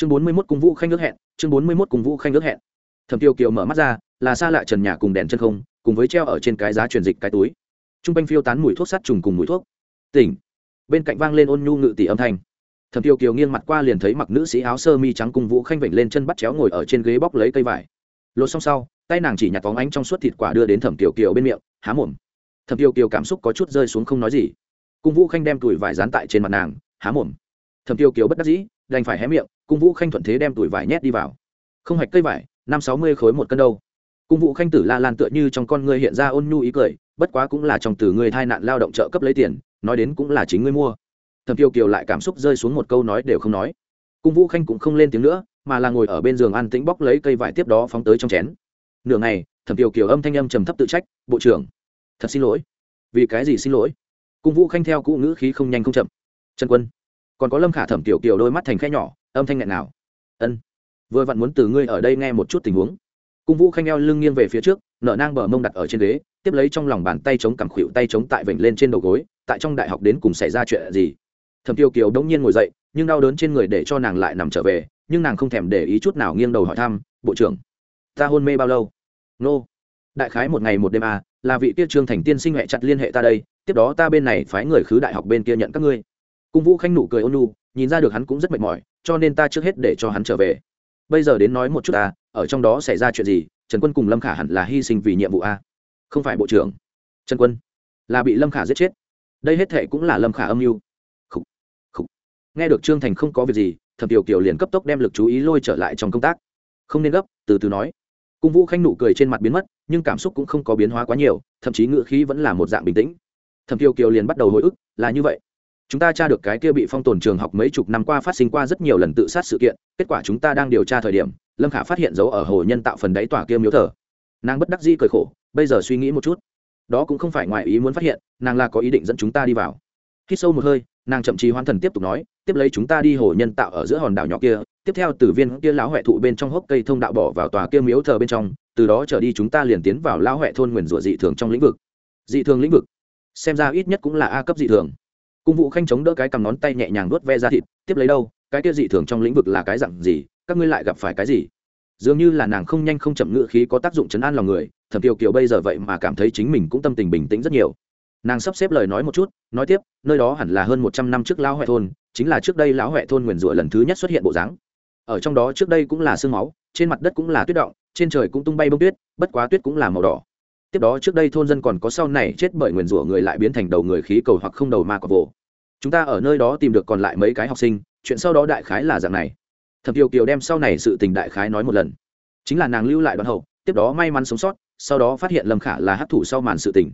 chương bốn mươi mốt cung vũ khanh ước hẹn, chương bốn mươi mốt cung vũ khanh ước hẹn. Thẩm tiêu kiều mở mắt ra, là xa lạ trần nhà cùng đèn chân không, cùng với treo ở trên cái giá truyền dịch cái túi. T r u n g quanh phiêu tán mùi thuốc sát trùng cùng mùi thuốc. Tỉnh. Bên cạnh vang lên ôn nhu ngự tỷ âm thanh. Thẩm tiêu kiều nghiêng mặt qua liền thấy mặc nữ sĩ áo sơ mi trắng cùng vũ khanh vểnh lên chân bắt chéo ngồi ở trên ghế bóc lấy cây vải. Lột xong sau, tay nàng chỉ nhặt phóng ánh trong suốt thịt quả đưa đến thẩm tiêu kiều bên miệng, há mồm. Thẩm tiêu kiều cảm xúc có chút rơi xuống không nói gì. Cung vũ khanh đem tủi vải dán tại trên mặt nàng, há mồm. Thẩm tiêu kiều bất đắc dĩ đành phải hé miệng, cung vũ khanh thuận thế đem tuổi vải nhét đi vào. Không hạch cây vải, năm sáu mươi khối một cân đâu. Cung vũ khanh tử la lan tựa như trong con ngươi hiện ra ôn nhu ý cười, bất quá cũng là trong từ ngươi thai nạn lao động trợ cấp lấy tiền, nói đến cũng là chính ngươi mua. Thẩm kiều kiều lại cảm xúc rơi xuống một câu nói đều không nói. Cung vũ khanh cũng không lên tiếng nữa, mà là ngồi ở bên giường ăn tĩnh bóc lấy cây vải tiếp đó phóng tới trong chén. Nửa ngày, thẩm kiều kiều âm thanh âm trầm thấp tự trách, bộ trưởng, thật xin lỗi. Vì cái gì xin lỗi? Cung vũ khanh theo cụ ngữ khí không nhanh không chậm. Trần quân còn có lâm khả thẩm tiểu kiều đôi mắt thành khe nhỏ, âm thanh nghẹn nào ân, vừa vặn muốn từ ngươi ở đây nghe một chút tình huống. Cung vũ khanh eo lưng nghiêng về phía trước nợ nang bờ mông đặt ở trên ghế, tiếp lấy trong lòng bàn tay chống cằm khuỵu tay chống tại vểnh lên trên đầu gối, tại trong đại học đến cùng xảy ra chuyện gì. Thẩm tiêu kiều đống nhiên ngồi dậy, nhưng đau đớn trên người để cho nàng lại nằm trở về, nhưng nàng không thèm để ý chút nào nghiêng đầu hỏi thăm, bộ trưởng, ta hôn mê bao lâu? Nô, đại khái một ngày một đêm à là vị tiết trương thành tiên sinh huệ chặt liên hệ ta đây, tiếp đó ta bên này phái người khứ đại học bên kia nhận các ngươi cung vũ khanh nụ cười ôn nu nhìn ra được hắn cũng rất mệt mỏi, cho nên ta trước hết để cho hắn trở về. Bây giờ đến nói một chút ta, ở trong đó xảy ra chuyện gì, trần quân cùng lâm khả hẳn là hy sinh vì nhiệm vụ a. Không phải bộ trưởng. Trần quân, là bị lâm khả giết chết. Đây hết thệ cũng là lâm khả âm mưu. Khủ. Khủ. nghe được trương thành không có việc gì, thẩm tiểu kiều liền cấp tốc đem lực chú ý lôi trở lại trong công tác. Không nên gấp, từ từ nói. Cung vũ khanh nụ cười trên mặt biến mất, nhưng cảm xúc cũng không có biến hóa quá nhiều, thậm chí ngựa khí vẫn là một dạng bình tĩnh. Thẩm tiểu kiều liền bắt đầu hồi ức, là như vậy chúng ta tra được cái kia bị phong tồn trường học mấy chục năm qua phát sinh qua rất nhiều lần tự sát sự kiện, kết quả chúng ta đang điều tra thời điểm, lâm khả phát hiện dấu ở hồ nhân tạo phần đáy tòa kia miếu thờ. Nàng bất đắc dĩ cười khổ, bây giờ suy nghĩ một chút. Đó cũng không phải ngoài ý muốn phát hiện, nàng là có ý định dẫn chúng ta đi vào. Khi sâu một hơi, nàng chậm trì hoan thần tiếp tục nói, tiếp lấy chúng ta đi hồ nhân tạo ở giữa hòn đảo nhỏ kia, tiếp theo từ viên kia lão huệ thụ bên trong hốc cây thông đạo bỏ vào tòa kia miếu thờ bên trong, từ đó trở đi chúng ta liền tiến vào lão huệ thôn nguyền rủa dị thường trong lĩnh vực. Dị thường lĩnh vực? Xem ra ít nhất cũng là a cấp dị thường cung vụ khanh chống đỡ cái cầm ngón tay nhẹ nhàng nuốt ve ra thịt, tiếp lấy đâu? Cái kia dị thường trong lĩnh vực là cái dặn gì? Các ngươi lại gặp phải cái gì? Dường như là nàng không nhanh không chậm ngự khí có tác dụng chấn an lòng người, thẩm kiều kiều bây giờ vậy mà cảm thấy chính mình cũng tâm tình bình tĩnh rất nhiều. Nàng sắp xếp lời nói một chút, nói tiếp, nơi đó hẳn là hơn một trăm năm trước lão huệ thôn, chính là trước đây lão huệ thôn nguyền rủa lần thứ nhất xuất hiện bộ dáng. Ở trong đó trước đây cũng là sương máu, trên mặt đất cũng là tuyết động, trên trời cũng tung bay bông tuyết, bất quá tuyết cũng là màu đỏ tiếp đó trước đây thôn dân còn có sau này chết bởi nguyền rủa người lại biến thành đầu người khí cầu hoặc không đầu ma cọc vồ. Chúng ta ở nơi đó tìm được còn lại mấy cái học sinh, chuyện sau đó đại khái là dạng này. Thẩm kiều kiều đem sau này sự tình đại khái nói một lần. Chính là nàng lưu lại đoạn hậu, tiếp đó may mắn sống sót, sau đó phát hiện lâm khả là hấp thụ sau màn sự tình.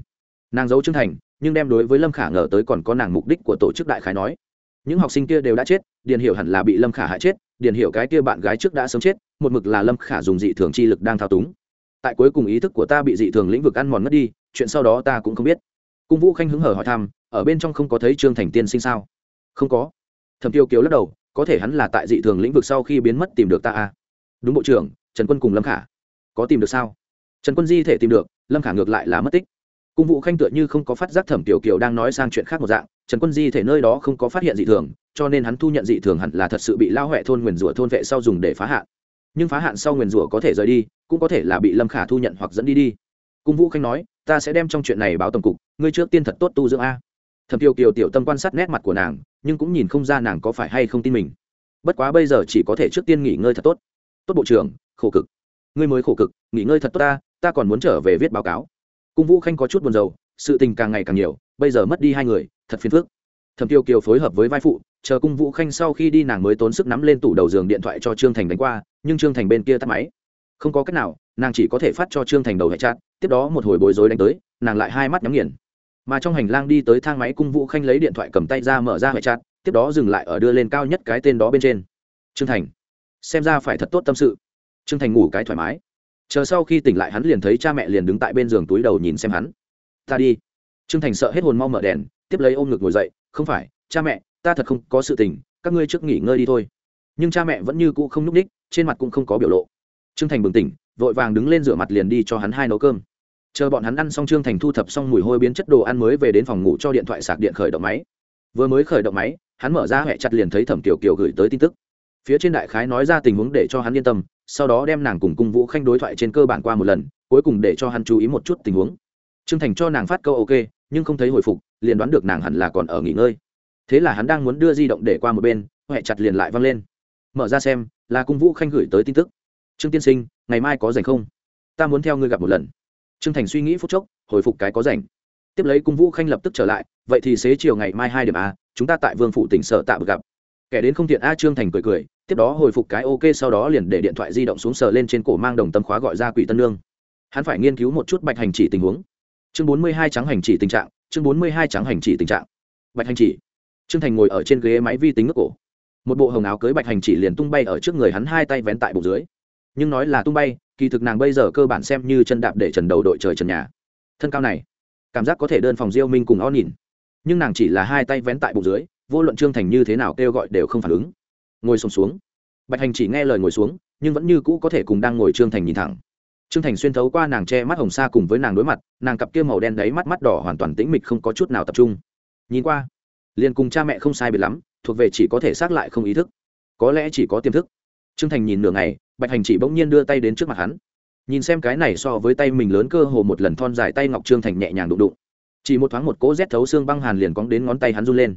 Nàng giấu chân thành, nhưng đem đối với lâm khả ngờ tới còn có nàng mục đích của tổ chức đại khái nói. Những học sinh kia đều đã chết, điền hiểu hẳn là bị lâm khả hại chết, điền hiểu cái kia bạn gái trước đã sớm chết, một mực là lâm khả dùng dị thường chi lực đang thao túng tại cuối cùng ý thức của ta bị dị thường lĩnh vực ăn mòn mất đi, chuyện sau đó ta cũng không biết. Cung vũ khanh hứng hở hỏi thăm, ở bên trong không có thấy trương thành tiên sinh sao? Không có. Thẩm tiêu kiều lắc đầu, có thể hắn là tại dị thường lĩnh vực sau khi biến mất tìm được ta à? đúng bộ trưởng, trần quân cùng lâm khả. Có tìm được sao? Trần quân di thể tìm được, lâm khả ngược lại là mất tích. Cung vũ khanh tựa như không có phát giác thẩm tiểu kiều đang nói sang chuyện khác một dạng, trần quân di thể nơi đó không có phát hiện dị thường, cho nên hắn thu nhận dị thường hẳn là thật sự bị lao huệ thôn nguyền rủa thôn vệ sau dùng để phá hạn nhưng phá hạn sau nguyền rủa có thể rời đi, cũng có thể là bị lâm khả thu nhận hoặc dẫn đi đi. Cung vũ khanh nói, ta sẽ đem trong chuyện này báo tổng cục, ngươi trước tiên thật tốt tu dưỡng a. Thẩm tiêu kiều tiểu tâm quan sát nét mặt của nàng, nhưng cũng nhìn không ra nàng có phải hay không tin mình. Bất quá bây giờ chỉ có thể trước tiên nghỉ ngơi thật tốt. Tốt bộ trưởng, khổ cực. Ngươi mới khổ cực, nghỉ ngơi thật tốt ta ta còn muốn trở về viết báo cáo. Cung vũ khanh có chút buồn rầu, sự tình càng ngày càng nhiều, bây giờ mất đi hai người, thật phiền phức. Thẩm tiêu kiều phối hợp với vai phụ chờ cung vũ khanh sau khi đi nàng mới tốn sức nắm lên tủ đầu giường điện thoại cho trương thành đánh qua, nhưng trương thành bên kia tắt máy. Không có cách nào, nàng chỉ có thể phát cho trương thành đầu hệ chặn tiếp đó một hồi bối rối đánh tới, nàng lại hai mắt nhắm nghiền. Mà trong hành lang đi tới thang máy, cung vũ khanh lấy điện thoại cầm tay ra mở ra hệ chặn tiếp đó dừng lại ở đưa lên cao nhất cái tên đó bên trên. Trương thành, xem ra phải thật tốt tâm sự. Trương thành ngủ cái thoải mái. Chờ sau khi tỉnh lại hắn liền thấy cha mẹ liền đứng tại bên giường túi đầu nhìn xem hắn. Ta đi. Trương thành sợ hết hồn mau mở đèn, tiếp lấy ôm ngực ngồi dậy, không phải, cha mẹ ta thật không có sự tình, các ngươi trước nghỉ ngơi đi thôi. Nhưng cha mẹ vẫn như cũ không nhúc ních trên mặt cũng không có biểu lộ. Trương thành bừng tỉnh, vội vàng đứng lên rửa mặt liền đi cho hắn hai nấu cơm. Chờ bọn hắn ăn xong trương thành thu thập xong mùi hôi biến chất đồ ăn mới về đến phòng ngủ cho điện thoại sạc điện khởi động máy. Vừa mới khởi động máy, hắn mở ra hẹ chặt liền thấy thẩm kiều kiều gửi tới tin tức. Phía trên đại khái nói ra tình huống để cho hắn yên tâm, sau đó đem nàng cùng cung vũ khanh đối thoại trên cơ bản qua một lần, cuối cùng để cho hắn chú ý một chút tình huống. Trương thành cho nàng phát câu ok, nhưng không thấy hồi phục, liền đoán được nàng hẳn là còn ở nghỉ ngơi thế là hắn đang muốn đưa di động để qua một bên huệ chặt liền lại văng lên. Mở ra xem, là cung vũ khanh gửi tới tin tức. Trương tiên sinh, ngày mai có rảnh không? Ta muốn theo ngươi gặp một lần. Trương thành suy nghĩ phút chốc, hồi phục cái có rảnh. Tiếp lấy cung vũ khanh lập tức trở lại, vậy thì xế chiều ngày mai hai điểm a chúng ta tại vương phủ tỉnh sở tạ bực gặp. Kẻ đến không tiện a, trương thành cười cười, tiếp đó hồi phục cái ok sau đó liền để điện thoại di động xuống sờ lên trên cổ mang đồng tâm khóa gọi ra quỷ tân lương hắn phải nghiên cứu một chút bạch hành chỉ tình huống. Chương bốn mươi hai trắng hành chỉ tình trạng, chương bốn mươi hai trắng hành chỉ tình trạng. Bạch hành chỉ trương thành ngồi ở trên ghế máy vi tính nước cổ. Một bộ hồng áo cưới bạch hành chỉ liền tung bay ở trước người hắn hai tay vén tại bụng dưới. Nhưng nói là tung bay, kỳ thực nàng bây giờ cơ bản xem như chân đạp để trần đầu đội trời trần nhà. Thân cao này, cảm giác có thể đơn phòng diêu minh cùng o nhìn nhưng nàng chỉ là hai tay vén tại bụng dưới, vô luận trương thành như thế nào kêu gọi đều không phản ứng. Ngồi xuống xuống. Bạch hành chỉ nghe lời ngồi xuống, nhưng vẫn như cũ có thể cùng đang ngồi trương thành nhìn thẳng. Trương thành xuyên thấu qua nàng che mắt hồng sa cùng với nàng đối mặt, nàng cặp kia màu đen đấy mắt mắt đỏ hoàn toàn tĩnh mịch không có chút nào tập trung. Nhìn qua liền cùng cha mẹ không sai biệt lắm, thuộc về chỉ có thể xác lại không ý thức. Có lẽ chỉ có tiềm thức. Trương thành nhìn nửa ngày, bạch hành chỉ bỗng nhiên đưa tay đến trước mặt hắn. Nhìn xem cái này so với tay mình lớn cơ hồ một lần thon dài tay ngọc trương thành nhẹ nhàng đụng đụng. Chỉ một thoáng một cỗ rét thấu xương băng hàn liền cóng đến ngón tay hắn run lên.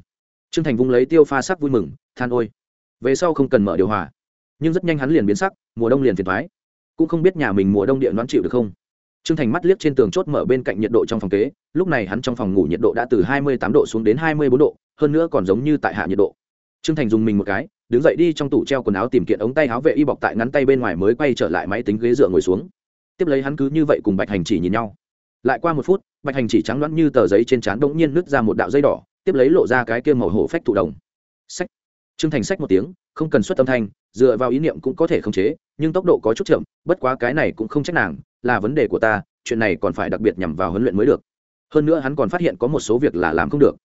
Trương thành vung lấy tiêu pha sắc vui mừng, than ôi. Về sau không cần mở điều hòa. Nhưng rất nhanh hắn liền biến sắc, mùa đông liền phiền thoái. Cũng không biết nhà mình mùa đông điện đoán chịu được không. Trương thành mắt liếc trên tường chốt mở bên cạnh nhiệt độ trong phòng kế, lúc này hắn trong phòng ngủ nhiệt độ đã từ hai mươi tám độ xuống đến hai mươi bốn độ hơn nữa còn giống như tại hạ nhiệt độ. Trương thành dùng mình một cái, đứng dậy đi trong tủ treo quần áo tìm kiện ống tay áo vệ y bọc tại ngắn tay bên ngoài mới quay trở lại máy tính ghế dựa ngồi xuống. Tiếp lấy hắn cứ như vậy cùng bạch hành chỉ nhìn nhau. Lại qua một phút, bạch hành chỉ trắng đoán như tờ giấy trên trán bỗng nhiên nứt ra một đạo dây đỏ, tiếp lấy lộ ra cái kia màu hổ phách thụ đồng. Sách trương thành sách một tiếng, không cần xuất âm thanh, dựa vào ý niệm cũng có thể khống chế, nhưng tốc độ có chút chậm, bất quá cái này cũng không trách nàng, là vấn đề của ta, chuyện này còn phải đặc biệt nhằm vào huấn luyện mới được. Hơn nữa hắn còn phát hiện có một số việc là làm không được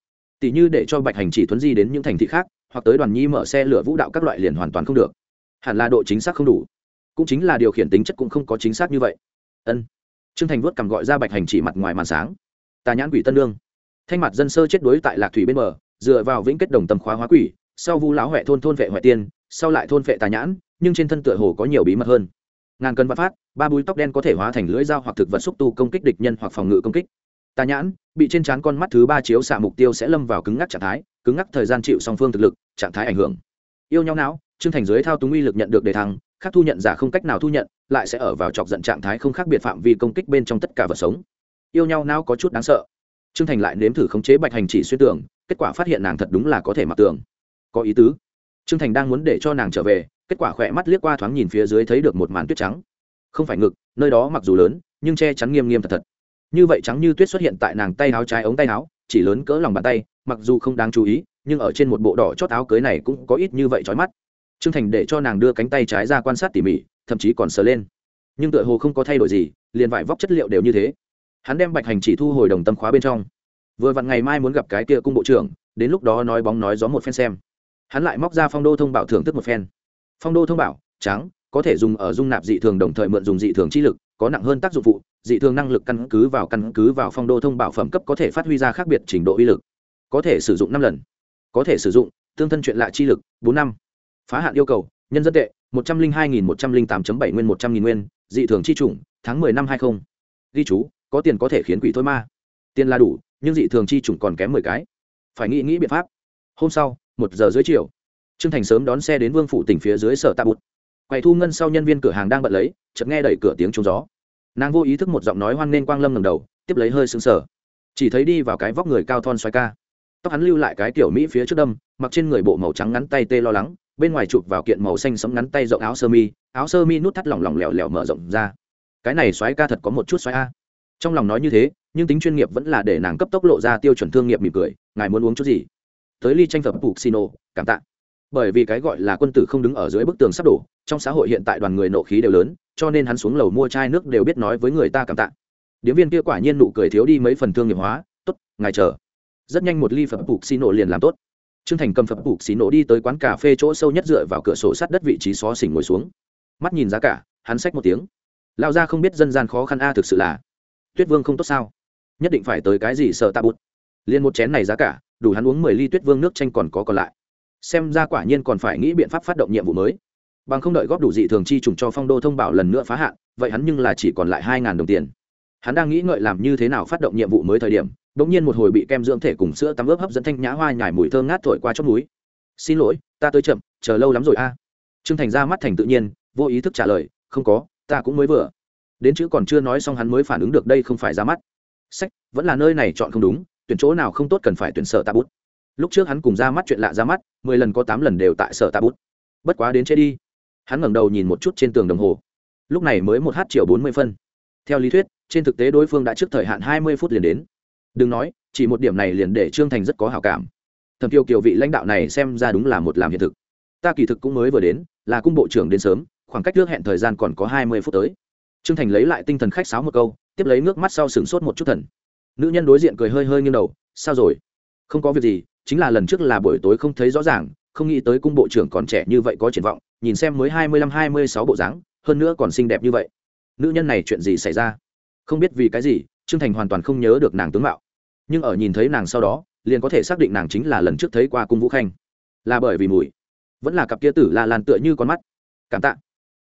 tỷ như để cho bạch hành chỉ thuấn di đến những thành thị khác, hoặc tới đoàn nhi mở xe lửa vũ đạo các loại liền hoàn toàn không được. Hẳn là độ chính xác không đủ. Cũng chính là điều khiển tính chất cũng không có chính xác như vậy. Ân. Trương thành vuốt cầm gọi ra bạch hành chỉ mặt ngoài màn sáng. Tà nhãn quỷ tân lương. Thanh mặt dân sơ chết đuối tại lạc thủy bên bờ, dựa vào vĩnh kết đồng tầm khóa hóa quỷ, sau vu lão huệ thôn thôn vệ huệ tiên, sau lại thôn vệ tà nhãn, nhưng trên thân tựa hồ có nhiều bí mật hơn. Ngàn cân vạn phát, ba búi tóc đen có thể hóa thành lưỡi dao hoặc thực vật xúc tu công kích địch nhân hoặc phòng ngự công kích. Tà nhãn bị trên trán con mắt thứ ba chiếu xạ mục tiêu sẽ lâm vào cứng ngắc trạng thái, cứng ngắc thời gian chịu song phương thực lực, trạng thái ảnh hưởng. Yêu nhau não, trương thành dưới thao túng uy lực nhận được đề thăng, khác thu nhận giả không cách nào thu nhận, lại sẽ ở vào chọc giận trạng thái không khác biệt phạm vi công kích bên trong tất cả vật sống. Yêu nhau não có chút đáng sợ. Trương thành lại nếm thử khống chế bạch hành chỉ xuyên tường kết quả phát hiện nàng thật đúng là có thể mặc tường. Có ý tứ. Trương thành đang muốn để cho nàng trở về, kết quả khỏe mắt liếc qua thoáng nhìn phía dưới thấy được một màn tuyết trắng. Không phải ngực, nơi đó mặc dù lớn, nhưng che chắn nghiêm nghiêm thật thật như vậy trắng như tuyết xuất hiện tại nàng tay áo trái ống tay áo, chỉ lớn cỡ lòng bàn tay, mặc dù không đáng chú ý, nhưng ở trên một bộ đỏ chót áo cưới này cũng có ít như vậy trói mắt. Trương thành để cho nàng đưa cánh tay trái ra quan sát tỉ mỉ, thậm chí còn sờ lên. Nhưng tựa hồ không có thay đổi gì, liền vải vóc chất liệu đều như thế. Hắn đem bạch hành chỉ thu hồi đồng tâm khóa bên trong. Vừa vặn ngày mai muốn gặp cái kia cung bộ trưởng, đến lúc đó nói bóng nói gió một phen xem. Hắn lại móc ra phong đô thông bảo thưởng thức một phen. Phong đô thông bảo, trắng, có thể dùng ở dung nạp dị thường đồng thời mượn dùng dị thường chi lực có nặng hơn tác dụng phụ, dị thường năng lực căn cứ vào căn cứ vào phong đô thông bảo phẩm cấp có thể phát huy ra khác biệt trình độ uy lực. Có thể sử dụng năm lần. Có thể sử dụng, tương thân chuyện lạ chi lực, bốn năm. Phá hạn yêu cầu, nhân dân tệ, một trăm linh hai nghìn một trăm linh tám bảy nguyên một trăm nghìn nguyên, dị thường chi chủng, tháng mười năm hai không. Ghi chú, có tiền có thể khiến quỷ thôi ma. Tiền là đủ, nhưng dị thường chi chủng còn kém mười cái. Phải nghĩ nghĩ biện pháp. Hôm sau, một giờ dưới chiều. Trương thành sớm đón xe đến vương phủ tỉnh phía dưới sở tạ bụt. Quầy thu ngân sau nhân viên cửa hàng đang bận lấy chợt nghe đẩy cửa tiếng trống gió. Nàng vô ý thức một giọng nói hoan nên quang lâm ngầm đầu, tiếp lấy hơi sững sờ. Chỉ thấy đi vào cái vóc người cao thon xoay ca. Tóc hắn lưu lại cái kiểu mỹ phía trước đâm, mặc trên người bộ màu trắng ngắn tay tê lo lắng, bên ngoài chụp vào kiện màu xanh sẫm ngắn tay rộng áo sơ mi, áo sơ mi nút thắt lỏng lỏng lẻo lẻo mở rộng ra. Cái này xoáy ca thật có một chút xoáy a. Trong lòng nói như thế, nhưng tính chuyên nghiệp vẫn là để nàng cấp tốc lộ ra tiêu chuẩn thương nghiệp mỉm cười, ngài muốn uống chút gì? Tới ly tranh phẩm phục xino cảm tạ bởi vì cái gọi là quân tử không đứng ở dưới bức tường sắp đổ, trong xã hội hiện tại đoàn người nộ khí đều lớn, cho nên hắn xuống lầu mua chai nước đều biết nói với người ta cảm tạ. Điếm viên kia quả nhiên nụ cười thiếu đi mấy phần thương nghiệp hóa, tốt, ngài chờ. Rất nhanh một ly phẩm phục xì nổ liền làm tốt. Trương thành cầm phẩm phục xì nổ đi tới quán cà phê chỗ sâu nhất dựa vào cửa sổ sát đất vị trí xó xỉnh ngồi xuống. Mắt nhìn giá cả, hắn xách một tiếng. Lao ra không biết dân gian khó khăn a thực sự là. Tuyết vương không tốt sao? Nhất định phải tới cái gì sợ tạ bụt. Liền một chén này giá cả, đủ hắn uống mười ly tuyết vương nước chanh còn có còn lại xem ra quả nhiên còn phải nghĩ biện pháp phát động nhiệm vụ mới. Bằng không đợi góp đủ dị thường chi trùng cho phong đô thông báo lần nữa phá hạn, vậy hắn nhưng là chỉ còn lại hai đồng tiền. Hắn đang nghĩ ngợi làm như thế nào phát động nhiệm vụ mới thời điểm đ ỗ n g nhiên một hồi bị kem dưỡng thể cùng sữa tắm ướp hấp dẫn thanh nhã hoa nhải mùi thơm ngát thổi qua chót núi xin lỗi, ta tới chậm, chờ lâu lắm rồi a. À. trương thành ra mắt thành tự nhiên, vô ý thức trả lời, không có, ta cũng mới vừa. Đến chữ còn chưa nói xong hắn mới phản ứng được đây không phải ra mắt. Sách, vẫn là nơi này chọn không đúng, tuyển chỗ nào không tốt cần phải tuyển sở ta bút lúc trước hắn cùng ra mắt chuyện lạ ra mắt, mười lần có tám lần đều tại sở tạ bút. Bất quá đến chết đi. Hắn ngẩng đầu nhìn một chút trên tường đồng hồ. Lúc này mới một h chiều bốn mươi phân. Theo lý thuyết, trên thực tế đối phương đã trước thời hạn hai mươi phút liền đến. Đừng nói, chỉ một điểm này liền để trương thành rất có hào cảm. Thầm kiều kiều vị lãnh đạo này xem ra đúng là một làm hiện thực. Ta kỳ thực cũng mới vừa đến, là cung bộ trưởng đến sớm, khoảng cách trước hẹn thời gian còn có hai mươi phút tới. Trương thành lấy lại tinh thần khách sáo một câu, tiếp lấy nước mắt sau sửng sốt một chút thần. Nữ nhân đối diện cười hơi hơi nghiêng đầu, sao rồi? Không có việc gì chính là lần trước là buổi tối không thấy rõ ràng, không nghĩ tới cung bộ trưởng còn trẻ như vậy có triển vọng, nhìn xem mới hai mươi lăm hai mươi sáu bộ dáng, hơn nữa còn xinh đẹp như vậy. Nữ nhân này chuyện gì xảy ra? Không biết vì cái gì, trương thành hoàn toàn không nhớ được nàng tướng mạo. Nhưng ở nhìn thấy nàng sau đó, liền có thể xác định nàng chính là lần trước thấy qua cung vũ khanh. Là bởi vì mùi. Vẫn là cặp kia tử la lan tựa như con mắt. Cảm tạ.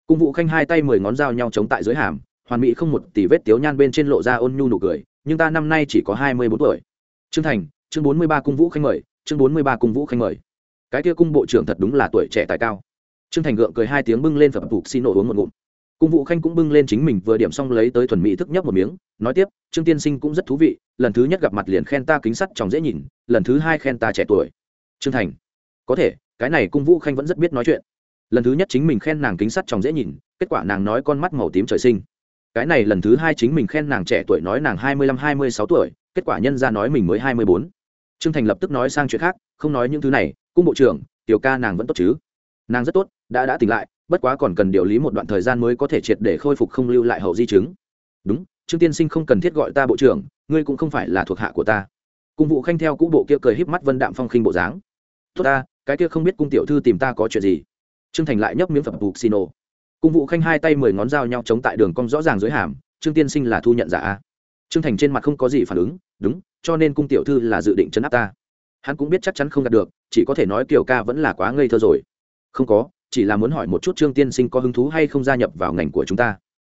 Cung vũ khanh hai tay mười ngón dao nhau chống tại dưới hàm, hoàn mỹ không một tỷ vết tiếu nhan bên trên lộ ra ôn nhu nụ cười, nhưng ta năm nay chỉ có hai mươi bốn tuổi. Trương thành, chương bốn mươi ba cung vũ khanh mời chương bốn mươi ba cung vũ khanh mời. Cái kia cung bộ trưởng thật đúng là tuổi trẻ tài cao. Trương thành gượng cười hai tiếng bưng lên phập phục xin nổ uống một ngụm. Cung vũ khanh cũng bưng lên chính mình vừa điểm xong lấy tới thuần mỹ thức nhấp một miếng, nói tiếp, trương tiên sinh cũng rất thú vị, lần thứ nhất gặp mặt liền khen ta kính sắt trong dễ nhìn, lần thứ hai khen ta trẻ tuổi. Trương thành, có thể, cái này cung vũ khanh vẫn rất biết nói chuyện. Lần thứ nhất chính mình khen nàng kính sắt trong dễ nhìn, kết quả nàng nói con mắt màu tím trời sinh. Cái này lần thứ hai chính mình khen nàng trẻ tuổi nói nàng hai mươi lăm, hai mươi sáu tuổi, kết quả nhân ra nói mình mới hai mươi bốn trương thành lập tức nói sang chuyện khác, không nói những thứ này, cung bộ trưởng, tiểu ca nàng vẫn tốt chứ? Nàng rất tốt, đã đã tỉnh lại, bất quá còn cần điều lý một đoạn thời gian mới có thể triệt để khôi phục không lưu lại hậu di chứng. Đúng, trương tiên sinh không cần thiết gọi ta bộ trưởng, ngươi cũng không phải là thuộc hạ của ta. Cung vụ khanh theo cũ bộ kia cười híp mắt vân đạm phong khinh bộ dáng. Tốt ta, cái kia không biết cung tiểu thư tìm ta có chuyện gì? Trương thành lại nhấp miếng phẩm bục xì nổ. Cung vụ khanh hai tay mười ngón dao nhau chống tại đường cong rõ ràng dưới hàm, trương tiên sinh là thu nhận giả trương thành trên mặt không có gì phản ứng đúng, cho nên cung tiểu thư là dự định chấn áp ta. Hắn cũng biết chắc chắn không đạt được, chỉ có thể nói kiều ca vẫn là quá ngây thơ rồi. Không có, chỉ là muốn hỏi một chút trương tiên sinh có hứng thú hay không gia nhập vào ngành của chúng ta.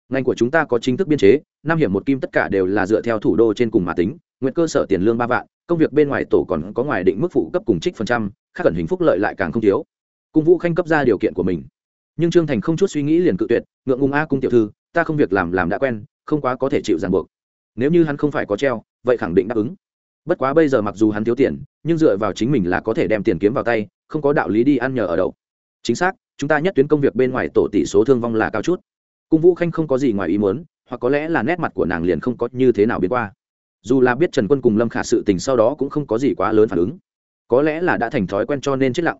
Ngành của chúng ta có chính thức biên chế, năm hiểm một kim tất cả đều là dựa theo thủ đô trên cùng mà tính, nguyện cơ sở tiền lương ba vạn, công việc bên ngoài tổ còn có ngoài định mức phụ cấp cùng trích phần trăm, khác cần hình phúc lợi lại càng không thiếu. Cung vũ khanh cấp ra điều kiện của mình. Nhưng trương thành không chút suy nghĩ liền cự tuyệt, ngượng ngùng a, cung tiểu thư, ta không việc làm làm đã quen, không quá có thể chịu ràng buộc. Nếu như hắn không phải có treo vậy khẳng định đáp ứng. Bất quá bây giờ mặc dù hắn thiếu tiền, nhưng dựa vào chính mình là có thể đem tiền kiếm vào tay, không có đạo lý đi ăn nhờ ở đậu. Chính xác, chúng ta nhất tuyến công việc bên ngoài tổ tỷ số thương vong là cao chút. Cung vũ khanh không có gì ngoài ý muốn, hoặc có lẽ là nét mặt của nàng liền không có như thế nào biến qua. Dù là biết trần quân cùng lâm khả sự tình sau đó cũng không có gì quá lớn phản ứng. Có lẽ là đã thành thói quen cho nên chết lặng.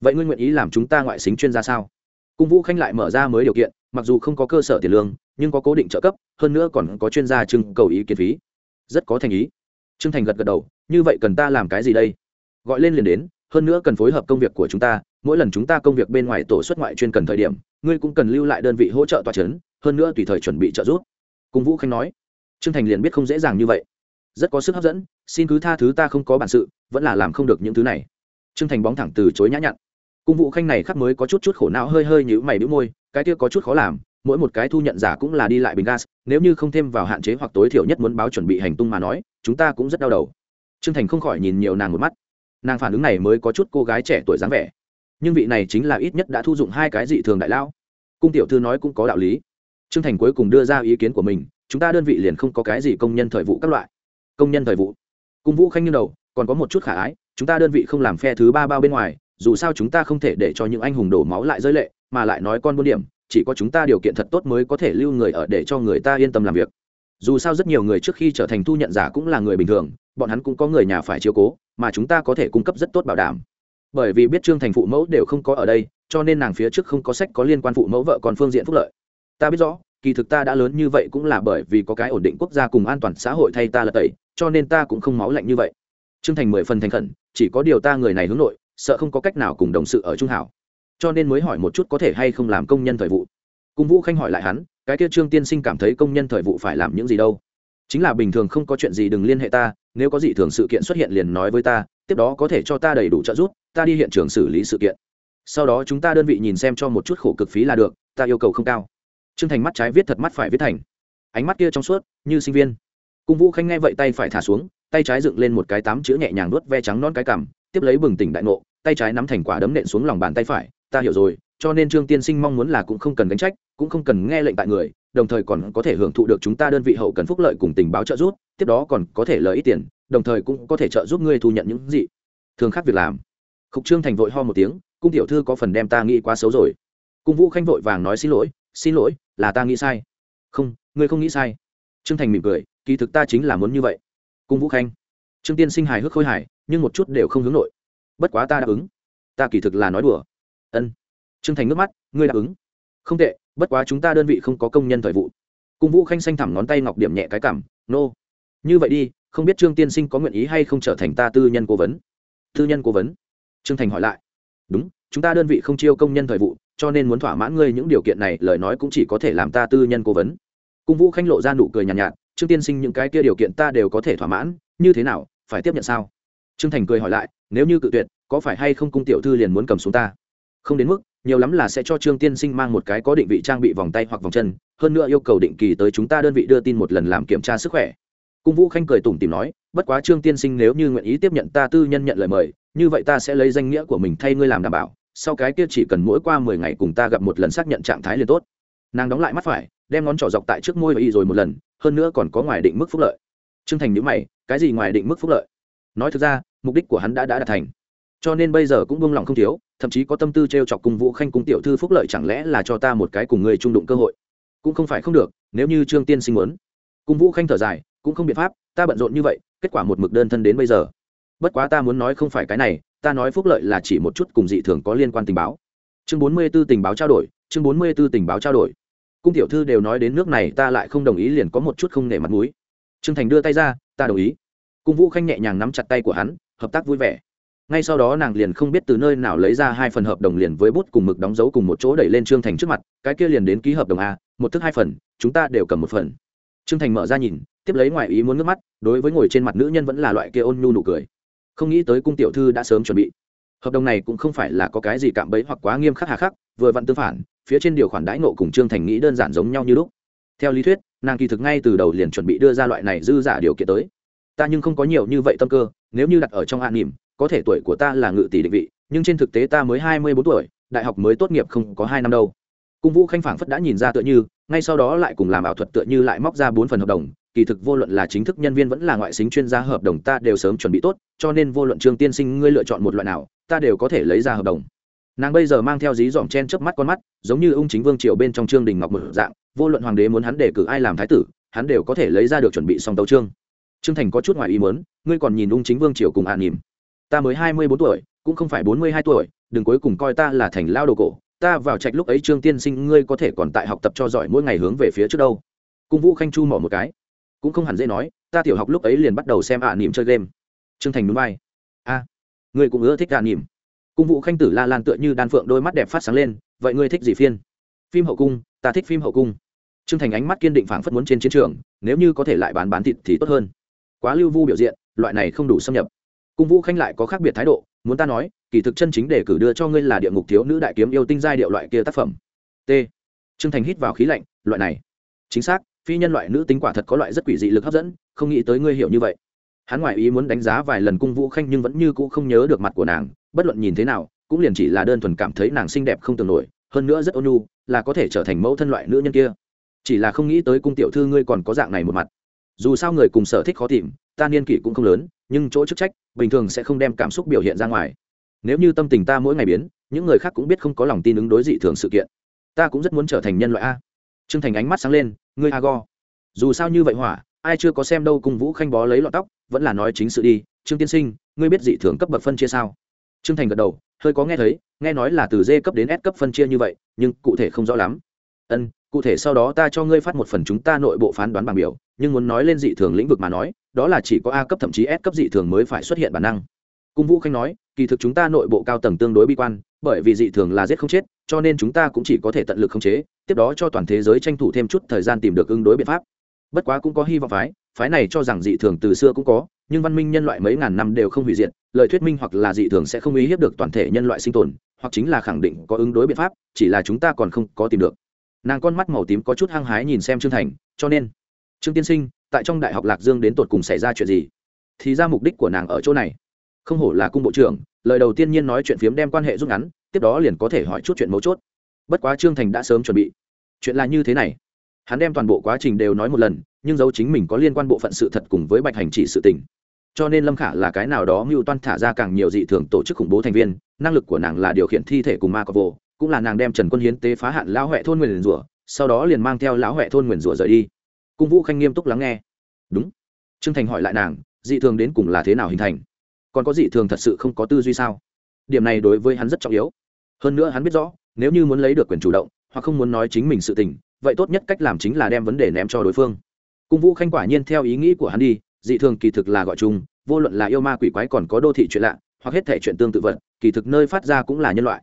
Vậy ngươi nguyện ý làm chúng ta ngoại xính chuyên gia sao? Cung vũ khanh lại mở ra mới điều kiện, mặc dù không có cơ sở tiền lương, nhưng có cố định trợ cấp, hơn nữa còn có chuyên gia trưng cầu ý kiến phí rất có thành ý. Trương thành gật gật đầu, như vậy cần ta làm cái gì đây? Gọi lên liền đến, hơn nữa cần phối hợp công việc của chúng ta, mỗi lần chúng ta công việc bên ngoài tổ xuất ngoại chuyên cần thời điểm, ngươi cũng cần lưu lại đơn vị hỗ trợ tòa c h ấ n hơn nữa tùy thời chuẩn bị trợ giúp. Cung vũ khanh nói. Trương thành liền biết không dễ dàng như vậy. Rất có sức hấp dẫn, xin cứ tha thứ ta không có bản sự, vẫn là làm không được những thứ này. Trương thành bóng thẳng từ chối nhã nhặn. Cung vũ khanh này khắc mới có chút chút khổ não, hơi hơi nhữ mày đĩu môi, cái kia có chút khó làm mỗi một cái thu nhận giả cũng là đi lại bình gas, nếu như không thêm vào hạn chế hoặc tối thiểu nhất muốn báo chuẩn bị hành tung mà nói, chúng ta cũng rất đau đầu. Trương thành không khỏi nhìn nhiều nàng một mắt. Nàng phản ứng này mới có chút cô gái trẻ tuổi dáng vẻ. Nhưng vị này chính là ít nhất đã thu dụng hai cái dị thường đại lao cung tiểu thư nói cũng có đạo lý. Trương thành cuối cùng đưa ra ý kiến của mình, chúng ta đơn vị liền không có cái gì công nhân thời vụ các loại. Công nhân thời vụ. Cung vũ khanh như đầu, còn có một chút khả ái, chúng ta đơn vị không làm phe thứ ba bao bên ngoài, dù sao chúng ta không thể để cho những anh hùng đổ máu lại rơi lệ, mà lại nói con buôn điểm chỉ có chúng ta điều kiện thật tốt mới có thể lưu người ở để cho người ta yên tâm làm việc. Dù sao rất nhiều người trước khi trở thành thu nhận giả cũng là người bình thường, bọn hắn cũng có người nhà phải chiếu cố, mà chúng ta có thể cung cấp rất tốt bảo đảm. Bởi vì biết trương thành phụ mẫu đều không có ở đây, cho nên nàng phía trước không có sách có liên quan phụ mẫu vợ còn phương diện phúc lợi. Ta biết rõ, kỳ thực ta đã lớn như vậy cũng là bởi vì có cái ổn định quốc gia cùng an toàn xã hội thay ta là tẩy, cho nên ta cũng không máu lạnh như vậy. Trương thành mười phần thành khẩn, chỉ có điều ta người này hướng nội, sợ không có cách nào cùng đồng sự ở trung hảo cho nên mới hỏi một chút có thể hay không làm công nhân thời vụ. Cung vũ khanh hỏi lại hắn, cái kia trương tiên sinh cảm thấy công nhân thời vụ phải làm những gì đâu? Chính là bình thường không có chuyện gì đừng liên hệ ta, nếu có gì thường sự kiện xuất hiện liền nói với ta, tiếp đó có thể cho ta đầy đủ trợ giúp, ta đi hiện trường xử lý sự kiện. Sau đó chúng ta đơn vị nhìn xem cho một chút khổ cực phí là được, ta yêu cầu không cao. T r ư ơ n g thành mắt trái viết thật mắt phải viết thành. Ánh mắt kia trong suốt, như sinh viên. Cung vũ khanh nghe vậy tay phải thả xuống, tay trái dựng lên một cái tám chữ nhẹ nhàng nuốt ve trắng non cái cằm, tiếp lấy bừng tỉnh đại ngộ, tay trái nắm thành quả đấm nện xuống lòng bàn tay phải ta hiểu rồi, cho nên trương tiên sinh mong muốn là cũng không cần gánh trách, cũng không cần nghe lệnh tại người, đồng thời còn có thể hưởng thụ được chúng ta đơn vị hậu cần phúc lợi cùng tình báo trợ giúp, tiếp đó còn có thể lợi ít tiền, đồng thời cũng có thể trợ giúp ngươi thu nhận những gì thường khác việc làm. Khúc trương thành vội ho một tiếng, cung tiểu thư có phần đem ta nghĩ quá xấu rồi. Cung vũ khanh vội vàng nói, xin lỗi xin lỗi, là ta nghĩ sai. Không, ngươi không nghĩ sai. Trương thành mỉm cười, kỳ thực ta chính là muốn như vậy. Cung vũ khanh, trương tiên sinh hài hước khôi hài, nhưng một chút đều không hướng nội. Bất quá ta đáp ứng, ta kỳ thực là nói đùa ân. Trương thành nước mắt ngươi đáp ứng. Không tệ bất quá chúng ta đơn vị không có công nhân thời vụ. Cung vũ khanh xanh thẳm ngón tay ngọc điểm nhẹ cái cảm nô、no. như vậy đi không biết trương tiên sinh có nguyện ý hay không trở thành ta tư nhân cố vấn? Tư nhân cố vấn? Trương thành hỏi lại. Đúng chúng ta đơn vị không chiêu công nhân thời vụ cho nên muốn thỏa mãn ngươi những điều kiện này lời nói cũng chỉ có thể làm ta tư nhân cố vấn. Cung vũ khanh lộ ra nụ cười nhàn nhạt, nhạt trương tiên sinh những cái kia điều kiện ta đều có thể thỏa mãn như thế nào phải tiếp nhận sao? Trương thành cười hỏi lại nếu như cự tuyệt có phải hay không cung tiểu thư liền muốn cầm xuống ta? Không đến mức, nhiều lắm là sẽ cho trương tiên sinh mang một cái có định vị trang bị vòng tay hoặc vòng chân, hơn nữa yêu cầu định kỳ tới chúng ta đơn vị đưa tin một lần làm kiểm tra sức khỏe. Cung vũ khanh cười tủm tìm nói, bất quá trương tiên sinh nếu như nguyện ý tiếp nhận ta tư nhân nhận lời mời, như vậy ta sẽ lấy danh nghĩa của mình thay ngươi làm đảm bảo, sau cái kia chỉ cần mỗi qua mười ngày cùng ta gặp một lần xác nhận trạng thái liền tốt. Nàng đóng lại mắt phải, đem ngón trỏ dọc tại trước môi và y rồi một lần, hơn nữa còn có ngoài định mức phúc lợi. Trương thành nhữ mày, cái gì ngoài định mức phúc lợi? Nói thực ra, mục đích của hắn đã đã đạt thành cho nên bây giờ cũng buông lòng không thiếu, thậm chí có tâm tư t r e o chọc cùng vũ khanh cùng tiểu thư phúc lợi chẳng lẽ là cho ta một cái cùng người trung đụng cơ hội? Cũng không phải không được, nếu như trương tiên sinh muốn. Cung vũ khanh thở dài, cũng không biện pháp, ta bận rộn như vậy, kết quả một mực đơn thân đến bây giờ. Bất quá ta muốn nói không phải cái này, ta nói phúc lợi là chỉ một chút cùng dị thường có liên quan tình báo. Chương bốn mươi b ố tình báo trao đổi, chương bốn mươi b ố tình báo trao đổi. Cung tiểu thư đều nói đến nước này, ta lại không đồng ý liền có một chút không nể mặt m ũ i trương thành đưa tay ra, ta đồng ý. Cung vũ khanh nhẹ nhàng nắm chặt tay của hắn, hợp tác vui vẻ ngay sau đó nàng liền không biết từ nơi nào lấy ra hai phần hợp đồng liền với bút cùng mực đóng dấu cùng một chỗ đẩy lên trương thành trước mặt, cái kia liền đến ký hợp đồng a, một thức hai phần, chúng ta đều cầm một phần. Trương thành mở ra nhìn, tiếp lấy ngoài ý muốn nước mắt, đối với ngồi trên mặt nữ nhân vẫn là loại kia ôn nhu nụ cười. Không nghĩ tới cung tiểu thư đã sớm chuẩn bị. Hợp đồng này cũng không phải là có cái gì cạm bẫy hoặc quá nghiêm khắc hà khắc, vừa vặn tương phản, phía trên điều khoản đãi nộ cùng trương thành nghĩ đơn giản giống nhau như lúc. Theo lý thuyết, nàng kỳ thực ngay từ đầu liền chuẩn bị đưa ra loại này dư giả điều kiện tới. Ta nhưng không có nhiều như vậy tâm cơ, nếu như đặt ở trong an nỉm có thể tuổi của ta là ngự tỷ định vị, nhưng trên thực tế ta mới hai mươi bốn tuổi, đại học mới tốt nghiệp không có hai năm đâu. Cung vũ khanh phảng phất đã nhìn ra tựa như, ngay sau đó lại cùng làm ảo thuật tựa như lại móc ra bốn phần hợp đồng, kỳ thực vô luận là chính thức nhân viên vẫn là ngoại xính chuyên gia hợp đồng ta đều sớm chuẩn bị tốt, cho nên vô luận trương tiên sinh ngươi lựa chọn một loại nào, ta đều có thể lấy ra hợp đồng. Nàng bây giờ mang theo dí dỏm chen chớp mắt con mắt, giống như ung chính vương triều bên trong trương đình ngọc mở dạng, vô luận hoàng đế muốn hắn đề cử ai làm thái tử, hắn đều có thể lấy ra được chuẩn bị xong tấu trương trương thành có chút ngoài ý muốn, ngươi còn nhìn ung chính vương triều cùng an à ta mới hai mươi bốn tuổi, cũng không phải bốn mươi hai tuổi, đừng cuối cùng coi ta là thành lao đồ cổ. Ta vào trạch lúc ấy trương tiên sinh, ngươi có thể còn tại học tập cho giỏi mỗi ngày hướng về phía trước đâu. Cung vũ khanh chu mỏ một cái. Cũng không hẳn dễ nói, ta tiểu học lúc ấy liền bắt đầu xem ạ à nỉm chơi game. Trương thành núi bay a ngươi cũng ưa thích ạ à nỉm cung vũ khanh tử la lan tựa như đan phượng đôi mắt đẹp phát sáng lên, vậy ngươi thích gì phiên? Phim hậu cung, ta thích phim hậu cung. Trương thành ánh mắt kiên định phảng phất muốn trên chiến trường, nếu như có thể lại bán bán thịt thì tốt hơn. Quá lưu vu biểu diện, loại này không đủ xâm nhập cung vũ khanh lại có khác biệt thái độ, muốn ta nói, kỳ thực chân chính để cử đưa cho ngươi là địa ngục thiếu nữ đại kiếm yêu tinh giai điệu loại kia tác phẩm. T. Trương thành hít vào khí lạnh, loại này. Chính xác, phi nhân loại nữ tính quả thật có loại rất quỷ dị lực hấp dẫn, không nghĩ tới ngươi hiểu như vậy. Hắn ngoại ý muốn đánh giá vài lần cung vũ khanh nhưng vẫn như cũ không nhớ được mặt của nàng, bất luận nhìn thế nào, cũng liền chỉ là đơn thuần cảm thấy nàng xinh đẹp không tưởng nổi, hơn nữa rất ônu là có thể trở thành mẫu thân loại nữ nhân kia. Chỉ là không nghĩ tới cung tiểu thư ngươi còn có dạng này một mặt. Dù sao người cùng sở thích khó tìm ta niên kỷ cũng không lớn, nhưng chỗ chức trách, bình thường sẽ không đem cảm xúc biểu hiện ra ngoài. Nếu như tâm tình ta mỗi ngày biến, những người khác cũng biết không có lòng tin ứng đối dị thường sự kiện. Ta cũng rất muốn trở thành nhân loại a. T r ư ơ n g thành ánh mắt sáng lên, ngươi a go. Dù sao như vậy hỏa, ai chưa có xem đâu cùng vũ khanh bó lấy lọt tóc, vẫn là nói chính sự đi. Trương tiên sinh, ngươi biết dị thường cấp bậc phân chia sao? T r ư ơ n g thành gật đầu, hơi có nghe thấy, nghe nói là từ d cấp đến s cấp phân chia như vậy, nhưng cụ thể không rõ lắm. Ân cụ thể sau đó ta cho ngươi phát một phần chúng ta nội bộ phán đoán bằng biểu, nhưng muốn nói lên dị thường lĩnh vực mà nói, đó là chỉ có a cấp thậm chí s cấp dị thường mới phải xuất hiện bản năng. Cung vũ khanh nói, kỳ thực chúng ta nội bộ cao tầng tương đối bi quan, bởi vì dị thường là giết không chết, cho nên chúng ta cũng chỉ có thể tận lực khống chế, tiếp đó cho toàn thế giới tranh thủ thêm chút thời gian tìm được ứng đối biện pháp. Bất quá cũng có hy vọng phái phái này cho rằng dị thường từ xưa cũng có, nhưng văn minh nhân loại mấy ngàn năm đều không hủy diệt, lời thuyết minh hoặc là dị thường sẽ không uy hiếp được toàn thể nhân loại sinh tồn, hoặc chính là khẳng định có ứng đối biện pháp, chỉ là chúng ta còn không có tìm được nàng con mắt màu tím có chút hăng hái nhìn xem trương thành cho nên trương tiên sinh tại trong đại học lạc dương đến tột cùng xảy ra chuyện gì thì ra mục đích của nàng ở chỗ này không hổ là cung bộ trưởng lời đầu tiên nhiên nói chuyện phiếm đem quan hệ rút ngắn tiếp đó liền có thể hỏi chút chuyện mấu chốt bất quá trương thành đã sớm chuẩn bị chuyện là như thế này hắn đem toàn bộ quá trình đều nói một lần nhưng dấu chính mình có liên quan bộ phận sự thật cùng với bạch hành chỉ sự tình cho nên lâm khả là cái nào đó mưu toan thả ra càng nhiều dị thường tổ chức khủng bố thành viên năng lực của nàng là điều khiển thi thể cùng ma cọc vô cũng là nàng đem trần quân hiến tế phá hạn lão huệ thôn nguyền rủa, sau đó liền mang theo lão huệ thôn nguyền rủa rời đi. Cung vũ khanh nghiêm túc lắng nghe. Đúng. Trương thành hỏi lại nàng, dị thường đến cùng là thế nào hình thành? Còn có dị thường thật sự không có tư duy sao? Điểm này đối với hắn rất trọng yếu. Hơn nữa hắn biết rõ, nếu như muốn lấy được quyền chủ động, hoặc không muốn nói chính mình sự tình, vậy tốt nhất cách làm chính là đem vấn đề ném cho đối phương. Cung vũ khanh quả nhiên theo ý nghĩ của hắn đi, dị thường kỳ thực là gọi chung, vô luận là yêu ma quỷ quái còn có đô thị chuyện lạ, hoặc hết thể chuyện tương tự vật, kỳ thực nơi phát ra cũng là nhân loại.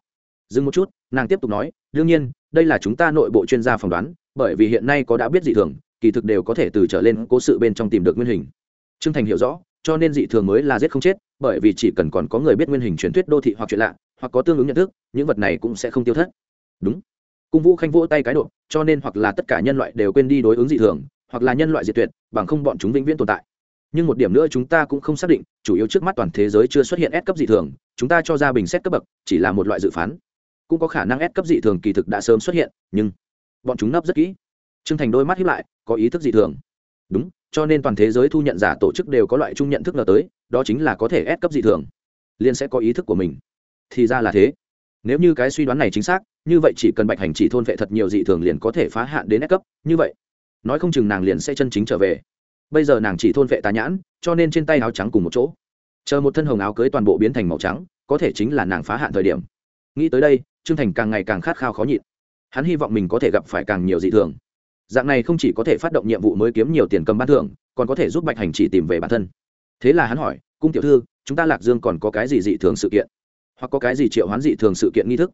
Dừng một chút nàng tiếp tục nói, đương nhiên, đây là chúng ta nội bộ chuyên gia phỏng đoán, bởi vì hiện nay có đã biết dị thường, kỳ thực đều có thể từ trở lên cố sự bên trong tìm được nguyên hình. Trương thành hiểu rõ, cho nên dị thường mới là giết không chết, bởi vì chỉ cần còn có người biết nguyên hình truyền thuyết đô thị hoặc chuyện lạ, hoặc có tương ứng nhận thức, những vật này cũng sẽ không tiêu thất. Đúng. Cung vũ khanh vỗ tay cái độ, cho nên hoặc là tất cả nhân loại đều quên đi đối ứng dị thường, hoặc là nhân loại diệt tuyệt, bằng không bọn chúng vĩnh viễn tồn tại. Nhưng một điểm nữa chúng ta cũng không xác định, chủ yếu trước mắt toàn thế giới chưa xuất hiện S cấp dị thường, chúng ta cho ra bình xét cấp bậc, chỉ là một loại dự phán cũng có khả năng S cấp dị thường kỳ thực đã sớm xuất hiện, nhưng bọn chúng nấp rất kỹ. T r ư ơ n g thành đôi mắt hiếp lại, có ý thức dị thường. Đúng, cho nên toàn thế giới thu nhận giả tổ chức đều có loại chung nhận thức ngờ tới, đó chính là có thể S cấp dị thường. Liên sẽ có ý thức của mình. Thì ra là thế. Nếu như cái suy đoán này chính xác, như vậy chỉ cần bạch hành chỉ thôn vệ thật nhiều dị thường liền có thể phá hạn đến S cấp, như vậy. Nói không chừng nàng liền sẽ chân chính trở về. Bây giờ nàng chỉ thôn vệ tà nhãn, cho nên trên tay áo trắng cùng một chỗ. Chờ một thân hồng áo cưới toàn bộ biến thành màu trắng, có thể chính là nàng phá hạn thời điểm. Nghĩ tới đây trương thành càng ngày càng khát khao khó nhịn. Hắn hy vọng mình có thể gặp phải càng nhiều dị thường. Dạng này không chỉ có thể phát động nhiệm vụ mới kiếm nhiều tiền cầm ban thưởng, còn có thể giúp bạch hành chỉ tìm về bản thân. Thế là hắn hỏi, cung tiểu thư, chúng ta lạc dương còn có cái gì dị thường sự kiện? Hoặc có cái gì triệu hoán dị thường sự kiện nghi thức?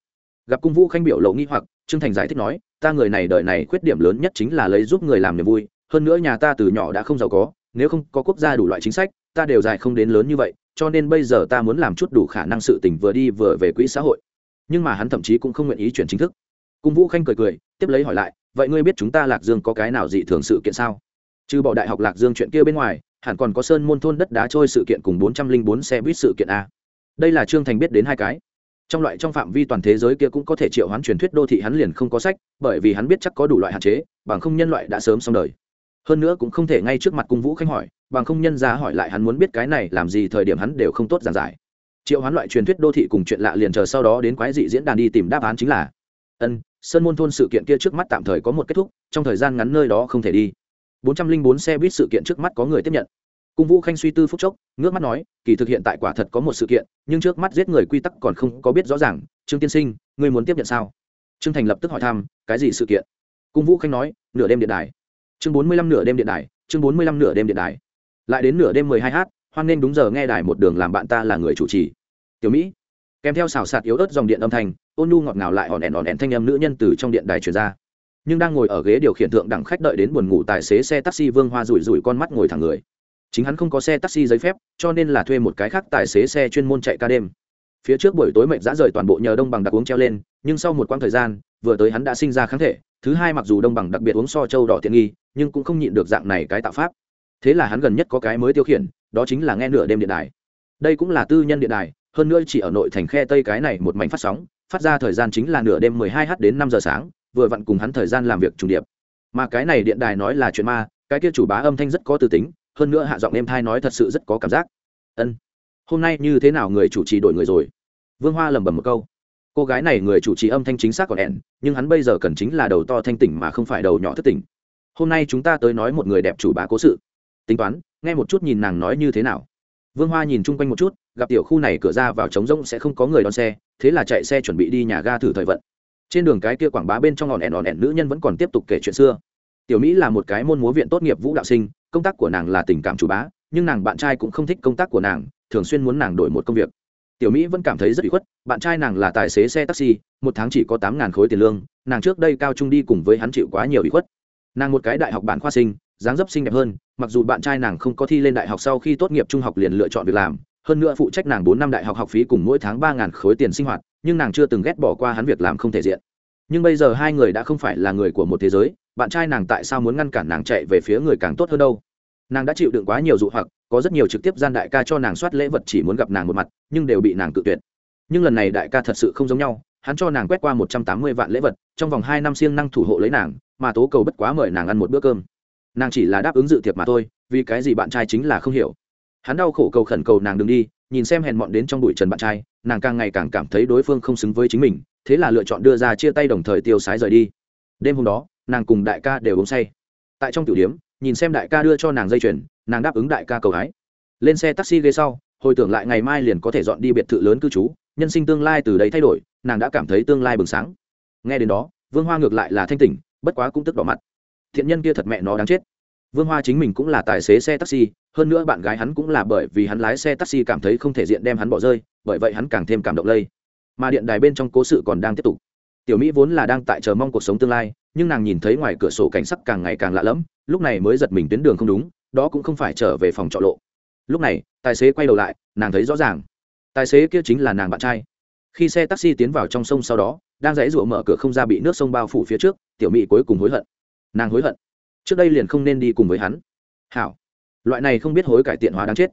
Gặp cung vũ khanh biểu lộ nghi hoặc, trương thành giải thích nói, ta người này đời này khuyết điểm lớn nhất chính là lấy giúp người làm niềm vui, hơn nữa nhà ta từ nhỏ đã không giàu có, nếu không có quốc gia đủ loại chính sách, ta đều dài không đến lớn như vậy, cho nên bây giờ ta muốn làm chút đủ khả năng sự tỉnh vừa đi vừa về quỹ xã hội nhưng mà hắn thậm chí cũng không nguyện ý chuyển chính thức. Cung vũ khanh cười cười, tiếp lấy hỏi lại, vậy ngươi biết chúng ta lạc dương có cái nào dị thường sự kiện sao? Trừ bỏ đại học lạc dương chuyện kia bên ngoài, hẳn còn có sơn môn thôn đất đá trôi sự kiện cùng bốn trăm linh bốn xe buýt sự kiện a đây là trương thành biết đến hai cái. Trong loại trong phạm vi toàn thế giới kia cũng có thể triệu hoán truyền thuyết đô thị hắn liền không có sách, bởi vì hắn biết chắc có đủ loại hạn chế, bằng không nhân loại đã sớm xong đời. Hơn nữa cũng không thể ngay trước mặt cung vũ khanh hỏi, bằng không nhân ra hỏi lại hắn muốn biết cái này làm gì thời điểm hắn đều không tốt giản giải triệu hoán loại truyền thuyết đô thị cùng chuyện lạ liền chờ sau đó đến quái dị diễn đàn đi tìm đáp án chính là, ân, sơn môn thôn sự kiện kia trước mắt tạm thời có một kết thúc, trong thời gian ngắn nơi đó không thể đi. bốn trăm linh bốn xe buýt sự kiện trước mắt có người tiếp nhận. Cung vũ khanh suy tư phúc chốc, ngước mắt nói, kỳ thực hiện tại quả thật có một sự kiện, nhưng trước mắt giết người quy tắc còn không có biết rõ ràng, trương tiên sinh, ngươi muốn tiếp nhận sao? Trương thành lập tức hỏi thăm, cái gì sự kiện? Cung vũ khanh nói, nửa đêm điện đài. Chương bốn mươi lăm nửa đêm điện đài, chương bốn mươi lăm nửa đêm điện đài. Lại đến nửa đêm mười hai h hoan nên đúng giờ nghe đài một đường làm bạn ta là người chủ trì tiểu mỹ. Kèm theo xào sạt yếu ớt dòng điện âm thanh, ôn nhu ngọt ngào lại hòn đèn hòn đèn thanh âm nữ nhân từ trong điện đài truyền ra. Nhưng đang ngồi ở ghế điều khiển thượng đẳng khách đợi đến buồn ngủ tài xế xe taxi vương hoa rủi rủi con mắt ngồi thẳng người. Chính hắn không có xe taxi giấy phép, cho nên là thuê một cái khác tài xế xe chuyên môn chạy ca đêm. Phía trước buổi tối mệnh dã rời toàn bộ nhờ đông bằng đặc uống treo lên, nhưng sau một quãng thời gian, vừa tới hắn đã sinh ra kháng thể, thứ hai mặc dù đông bằng đặc biệt uống so châu đỏ tiện nghi, nhưng cũng không nhịn được dạng này cái tạo pháp. Thế là hắn gần nhất có cái mới tiêu khiển, đó chính là nghe nửa đêm điện đài. Đây cũng là tư nhân điện đài hơn nữa chỉ ở nội thành khe tây cái này một mảnh phát sóng, phát ra thời gian chính là nửa đêm 12 h đến 5 giờ sáng, vừa vặn cùng hắn thời gian làm việc trùng điệp. Mà cái này điện đài nói là chuyện ma, cái kia chủ bá âm thanh rất có tư tính, hơn nữa hạ giọng em thai nói thật sự rất có cảm giác. Ân, hôm nay như thế nào người chủ trì đổi người rồi? Vương hoa lẩm bẩm một câu. Cô gái này người chủ trì âm thanh chính xác còn ẻn, nhưng hắn bây giờ cần chính là đầu to thanh tỉnh mà không phải đầu nhỏ thất tỉnh. Hôm nay chúng ta tới nói một người đẹp chủ bá cố sự. Tính toán, nghe một chút nhìn nàng nói như thế nào vương hoa nhìn chung quanh một chút, gặp tiểu khu này cửa ra vào trống rỗng sẽ không có người đón xe, thế là chạy xe chuẩn bị đi nhà ga thử thời vận. Trên đường cái kia quảng bá bên trong ngọn ẻn ngọn ẻn nữ nhân vẫn còn tiếp tục kể chuyện xưa. Tiểu mỹ là một cái môn múa viện tốt nghiệp vũ đạo sinh, công tác của nàng là tình cảm chủ bá, nhưng nàng bạn trai cũng không thích công tác của nàng, thường xuyên muốn nàng đổi một công việc. Tiểu mỹ vẫn cảm thấy rất bị khuất, bạn trai nàng là tài xế xe taxi, một tháng chỉ có tám ngàn khối tiền lương, nàng trước đây cao trung đi cùng với hắn chịu quá nhiều bị khuất. Nàng một cái đại học bản khoa sinh dáng dấp xinh đẹp hơn, mặc dù bạn trai nàng không có thi lên đại học sau khi tốt nghiệp trung học liền lựa chọn việc làm, hơn nữa phụ trách nàng bốn năm đại học học phí cùng mỗi tháng ba ngàn khối tiền sinh hoạt, nhưng nàng chưa từng ghét bỏ qua hắn việc làm không thể diện. Nhưng bây giờ hai người đã không phải là người của một thế giới, bạn trai nàng tại sao muốn ngăn cản nàng chạy về phía người càng tốt hơn đâu? Nàng đã chịu đựng quá nhiều dụ hoặc, có rất nhiều trực tiếp gian đại ca cho nàng soát lễ vật chỉ muốn gặp nàng một mặt, nhưng đều bị nàng cự tuyệt. Nhưng lần này đại ca thật sự không giống nhau, hắn cho nàng quét qua một trăm tám mươi vạn lễ vật, trong vòng hai năm siêng năng thủ hộ lấy nàng, mà tố cầu bất quá mời nàng ăn một bữa cơm nàng chỉ là đáp ứng dự tiệc mà thôi, vì cái gì bạn trai chính là không hiểu. Hắn đau khổ cầu khẩn cầu nàng đừng đi, nhìn xem hèn mọn đến trong bụi trần bạn trai, nàng càng ngày càng cảm thấy đối phương không xứng với chính mình, thế là lựa chọn đưa ra chia tay đồng thời tiêu sái rời đi. Đêm hôm đó, nàng cùng đại ca đều uống say. Tại trong tiểu điếm nhìn xem đại ca đưa cho nàng dây chuyền, nàng đáp ứng đại ca cầu hái. Lên xe taxi ghế sau, hồi tưởng lại ngày mai liền có thể dọn đi biệt thự lớn cư trú, nhân sinh tương lai từ đây thay đổi, nàng đã cảm thấy tương lai bừng sáng. Nghe đến đó, vương hoa ngược lại là thanh tỉnh, bất quá cũng tức đỏ mặt thiện nhân kia thật mẹ nó đáng chết. Vương hoa chính mình cũng là tài xế xe taxi, hơn nữa bạn gái hắn cũng là bởi vì hắn lái xe taxi cảm thấy không thể diện đem hắn bỏ rơi, bởi vậy hắn càng thêm cảm động lây. Mà điện đài bên trong cố sự còn đang tiếp tục. Tiểu mỹ vốn là đang tại chờ mong cuộc sống tương lai, nhưng nàng nhìn thấy ngoài cửa sổ cảnh sắc càng ngày càng lạ lẫm, lúc này mới giật mình tuyến đường không đúng, đó cũng không phải trở về phòng trọ lộ. Lúc này, tài xế quay đầu lại, nàng thấy rõ ràng. Tài xế kia chính là nàng bạn trai. Khi xe taxi tiến vào trong sông sau đó, đang dãy rụa mở cửa không ra bị nước sông bao phủ phía trước, tiểu mỹ cuối cùng hối hận nàng hối hận. Trước đây liền không nên đi cùng với hắn. Hảo. Loại này không biết hối cải tiện hóa đáng chết.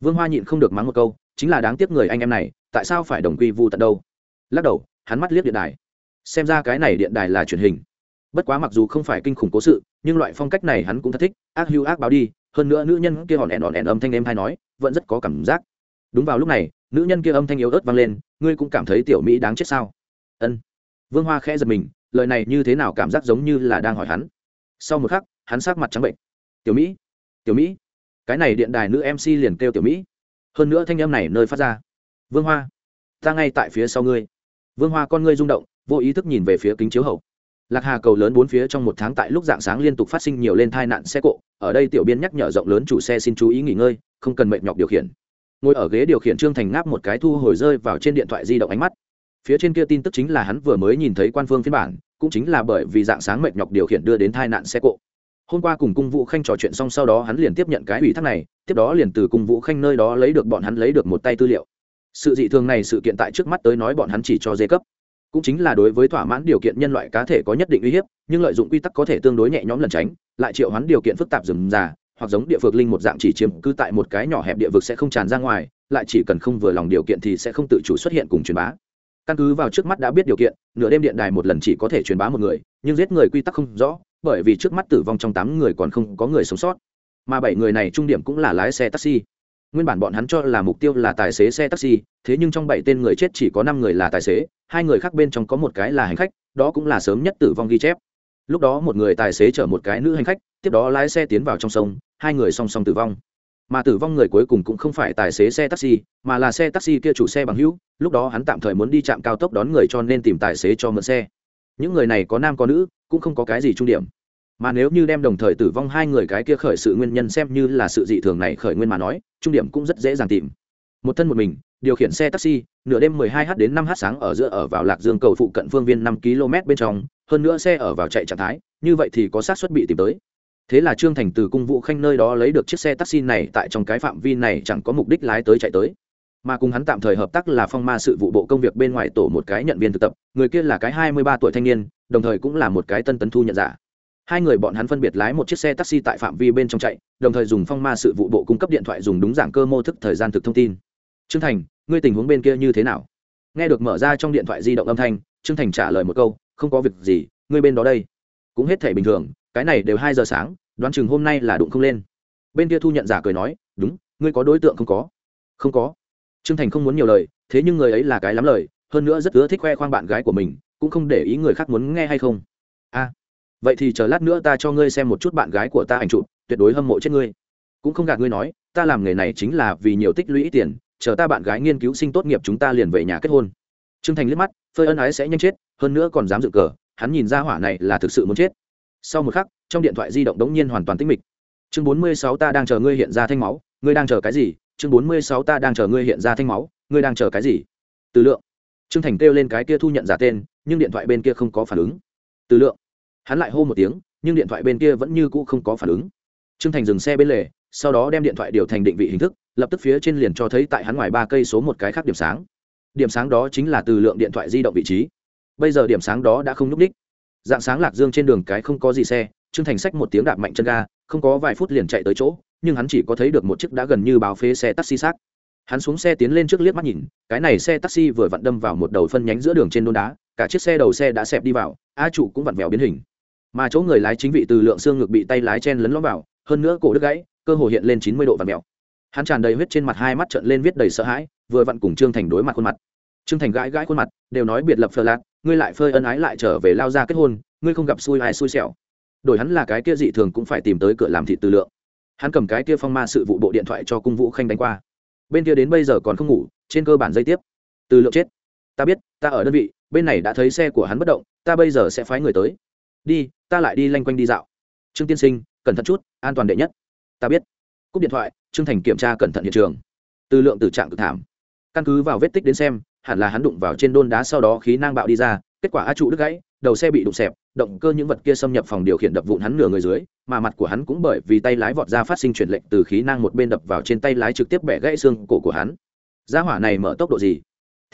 Vương hoa nhịn không được mắng một câu, chính là đáng tiếc người anh em này, tại sao phải đồng quy vu tận đâu? Lắc đầu, hắn mắt liếc điện đài. Xem ra cái này điện đài là truyền hình. Bất quá mặc dù không phải kinh khủng cố sự, nhưng loại phong cách này hắn cũng thật thích. Ác hưu ác báo đi, hơn nữa nữ nhân kia hòn ẻn hòn ẻn âm thanh em hay nói, vẫn rất có cảm giác. Đúng vào lúc này, nữ nhân kia âm thanh yếu ớt vang lên, ngươi cũng cảm thấy tiểu mỹ đáng chết sao? Ân. Vương hoa khẽ giật mình, lời này như thế nào cảm giác giống như là đang hỏi hắn sau một khắc, hắn sát mặt trắng bệnh. Tiểu mỹ tiểu mỹ. Cái này điện đài nữ mc liền kêu tiểu mỹ. Hơn nữa thanh em này nơi phát ra. Vương hoa, ta ngay tại phía sau ngươi. Vương hoa con ngươi rung động, vô ý thức nhìn về phía kính chiếu hậu. Lạc hà cầu lớn bốn phía trong một tháng tại lúc dạng sáng liên tục phát sinh nhiều lên tai nạn xe cộ, ở đây tiểu biên nhắc nhở rộng lớn chủ xe xin chú ý nghỉ ngơi, không cần mệt nhọc điều khiển. Ngồi ở ghế điều khiển trương thành ngáp một cái thu hồi rơi vào trên điện thoại di động ánh mắt. Phía trên kia tin tức chính là hắn vừa mới nhìn thấy quan phương phiên bản cũng chính là bởi vì dạng sáng mệt nhọc điều khiển đưa đến tai nạn xe cộ. Hôm qua cùng cung vũ khanh trò chuyện xong sau đó hắn liền tiếp nhận cái ủy thác này, tiếp đó liền từ cung vũ khanh nơi đó lấy được bọn hắn lấy được một tay tư liệu. Sự dị thường này sự kiện tại trước mắt tới nói bọn hắn chỉ cho dê cấp. Cũng chính là đối với thỏa mãn điều kiện nhân loại cá thể có nhất định uy hiếp, nhưng lợi dụng quy tắc có thể tương đối nhẹ nhõm lẩn tránh, lại triệu hắn điều kiện phức tạp rừng già hoặc giống địa phược linh một dạng chỉ chiếm cứ tại một cái nhỏ hẹp địa vực sẽ không tràn ra ngoài, lại chỉ cần không vừa lòng điều kiện thì sẽ không tự chủ xuất hiện cùng truyền bá căn cứ vào trước mắt đã biết điều kiện, nửa đêm điện đài một lần chỉ có thể truyền bá một người, nhưng giết người quy tắc không rõ, bởi vì trước mắt tử vong trong tám người còn không có người sống sót. Mà bảy người này trung điểm cũng là lái xe taxi. Nguyên bản bọn hắn cho là mục tiêu là tài xế xe taxi, thế nhưng trong bảy tên người chết chỉ có năm người là tài xế, hai người khác bên trong có một cái là hành khách, đó cũng là sớm nhất tử vong ghi chép. Lúc đó một người tài xế chở một cái nữ hành khách, tiếp đó lái xe tiến vào trong sông, hai người song song tử vong mà tử vong người cuối cùng cũng không phải tài xế xe taxi, mà là xe taxi kia chủ xe bằng hữu, lúc đó hắn tạm thời muốn đi trạm cao tốc đón người cho nên tìm tài xế cho mượn xe. Những người này có nam có nữ, cũng không có cái gì trung điểm. Mà nếu như đem đồng thời tử vong hai người cái kia khởi sự nguyên nhân xem như là sự dị thường này khởi nguyên mà nói, trung điểm cũng rất dễ dàng tìm. Một thân một mình, điều khiển xe taxi, nửa đêm 12 h đến 5 h sáng ở giữa ở vào lạc dương cầu phụ cận phương viên 5 km bên trong, hơn nữa xe ở vào chạy trạng thái, như vậy thì có xác suất bị tìm tới thế là trương thành từ cung vũ khanh nơi đó lấy được chiếc xe taxi này tại trong cái phạm vi này chẳng có mục đích lái tới chạy tới. Mà cùng hắn tạm thời hợp tác là phong ma sự vụ bộ công việc bên ngoài tổ một cái nhận viên thực tập, người kia là cái 23 tuổi thanh niên, đồng thời cũng là một cái tân tấn thu nhận giả. Hai người bọn hắn phân biệt lái một chiếc xe taxi tại phạm vi bên trong chạy, đồng thời dùng phong ma sự vụ bộ cung cấp điện thoại dùng đúng dạng cơ mô thức thời gian thực thông tin. Trương thành, ngươi tình huống bên kia như thế nào? Nghe được mở ra trong điện thoại di động âm thanh, trương thành trả lời một câu, không có việc gì, ngươi bên đó đây. Cũng hết thể bình thường cái này đều hai giờ sáng, đoán chừng hôm nay là đụng không lên. Bên kia thu nhận giả cười nói, đúng, ngươi có đối tượng không có? Không có. Trương thành không muốn nhiều lời, thế nhưng người ấy là cái lắm lời, hơn nữa rất ưa thích khoe khoang bạn gái của mình, cũng không để ý người khác muốn nghe hay không. A, vậy thì chờ lát nữa ta cho ngươi xem một chút bạn gái của ta ảnh chụp, tuyệt đối hâm mộ chết ngươi. Cũng không gạt ngươi nói, ta làm nghề này chính là vì nhiều tích lũy tiền, chờ ta bạn gái nghiên cứu sinh tốt nghiệp chúng ta liền về nhà kết hôn. Trương thành liếc mắt, phơi ân ái sẽ nhanh chết, hơn nữa còn dám dựng cờ, hắn nhìn ra hỏa này là thực sự muốn chết sau một khắc, trong điện thoại di động đống nhiên hoàn toàn tĩnh mịch. Chương bốn mươi sáu ta đang chờ ngươi hiện ra thanh máu. Ngươi đang chờ cái gì? Chương bốn mươi sáu ta đang chờ ngươi hiện ra thanh máu. Ngươi đang chờ cái gì? Từ lượng. Trương thành kêu lên cái kia thu nhận giả tên, nhưng điện thoại bên kia không có phản ứng. Từ lượng. Hắn lại hô một tiếng, nhưng điện thoại bên kia vẫn như cũ không có phản ứng. Trương thành dừng xe bên lề, sau đó đem điện thoại điều thành định vị hình thức, lập tức phía trên liền cho thấy tại hắn ngoài ba cây số một cái khác điểm sáng. Điểm sáng đó chính là từ lượng điện thoại di động vị trí. Bây giờ điểm sáng đó đã không nhúc đích dạng sáng lạc dương trên đường cái không có gì xe, trương thành sách một tiếng đạp mạnh chân ga, không có vài phút liền chạy tới chỗ, nhưng hắn chỉ có thấy được một chiếc đã gần như báo phế xe taxi xác. Hắn xuống xe tiến lên trước liếc mắt nhìn, cái này xe taxi vừa vặn đâm vào một đầu phân nhánh giữa đường trên đôn đá, cả chiếc xe đầu xe đã xẹp đi vào, a trụ cũng vặn vẹo biến hình. Mà chỗ người lái chính vị từ lượng xương ngực bị tay lái chen lấn lõm vào, hơn nữa cổ đứt gãy, cơ hồ hiện lên chín mươi độ vặn mèo hắn tràn đầy huyết trên mặt hai mắt trợn lên viết đầy sợ hãi, vừa vặn cùng trương thành đối mặt khuôn mặt. Trương thành gãi gãi khuôn mặt, đều nói biệt lập phờ lạc ngươi lại phơi ân ái lại trở về lao ra kết hôn, ngươi không gặp xui ai xui xẻo. Đổi hắn là cái kia dị thường cũng phải tìm tới cửa làm thị tư lượng. Hắn cầm cái kia phong ma sự vụ bộ điện thoại cho cung vũ khanh đánh qua. Bên kia đến bây giờ còn không ngủ, trên cơ bản dây tiếp. Từ lượng chết. Ta biết, ta ở đơn vị, bên này đã thấy xe của hắn bất động, ta bây giờ sẽ phái người tới. Đi, ta lại đi lanh quanh đi dạo. Trương tiên sinh, cẩn thận chút, an toàn đệ nhất. Ta biết. Cúp điện thoại, trương thành kiểm tra cẩn thận hiện trường. Từ lượng từ trạng cực thảm. Căn cứ vào vết tích đến xem hẳn là hắn đụng vào trên đôn đá sau đó khí nang bạo đi ra, kết quả a trụ đứt gãy, đầu xe bị đụng xẹp, động cơ những vật kia xâm nhập phòng điều khiển đập vụn hắn nửa người dưới, mà mặt của hắn cũng bởi vì tay lái vọt ra phát sinh chuyển lệnh từ khí nang một bên đập vào trên tay lái trực tiếp bẻ gãy xương cổ của hắn. Giá hỏa này mở tốc độ gì?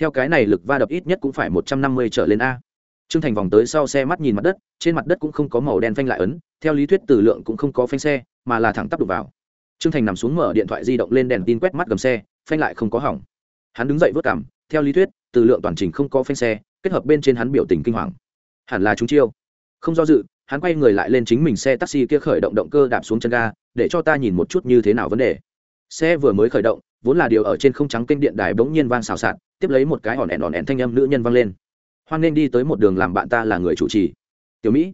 Theo cái này lực va đập ít nhất cũng phải một trăm năm mươi trở lên a. Trương thành vòng tới sau xe mắt nhìn mặt đất, trên mặt đất cũng không có màu đen phanh lại ấn, theo lý thuyết từ lượng cũng không có phanh xe, mà là thẳng tắp đụng vào. Trương thành nằm xuống mở điện thoại di động lên đèn tin quét mắt gầm xe, phanh lại không có hỏng. Hắn đứng dậy vớt cằm theo lý thuyết, từ lượng toàn trình không có phanh xe, kết hợp bên trên hắn biểu tình kinh hoàng. Hẳn là chúng chiêu. Không do dự, hắn quay người lại lên chính mình xe taxi kia khởi động động cơ đạp xuống chân ga, để cho ta nhìn một chút như thế nào vấn đề. Xe vừa mới khởi động, vốn là điều ở trên không trắng kênh điện đài bỗng nhiên vang xào xạc, tiếp lấy một cái hòn ẹn hòn ẹn thanh âm nữ nhân vang lên. Hoan nên đi tới một đường làm bạn ta là người chủ trì. Tiểu mỹ,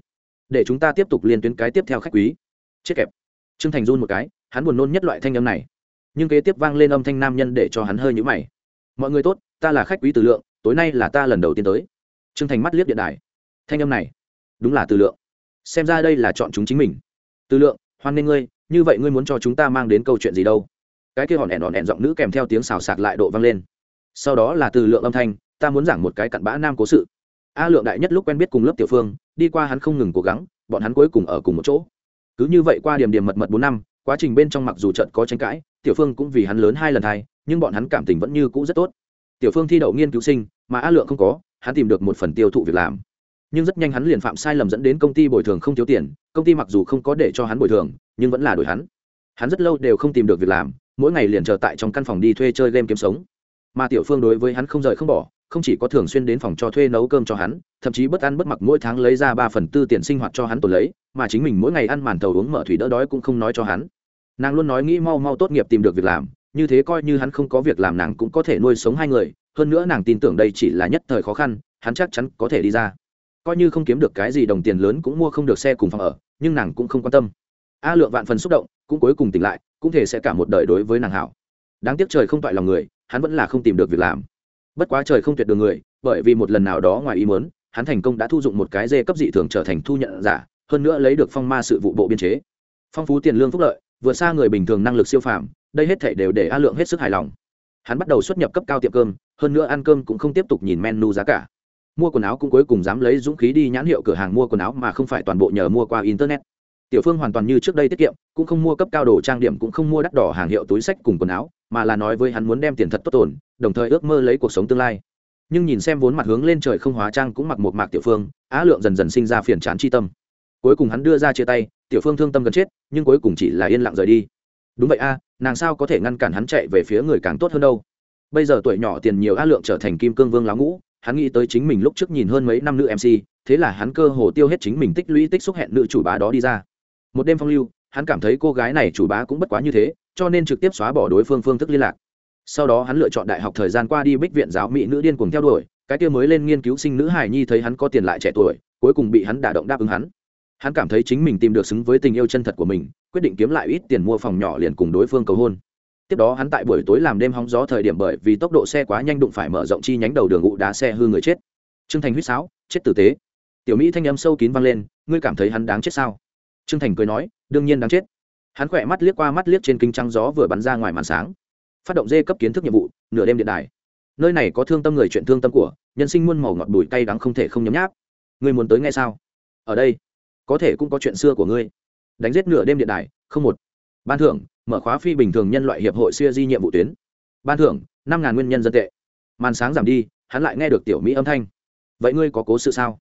để chúng ta tiếp tục liên tuyến cái tiếp theo khách quý. Chết kẹp. Trương thành run một cái, hắn buồn nôn nhất loại thanh âm này. Nhưng kế tiếp vang lên âm thanh nam nhân để cho hắn hơi nhũ mày. Mọi người tốt ta là khách quý từ lượng, tối nay là ta lần đầu tiên tới. Trương thành mắt liếc điện đài. Thanh âm này, đúng là từ lượng. Xem ra đây là chọn chúng chính mình. Từ lượng, hoan nghênh ngươi, như vậy ngươi muốn cho chúng ta mang đến câu chuyện gì đâu? Cái kia hòn ẻn hòn ẻn giọng nữ kèm theo tiếng xào sạc lại độ vang lên. Sau đó là từ lượng âm thanh, ta muốn giảng một cái cặn bã nam cố sự. A lượng đại nhất lúc quen biết cùng lớp tiểu phương, đi qua hắn không ngừng cố gắng, bọn hắn cuối cùng ở cùng một chỗ. Cứ như vậy qua điểm điểm mật mật bốn năm, quá trình bên trong mặc dù trận có tranh cãi, tiểu phương cũng vì hắn lớn hai lần thai nhưng bọn hắn cảm tình vẫn như cũ rất tốt tiểu phương thi đậu nghiên cứu sinh, mà a lượng không có, hắn tìm được một phần tiêu thụ việc làm. Nhưng rất nhanh hắn liền phạm sai lầm dẫn đến công ty bồi thường không thiếu tiền, công ty mặc dù không có để cho hắn bồi thường, nhưng vẫn là đổi hắn. Hắn rất lâu đều không tìm được việc làm, mỗi ngày liền chờ tại trong căn phòng đi thuê chơi game kiếm sống. Mà tiểu phương đối với hắn không rời không bỏ, không chỉ có thường xuyên đến phòng cho thuê nấu cơm cho hắn, thậm chí bất ăn bất mặc mỗi tháng lấy ra ba phần tư tiền sinh hoạt cho hắn tồn lấy, mà chính mình mỗi ngày ăn màn tàu uống mở thủy đỡ đói cũng không nói cho hắn. Nàng luôn nói nghĩ mau mau tốt nghiệp tìm được việc làm như thế coi như hắn không có việc làm nàng cũng có thể nuôi sống hai người, hơn nữa nàng tin tưởng đây chỉ là nhất thời khó khăn, hắn chắc chắn có thể đi ra. Coi như không kiếm được cái gì đồng tiền lớn cũng mua không được xe cùng phòng ở, nhưng nàng cũng không quan tâm. A lượng vạn phần xúc động, cũng cuối cùng tỉnh lại, cũng thể sẽ cả một đời đối với nàng hảo. Đáng tiếc trời không toại lòng người, hắn vẫn là không tìm được việc làm. Bất quá trời không tuyệt đường người, bởi vì một lần nào đó ngoài ý muốn, hắn thành công đã thu dụng một cái dê cấp dị thường trở thành thu nhận giả, hơn nữa lấy được phong ma sự vụ bộ biên chế. Phong phú tiền lương phúc lợi, vượt xa người bình thường năng lực siêu phàm đây hết thể đều để a lượng hết sức hài lòng. Hắn bắt đầu xuất nhập cấp cao tiệm cơm, hơn nữa ăn cơm cũng không tiếp tục nhìn menu giá cả. Mua quần áo cũng cuối cùng dám lấy dũng khí đi nhãn hiệu cửa hàng mua quần áo mà không phải toàn bộ nhờ mua qua internet. Tiểu phương hoàn toàn như trước đây tiết kiệm, cũng không mua cấp cao đồ trang điểm cũng không mua đắt đỏ hàng hiệu túi sách cùng quần áo, mà là nói với hắn muốn đem tiền thật tốt tổn đồng thời ước mơ lấy cuộc sống tương lai. Nhưng nhìn xem vốn mặt hướng lên trời không hóa trang cũng mặc một mạc tiểu phương, á lượng dần dần sinh ra phiền chán chi tâm. Cuối cùng hắn đưa ra chia tay, tiểu phương thương tâm gần chết, nhưng cuối cùng chỉ là yên lặng rời đi. Đúng vậy a nàng sao có thể ngăn cản hắn chạy về phía người càng tốt hơn đâu? Bây giờ tuổi nhỏ tiền nhiều a lượng trở thành kim cương vương láo ngũ, hắn nghĩ tới chính mình lúc trước nhìn hơn mấy năm nữ mc thế là hắn cơ hồ tiêu hết chính mình tích lũy tích xúc hẹn nữ chủ bá đó đi ra. Một đêm phong lưu, hắn cảm thấy cô gái này chủ bá cũng bất quá như thế, cho nên trực tiếp xóa bỏ đối phương phương thức liên lạc. Sau đó hắn lựa chọn đại học thời gian qua đi bích viện giáo mỹ nữ điên cùng theo đuổi, cái kia mới lên nghiên cứu sinh nữ hải nhi thấy hắn có tiền lại trẻ tuổi, cuối cùng bị hắn đả động đáp ứng hắn hắn cảm thấy chính mình tìm được xứng với tình yêu chân thật của mình, quyết định kiếm lại ít tiền mua phòng nhỏ liền cùng đối phương cầu hôn. Tiếp đó hắn tại buổi tối làm đêm hóng gió thời điểm bởi vì tốc độ xe quá nhanh đụng phải mở rộng chi nhánh đầu đường ụ đá xe hư người chết. Trương thành huýt sáo, chết tử tế. Tiểu mỹ thanh âm sâu kín vang lên, ngươi cảm thấy hắn đáng chết sao? Trương thành cười nói, đương nhiên đáng chết. Hắn khỏe mắt liếc qua mắt liếc trên kinh trăng gió vừa bắn ra ngoài màn sáng. Phát động dê cấp kiến thức nhiệm vụ, nửa đêm điện đài. Nơi này có thương tâm người chuyện thương tâm của, nhân sinh muôn màu ngọt bùi cay đắng không thể không nhấm nháp. Ngươi muốn tới ngay sao? Ở đây có thể cũng có chuyện xưa của ngươi. Đánh giết nửa đêm điện đài, không một. Ban thưởng, mở khóa phi bình thường nhân loại hiệp hội siêu di nhiệm vụ tuyến. Ban thưởng, năm ngàn nguyên nhân dân tệ. Màn sáng giảm đi, hắn lại nghe được tiểu mỹ âm thanh. Vậy ngươi có cố sự sao?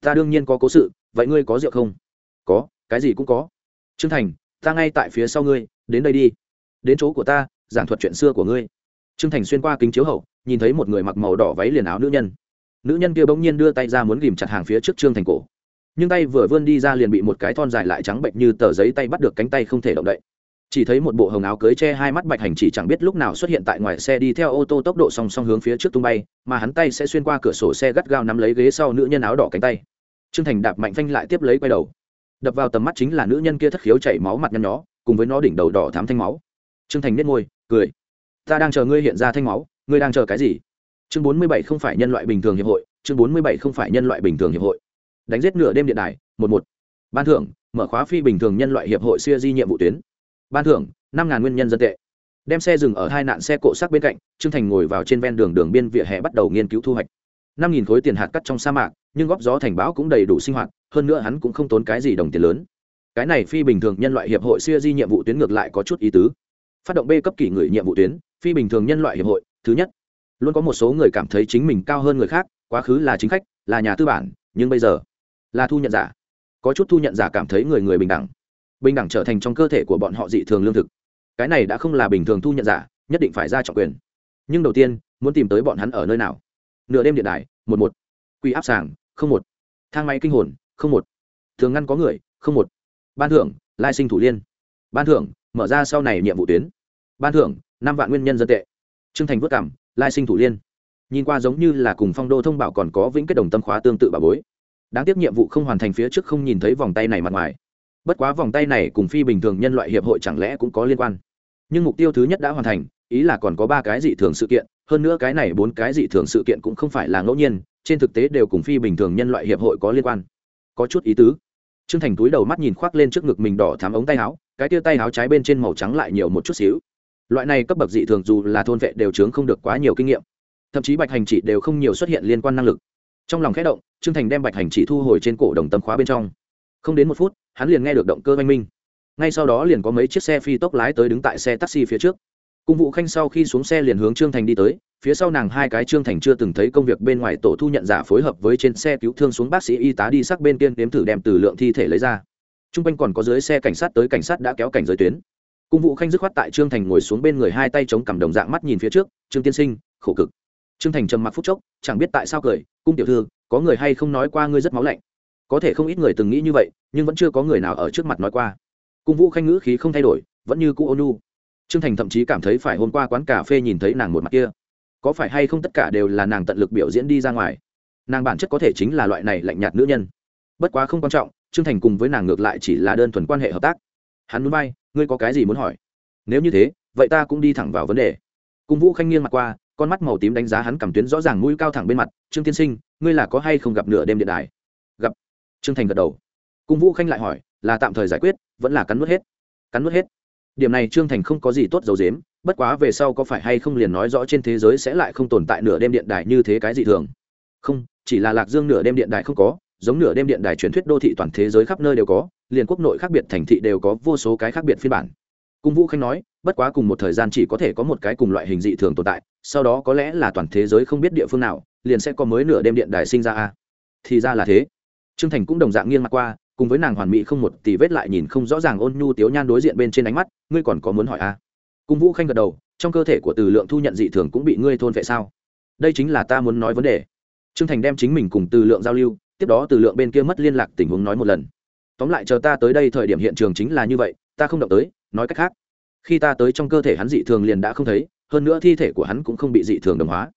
Ta đương nhiên có cố sự, vậy ngươi có rượu không? Có, cái gì cũng có. T r ư ơ n g thành, ta ngay tại phía sau ngươi, đến đây đi. Đến chỗ của ta, giảng thuật chuyện xưa của ngươi. T r ư ơ n g thành xuyên qua kính chiếu hậu, nhìn thấy một người mặc màu đỏ váy liền áo nữ nhân. Nữ nhân kia bỗng nhiên đưa tay ra muốn ghìm chặt hàng phía trước trương thành cổ nhưng tay vừa vươn đi ra liền bị một cái thon dài lại trắng bệnh như tờ giấy tay bắt được cánh tay không thể động đậy. Chỉ thấy một bộ hồng áo cưới che hai mắt bạch hành chỉ chẳng biết lúc nào xuất hiện tại ngoài xe đi theo ô tô tốc độ song song hướng phía trước tung bay, mà hắn tay sẽ xuyên qua cửa sổ xe gắt gao nắm lấy ghế sau nữ nhân áo đỏ cánh tay. T r ư ơ n g thành đạp mạnh phanh lại tiếp lấy quay đầu. Đập vào tầm mắt chính là nữ nhân kia thất khiếu chảy máu mặt nhăn nhó, cùng với nó đỉnh đầu đỏ thám thanh máu. T r ư ơ n g thành nết môi, cười. Ta đang chờ ngươi hiện ra thanh máu, ngươi đang chờ cái gì? Chương bốn mươi bảy không phải nhân loại bình thường hiệp hội, chương bốn mươi bảy không phải nhân loại bình thường hiệp hội đánh giết nửa đêm điện đài, một một. Ban thưởng, mở khóa phi bình thường nhân loại hiệp hội siêu di nhiệm vụ tuyến. Ban thưởng, năm ngàn nguyên nhân dân tệ. Đem xe dừng ở hai nạn xe cộ sát bên cạnh, trương thành ngồi vào trên ven đường đường biên vỉa hè bắt đầu nghiên cứu thu hoạch. Năm nghìn khối tiền hạt cắt trong sa mạc, nhưng góp gió thành bão cũng đầy đủ sinh hoạt, hơn nữa hắn cũng không tốn cái gì đồng tiền lớn. Cái này phi bình thường nhân loại hiệp hội siêu di nhiệm vụ tuyến ngược lại có chút ý tứ. Phát động b cấp kỷ người nhiệm vụ tuyến, phi bình thường nhân loại hiệp hội, thứ nhất. Luôn có một số người cảm thấy chính mình cao hơn người khác, quá khứ là chính khách, là nhà tư bản, nhưng bây giờ là thu nhận giả. Có chút thu nhận giả cảm thấy người người bình đẳng. Bình đẳng trở thành trong cơ thể của bọn họ dị thường lương thực. Cái này đã không là bình thường thu nhận giả, nhất định phải ra trọng quyền. Nhưng đầu tiên, muốn tìm tới bọn hắn ở nơi nào? Nửa đêm điện đài, một một. Quy áp sàng, không một. Thang máy kinh hồn, không một. Thường ngăn có người, không một. Ban thưởng, lai sinh thủ liên. Ban thưởng, mở ra sau này nhiệm vụ tuyến. Ban thưởng, năm vạn nguyên nhân dân tệ. Trương thành vất cảm lai sinh thủ liên. Nhìn qua giống như là cùng phong đô thông bảo còn có vĩnh kết đồng tâm khóa tương tự bà bối đáng tiếc nhiệm vụ không hoàn thành phía trước không nhìn thấy vòng tay này mặt ngoài. Bất quá vòng tay này cùng phi bình thường nhân loại hiệp hội chẳng lẽ cũng có liên quan? Nhưng mục tiêu thứ nhất đã hoàn thành, ý là còn có ba cái dị thường sự kiện, hơn nữa cái này bốn cái dị thường sự kiện cũng không phải là ngẫu nhiên, trên thực tế đều cùng phi bình thường nhân loại hiệp hội có liên quan. Có chút ý tứ. T r ư ơ n g thành túi đầu mắt nhìn khoác lên trước ngực mình đỏ thám ống tay áo, cái tia tay áo trái bên trên màu trắng lại nhiều một chút xíu. Loại này cấp bậc dị thường dù là thôn vệ đều chướng không được quá nhiều kinh nghiệm. Thậm chí bạch hành chỉ đều không nhiều xuất hiện liên quan năng lực trong lòng khẽ động, trương thành đem bạch hành chỉ thu hồi trên cổ đồng tâm khóa bên trong. Không đến một phút, hắn liền nghe được động cơ oanh minh. Ngay sau đó liền có mấy chiếc xe phi tốc lái tới đứng tại xe taxi phía trước. Cung vụ khanh sau khi xuống xe liền hướng trương thành đi tới, phía sau nàng hai cái trương thành chưa từng thấy công việc bên ngoài tổ thu nhận giả phối hợp với trên xe cứu thương xuống bác sĩ y tá đi sắc bên kiên đếm thử đem từ lượng thi thể lấy ra. T r u n g quanh còn có dưới xe cảnh sát tới cảnh sát đã kéo cảnh giới tuyến. Cung vụ khanh dứt khoát tại trương thành ngồi xuống bên người hai tay chống cầm đồng dạng mắt nhìn phía trước, trương tiên sinh, khổ cực trương thành trầm mặc phút chốc, chẳng biết tại sao cười, cung tiểu thư, có người hay không nói qua ngươi rất máu lạnh? Có thể không ít người từng nghĩ như vậy, nhưng vẫn chưa có người nào ở trước mặt nói qua. Cung vũ khanh ngữ khí không thay đổi, vẫn như cũ ônu trương thành thậm chí cảm thấy phải hôm qua quán cà phê nhìn thấy nàng một mặt kia. Có phải hay không tất cả đều là nàng tận lực biểu diễn đi ra ngoài? Nàng bản chất có thể chính là loại này lạnh nhạt nữ nhân. Bất quá không quan trọng, trương thành cùng với nàng ngược lại chỉ là đơn thuần quan hệ hợp tác. Hắn muốn bay ngươi có cái gì muốn hỏi? Nếu như thế, vậy ta cũng đi thẳng vào vấn đề. Cung vũ khanh nghiêng mặt qua con mắt màu tím đánh giá hắn cầm tuyến rõ ràng mũi cao thẳng bên mặt, trương tiên sinh, ngươi là có hay không gặp nửa đêm điện đài? Gặp. Trương thành gật đầu. Cung vũ khanh lại hỏi, là tạm thời giải quyết, vẫn là cắn nuốt hết? Cắn nuốt hết. Điểm này trương thành không có gì tốt dầu dếm bất quá về sau có phải hay không liền nói rõ trên thế giới sẽ lại không tồn tại nửa đêm điện đài như thế cái gì thường? Không, chỉ là lạc dương nửa đêm điện đài không có, giống nửa đêm điện đài truyền thuyết đô thị toàn thế giới khắp nơi đều có, liền quốc nội khác biệt thành thị đều có, vô số cái khác biệt phiên bản cung vũ khanh nói, bất quá cùng một thời gian chỉ có thể có một cái cùng loại hình dị thường tồn tại, sau đó có lẽ là toàn thế giới không biết địa phương nào, liền sẽ có mới nửa đêm điện đài sinh ra a. Thì ra là thế. Trương thành cũng đồng dạng nghiêng mặt qua, cùng với nàng hoàn mỹ không một tỷ vết lại nhìn không rõ ràng ôn nhu tiếu nhan đối diện bên trên ánh mắt, ngươi còn có muốn hỏi a? Cung vũ khanh gật đầu, trong cơ thể của từ lượng thu nhận dị thường cũng bị ngươi thôn vệ sao? Đây chính là ta muốn nói vấn đề. Trương thành đem chính mình cùng từ lượng giao lưu, tiếp đó từ lượng bên kia mất liên lạc tình huống nói một lần. Tóm lại chờ ta tới đây thời điểm hiện trường chính là như vậy, ta không động tới nói cách khác, khi ta tới trong cơ thể hắn dị thường liền đã không thấy, hơn nữa thi thể của hắn cũng không bị dị thường đồng hóa.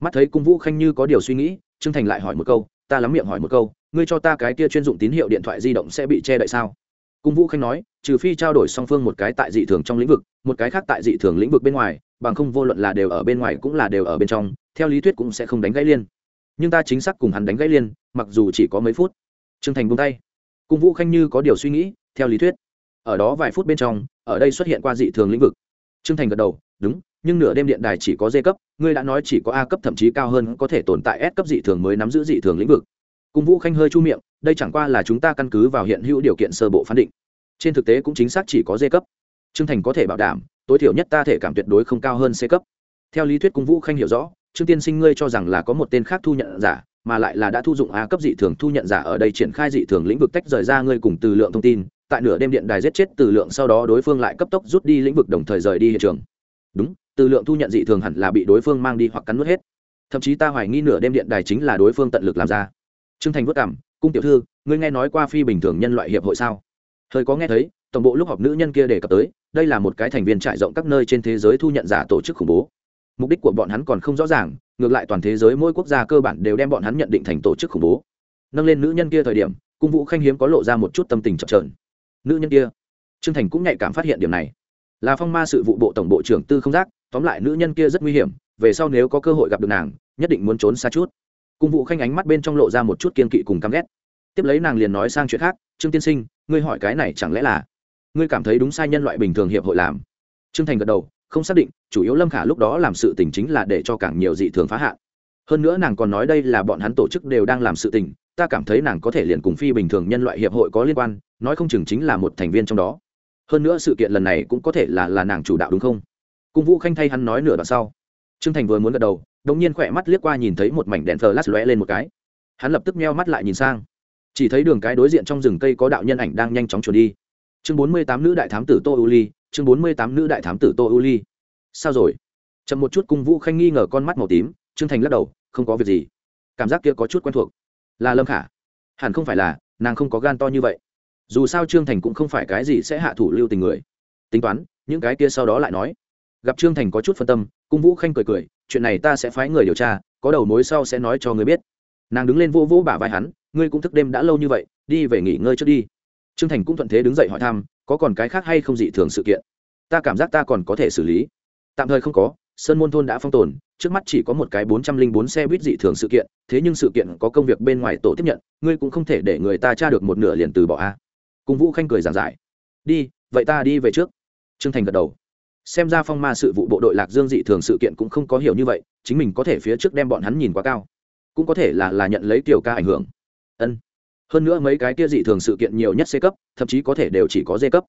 Mắt thấy cung vũ khanh như có điều suy nghĩ, trương thành lại hỏi một câu, ta lắm miệng hỏi một câu, ngươi cho ta cái kia chuyên dụng tín hiệu điện thoại di động sẽ bị che đậy sao? Cung vũ khanh nói, trừ phi trao đổi song phương một cái tại dị thường trong lĩnh vực, một cái khác tại dị thường lĩnh vực bên ngoài, bằng không vô luận là đều ở bên ngoài cũng là đều ở bên trong, theo lý thuyết cũng sẽ không đánh gãy liên. Nhưng ta chính xác cùng hắn đánh gãy liên, mặc dù chỉ có mấy phút. Trương thành buông tay. Cung vũ khanh như có điều suy nghĩ, theo lý thuyết, ở đó vài phút bên trong ở đây xuất hiện qua dị thường lĩnh vực. Trương thành gật đầu, đúng, nhưng nửa đêm điện đài chỉ có d cấp, ngươi đã nói chỉ có a cấp thậm chí cao hơn có thể tồn tại s cấp dị thường mới nắm giữ dị thường lĩnh vực. Cung vũ khanh hơi chu miệng, đây chẳng qua là chúng ta căn cứ vào hiện hữu điều kiện sơ bộ phán định. Trên thực tế cũng chính xác chỉ có d cấp. Trương thành có thể bảo đảm, tối thiểu nhất ta thể cảm tuyệt đối không cao hơn c cấp. Theo lý thuyết cung vũ khanh hiểu rõ, trương tiên sinh ngươi cho rằng là có một tên khác thu nhận giả, mà lại là đã thu dụng a cấp dị thường thu nhận giả ở đây triển khai dị thường lĩnh vực tách rời ra ngươi cùng từ lượng thông tin tại nửa đêm điện đài giết chết từ lượng sau đó đối phương lại cấp tốc rút đi lĩnh vực đồng thời rời đi hiện trường. Đúng, từ lượng thu nhận dị thường hẳn là bị đối phương mang đi hoặc cắn nuốt hết. Thậm chí ta hoài nghi nửa đêm điện đài chính là đối phương tận lực làm ra. Trương thành vất cảm cung tiểu thư, ngươi nghe nói qua phi bình thường nhân loại hiệp hội sao? Thời có nghe thấy, tổng bộ lúc họp nữ nhân kia đề cập tới, đây là một cái thành viên trải rộng các nơi trên thế giới thu nhận giả tổ chức khủng bố. Mục đích của bọn hắn còn không rõ ràng, ngược lại toàn thế giới mỗi quốc gia cơ bản đều đem bọn hắn nhận định thành tổ chức khủng bố. Nâng lên nữ nhân kia thời điểm, cung vũ khanh hiếm có lộ ra một chút tâm tình chậm trợn nữ nhân kia. Trương thành cũng nhạy cảm phát hiện điểm này. Là phong ma sự vụ bộ tổng bộ trưởng tư không giác, tóm lại nữ nhân kia rất nguy hiểm, về sau nếu có cơ hội gặp được nàng, nhất định muốn trốn xa chút. Cung vụ khanh ánh mắt bên trong lộ ra một chút kiên kỵ cùng căm ghét. Tiếp lấy nàng liền nói sang chuyện khác, trương tiên sinh, ngươi hỏi cái này chẳng lẽ là ngươi cảm thấy đúng sai nhân loại bình thường hiệp hội làm? Trương thành gật đầu, không xác định, chủ yếu lâm khả lúc đó làm sự tình chính là để cho càng nhiều dị thường phá hạn. Hơn nữa nàng còn nói đây là bọn hắn tổ chức đều đang làm sự tình, ta cảm thấy nàng có thể liền cùng phi bình thường nhân loại hiệp hội có liên quan nói không chừng chính là một thành viên trong đó. Hơn nữa sự kiện lần này cũng có thể là là nàng chủ đạo đúng không? Cung vũ khanh thay hắn nói nửa đoạn sau. Trương thành vừa muốn gật đầu đống nhiên khỏe mắt liếc qua nhìn thấy một mảnh đèn thờ lát lóe lên một cái. Hắn lập tức meo mắt lại nhìn sang. Chỉ thấy đường cái đối diện trong rừng cây có đạo nhân ảnh đang nhanh chóng trốn đi. Chương bốn mươi tám nữ đại thám tử tô u ly chương bốn mươi tám nữ đại thám tử tô u ly sao rồi? Chậm một chút, cung vũ khanh nghi ngờ con mắt màu tím, trương thành lắc đầu, không có việc gì. Cảm giác kia có chút quen thuộc. Là lâm khả. Hẳn không phải là, nàng không có gan to như vậy dù sao trương thành cũng không phải cái gì sẽ hạ thủ lưu tình người. Tính toán, những cái kia sau đó lại nói. Gặp trương thành có chút phân tâm, cung vũ khanh cười cười, chuyện này ta sẽ phái người điều tra, có đầu mối sau sẽ nói cho người biết. Nàng đứng lên vô vô bả vai hắn, ngươi cũng thức đêm đã lâu như vậy, đi về nghỉ ngơi trước đi. Trương thành cũng thuận thế đứng dậy hỏi thăm, có còn cái khác hay không dị thường sự kiện? Ta cảm giác ta còn có thể xử lý. Tạm thời không có, sơn môn thôn đã phong tồn, trước mắt chỉ có một cái bốn trăm linh bốn xe buýt dị thường sự kiện, thế nhưng sự kiện có công việc bên ngoài tổ tiếp nhận, ngươi cũng không thể để người ta tra được một nửa liền từ bỏ a cùng vũ khanh cười giảng giải. Đi, vậy ta đi về trước. Trương thành gật đầu. Xem ra phong ma sự vụ bộ đội lạc dương dị thường sự kiện cũng không có hiểu như vậy, chính mình có thể phía trước đem bọn hắn nhìn quá cao. Cũng có thể là là nhận lấy tiểu ca ảnh hưởng. Ân. Hơn nữa mấy cái kia dị thường sự kiện nhiều nhất c cấp, thậm chí có thể đều chỉ có d cấp.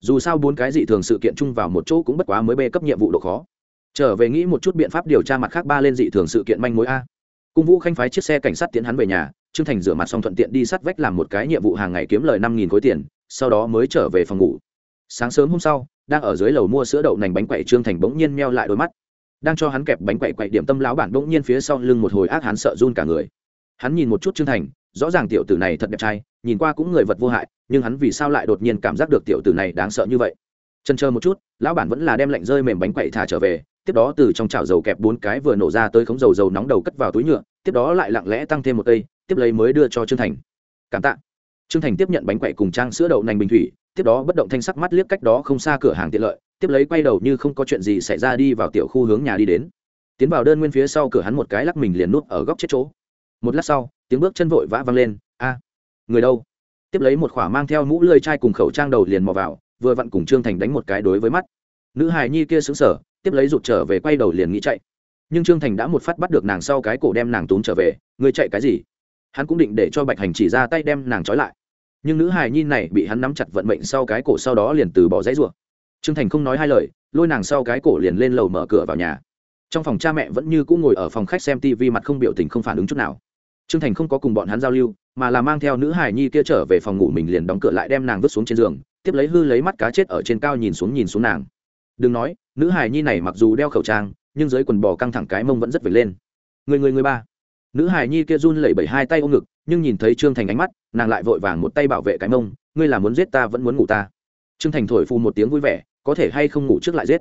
Dù sao bốn cái dị thường sự kiện chung vào một chỗ cũng bất quá mới b cấp nhiệm vụ độ khó. Trở về nghĩ một chút biện pháp điều tra mặt khác ba lên dị thường sự kiện manh mối a. Cung vũ khanh phái chiếc xe cảnh sát tiến hắn về nhà trương thành rửa mặt xong thuận tiện đi sắt vách làm một cái nhiệm vụ hàng ngày kiếm lời năm nghìn khối tiền, sau đó mới trở về phòng ngủ. Sáng sớm hôm sau, đang ở dưới lầu mua sữa đậu nành bánh quậy, trương thành bỗng nhiên meo lại đôi mắt. Đang cho hắn kẹp bánh quậy quậy điểm tâm, lão bản bỗng nhiên phía sau lưng một hồi ác hắn sợ run cả người. Hắn nhìn một chút trương thành, rõ ràng tiểu tử này thật đẹp trai, nhìn qua cũng người vật vô hại, nhưng hắn vì sao lại đột nhiên cảm giác được tiểu tử này đáng sợ như vậy? Chân chờ một chút, lão bản vẫn là đem lạnh rơi mềm bánh quậy thả trở về, tiếp đó từ trong chảo dầu kẹp bốn cái vừa nổ ra tới khống dầu dầu nóng đầu cất vào túi nhựa, tiếp đó lại lặng lẽ tăng thêm một cây tiếp lấy mới đưa cho trương thành. Cảm tạ. Trương thành tiếp nhận bánh quậy cùng trang sữa đậu nành bình thủy, tiếp đó bất động thanh sắc mắt liếc cách đó không xa cửa hàng tiện lợi, tiếp lấy quay đầu như không có chuyện gì xảy ra đi vào tiểu khu hướng nhà đi đến. Tiến vào đơn nguyên phía sau cửa hắn một cái lắc mình liền nút ở góc chết chỗ. Một lát sau, tiếng bước chân vội vã vang lên, a, người đâu? Tiếp lấy một khỏa mang theo mũ lơi chai cùng khẩu trang đầu liền mò vào, vừa vặn cùng trương thành đánh một cái đối với mắt. Nữ hài nhi kia xứng sở tiếp lấy rụt trở về quay đầu liền nghĩ chạy. Nhưng trương thành đã một phát bắt được nàng sau cái cổ đem nàng túm trở về người chạy cái gì? Hắn cũng định để cho bạch hành chỉ ra tay đem nàng trói lại. Nhưng nữ hài nhi này bị hắn nắm chặt vận mệnh sau cái cổ sau đó liền từ bỏ dãy rủa. Trương thành không nói hai lời, lôi nàng sau cái cổ liền lên lầu mở cửa vào nhà. Trong phòng cha mẹ vẫn như cũng ngồi ở phòng khách xem tv mặt không biểu tình không phản ứng chút nào. Trương thành không có cùng bọn hắn giao lưu, mà là mang theo nữ hài nhi kia trở về phòng ngủ mình liền đóng cửa lại đem nàng vứt xuống trên giường, tiếp lấy hư lấy mắt cá chết ở trên cao nhìn xuống nhìn xuống nàng. Đừng nói, nữ hài nhi này mặc dù đeo khẩu trang, nhưng dưới quần bò căng thẳng cái mông vẫn rất vệt lên. Người người người ba nữ hài nhi kia run lẩy bẩy hai tay ôm ngực, nhưng nhìn thấy trương thành ánh mắt, nàng lại vội vàng một tay bảo vệ cái mông, ngươi là muốn giết ta vẫn muốn ngủ ta. Trương thành thổi phù một tiếng vui vẻ, có thể hay không ngủ trước lại giết?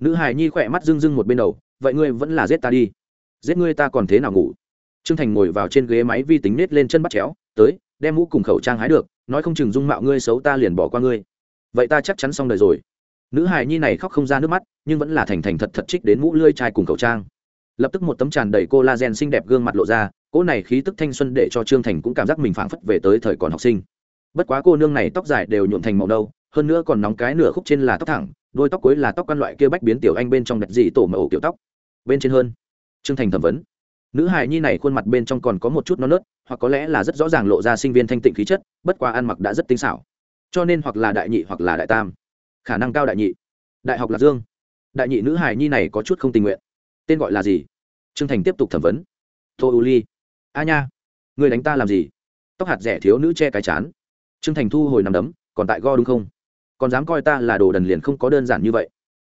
Nữ hài nhi khỏe mắt rưng rưng một bên đầu, vậy ngươi vẫn là giết ta đi. Giết ngươi ta còn thế nào ngủ? Trương thành ngồi vào trên ghế máy vi tính nết lên chân bắt chéo, tới, đem mũ cùng khẩu trang hái được, nói không chừng dung mạo ngươi xấu ta liền bỏ qua ngươi. Vậy ta chắc chắn xong đời rồi. Nữ hài nhi này khóc không ra nước mắt, nhưng vẫn là thành thành thật thật trích đến mũ lươi chai cùng khẩu trang lập tức một tấm tràn đầy collagen xinh đẹp gương mặt lộ ra, cỗ này khí tức thanh xuân để cho trương thành cũng cảm giác mình phảng phất về tới thời còn học sinh. Bất quá cô nương này tóc dài đều nhuộm thành màu đâu hơn nữa còn nóng cái nửa khúc trên là tóc thẳng, đôi tóc cuối là tóc quan loại kia bách biến tiểu anh bên trong đặt dị tổ ổ kiểu tóc. Bên trên hơn, trương thành thẩm vấn. Nữ hài nhi này khuôn mặt bên trong còn có một chút non nớt, hoặc có lẽ là rất rõ ràng lộ ra sinh viên thanh tịnh khí chất, bất quá ăn mặc đã rất tinh xảo. Cho nên hoặc là đại nhị hoặc là đại tam. Khả năng cao đại nhị. Đại học lạc dương. Đại nhị nữ hài nhi này có chút không tình nguyện tên gọi là gì? Trương thành tiếp tục thẩm vấn. Tô u ly. A nha, người đánh ta làm gì? Tóc hạt rẻ thiếu nữ che cái chán. Trương thành thu hồi nằm đấm, còn tại go đúng không? Còn dám coi ta là đồ đần liền không có đơn giản như vậy.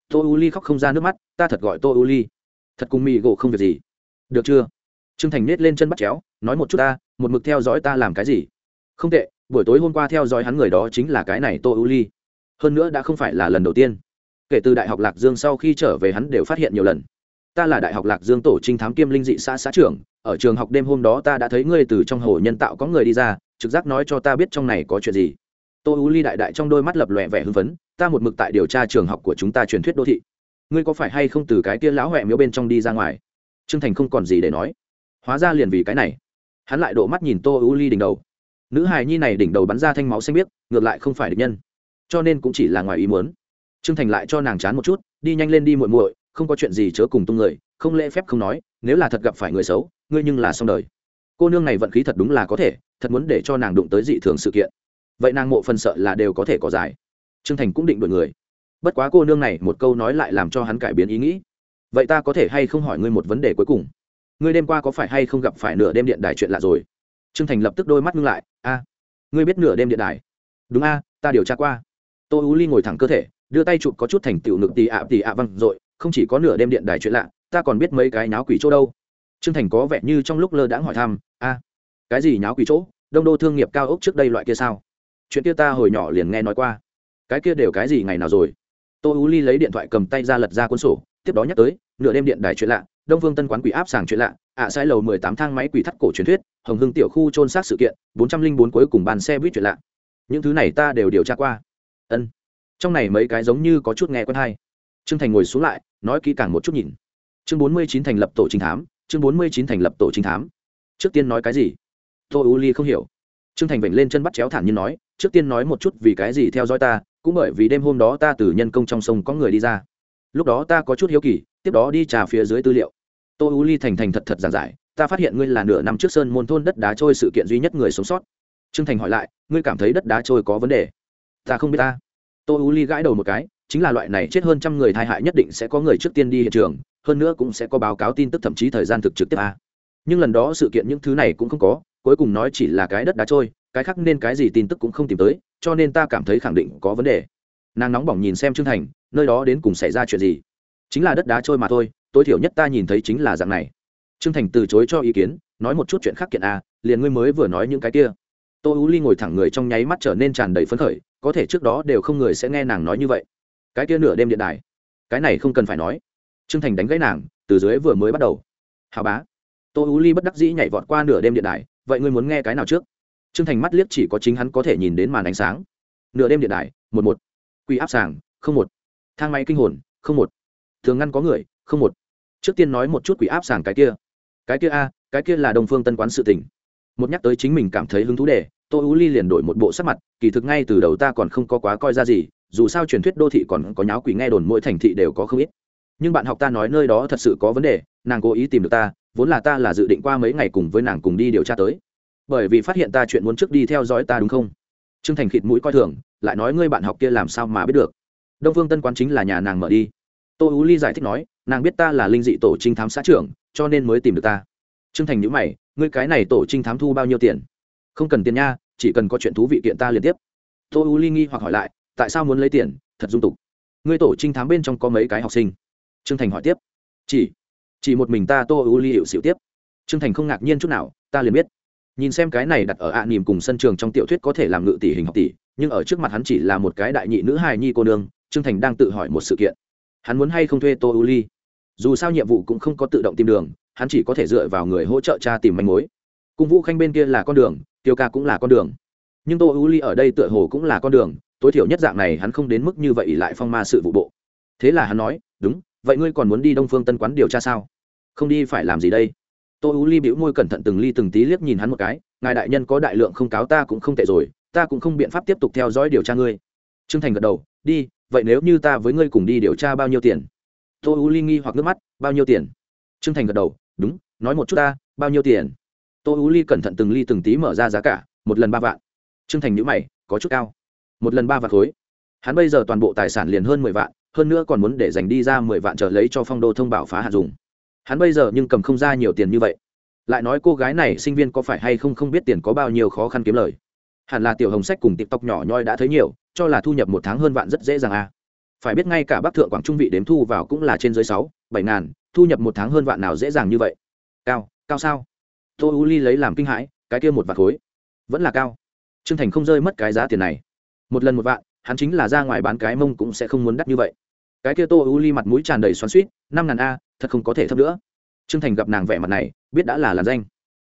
Tô u ly khóc không ra nước mắt, ta thật gọi tô u ly. Thật cùng mì gỗ không việc gì. Được chưa? Trương thành nết lên chân bắt chéo, nói một chút ta, một mực theo dõi ta làm cái gì? Không tệ, buổi tối hôm qua theo dõi hắn người đó chính là cái này tô u ly. Hơn nữa đã không phải là lần đầu tiên. Kể từ đại học lạc dương sau khi trở về hắn đều phát hiện nhiều lần ta là đại học lạc dương tổ trinh thám kiêm linh dị xã xã trưởng, ở trường học đêm hôm đó ta đã thấy ngươi từ trong hồ nhân tạo có người đi ra, trực giác nói cho ta biết trong này có chuyện gì. Tô u ly đại đại trong đôi mắt lập lòe vẻ hưng phấn, ta một mực tại điều tra trường học của chúng ta truyền thuyết đô thị. Ngươi có phải hay không từ cái kia lão huệ miếu bên trong đi ra ngoài? T r ư ơ n g thành không còn gì để nói. Hóa ra liền vì cái này. Hắn lại đổ mắt nhìn tô u ly đỉnh đầu. Nữ hài nhi này đỉnh đầu bắn ra thanh máu xanh biếc, ngược lại không phải địch nhân. Cho nên cũng chỉ là ngoài ý muốn. T r ư ơ n g thành lại cho nàng chán một chút, đi nhanh lên đi muội muội không có chuyện gì chớ cùng tung người, không lễ phép không nói, nếu là thật gặp phải người xấu, ngươi nhưng là xong đời. Cô nương này vận khí thật đúng là có thể, thật muốn để cho nàng đụng tới dị thường sự kiện. Vậy nàng mộ phần sợ là đều có thể có giải. trương thành cũng định đổi người. Bất quá cô nương này một câu nói lại làm cho hắn cải biến ý nghĩ. Vậy ta có thể hay không hỏi ngươi một vấn đề cuối cùng? Ngươi đêm qua có phải hay không gặp phải nửa đêm điện đài chuyện lạ rồi? Trương thành lập tức đôi mắt ngưng lại. A, ngươi biết nửa đêm điện đài? Đúng a, ta điều tra qua. Tô u ly ngồi thẳng cơ thể, đưa tay chụp có chút thành tựu nực tì ạ tì ạ văng r không chỉ có nửa đêm điện đài chuyện lạ, ta còn biết mấy cái nháo quỷ chỗ đâu. Trương thành có vẻ như trong lúc lơ đãng hỏi thăm, a, cái gì nháo quỷ chỗ? Đông đô thương nghiệp cao ốc trước đây loại kia sao? Chuyện kia ta hồi nhỏ liền nghe nói qua. Cái kia đều cái gì ngày nào rồi? Tô u ly lấy điện thoại cầm tay ra lật ra cuốn sổ, tiếp đó nhắc tới, nửa đêm điện đài chuyện lạ, đông phương tân quán quỷ áp sàng chuyện lạ, ạ sai lầu mười tám thang máy quỷ thắt cổ truyền thuyết, hồng hưng tiểu khu trôn xác sự kiện, bốn trăm linh bốn cuối cùng bàn xe buýt chuyện lạ. Những thứ này ta đều điều tra qua. Ân. Trong này mấy cái giống như có chút nghe quen hay. Trương thành ngồi xuống lại nói kỹ càng một chút nhìn. Chương bốn mươi chín thành lập tổ trinh thám, chương bốn mươi chín thành lập tổ trinh thám. Trước tiên nói cái gì? Tô u ly không hiểu. Trương thành vểnh lên chân bắt chéo thản nhiên nói, trước tiên nói một chút vì cái gì theo dõi ta, cũng bởi vì đêm hôm đó ta từ nhân công trong sông có người đi ra. Lúc đó ta có chút hiếu kỳ, tiếp đó đi trà phía dưới tư liệu. Tô u ly thành thành thật thật giản giải, ta phát hiện ngươi là nửa năm trước sơn môn thôn đất đá trôi sự kiện duy nhất người sống sót. Trương thành hỏi lại, ngươi cảm thấy đất đá trôi có vấn đề? Ta không biết ta. Tô u ly gãi đầu một cái chính là loại này chết hơn trăm người tai hại nhất định sẽ có người trước tiên đi hiện trường hơn nữa cũng sẽ có báo cáo tin tức thậm chí thời gian thực trực tiếp a. Nhưng lần đó sự kiện những thứ này cũng không có cuối cùng nói chỉ là cái đất đá trôi cái khác nên cái gì tin tức cũng không tìm tới cho nên ta cảm thấy khẳng định có vấn đề. Nàng nóng bỏng nhìn xem trương thành nơi đó đến cùng xảy ra chuyện gì? Chính là đất đá trôi mà thôi tối thiểu nhất ta nhìn thấy chính là dạng này. Trương thành từ chối cho ý kiến nói một chút chuyện khác kiện a à, liền ngươi mới vừa nói những cái kia. Tô u ly ngồi thẳng người trong nháy mắt trở nên tràn đầy phấn khởi có thể trước đó đều không người sẽ nghe nàng nói như vậy cái kia nửa đêm điện đài. Cái này không cần phải nói. Trương thành đánh gãy nàng, từ dưới vừa mới bắt đầu. Hào bá, tô u ly bất đắc dĩ nhảy vọt qua nửa đêm điện đài, vậy ngươi muốn nghe cái nào trước? Trương thành mắt liếc chỉ có chính hắn có thể nhìn đến màn ánh sáng. Nửa đêm điện đài, một một. Quỷ áp sàng, không một. Thang máy kinh hồn, không một. Thường ngăn có người, không một. Trước tiên nói một chút quỷ áp sàng cái kia. Cái kia a, cái kia là đồng phương tân quán sự tình. Một nhắc tới chính mình cảm thấy hứng thú đề, tô ú ly liền đổi một bộ sắc mặt, kỳ thực ngay từ đầu ta còn không có quá coi ra gì dù sao truyền thuyết đô thị còn có nháo quỷ nghe đồn mỗi thành thị đều có không ít. Nhưng bạn học ta nói nơi đó thật sự có vấn đề, nàng cố ý tìm được ta, vốn là ta là dự định qua mấy ngày cùng với nàng cùng đi điều tra tới. Bởi vì phát hiện ta chuyện muốn trước đi theo dõi ta đúng không? T r ư ơ n g thành khịt mũi coi thường, lại nói ngươi bạn học kia làm sao mà biết được? Đông phương tân quán chính là nhà nàng mở đi. Tô ú ly giải thích nói, nàng biết ta là linh dị tổ trinh thám xã trưởng, cho nên mới tìm được ta. T r ư ơ n g thành nhữ mày, ngươi cái này tổ trinh thám thu bao nhiêu tiền? Không cần tiền nha, chỉ cần có chuyện thú vị kiện ta liên tiếp. Tô ú ly nghi hoặc hỏi lại tại sao muốn lấy tiền? Thật dung tục. Ngươi tổ trinh thám bên trong có mấy cái học sinh? T r ư ơ n g thành hỏi tiếp. Chỉ chỉ một mình ta tô U ly hiệu xịu tiếp. T r ư ơ n g thành không ngạc nhiên chút nào, ta liền biết. Nhìn xem cái này đặt ở ạ à nỉm cùng sân trường trong tiểu thuyết có thể làm ngự tỷ hình học tỷ, nhưng ở trước mặt hắn chỉ là một cái đại nhị nữ hài nhi cô nương, trương thành đang tự hỏi một sự kiện. Hắn muốn hay không thuê tô u ly? Dù sao nhiệm vụ cũng không có tự động tìm đường, hắn chỉ có thể dựa vào người hỗ trợ cha tìm manh mối. Cung vũ khanh bên kia là con đường, tiêu ca cũng là con đường. Nhưng tô u ly ở đây tựa hồ cũng là con đường tối thiểu nhất dạng này hắn không đến mức như vậy lại phong ma sự vụ bộ. Thế là hắn nói, đúng, vậy ngươi còn muốn đi đông phương tân quán điều tra sao? Không đi phải làm gì đây? Tô u ly bĩu môi cẩn thận từng ly từng tí liếc nhìn hắn một cái, ngài đại nhân có đại lượng không cáo ta cũng không tệ rồi, ta cũng không biện pháp tiếp tục theo dõi điều tra ngươi. T r ư ơ n g thành gật đầu, đi, vậy nếu như ta với ngươi cùng đi điều tra bao nhiêu tiền? Tô u ly nghi hoặc nước mắt, bao nhiêu tiền? T r ư ơ n g thành gật đầu, đúng, nói một chút ta, bao nhiêu tiền? Tô u ly cẩn thận từng ly từng tí mở ra giá cả, một lần ba vạn. T r ư ơ n g thành nhữ mày, có chút cao một lần ba vạn khối. Hắn bây giờ toàn bộ tài sản liền hơn mười vạn, hơn nữa còn muốn để dành đi ra mười vạn trở lấy cho phong đô thông bảo phá hạt dùng. Hắn bây giờ nhưng cầm không ra nhiều tiền như vậy. Lại nói cô gái này sinh viên có phải hay không không biết tiền có bao nhiêu khó khăn kiếm lời. Hẳn là tiểu hồng sách cùng tiktok nhỏ nhoi đã thấy nhiều, cho là thu nhập một tháng hơn vạn rất dễ dàng à. phải biết ngay cả bắc thượng quảng trung vị đếm thu vào cũng là trên dưới sáu, bảy ngàn, thu nhập một tháng hơn vạn nào dễ dàng như vậy. Cao cao sao? Tô u ly lấy làm kinh hãi, cái kia một vạn khối. Vẫn là cao. Trương thành không rơi mất cái giá tiền này một lần một vạn, hắn chính là ra ngoài bán cái mông cũng sẽ không muốn đắt như vậy. Cái kia tô u ly mặt mũi tràn đầy xoắn suýt năm ngàn a, thật không có thể thấp nữa. Trương thành gặp nàng vẻ mặt này, biết đã là làn danh.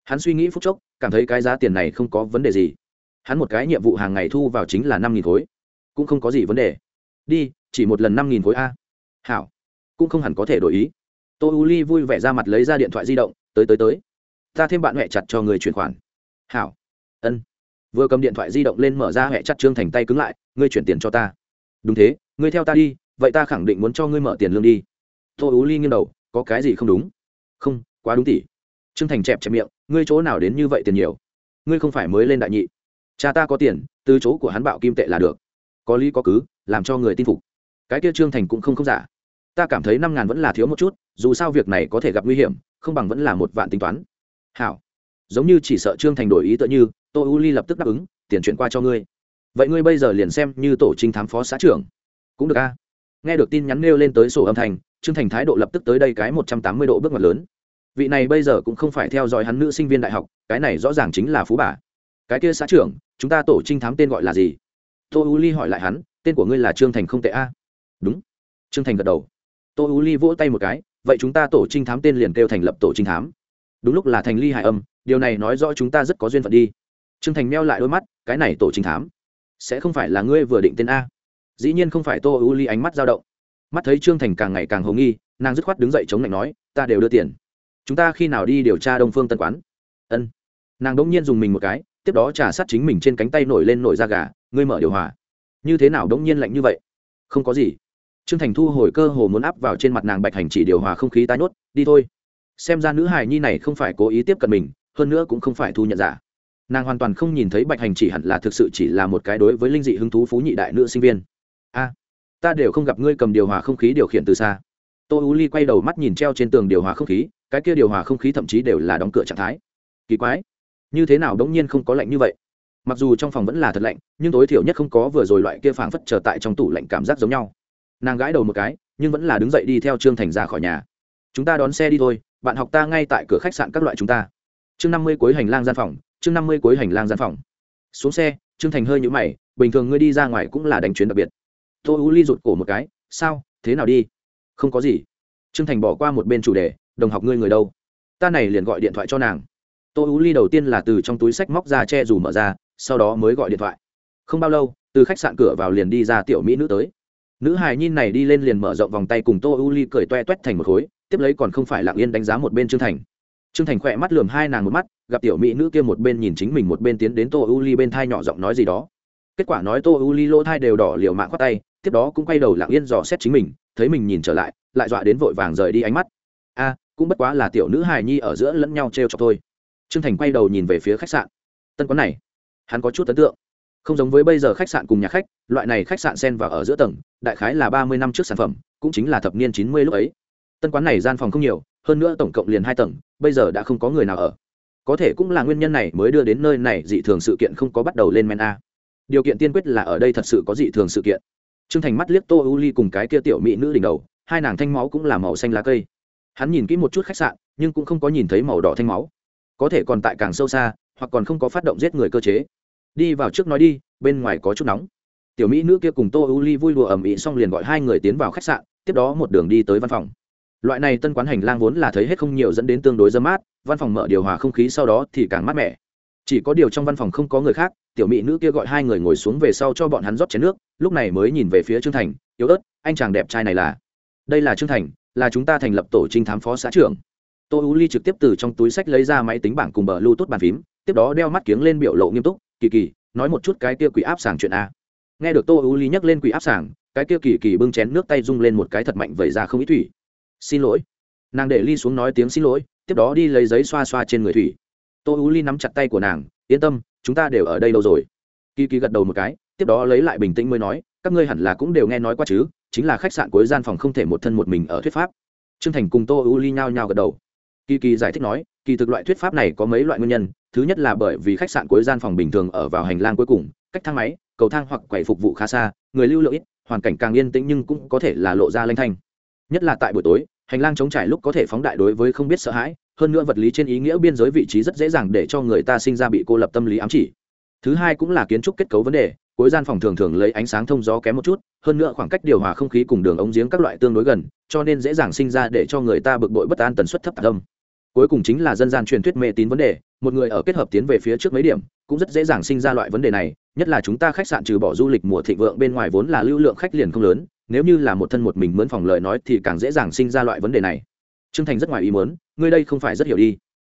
Hắn suy nghĩ phút chốc, cảm thấy cái giá tiền này không có vấn đề gì. Hắn một cái nhiệm vụ hàng ngày thu vào chính là năm nghìn khối. Cũng không có gì vấn đề. Đi, chỉ một lần năm nghìn khối a. Hảo. Cũng không hẳn có thể đổi ý. Tô u ly vui vẻ ra mặt lấy ra điện thoại di động, tới tới tới. Ta thêm bạn huệ chặt cho người chuyển khoản. Hảo vừa cầm điện thoại di động lên mở ra hẹ chặt trương thành tay cứng lại, ngươi chuyển tiền cho ta. Đúng thế, ngươi theo ta đi, vậy ta khẳng định muốn cho ngươi mở tiền lương đi. Tô ú ly nghiêng đầu, có cái gì không đúng? Không, quá đúng tỷ trương thành chẹp chẹp miệng, ngươi chỗ nào đến như vậy tiền nhiều? Ngươi không phải mới lên đại nhị. Cha ta có tiền, từ chỗ của hắn bạo kim tệ là được. Có lý có cứ, làm cho người tin phục. Cái kia trương thành cũng không không giả. Ta cảm thấy năm ngàn vẫn là thiếu một chút, dù sao việc này có thể gặp nguy hiểm, không bằng vẫn là một vạn tính toán. Hảo. Giống như chỉ sợ trương thành đổi ý tựa như tô u ly lập tức đáp ứng tiền chuyển qua cho ngươi. Vậy ngươi bây giờ liền xem như tổ trinh thám phó xã trưởng. Cũng được a. Nghe được tin nhắn nêu lên tới sổ âm thành, trương thành thái độ lập tức tới đây cái một trăm tám mươi độ bước ngoặt lớn. Vị này bây giờ cũng không phải theo dõi hắn nữ sinh viên đại học cái này rõ ràng chính là phú bà. Cái kia xã trưởng chúng ta tổ trinh thám tên gọi là gì? Tô u ly hỏi lại hắn tên của ngươi là trương thành không tệ a? Đúng. Trương thành gật đầu. Tô u ly vỗ tay một cái vậy chúng ta tổ trinh thám tên liền kêu thành lập tổ trinh thám. Đúng lúc là thành ly hải âm điều này nói rõ chúng ta rất có duyên phận đi trương thành meo lại đôi mắt cái này tổ trinh thám sẽ không phải là ngươi vừa định tên a. Dĩ nhiên không phải tô u ly ánh mắt dao động. Mắt thấy trương thành càng ngày càng hồ nghi nàng dứt khoát đứng dậy chống lạnh nói ta đều đưa tiền. Chúng ta khi nào đi điều tra đông phương tân quán? Ân. Nàng đ ỗ n g nhiên dùng mình một cái tiếp đó trả sát chính mình trên cánh tay nổi lên nổi da gà ngươi mở điều hòa. Như thế nào đ ỗ n g nhiên lạnh như vậy? Không có gì. Trương thành thu hồi cơ hồ muốn áp vào trên mặt nàng bạch hành chỉ điều hòa không khí tái nốt, đi thôi. Xem ra nữ hài nhi này không phải cố ý tiếp cận mình hơn nữa cũng không phải thu nhận giả nàng hoàn toàn không nhìn thấy bạch hành chỉ hẳn là thực sự chỉ là một cái đối với linh dị hứng thú phú nhị đại nữ sinh viên. A, ta đều không gặp ngươi cầm điều hòa không khí điều khiển từ xa. Tô u ly quay đầu mắt nhìn treo trên tường điều hòa không khí, cái kia điều hòa không khí thậm chí đều là đóng cửa trạng thái. Kỳ quái, như thế nào đống nhiên không có lạnh như vậy? Mặc dù trong phòng vẫn là thật lạnh, nhưng tối thiểu nhất không có vừa rồi loại kia phảng phất trở tại trong tủ lạnh cảm giác giống nhau. Nàng gãi đầu một cái, nhưng vẫn là đứng dậy đi theo trương thành ra khỏi nhà. Chúng ta đón xe đi thôi, bạn học ta ngay tại cửa khách sạn các loại chúng ta. Chương năm mươi cuối hành lang gian phòng chương năm mươi cuối hành lang gian phòng. Xuống xe, trương thành hơi nhũ mày, bình thường ngươi đi ra ngoài cũng là đánh chuyến đặc biệt. Tô u ly rụt cổ một cái, sao? Thế nào đi? Không có gì. Trương thành bỏ qua một bên chủ đề, đồng học ngươi người đâu? Ta này liền gọi điện thoại cho nàng. Tô u ly đầu tiên là từ trong túi sách móc ra che dù mở ra, sau đó mới gọi điện thoại. Không bao lâu, từ khách sạn cửa vào liền đi ra tiểu mỹ nữ tới. Nữ hài nhi này đi lên liền mở rộng vòng tay cùng tô u ly cười toe toét thành một khối, tiếp lấy còn không phải lặng yên đánh giá một bên trương thành trương thành khỏe mắt lườm hai nàng một mắt, gặp tiểu mỹ nữ kia một bên nhìn chính mình một bên tiến đến tô u ly bên thai nhỏ giọng nói gì đó. Kết quả nói tô u ly lỗ thai đều đỏ liều mạng quát tay, tiếp đó cũng quay đầu lặng yên dò xét chính mình, thấy mình nhìn trở lại lại dọa đến vội vàng rời đi ánh mắt. A, cũng bất quá là tiểu nữ hài nhi ở giữa lẫn nhau t r e o chọc thôi. Trương thành quay đầu nhìn về phía khách sạn. Tân quán này, hắn có chút ấn tượng. Không giống với bây giờ khách sạn cùng nhà khách, loại này khách sạn sen vào ở giữa tầng, đại khái là ba mươi năm trước sản phẩm, cũng chính là thập niên chín mươi lúc ấy tân quán này gian phòng không nhiều hơn nữa tổng cộng liền hai tầng bây giờ đã không có người nào ở có thể cũng là nguyên nhân này mới đưa đến nơi này dị thường sự kiện không có bắt đầu lên men a điều kiện tiên quyết là ở đây thật sự có dị thường sự kiện Trương Thành mắt liếc Tô U Ly cùng cái kia tiểu mỹ nữ đỉnh đầu, hai nàng thanh máu cũng là màu xanh lá cây. Hắn nhìn kỹ một chút khách sạn, nhưng cũng không có nhìn thấy màu đỏ thanh máu. Có thể còn tại càng sâu xa, hoặc còn không có phát động giết người cơ chế. Đi vào trước nói đi, bên ngoài có chút nóng. Tiểu mỹ nữ kia cùng Tô U Ly vui đùa ầm ĩ xong liền gọi hai người tiến vào khách sạn, tiếp đó một đường đi tới văn phòng. Loại này tân quán hành lang vốn là thấy hết không nhiều dẫn đến tương đối dơ mát, văn phòng mở điều hòa không khí sau đó thì càng mát mẻ. Chỉ có điều trong văn phòng không có người khác, tiểu mỹ nữ kia gọi hai người ngồi xuống về sau cho bọn hắn rót chén nước lúc này mới nhìn về phía trương thành yếu ớt anh chàng đẹp trai này là? Đây là trương thành là chúng ta thành lập tổ trinh thám phó xã trưởng. Tô u ly trực tiếp từ trong túi sách lấy ra máy tính bảng cùng bờ lưu tốt bàn phím tiếp đó đeo mắt kiếng lên biểu lộ nghiêm túc kỳ kỳ nói một chút cái kia quỷ áp sàng chuyện a. Nghe được tô u ly nhắc lên quỷ áp sàng cái kia kỳ kỳ bưng chén nước tay rung lên một cái thật mạnh vẩy ra không ít thủy xin lỗi. Nàng để ly xuống nói tiếng xin lỗi, tiếp đó đi lấy giấy xoa xoa trên người thủy. Tô u ly nắm chặt tay của nàng, yên tâm, chúng ta đều ở đây lâu rồi. Kỳ kỳ gật đầu một cái, tiếp đó lấy lại bình tĩnh mới nói, các ngươi hẳn là cũng đều nghe nói qua chứ, chính là khách sạn cuối gian phòng không thể một thân một mình ở thuyết pháp. Trương thành cùng tô u ly nhao nhao gật đầu. Kỳ kỳ giải thích nói, kỳ thực loại thuyết pháp này có mấy loại nguyên nhân, thứ nhất là bởi vì khách sạn cuối gian phòng bình thường ở vào hành lang cuối cùng, cách thang máy, cầu thang hoặc quầy phục vụ khá xa, người lưu lượng ít, hoàn cảnh càng yên tĩnh nhưng cũng có thể là lộ ra lanh thanh nhất là tại buổi tối, hành lang chống trải lúc có thể phóng đại đối với không biết sợ hãi, hơn nữa vật lý trên ý nghĩa biên giới vị trí rất dễ dàng để cho người ta sinh ra bị cô lập tâm lý ám chỉ. Thứ hai cũng là kiến trúc kết cấu vấn đề, cuối gian phòng thường thường lấy ánh sáng thông gió kém một chút, hơn nữa khoảng cách điều hòa không khí cùng đường ống giếng các loại tương đối gần, cho nên dễ dàng sinh ra để cho người ta bực bội bất an tần suất thấp tâm cuối cùng chính là dân gian truyền thuyết mê tín vấn đề, một người ở kết hợp tiến về phía trước mấy điểm, cũng rất dễ dàng sinh ra loại vấn đề này, nhất là chúng ta khách sạn trừ bỏ du lịch mùa thịnh vượng bên ngoài vốn là lưu lượng khách liền không lớn nếu như là một thân một mình mướn phòng lời nói thì càng dễ dàng sinh ra loại vấn đề này. Trương thành rất ngoài ý muốn, ngươi đây không phải rất hiểu đi.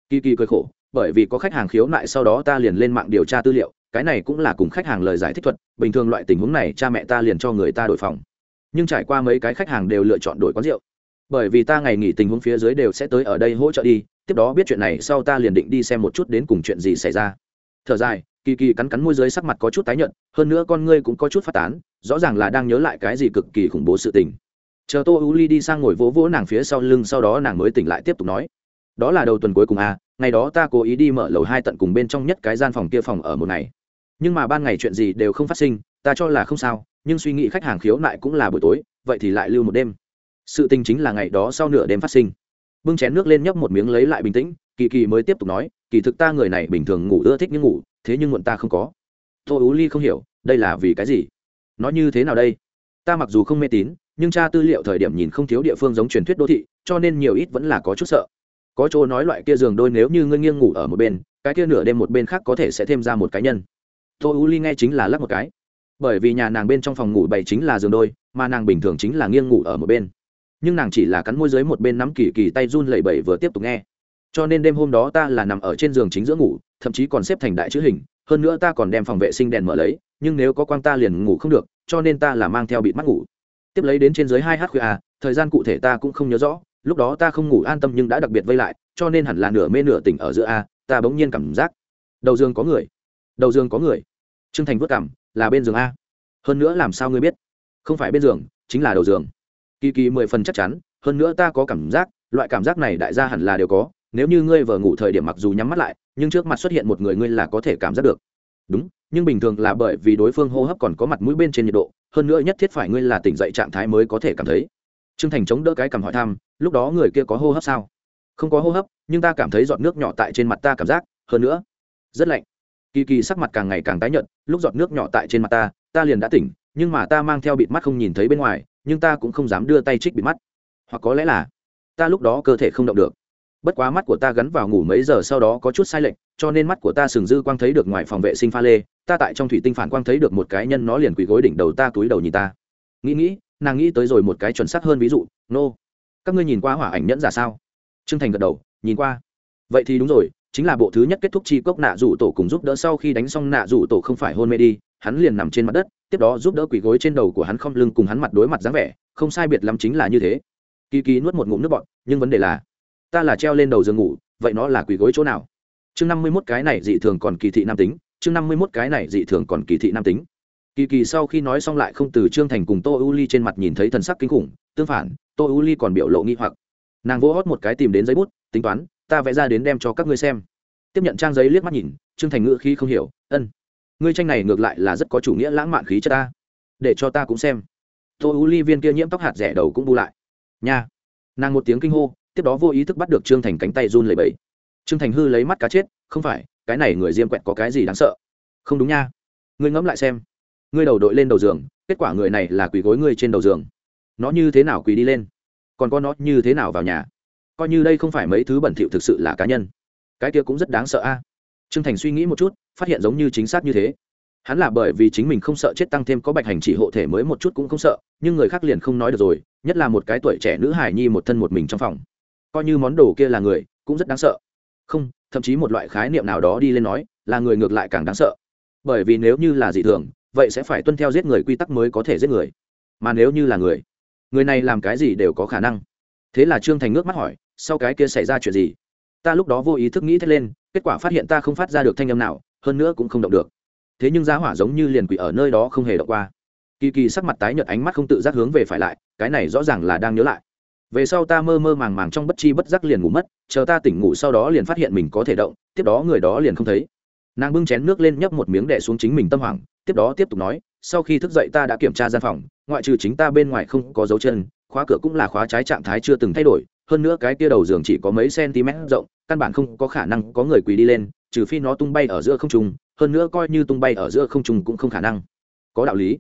Kỳ kỳ cười khổ, bởi vì có khách hàng khiếu nại sau đó ta liền lên mạng điều tra tư liệu, cái này cũng là cùng khách hàng lời giải thích thuật, bình thường loại tình huống này cha mẹ ta liền cho người ta đổi phòng. Nhưng trải qua mấy cái khách hàng đều lựa chọn đổi quán rượu. Bởi vì ta ngày nghỉ tình huống phía dưới đều sẽ tới ở đây hỗ trợ đi, tiếp đó biết chuyện này sau ta liền định đi xem một chút đến cùng chuyện gì xảy ra. Thở dài kỳ kỳ cắn cắn môi dưới sắc mặt có chút tái nhợt, hơn nữa con ngươi cũng có chút phát tán, rõ ràng là đang nhớ lại cái gì cực kỳ khủng bố sự tình. Chờ tô u ly đi sang ngồi vỗ vỗ nàng phía sau lưng sau đó nàng mới tỉnh lại tiếp tục nói, đó là đầu tuần cuối cùng à ngày đó ta cố ý đi mở lầu hai tận cùng bên trong nhất cái gian phòng kia phòng ở một ngày. Nhưng mà ban ngày chuyện gì đều không phát sinh, ta cho là không sao, nhưng suy nghĩ khách hàng khiếu nại cũng là buổi tối, vậy thì lại lưu một đêm. Sự tình chính là ngày đó sau nửa đêm phát sinh. Bưng chén nước lên nhấp một miếng lấy lại bình tĩnh, kỳ kỳ mới tiếp tục nói, kỳ thực ta người này bình thường ngủ ưa thích những ngủ thế nhưng muộn ta không có. Tô ú ly không hiểu, đây là vì cái gì? Nó như thế nào đây? Ta mặc dù không mê tín, nhưng tra tư liệu thời điểm nhìn không thiếu địa phương giống truyền thuyết đô thị, cho nên nhiều ít vẫn là có chút sợ. Có chỗ nói loại kia giường đôi nếu như ngươi nghiêng ngủ ở một bên, cái kia nửa đêm một bên khác có thể sẽ thêm ra một cá nhân. Tô u ly nghe chính là lắc một cái. Bởi vì nhà nàng bên trong phòng ngủ bảy chính là giường đôi, mà nàng bình thường chính là nghiêng ngủ ở một bên. Nhưng nàng chỉ là cắn môi dưới một bên nắm kỳ kỳ tay run lẩy bẩy vừa tiếp tục nghe. Cho nên đêm hôm đó ta là nằm ở trên giường chính giữa ngủ thậm chí còn xếp thành đại chữ hình hơn nữa ta còn đem phòng vệ sinh đèn mở lấy nhưng nếu có quang ta liền ngủ không được cho nên ta là mang theo bịt mắt ngủ. Tiếp lấy đến trên dưới hai h khuya à, thời gian cụ thể ta cũng không nhớ rõ lúc đó ta không ngủ an tâm nhưng đã đặc biệt vây lại cho nên hẳn là nửa mê nửa tỉnh ở giữa a ta bỗng nhiên cảm giác đầu giường có người đầu giường có người. T r ư ơ n g thành vất cảm là bên giường a. Hơn nữa làm sao ngươi biết? Không phải bên giường chính là đầu giường. Kỳ kỳ mười phần chắc chắn hơn nữa ta có cảm giác loại cảm giác này đại gia hẳn là đều có nếu như ngươi vừa ngủ thời điểm mặc dù nhắm mắt lại, nhưng trước mặt xuất hiện một người ngươi là có thể cảm giác được. Đúng, nhưng bình thường là bởi vì đối phương hô hấp còn có mặt mũi bên trên nhiệt độ, hơn nữa nhất thiết phải ngươi là tỉnh dậy trạng thái mới có thể cảm thấy. T r ư ơ n g thành chống đỡ cái cằm hỏi thăm, lúc đó người kia có hô hấp sao? Không có hô hấp, nhưng ta cảm thấy giọt nước nhỏ tại trên mặt ta cảm giác, hơn nữa rất lạnh. Kỳ kỳ sắc mặt càng ngày càng tái nhợt, lúc giọt nước nhỏ tại trên mặt ta ta liền đã tỉnh, nhưng mà ta mang theo bịt mắt không nhìn thấy bên ngoài, nhưng ta cũng không dám đưa tay trích bịt mắt. Hoặc có lẽ là ta lúc đó cơ thể không động được bất quá mắt của ta gắn vào ngủ mấy giờ sau đó có chút sai lệch, cho nên mắt của ta sừng dư quang thấy được ngoài phòng vệ sinh pha lê, ta tại trong thủy tinh phản quang thấy được một cái nhân nó liền quỳ gối đỉnh đầu ta túi đầu nhìn ta. Nghĩ nghĩ, nàng nghĩ tới rồi một cái chuẩn xác hơn ví dụ, nô、no. các ngươi nhìn qua hỏa ảnh nhẫn giả sao? T r ư ơ n g thành gật đầu, nhìn qua. Vậy thì đúng rồi, chính là bộ thứ nhất kết thúc chi cốc nạ rủ tổ cùng giúp đỡ sau khi đánh xong nạ rủ tổ không phải hôn mê đi, hắn liền nằm trên mặt đất, tiếp đó giúp đỡ quỳ gối trên đầu của hắn không lưng cùng hắn mặt đối mặt dáng vẻ, không sai biệt lắm chính là như thế. Kỳ kỳ nuốt một ngụm nước bọn nhưng vấn đề là ta là treo lên đầu giường ngủ, vậy nó là quỳ gối chỗ nào? Chương năm mươi mốt cái này dị thường còn kỳ thị nam tính, chương năm mươi mốt cái này dị thường còn kỳ thị nam tính. Kỳ kỳ sau khi nói xong lại không từ trương thành cùng tô u ly trên mặt nhìn thấy thần sắc kinh khủng, tương phản, tô u ly còn biểu lộ nghi hoặc. Nàng vỗ hót một cái tìm đến giấy bút, tính toán, ta vẽ ra đến đem cho các ngươi xem. Tiếp nhận trang giấy liếc mắt nhìn, trương thành ngữ khi không hiểu, ân, ngươi tranh này ngược lại là rất có chủ nghĩa lãng mạn khí cho ta. Để cho ta cũng xem. Tô u ly viên kia nhiễm tóc hạt rẻ đầu cũng bu lại. Nha. Nàng một tiếng kinh hô tiếp đó vô ý thức bắt được trương thành cánh tay run lẩy bẩy. Trương thành hư lấy mắt cá chết, không phải, cái này người diêm quẹt có cái gì đáng sợ? Không đúng nha. Ngươi ngẫm lại xem. Ngươi đầu đội lên đầu giường, kết quả người này là quỳ gối ngươi trên đầu giường. Nó như thế nào quỳ đi lên? Còn có nó như thế nào vào nhà? Coi như đây không phải mấy thứ bẩn thỉu thực sự là cá nhân. Cái kia cũng rất đáng sợ a. À? thành suy nghĩ một chút, phát hiện giống như chính xác như thế. Hắn là bởi vì chính mình không sợ chết tăng thêm có bạch hành chỉ hộ thể mới một chút cũng không sợ, nhưng người khác liền không nói được rồi, nhất là một cái tuổi trẻ nữ hải nhi một thân một mình trong phòng coi như món đồ kia là người, cũng rất đáng sợ. Không, thậm chí một loại khái niệm nào đó đi lên nói, là người ngược lại càng đáng sợ. Bởi vì nếu như là dị thường, vậy sẽ phải tuân theo giết người quy tắc mới có thể giết người. Mà nếu như là người người này làm cái gì đều có khả năng. Thế là trương thành ngước mắt hỏi, sau cái kia xảy ra chuyện gì? Ta lúc đó vô ý thức nghĩ thét lên, kết quả phát hiện ta không phát ra được thanh âm nào, hơn nữa cũng không động được. Thế nhưng giá hỏa giống như liền quỷ ở nơi đó không hề động qua. Kỳ kỳ sắc mặt tái nhợt ánh mắt không tự giác hướng về phải lại, cái này rõ ràng là đang nhớ lại về sau ta mơ mơ màng màng trong bất chi bất giác liền ngủ mất, chờ ta tỉnh ngủ sau đó liền phát hiện mình có thể động, tiếp đó người đó liền không thấy. Nàng bưng chén nước lên nhấp một miếng đẻ xuống chính mình tâm hoảng, tiếp đó tiếp tục nói, sau khi thức dậy ta đã kiểm tra gian phòng, ngoại trừ chính ta bên ngoài không có dấu chân, khóa cửa cũng là khóa trái trạng thái chưa từng thay đổi, hơn nữa cái kia đầu giường chỉ có mấy cm rộng, căn bản không có khả năng có người quỳ đi lên, trừ phi nó tung bay ở giữa không trung, hơn nữa coi như tung bay ở giữa không trung cũng không khả năng. Có đạo lý.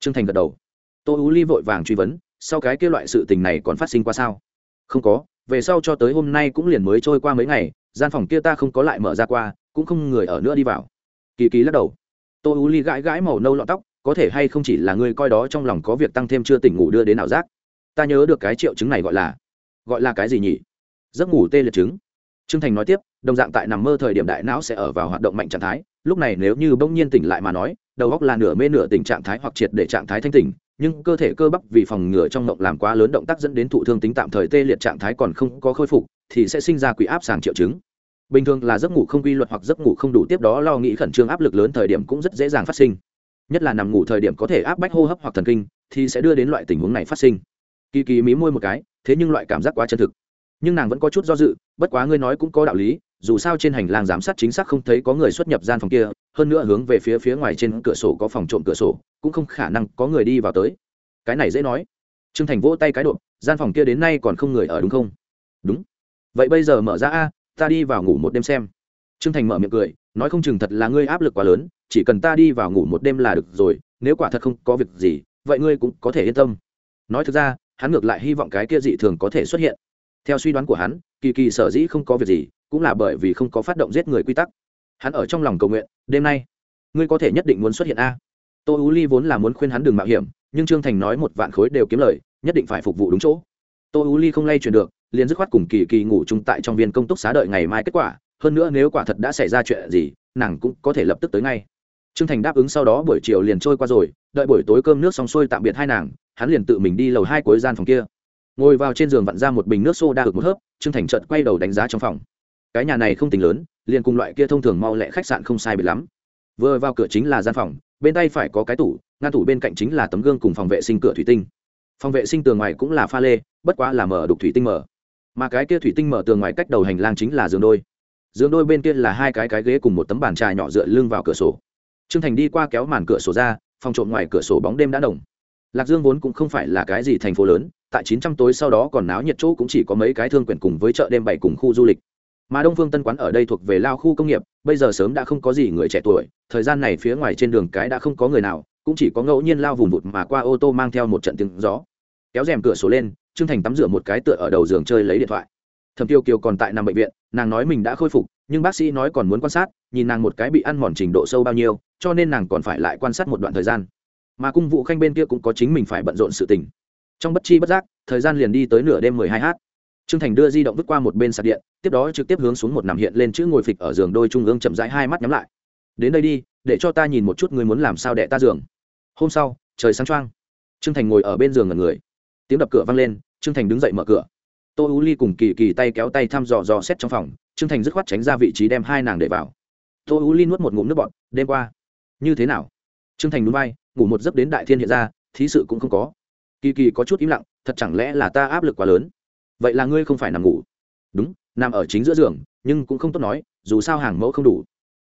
Trương thành gật đầu. Tô ú ly vội vàng truy vấn sau cái kia loại sự tình này còn phát sinh qua sao? Không có, về sau cho tới hôm nay cũng liền mới trôi qua mấy ngày, gian phòng kia ta không có lại mở ra qua, cũng không người ở nữa đi vào. Kỳ kỳ lắc đầu. Tô ú ly gãi gãi màu nâu lọn tóc, có thể hay không chỉ là ngươi coi đó trong lòng có việc tăng thêm chưa tỉnh ngủ đưa đến ảo giác. Ta nhớ được cái triệu chứng này gọi là gọi là cái gì nhỉ? Giấc ngủ tê liệt chứng. Trương thành nói tiếp, đồng dạng tại nằm mơ thời điểm đại não sẽ ở vào hoạt động mạnh trạng thái, lúc này nếu như bỗng nhiên tỉnh lại mà nói, đầu óc là nửa mê nửa tỉnh trạng thái hoặc triệt để trạng thái thanh tỉnh nhưng cơ thể cơ bắp vì phòng ngừa trong mộng làm quá lớn động tác dẫn đến thụ thương tính tạm thời tê liệt trạng thái còn không có khôi phục, thì sẽ sinh ra quỷ áp sàng triệu chứng. Bình thường là giấc ngủ không quy luật hoặc giấc ngủ không đủ, tiếp đó lo nghĩ khẩn trương áp lực lớn thời điểm cũng rất dễ dàng phát sinh. Nhất là nằm ngủ thời điểm có thể áp bách hô hấp hoặc thần kinh, thì sẽ đưa đến loại tình huống này phát sinh. Kỳ kỳ mí môi một cái, thế nhưng loại cảm giác quá chân thực. Nhưng nàng vẫn có chút do dự, bất quá ngươi nói cũng có đạo lý, dù sao trên hành lang giám sát chính xác không thấy có người xuất nhập gian phòng kia, hơn nữa hướng về phía phía ngoài trên cửa sổ có phòng trộm cửa sổ cũng không khả năng có người đi vào tới. Cái này dễ nói. T r ư ơ n g thành vỗ tay cái độ gian phòng kia đến nay còn không người ở đúng không? Đúng. Vậy bây giờ mở ra a, ta đi vào ngủ một đêm xem. T r ư ơ n g thành mở miệng cười, nói không chừng thật là ngươi áp lực quá lớn, chỉ cần ta đi vào ngủ một đêm là được rồi, nếu quả thật không có việc gì, vậy ngươi cũng có thể yên tâm. Nói thực ra, hắn ngược lại hy vọng cái kia dị thường có thể xuất hiện. Theo suy đoán của hắn, kỳ kỳ sở dĩ không có việc gì, cũng là bởi vì không có phát động giết người quy tắc. Hắn ở trong lòng cầu nguyện, đêm nay, ngươi có thể nhất định muốn xuất hiện a tô u ly vốn là muốn khuyên hắn đừng mạo hiểm, nhưng trương thành nói một vạn khối đều kiếm lời, nhất định phải phục vụ đúng chỗ. Tô u ly không lay chuyển được, liền dứt khoát cùng kỳ kỳ ngủ chung tại trong viên công túc xá đợi ngày mai kết quả, hơn nữa nếu quả thật đã xảy ra chuyện gì, nàng cũng có thể lập tức tới ngay. Trương thành đáp ứng sau đó buổi chiều liền trôi qua rồi, đợi buổi tối cơm nước xong xuôi tạm biệt hai nàng, hắn liền tự mình đi lầu hai cuối gian phòng kia. Ngồi vào trên giường vặn ra một bình nước xô đa ực một hớp, trương thành trợt quay đầu đánh giá trong phòng. Cái nhà này không tính lớn, liền cùng loại kia thông thường mau lẹ khách sạn không sai biệt lắm. Vừa vào cửa chính là gian phòng bên tay phải có cái tủ, ngăn tủ bên cạnh chính là tấm gương cùng phòng vệ sinh cửa thủy tinh. Phòng vệ sinh tường ngoài cũng là pha lê, bất quá là mở đục thủy tinh mở. Mà cái kia thủy tinh mở tường ngoài cách đầu hành lang chính là giường đôi. Giường đôi bên kia là hai cái cái ghế cùng một tấm bàn trà nhỏ dựa lưng vào cửa sổ. Trương thành đi qua kéo màn cửa sổ ra, phòng trộm ngoài cửa sổ bóng đêm đã đồng. Lạc dương vốn cũng không phải là cái gì thành phố lớn, tại chín trăm tối sau đó còn náo nhiệt chỗ cũng chỉ có mấy cái thương quyển cùng với chợ đêm bảy cùng khu du lịch mà đông phương tân quán ở đây thuộc về lao khu công nghiệp, bây giờ sớm đã không có gì người trẻ tuổi, thời gian này phía ngoài trên đường cái đã không có người nào, cũng chỉ có ngẫu nhiên lao vùng vụt mà qua ô tô mang theo một trận tiếng gió. Kéo rèm cửa sổ lên, trương thành tắm rửa một cái tựa ở đầu giường chơi lấy điện thoại. Thẩm tiêu kiều còn tại nằm bệnh viện, nàng nói mình đã khôi phục, nhưng bác sĩ nói còn muốn quan sát, nhìn nàng một cái bị ăn mòn trình độ sâu bao nhiêu, cho nên nàng còn phải lại quan sát một đoạn thời gian. Mà cung vụ khanh bên kia cũng có chính mình phải bận rộn sự tình. Trong bất chi bất giác, thời gian liền đi tới nửa đêm mười hai h trương thành đưa di động vứt qua một bên sạc điện, tiếp đó trực tiếp hướng xuống một nằm hiện lên chữ ngồi phịch ở giường đôi trung ương chậm rãi hai mắt nhắm lại. Đến đây đi, để cho ta nhìn một chút ngươi muốn làm sao đẻ ta giường. Hôm sau, trời sáng trăng trương thành ngồi ở bên giường ngần người. Tiếng đập cửa vang lên, trương thành đứng dậy mở cửa. Tô u ly cùng kỳ kỳ tay kéo tay thăm dò dò xét trong phòng, trương thành dứt khoát tránh ra vị trí đem hai nàng để vào. Tô u ly nuốt một ngụm nước bọt, đêm qua, như thế nào? Trương thành núi bay ngủ một giấc đến đại thiên hiện ra, thí sự cũng không có. Kỳ kỳ có chút im lặng, thật chẳng lẽ là ta áp lực quá lớn? Vậy là ngươi không phải nằm ngủ. Đúng nằm ở chính giữa giường nhưng cũng không tốt nói dù sao hàng mẫu không đủ.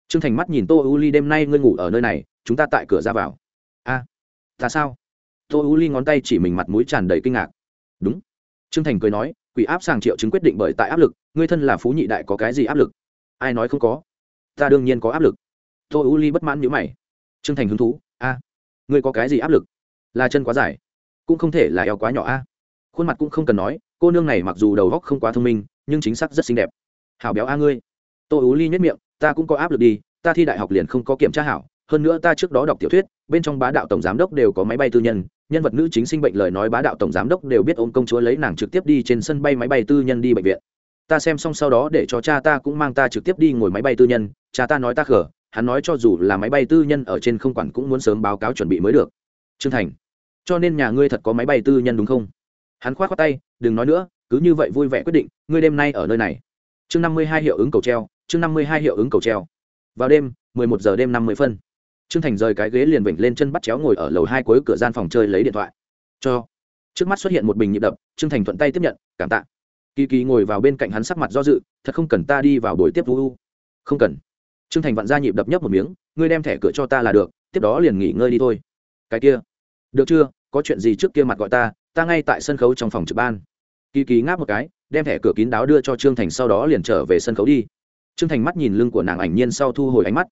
T r ư ơ n g thành mắt nhìn tô u ly đêm nay ngươi ngủ ở nơi này chúng ta tại cửa ra vào. A à, ta sao? Tô u ly ngón tay chỉ mình mặt mũi tràn đầy kinh ngạc. Đúng. T r ư ơ n g thành cười nói quỷ áp sàng triệu chứng quyết định bởi tại áp lực ngươi thân là phú nhị đại có cái gì áp lực? Ai nói không có? Ta đương nhiên có áp lực. Tô u ly bất mãn nhữ mày. T r ư ơ n g thành hứng thú a ngươi có cái gì áp lực? Là chân quá dài cũng không thể là eo quá nhỏ a khuôn mặt cũng không cần nói, cô nương này mặc dù đầu góc không quá thông minh, nhưng chính xác rất xinh đẹp. Hảo béo a ngươi. Tô ú ly nhất miệng, ta cũng có áp lực đi, ta thi đại học liền không có kiểm tra hảo, hơn nữa ta trước đó đọc tiểu thuyết, bên trong bá đạo tổng giám đốc đều có máy bay tư nhân nhân vật nữ chính sinh bệnh lời nói bá đạo tổng giám đốc đều biết ôm công chúa lấy nàng trực tiếp đi trên sân bay máy bay tư nhân đi bệnh viện. Ta xem xong sau đó để cho cha ta cũng mang ta trực tiếp đi ngồi máy bay tư nhân, cha ta nói ta khở hắn nói cho dù là máy bay tư nhân ở trên không quản cũng muốn sớm báo cáo chuẩn bị mới được. Trương thành. Cho nên nhà ngươi thật có máy bay tư nhân đúng không? Hắn khoát khoát tay, đừng nói nữa, cứ như vậy vui vẻ quyết định, ngươi đêm nay ở nơi này. Chương năm mươi hai hiệu ứng cầu treo, chương năm mươi hai hiệu ứng cầu treo. Vào đêm, mười một giờ đêm năm mươi phân. Trương thành rời cái ghế liền vểnh lên chân bắt chéo ngồi ở lầu hai cuối cửa gian phòng chơi lấy điện thoại. Cho. Trước mắt xuất hiện một bình nhịp đập, trương thành thuận tay tiếp nhận, cảm tạ. Kỳ kỳ ngồi vào bên cạnh hắn sắc mặt do dự, thật không cần ta đi vào buổi tiếp, vu không cần. Trương thành vặn ra nhịp đập nhấp một miếng, ngươi đem thẻ cửa cho ta là được, tiếp đó liền nghỉ ngơi đi thôi. Cái kia. Được chưa? Có chuyện gì trước kia mặt gọi ta ta ngay tại sân khấu trong phòng trực ban. Kỳ kỳ ngáp một cái, đem thẻ cửa kín đáo đưa cho trương thành sau đó liền trở về sân khấu đi. Trương thành mắt nhìn lưng của nàng ảnh nhiên sau thu hồi ánh mắt.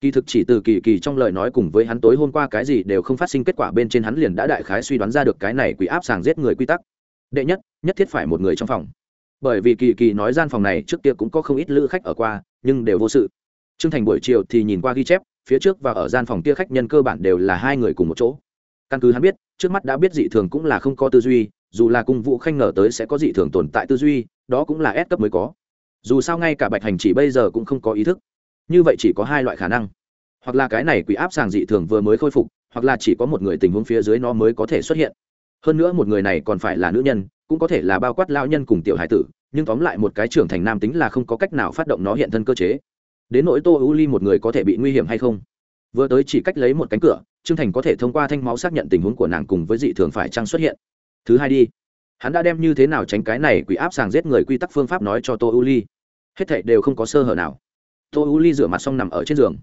Kỳ thực chỉ từ kỳ kỳ trong lời nói cùng với hắn tối hôm qua cái gì đều không phát sinh kết quả bên trên hắn liền đã đại khái suy đoán ra được cái này quỷ áp sàng giết người quy tắc. Đệ nhất nhất thiết phải một người trong phòng. Bởi vì kỳ kỳ nói gian phòng này trước kia cũng có không ít lữ khách ở qua, nhưng đều vô sự. Trương thành buổi chiều thì nhìn qua ghi chép, phía trước và ở gian phòng kia khách nhân cơ bản đều là hai người cùng một chỗ. Căn cứ hắn biết trước mắt đã biết dị thường cũng là không có tư duy, dù là cung vũ khanh ngờ tới sẽ có dị thường tồn tại tư duy, đó cũng là S cấp mới có. Dù sao ngay cả bạch hành chỉ bây giờ cũng không có ý thức. Như vậy chỉ có hai loại khả năng. Hoặc là cái này quỷ áp sàng dị thường vừa mới khôi phục, hoặc là chỉ có một người tình huống phía dưới nó mới có thể xuất hiện. Hơn nữa một người này còn phải là nữ nhân, cũng có thể là bao quát lao nhân cùng tiểu hải tử, nhưng tóm lại một cái trưởng thành nam tính là không có cách nào phát động nó hiện thân cơ chế. Đến nỗi tô ưu ly một người có thể bị nguy hiểm hay không? Vừa tới chỉ cách lấy một cánh cửa, trương thành có thể thông qua thanh máu xác nhận tình huống của nàng cùng với dị thường phải trăng xuất hiện. Thứ hai đi. Hắn đã đem như thế nào tránh cái này quỷ áp sàng giết người quy tắc phương pháp nói cho tô u ly. Hết thảy đều không có sơ hở nào. Tô u ly rửa mặt xong nằm ở trên giường.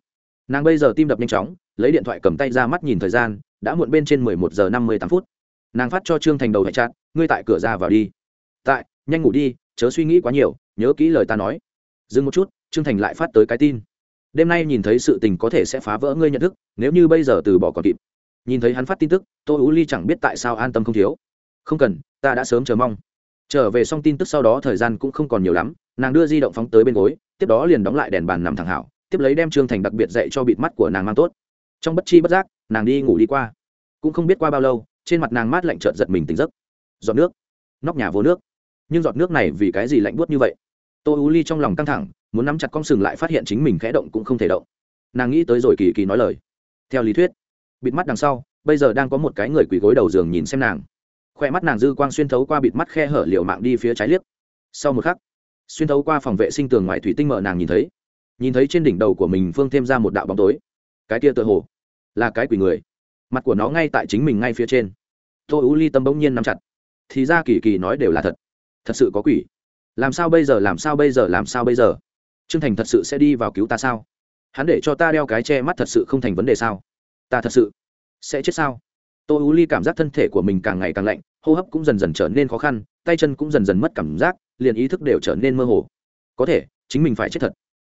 Nàng bây giờ tim đập nhanh chóng, lấy điện thoại cầm tay ra mắt nhìn thời gian, đã muộn bên trên mười một giờ năm mươi tám phút. Nàng phát cho trương thành đầu hệ chặn ngươi tại cửa ra vào đi. Tại, nhanh ngủ đi, chớ suy nghĩ quá nhiều, nhớ kỹ lời ta nói. Dừng một chút, trương thành lại phát tới cái tin đêm nay nhìn thấy sự tình có thể sẽ phá vỡ ngươi nhận thức, nếu như bây giờ từ bỏ còn kịp. Nhìn thấy hắn phát tin tức, tô ú ly chẳng biết tại sao an tâm không thiếu. Không cần, ta đã sớm chờ mong. Trở về xong tin tức sau đó thời gian cũng không còn nhiều lắm, nàng đưa di động phóng tới bên gối, tiếp đó liền đóng lại đèn bàn nằm thẳng hảo, tiếp lấy đem trương thành đặc biệt dạy cho bịt mắt của nàng mang tốt. Trong bất chi bất giác, nàng đi ngủ đi qua. Cũng không biết qua bao lâu, trên mặt nàng mát lạnh trợt giật mình tỉnh giấc. Giọt nước. Nóc nhà vô nước. Nhưng giọt nước này vì cái gì lạnh buốt như vậy? Tô u ly trong lòng căng thẳng muốn nắm chặt con sừng lại phát hiện chính mình khẽ động cũng không thể động. Nàng nghĩ tới rồi kỳ kỳ nói lời. Theo lý thuyết, bịt mắt đằng sau, bây giờ đang có một cái người quỳ gối đầu giường nhìn xem nàng. Khoe mắt nàng dư quang xuyên thấu qua bịt mắt khe hở liệu mạng đi phía trái liếc. Sau một khắc, xuyên thấu qua phòng vệ sinh tường ngoài thủy tinh mở nàng nhìn thấy. Nhìn thấy trên đỉnh đầu của mình phương thêm ra một đạo bóng tối. Cái kia tựa hồ là cái quỷ người. Mặt của nó ngay tại chính mình ngay phía trên. Tôi u ly tâm bỗng nhiên nắm chặt. Thì ra kỳ kỳ nói đều là thật. Thật sự có quỷ. Làm sao bây giờ, làm sao bây giờ, làm sao bây giờ? Trương thành thật sự sẽ đi vào cứu ta sao? Hắn để cho ta đeo cái che mắt thật sự không thành vấn đề sao? Ta thật sự sẽ chết sao? Tô u ly cảm giác thân thể của mình càng ngày càng lạnh, hô hấp cũng dần dần trở nên khó khăn, tay chân cũng dần dần mất cảm giác, liền ý thức đều trở nên mơ hồ. Có thể, chính mình phải chết thật.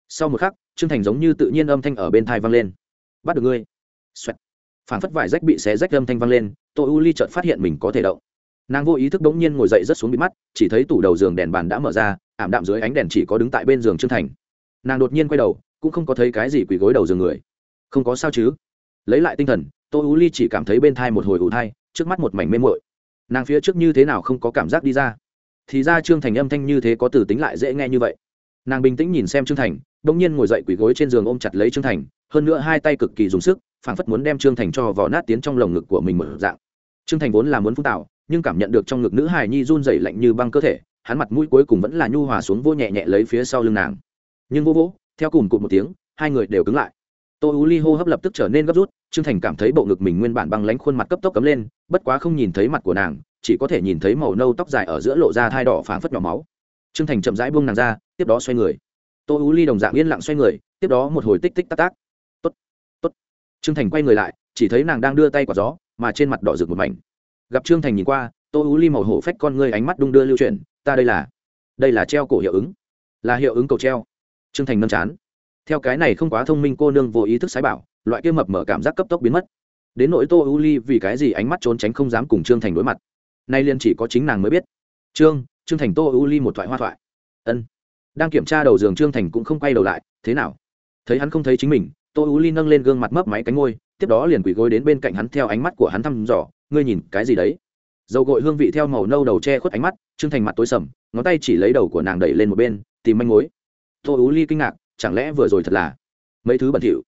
Sau một khắc, trương thành giống như tự nhiên âm thanh ở bên thai vang lên. Bắt được ngươi. Xoẹt. phản phất vải rách bị xé rách âm thanh vang lên, tô u ly chợt phát hiện mình có thể động. Nàng vô ý thức đống nhiên ngồi dậy rất xuống bị mắt, chỉ thấy tủ đầu giường đèn bàn đã mở ra, ảm đạm dưới ánh đèn chỉ có đứng tại bên giường trương thành nàng đột nhiên quay đầu, cũng không có thấy cái gì quỳ gối đầu giường người. Không có sao chứ? Lấy lại tinh thần, tô u ly chỉ cảm thấy bên thai một hồi ủ thai, trước mắt một mảnh mê mội nàng phía trước như thế nào không có cảm giác đi ra? Thì ra trương thành âm thanh như thế có từ tính lại dễ nghe như vậy. Nàng bình tĩnh nhìn xem trương thành đông nhiên ngồi dậy quỳ gối trên giường ôm chặt lấy trương thành, hơn nữa hai tay cực kỳ dùng sức, phảng phất muốn đem trương thành cho vò nát tiến trong lồng ngực của mình một dạng. Trương thành vốn là muốn phun tạo nhưng cảm nhận được trong ngực nữ hài nhi run dày lạnh như băng cơ thể, hắn mặt mũi cuối cùng vẫn là nhu hòa xuống vô nhẹ nhẹ lấy phía sau lưng nàng nhưng vô vỗ, theo cùng cụt một tiếng, hai người đều cứng lại. Tô U ly hô hấp lập tức trở nên gấp rút, trương thành cảm thấy bộ ngực mình nguyên bản băng lánh khuôn mặt cấp tốc cấm lên, bất quá không nhìn thấy mặt của nàng, chỉ có thể nhìn thấy màu nâu tóc dài ở giữa lộ ra thai đỏ phảng phất nhỏ máu. Trương thành chậm rãi buông nàng ra, tiếp đó xoay người. Tô U ly đồng dạng yên lặng xoay người, tiếp đó một hồi tích tích tắc tác tốt tốt. Trương thành quay người lại, chỉ thấy nàng đang đưa tay quả gió, mà trên mặt đỏ rực một mảnh. Gặp trương thành nhìn qua, tô U ly màu hổ phách con ngươi ánh mắt đung đưa lưu chuyển, ta đây là đây là treo cổ hiệu ứng, là hiệu ứng cầu treo trương thành nâng chán. Theo cái này không quá thông minh cô nương vô ý thức sái bảo, loại kia mập mở cảm giác cấp tốc biến mất. Đến nỗi tô U ly vì cái gì ánh mắt trốn tránh không dám cùng trương thành đối mặt. Nay liên chỉ có chính nàng mới biết. Trương trương thành tô U ly một thoại hoa thoại. Ân. Đang kiểm tra đầu giường trương thành cũng không quay đầu lại, thế nào? Thấy hắn không thấy chính mình, tô U ly nâng lên gương mặt mấp máy cánh ngôi tiếp đó liền quỳ gối đến bên cạnh hắn theo ánh mắt của hắn thăm dò, ngươi nhìn cái gì đấy? Dầu gội hương vị theo màu nâu đầu che khuất ánh mắt, trương thành mặt tối sầm, ngón tay chỉ lấy đầu của nàng đẩy lên một bên, tìm manh mối tô ú ly kinh ngạc, chẳng lẽ vừa rồi thật là mấy thứ bẩn thỉu?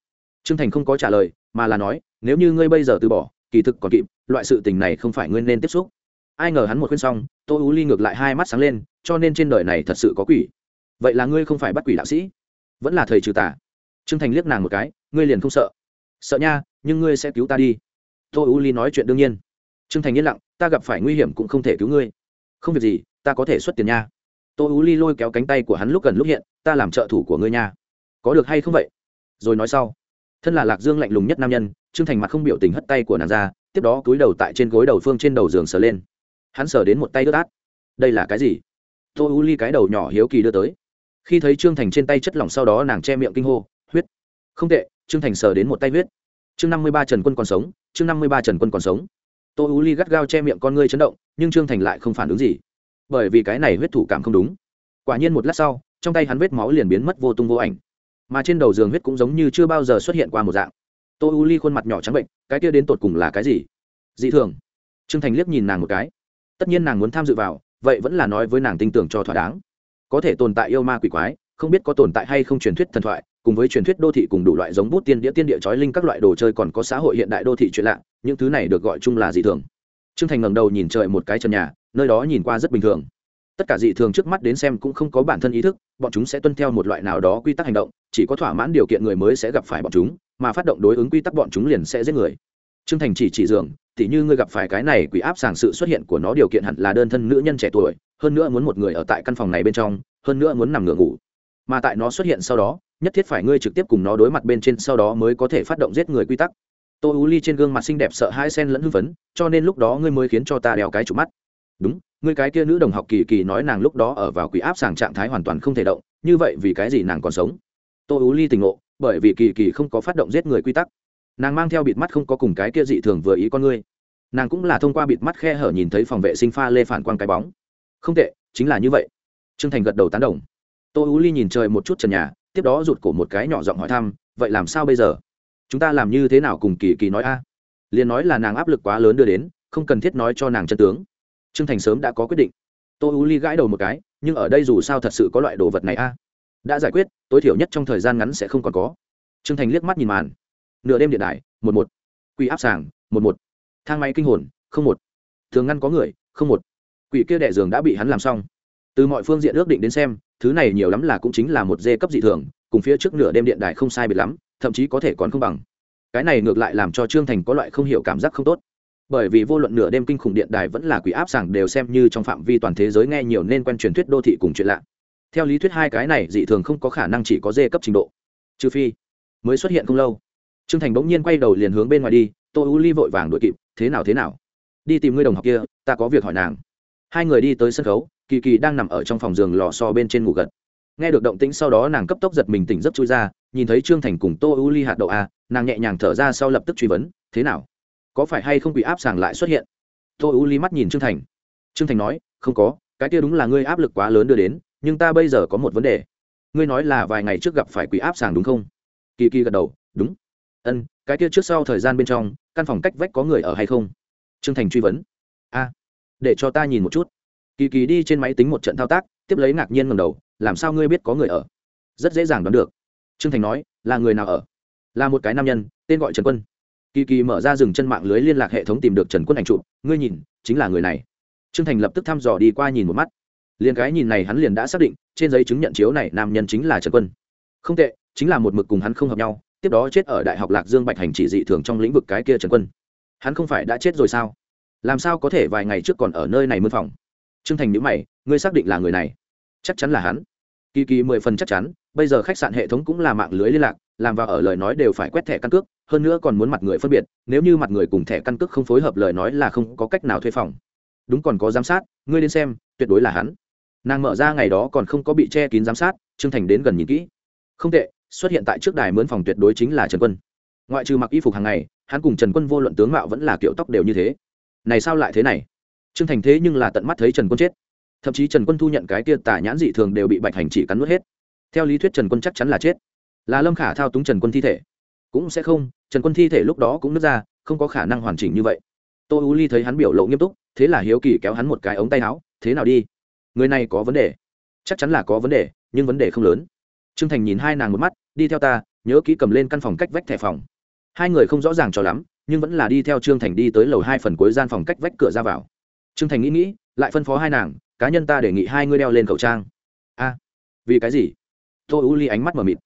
Trương thành không có trả lời, mà là nói, nếu như ngươi bây giờ từ bỏ, kỳ thực còn kịp, loại sự tình này không phải ngươi nên tiếp xúc. Ai ngờ hắn một khuyên xong, tô ú ly ngược lại hai mắt sáng lên, cho nên trên đời này thật sự có quỷ. Vậy là ngươi không phải bắt quỷ đạo sĩ? Vẫn là thầy trừ tà. Trương thành liếc nàng một cái, ngươi liền không sợ. Sợ nha, nhưng ngươi sẽ cứu ta đi. Tô u ly nói chuyện đương nhiên. Trương thành yên lặng, ta gặp phải nguy hiểm cũng không thể cứu ngươi. Không việc gì, ta có thể xuất tiền nha tô ú ly lôi kéo cánh tay của hắn lúc gần lúc hiện, ta làm trợ thủ của ngươi nha. Có được hay không vậy? Rồi nói sau. Thân là lạc dương lạnh lùng nhất nam nhân, trương thành mặt không biểu tình hất tay của nàng ra, tiếp đó cúi đầu tại trên gối đầu phương trên đầu giường sờ lên. Hắn sờ đến một tay ướt át. Đây là cái gì? Tô u ly cái đầu nhỏ hiếu kỳ đưa tới. Khi thấy trương thành trên tay chất lỏng sau đó nàng che miệng kinh hô, huyết. Không tệ. Trương thành sờ đến một tay huyết. Chương năm mươi ba trần quân còn sống, chương năm mươi ba trần quân còn sống. Tô u ly gắt gao che miệng con ngươi chấn động, nhưng trương thành lại không phản ứng gì bởi vì cái này huyết thủ cảm không đúng. Quả nhiên một lát sau, trong tay hắn vết máu liền biến mất vô tung vô ảnh. Mà trên đầu giường huyết cũng giống như chưa bao giờ xuất hiện qua một dạng. Tô u ly khuôn mặt nhỏ trắng bệnh, cái kia đến tột cùng là cái gì? Dị thường. Trương thành liếc nhìn nàng một cái. Tất nhiên nàng muốn tham dự vào, vậy vẫn là nói với nàng tin tưởng cho thỏa đáng. Có thể tồn tại yêu ma quỷ quái, không biết có tồn tại hay không truyền thuyết thần thoại, cùng với truyền thuyết đô thị cùng đủ loại giống bút tiên đĩa tiên địa trói linh các loại đồ chơi còn có xã hội hiện đại đô thị chuyện lạ, những thứ này được gọi chung là dị thường. Trương thành ngẩng đầu nhìn trời một cái trần nhà nơi đó nhìn qua rất bình thường. Tất cả dị thường trước mắt đến xem cũng không có bản thân ý thức, bọn chúng sẽ tuân theo một loại nào đó quy tắc hành động, chỉ có thỏa mãn điều kiện người mới sẽ gặp phải bọn chúng, mà phát động đối ứng quy tắc bọn chúng liền sẽ giết người. Trương thành chỉ chỉ dường tỉ như ngươi gặp phải cái này quỷ áp sàng sự xuất hiện của nó điều kiện hẳn là đơn thân nữ nhân trẻ tuổi, hơn nữa muốn một người ở tại căn phòng này bên trong, hơn nữa muốn nằm ngửa ngủ. Mà tại nó xuất hiện sau đó, nhất thiết phải ngươi trực tiếp cùng nó đối mặt bên trên sau đó mới có thể phát động giết người quy tắc. Tô u ly trên gương mặt xinh đẹp sợ hai sen lẫn hưng phấn, cho nên lúc đó ngươi mới khiến cho ta đeo cái chủ mắt đúng người cái kia nữ đồng học kỳ kỳ nói nàng lúc đó ở vào quỷ áp sàng trạng thái hoàn toàn không thể động, như vậy vì cái gì nàng còn sống? Tô ú ly tình ngộ, bởi vì kỳ kỳ không có phát động giết người quy tắc. Nàng mang theo bịt mắt không có cùng cái kia dị thường vừa ý con ngươi. Nàng cũng là thông qua bịt mắt khe hở nhìn thấy phòng vệ sinh pha lê phản quang cái bóng. Không tệ, chính là như vậy. T r ư ơ n g thành gật đầu tán đồng. Tô ú ly nhìn trời một chút trần nhà, tiếp đó rụt cổ một cái nhỏ giọng hỏi thăm, vậy làm sao bây giờ? Chúng ta làm như thế nào cùng kỳ kỳ nói a? Liền nói là nàng áp lực quá lớn đưa đến, không cần thiết nói cho nàng chân tướng. Trương thành sớm đã có quyết định. Tô u ly gãi đầu một cái, nhưng ở đây dù sao thật sự có loại đồ vật này a. Đã giải quyết, tối thiểu nhất trong thời gian ngắn sẽ không còn có. Trương thành liếc mắt nhìn màn. Nửa đêm điện đài, một một. Quỷ áp sàng, một một. Thang máy kinh hồn, không một. Thường ngăn có người, không một. Quỷ kia đẻ giường đã bị hắn làm xong. Từ mọi phương diện ước định đến xem, thứ này nhiều lắm là cũng chính là một dê cấp dị thường, cùng phía trước nửa đêm điện đài không sai biệt lắm, thậm chí có thể còn không bằng. Cái này ngược lại làm cho trương thành có loại không hiểu cảm giác không tốt bởi vì vô luận nửa đêm kinh khủng điện đài vẫn là quỷ áp sảng đều xem như trong phạm vi toàn thế giới nghe nhiều nên quen truyền thuyết đô thị cùng chuyện lạ. Theo lý thuyết hai cái này dị thường không có khả năng chỉ có dê cấp trình độ. Trừ phi, mới xuất hiện không lâu. Trương thành bỗng nhiên quay đầu liền hướng bên ngoài đi, tô u ly vội vàng đuổi kịp, thế nào thế nào? Đi tìm ngươi đồng học kia, ta có việc hỏi nàng. Hai người đi tới sân khấu, kỳ kỳ đang nằm ở trong phòng giường lò so bên trên ngủ gật. Nghe được động tĩnh sau đó nàng cấp tốc giật mình tỉnh giấc chui ra, nhìn thấy trương thành cùng tô u ly hạt đậu a nàng nhẹ nhàng thở ra sau lập tức truy vấn, thế nào? Có phải hay không bị áp sàng lại xuất hiện? Tô u ly mắt nhìn trương thành. Trương thành nói, không có, cái kia đúng là ngươi áp lực quá lớn đưa đến, nhưng ta bây giờ có một vấn đề. Ngươi nói là vài ngày trước gặp phải quỷ áp sàng đúng không? Kỳ kỳ gật đầu, đúng. Ân, cái kia trước sau thời gian bên trong, căn phòng cách vách có người ở hay không? Trương thành truy vấn. A, để cho ta nhìn một chút. Kỳ kỳ đi trên máy tính một trận thao tác, tiếp lấy ngạc nhiên ngầm đầu, làm sao ngươi biết có người ở? Rất dễ dàng đoán được. Trương thành nói, là người nào ở? Là một cái nam nhân, tên gọi trần quân kỳ kỳ mở ra rừng chân mạng lưới liên lạc hệ thống tìm được trần quân ảnh chụp, ngươi nhìn, chính là người này. Trương thành lập tức thăm dò đi qua nhìn một mắt. Liền cái nhìn này hắn liền đã xác định, trên giấy chứng nhận chiếu này nam nhân chính là trần quân. Không tệ, chính là một mực cùng hắn không hợp nhau, tiếp đó chết ở đại học lạc dương bạch hành chỉ dị thường trong lĩnh vực cái kia trần quân. Hắn không phải đã chết rồi sao? Làm sao có thể vài ngày trước còn ở nơi này mân phòng trương thành nhữ mày, ngươi xác định là người này? Chắc chắn là hắn. Kỳ kỳ mười phần chắc chắn, bây giờ khách sạn hệ thống cũng là mạng lưới liên lạc, làm vào ở lời nói đều phải quét thẻ căn cước hơn nữa còn muốn mặt người phân biệt, nếu như mặt người cùng thẻ căn cước không phối hợp lời nói là không có cách nào thuê phòng. Đúng còn có giám sát, ngươi đến xem, tuyệt đối là hắn. Nàng mở ra ngày đó còn không có bị che kín giám sát, trương thành đến gần nhìn kỹ. Không tệ, xuất hiện tại trước đài mướn phòng tuyệt đối chính là trần quân. Ngoại trừ mặc y phục hàng ngày, hắn cùng trần quân vô luận tướng mạo vẫn là kiểu tóc đều như thế. Này sao lại thế này? Trương thành thế nhưng là tận mắt thấy trần quân chết. Thậm chí trần quân thu nhận cái tia tả nhãn dị thường đều bị bạch hành chỉ cắn nuốt hết. Theo lý thuyết trần quân chắc chắn là chết. Là lâm khả thao túng trần quân thi thể. Cũng sẽ không trần quân thi thể lúc đó cũng nứt ra, không có khả năng hoàn chỉnh như vậy. Tô u ly thấy hắn biểu lộ nghiêm túc, thế là hiếu kỳ kéo hắn một cái ống tay áo, thế nào đi? Người này có vấn đề. Chắc chắn là có vấn đề, nhưng vấn đề không lớn. T r ư ơ n g thành nhìn hai nàng một mắt, đi theo ta, nhớ kỹ cầm lên căn phòng cách vách thẻ phòng. Hai người không rõ ràng cho lắm, nhưng vẫn là đi theo trương thành đi tới lầu hai phần cuối gian phòng cách vách cửa ra vào. Trương thành nghĩ nghĩ, lại phân phó hai nàng, cá nhân ta đề nghị hai ngươi đeo lên khẩu trang. A, vì cái gì? Tô u ly ánh mắt mờ mịt,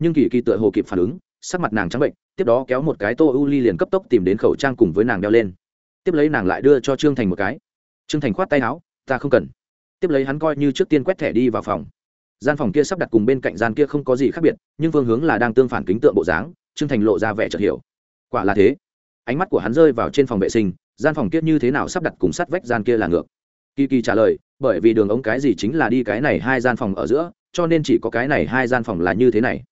nhưng kỳ kỳ tựa hồ kịp phản ứng sắc mặt nàng trắng bệnh, tiếp đó kéo một cái tô u ly liền cấp tốc tìm đến khẩu trang cùng với nàng đeo lên. Tiếp lấy nàng lại đưa cho trương thành một cái. Trương thành khoát tay áo, ta không cần. Tiếp lấy hắn coi như trước tiên quét thẻ đi vào phòng. Gian phòng kia sắp đặt cùng bên cạnh gian kia không có gì khác biệt, nhưng phương hướng là đang tương phản kính tượng bộ dáng, trương thành lộ ra vẻ chợt hiểu. Quả là thế. Ánh mắt của hắn rơi vào trên phòng vệ sinh, gian phòng kia như thế nào sắp đặt cùng sắt vách gian kia là ngược. Kỳ kỳ trả lời, bởi vì đường ống cái gì chính là đi cái này hai gian phòng ở giữa, cho nên chỉ có cái này hai gian phòng là như thế này.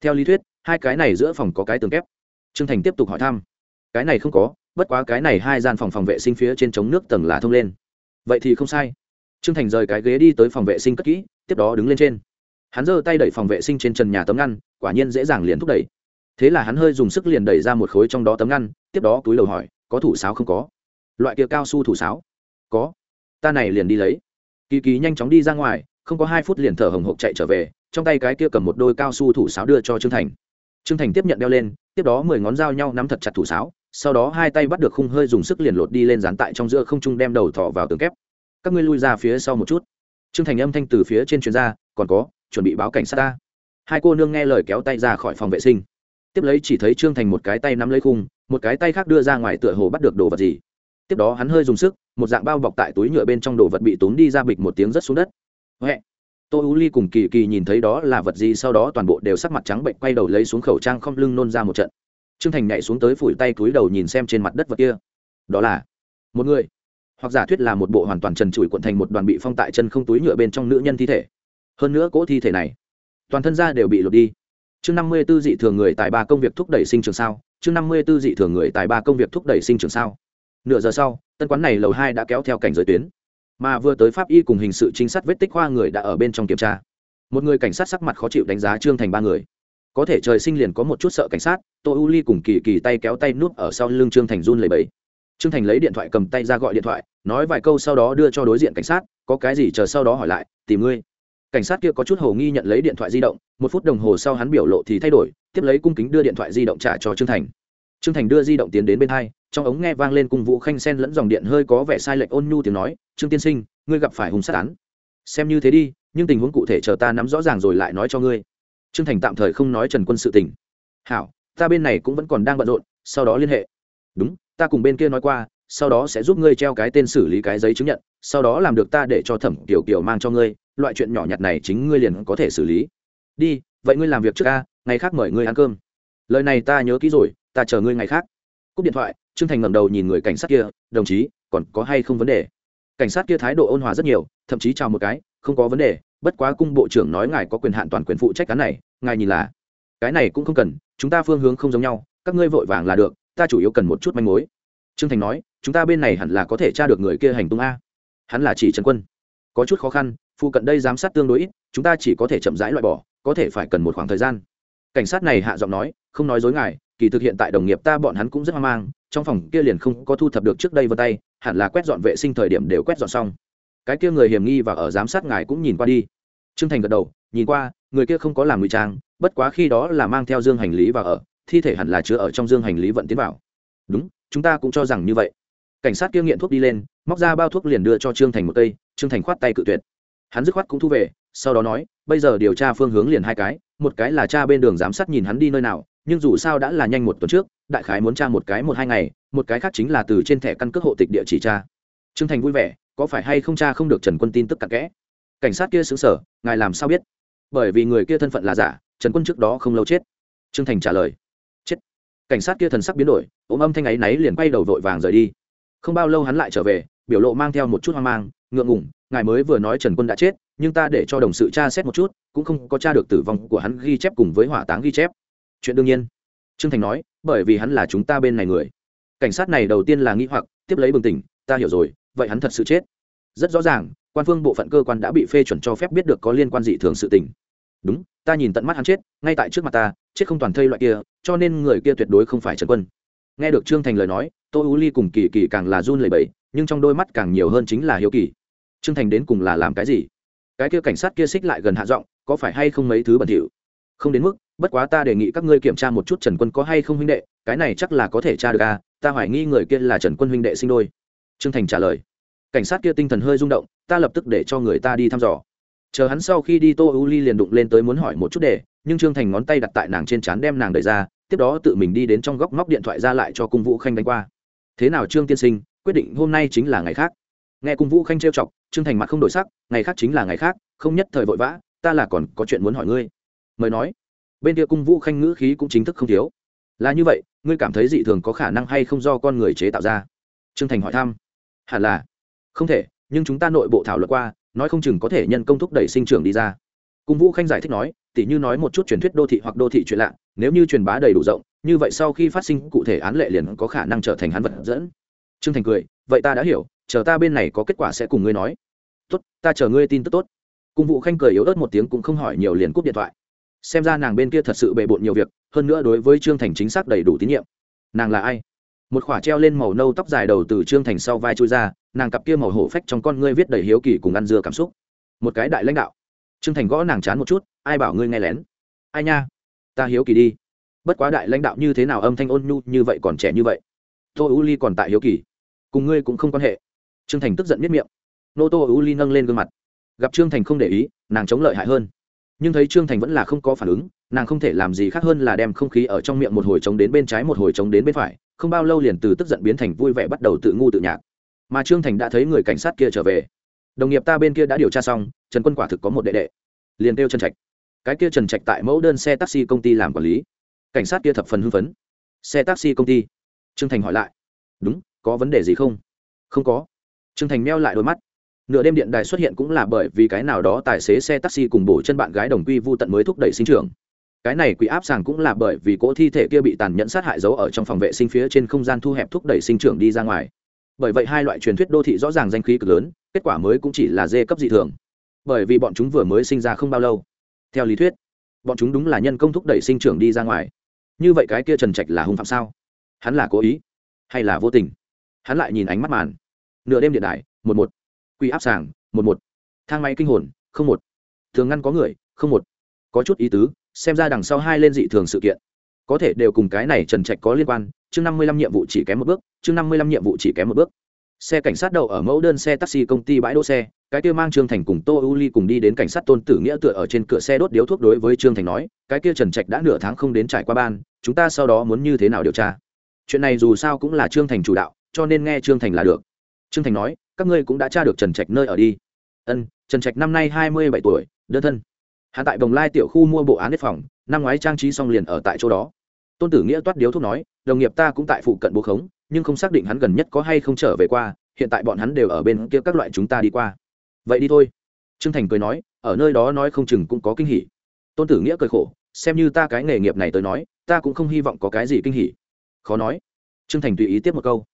Theo lý thuyết hai cái này giữa phòng có cái tường kép. Trương thành tiếp tục hỏi thăm. Cái này không có, bất quá cái này hai gian phòng phòng vệ sinh phía trên chống nước tầng là thông lên. Vậy thì không sai. Trương thành rời cái ghế đi tới phòng vệ sinh cất kỹ, tiếp đó đứng lên trên. Hắn giơ tay đẩy phòng vệ sinh trên trần nhà tấm ngăn, quả nhiên dễ dàng liền thúc đẩy. Thế là hắn hơi dùng sức liền đẩy ra một khối trong đó tấm ngăn, tiếp đó túi lầu hỏi, có thủ sáo không có? Loại kia cao su thủ sáo. Có. Ta này liền đi lấy. Kỳ kỳ nhanh chóng đi ra ngoài, không có hai phút liền thở hồng hộc chạy trở về, trong tay cái kia cầm một đôi cao su thủ sáo đưa cho trương thành trương thành tiếp nhận đeo lên, tiếp đó mười ngón dao nhau nắm thật chặt thủ sáo, sau đó hai tay bắt được khung hơi dùng sức liền lột đi lên dán tại trong giữa không trung đem đầu thọ vào tường kép. Các ngươi lui ra phía sau một chút. Trương thành âm thanh từ phía trên chuyên gia còn có, chuẩn bị báo cảnh sát ta. Hai cô nương nghe lời kéo tay ra khỏi phòng vệ sinh. Tiếp lấy chỉ thấy trương thành một cái tay nắm lấy khung, một cái tay khác đưa ra ngoài tựa hồ bắt được đồ vật gì. Tiếp đó hắn hơi dùng sức, một dạng bao bọc tại túi nhựa bên trong đồ vật bị tốn đi ra bịch một tiếng rất xuống đất. Huệ! Tô u ly cùng kỳ kỳ nhìn thấy đó là vật gì, sau đó toàn bộ đều sắc mặt trắng bệnh, quay đầu lấy xuống khẩu trang không lưng nôn ra một trận. Trương thành nhảy xuống tới phủi tay túi đầu nhìn xem trên mặt đất vật kia. Đó là một người. Hoặc giả thuyết là một bộ hoàn toàn trần trụi cuộn thành một đoàn bị phong tại chân không túi nhựa bên trong nữ nhân thi thể. Hơn nữa cỗ thi thể này, toàn thân da đều bị lột đi. Chương năm mươi b ố dị thường người tại ba công việc thúc đẩy sinh trường sao? Chương năm mươi b ố dị thường người tại ba công việc thúc đẩy sinh trường sao? Nửa giờ sau, tân quán này lầu hai đã kéo theo cảnh giới tuyến mà vừa tới pháp y cùng hình sự trinh sát vết tích khoa người đã ở bên trong kiểm tra. Một người cảnh sát sắc mặt khó chịu đánh giá trương thành ba người. Có thể trời sinh liền có một chút sợ cảnh sát, tô u ly cùng kỳ kỳ tay kéo tay núp ở sau lưng trương thành run lầy bẫy trương thành lấy điện thoại cầm tay ra gọi điện thoại, nói vài câu sau đó đưa cho đối diện cảnh sát, có cái gì chờ sau đó hỏi lại, tìm ngươi. Cảnh sát kia có chút hồ nghi nhận lấy điện thoại di động, một phút đồng hồ sau hắn biểu lộ thì thay đổi, tiếp lấy cung kính đưa điện thoại di động trả cho trương thành trương thành đưa di động tiến đến bên hai, trong ống nghe vang lên cùng vũ khanh sen lẫn dòng điện hơi có vẻ sai lệch ôn nhu tiếng nói, trương tiên sinh, ngươi gặp phải hùng sát án. Xem như thế đi, nhưng tình huống cụ thể chờ ta nắm rõ ràng rồi lại nói cho ngươi. Trương thành tạm thời không nói trần quân sự tình. Hảo, ta bên này cũng vẫn còn đang bận rộn, sau đó liên hệ. Đúng, ta cùng bên kia nói qua, sau đó sẽ giúp ngươi treo cái tên xử lý cái giấy chứng nhận, sau đó làm được ta để cho thẩm kiểu kiểu mang cho ngươi, loại chuyện nhỏ nhặt này chính ngươi liền có thể xử lý. Đi, vậy ngươi làm việc trước ca ngày khác mời ngươi ăn cơm. Lời này ta nhớ kỹ rồi ta chờ ngươi ngày khác. Cúp điện thoại, trương thành ngẩng đầu nhìn người cảnh sát kia, đồng chí, còn có hay không vấn đề? Cảnh sát kia thái độ ôn hòa rất nhiều, thậm chí chào một cái, không có vấn đề, bất quá cung bộ trưởng nói ngài có quyền hạn toàn quyền phụ trách cán này, ngài nhìn là, cái này cũng không cần, chúng ta phương hướng không giống nhau, các ngươi vội vàng là được, ta chủ yếu cần một chút manh mối. Trương thành nói, chúng ta bên này hẳn là có thể tra được người kia hành tung a. Hắn là chỉ trần quân. Có chút khó khăn, phụ cận đây giám sát tương đối ít, chúng ta chỉ có thể chậm rãi loại bỏ, có thể phải cần một khoảng thời gian. Cảnh sát này hạ giọng nói, không nói dối ngài kỳ thực hiện tại đồng nghiệp ta bọn hắn cũng rất hoang mang, trong phòng kia liền không có thu thập được trước đây vân tay, hẳn là quét dọn vệ sinh thời điểm đều quét dọn xong. Cái kia người hiểm nghi và ở giám sát ngài cũng nhìn qua đi. Trương thành gật đầu, nhìn qua, người kia không có làm ngụy trang, bất quá khi đó là mang theo dương hành lý và ở, thi thể hẳn là chứa ở trong dương hành lý vận tiến vào. Đúng, chúng ta cũng cho rằng như vậy. Cảnh sát kia nghiện thuốc đi lên, móc ra bao thuốc liền đưa cho trương thành một cây, trương thành khoát tay cự tuyệt. Hắn dứt khoát cũng thu về, sau đó nói, bây giờ điều tra phương hướng liền hai cái, một cái là cha bên đường giám sát nhìn hắn đi nơi nào nhưng dù sao đã là nhanh một tuần trước, đại khái muốn tra một cái một hai ngày, một cái khác chính là từ trên thẻ căn cước hộ tịch địa chỉ tra. Trương thành vui vẻ, có phải hay không cha không được trần quân tin tức cặn kẽ? Cảnh sát kia xứng sở ngài làm sao biết? Bởi vì người kia thân phận là giả, trần quân trước đó không lâu chết. Trương thành trả lời. Chết. Cảnh sát kia thần sắc biến đổi, ôm âm thanh ấy náy liền quay đầu vội vàng rời đi. Không bao lâu hắn lại trở về, biểu lộ mang theo một chút hoang mang, ngượng ngủng ngài mới vừa nói trần quân đã chết, nhưng ta để cho đồng sự tra xét một chút, cũng không có tra được tử vong của hắn ghi chép cùng với hỏa táng ghi chép chuyện đương nhiên. Trương thành nói, bởi vì hắn là chúng ta bên này người. Cảnh sát này đầu tiên là nghĩ hoặc, tiếp lấy bừng tỉnh, ta hiểu rồi, vậy hắn thật sự chết? Rất rõ ràng, quan phương bộ phận cơ quan đã bị phê chuẩn cho phép biết được có liên quan dị thường sự tình. Đúng, ta nhìn tận mắt hắn chết, ngay tại trước mặt ta, chết không toàn thây loại kia, cho nên người kia tuyệt đối không phải trần quân. Nghe được trương thành lời nói, tô u ly cùng kỳ kỳ càng là run lẩy bẩy, nhưng trong đôi mắt càng nhiều hơn chính là hiếu kỳ. Trương thành đến cùng là làm cái gì? Cái kia cảnh sát kia xích lại gần hạ giọng, có phải hay không mấy thứ bẩn thỉu? Không đến mức bất quá ta đề nghị các ngươi kiểm tra một chút trần quân có hay không huynh đệ, cái này chắc là có thể tra được à ta hoài nghi người kia là trần quân huynh đệ sinh đôi. Trương thành trả lời. Cảnh sát kia tinh thần hơi rung động, ta lập tức để cho người ta đi thăm dò. Chờ hắn sau khi đi, tô u ly liền đụng lên tới muốn hỏi một chút để, nhưng trương thành ngón tay đặt tại nàng trên trán đem nàng đẩy ra, tiếp đó tự mình đi đến trong góc móc điện thoại ra lại cho cung vũ khanh đánh qua. Thế nào trương tiên sinh, quyết định hôm nay chính là ngày khác. Nghe cung vũ khanh trêu chọc, trương thành mặt không đổi sắc, ngày khác chính là ngày khác, không nhất thời vội vã, ta là còn có chuyện muốn hỏi ngươi. Mời nói bên kia cung vũ khanh ngữ khí cũng chính thức không thiếu. Là như vậy, ngươi cảm thấy dị thường có khả năng hay không do con người chế tạo ra? Trương thành hỏi thăm. Hẳn là. Không thể, nhưng chúng ta nội bộ thảo luận qua, nói không chừng có thể nhân công thúc đẩy sinh trưởng đi ra. Cung vũ khanh giải thích nói, tỉ như nói một chút truyền thuyết đô thị hoặc đô thị chuyện lạ, nếu như truyền bá đầy đủ rộng, như vậy sau khi phát sinh cụ thể án lệ liền có khả năng trở thành hắn vật dẫn. Trương thành cười, vậy ta đã hiểu, chờ ta bên này có kết quả sẽ cùng ngươi nói. Tốt, ta chờ ngươi tin tức tốt. Cung vũ khanh cười yếu ớt một tiếng cũng không hỏi nhiều liền cúp điện thoại xem ra nàng bên kia thật sự bề bộn nhiều việc, hơn nữa đối với trương thành chính xác đầy đủ tín nhiệm. Nàng là ai? Một khỏa treo lên màu nâu tóc dài đầu từ trương thành sau vai trôi ra, nàng cặp kia màu hổ phách trong con ngươi viết đầy hiếu kỳ cùng ăn dưa cảm xúc. Một cái đại lãnh đạo. Trương thành gõ nàng chán một chút, ai bảo ngươi nghe lén? Ai nha? Ta hiếu kỳ đi. Bất quá đại lãnh đạo như thế nào âm thanh ôn nhu như vậy còn trẻ như vậy? Tô u ly còn tại hiếu kỳ. Cùng ngươi cũng không quan hệ. Trương thành tức giận miết miệng. Nô tô u ly nâng lên gương mặt. Gặp trương thành không để ý, nàng chống lợi hại hơn nhưng thấy trương thành vẫn là không có phản ứng, nàng không thể làm gì khác hơn là đem không khí ở trong miệng một hồi trống đến bên trái một hồi trống đến bên phải, không bao lâu liền từ tức giận biến thành vui vẻ bắt đầu tự ngu tự nhạc. Mà trương thành đã thấy người cảnh sát kia trở về. Đồng nghiệp ta bên kia đã điều tra xong, trần quân quả thực có một đệ đệ. Liền kêu trần trạch. Cái kia trần trạch tại mẫu đơn xe taxi công ty làm quản lý. Cảnh sát kia thập phần hưng phấn. Xe taxi công ty? Trương thành hỏi lại. Đúng, có vấn đề gì không? Không có. Trương thành meo lại đôi mắt nửa đêm điện đài xuất hiện cũng là bởi vì cái nào đó tài xế xe taxi cùng bổ chân bạn gái đồng quy vu tận mới thúc đẩy sinh trưởng. Cái này quỷ áp sàng cũng là bởi vì cỗ thi thể kia bị tàn nhẫn sát hại giấu ở trong phòng vệ sinh phía trên không gian thu hẹp thúc đẩy sinh trưởng đi ra ngoài. Bởi vậy hai loại truyền thuyết đô thị rõ ràng danh khí cực lớn kết quả mới cũng chỉ là dê cấp dị thường. Bởi vì bọn chúng vừa mới sinh ra không bao lâu. Theo lý thuyết bọn chúng đúng là nhân công thúc đẩy sinh trưởng đi ra ngoài. Như vậy cái kia trần trạch là hung phạm sao? Hắn là cố ý hay là vô tình? Hắn lại nhìn ánh mắt màn. Nửa đêm điện đài, một một quy áp sàng, một một. Thang máy kinh hồn, không một. Thường ngăn có người, không một. Có chút ý tứ, xem ra đằng sau hai lên dị thường sự kiện. Có thể đều cùng cái này trần trạch có liên quan, chương năm mươi lăm nhiệm vụ chỉ kém một bước, chương năm mươi lăm nhiệm vụ chỉ kém một bước. Xe cảnh sát đậu ở mẫu đơn xe taxi công ty bãi đỗ xe, cái kia mang trương thành cùng tô u ly cùng đi đến cảnh sát tôn tử nghĩa tựa ở trên cửa xe đốt điếu thuốc đối với trương thành nói, cái kia trần trạch đã nửa tháng không đến trải qua ban, chúng ta sau đó muốn như thế nào điều tra? Chuyện này dù sao cũng là trương thành chủ đạo, cho nên nghe trương thành là được. Trương thành nói các ngươi cũng đã tra được trần trạch nơi ở đi. Ân, trần trạch năm nay hai mươi bảy tuổi, đơn thân. Hạ tại đồng lai tiểu khu mua bộ án đất phòng, năm ngoái trang trí xong liền ở tại chỗ đó. Tôn tử nghĩa toát điếu thuốc nói, đồng nghiệp ta cũng tại phụ cận bố khống, nhưng không xác định hắn gần nhất có hay không trở về qua, hiện tại bọn hắn đều ở bên kia các loại chúng ta đi qua. Vậy đi thôi. Trương thành cười nói, ở nơi đó nói không chừng cũng có kinh hỉ. Tôn tử nghĩa cười khổ, xem như ta cái nghề nghiệp này tới nói, ta cũng không hy vọng có cái gì kinh hỉ. Khó nói. Trương thành tùy ý tiếp một câu.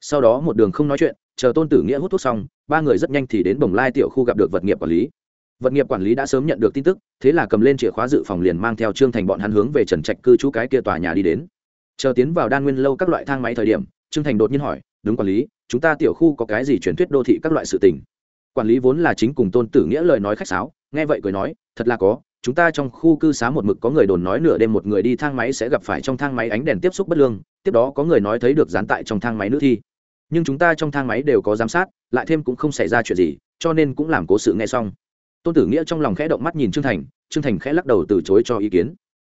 Sau đó một đường không nói chuyện chờ tôn tử nghĩa hút thuốc xong, ba người rất nhanh thì đến bồng lai tiểu khu gặp được vật nghiệp quản lý. Vật nghiệp quản lý đã sớm nhận được tin tức, thế là cầm lên chìa khóa dự phòng liền mang theo trương thành bọn hắn hướng về trần trạch cư trú cái kia tòa nhà đi đến. Chờ tiến vào đan nguyên lâu các loại thang máy thời điểm, trương thành đột nhiên hỏi, đúng quản lý, chúng ta tiểu khu có cái gì truyền thuyết đô thị các loại sự tình? Quản lý vốn là chính cùng tôn tử nghĩa lời nói khách sáo, nghe vậy cười nói, thật là có, chúng ta trong khu cư xá một mực có người đồn nói nửa đêm một người đi thang máy sẽ gặp phải trong thang máy ánh đèn tiếp xúc bất lương, tiếp đó có người nói thấy được dán tại trong thang máy nữ thi nhưng chúng ta trong thang máy đều có giám sát, lại thêm cũng không xảy ra chuyện gì, cho nên cũng làm cố sự nghe xong. Tôn tử nghĩa trong lòng khẽ động mắt nhìn trương thành trương thành khẽ lắc đầu từ chối cho ý kiến.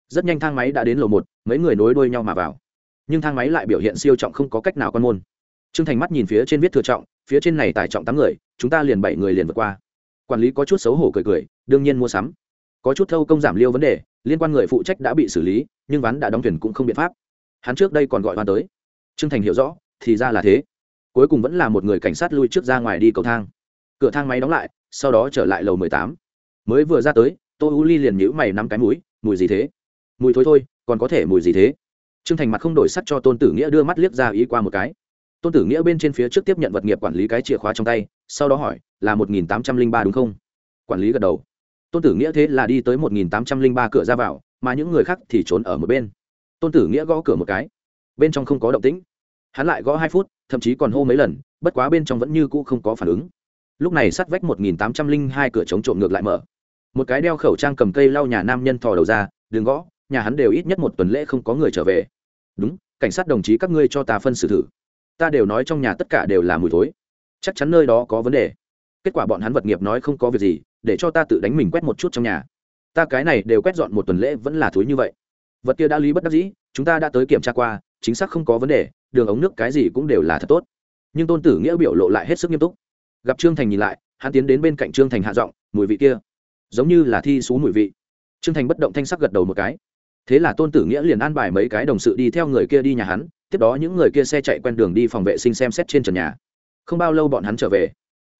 Rất nhanh thang máy đã đến lầu một, mấy người nối đuôi nhau mà vào. Nhưng thang máy lại biểu hiện siêu trọng không có cách nào quan môn. Trương thành mắt nhìn phía trên viết thừa trọng, phía trên này tải trọng tám người, chúng ta liền bảy người liền vượt qua. Quản lý có chút xấu hổ cười cười, đương nhiên mua sắm. Có chút thâu công giảm liêu vấn đề, liên quan người phụ trách đã bị xử lý, nhưng ván đã đóng thuyền cũng không biện pháp. Hắn trước đây còn gọi hoan tới. Trương thành hiểu rõ, thì ra là thế cuối cùng vẫn là một người cảnh sát lui trước ra ngoài đi cầu thang. Cửa thang máy đóng lại, sau đó trở lại lầu mười tám. Mới vừa ra tới, tô u ly liền nhữ mày nắm cái mũi, mùi gì thế? Mùi thối thôi, còn có thể mùi gì thế? T r ư ơ n g thành mặt không đổi sắc cho tôn tử nghĩa đưa mắt liếc ra ý qua một cái. Tôn tử nghĩa bên trên phía trước tiếp nhận vật nghiệp quản lý cái chìa khóa trong tay, sau đó hỏi, là một nghìn tám trăm linh ba đúng không? Quản lý gật đầu. Tôn tử nghĩa thế là đi tới một nghìn tám trăm linh ba cửa ra vào, mà những người khác thì trốn ở một bên. Tôn tử nghĩa gõ cửa một cái. Bên trong không có động tĩnh hắn lại gõ hai phút, thậm chí còn hô mấy lần, bất quá bên trong vẫn như cũ không có phản ứng. Lúc này sắt vách một nghìn tám trăm linh hai cửa chống trộm ngược lại mở. Một cái đeo khẩu trang cầm cây lau nhà nam nhân thò đầu ra, đừng gõ, nhà hắn đều ít nhất một tuần lễ không có người trở về. Đúng, cảnh sát đồng chí các ngươi cho ta phân xử thử. Ta đều nói trong nhà tất cả đều là mùi thối. Chắc chắn nơi đó có vấn đề. Kết quả bọn hắn vật nghiệp nói không có việc gì, để cho ta tự đánh mình quét một chút trong nhà. Ta cái này đều quét dọn một tuần lễ vẫn là thối như vậy. Vật kia đã lý bất đắc dĩ, chúng ta đã tới kiểm tra qua, chính xác không có vấn đề đường ống nước cái gì cũng đều là thật tốt. Nhưng tôn tử nghĩa biểu lộ lại hết sức nghiêm túc. Gặp trương thành nhìn lại, hắn tiến đến bên cạnh trương thành hạ giọng, mùi vị kia, giống như là thi xú mùi vị. Trương thành bất động thanh sắc gật đầu một cái. Thế là tôn tử nghĩa liền an bài mấy cái đồng sự đi theo người kia đi nhà hắn, tiếp đó những người kia xe chạy quen đường đi phòng vệ sinh xem xét trên trần nhà. Không bao lâu bọn hắn trở về.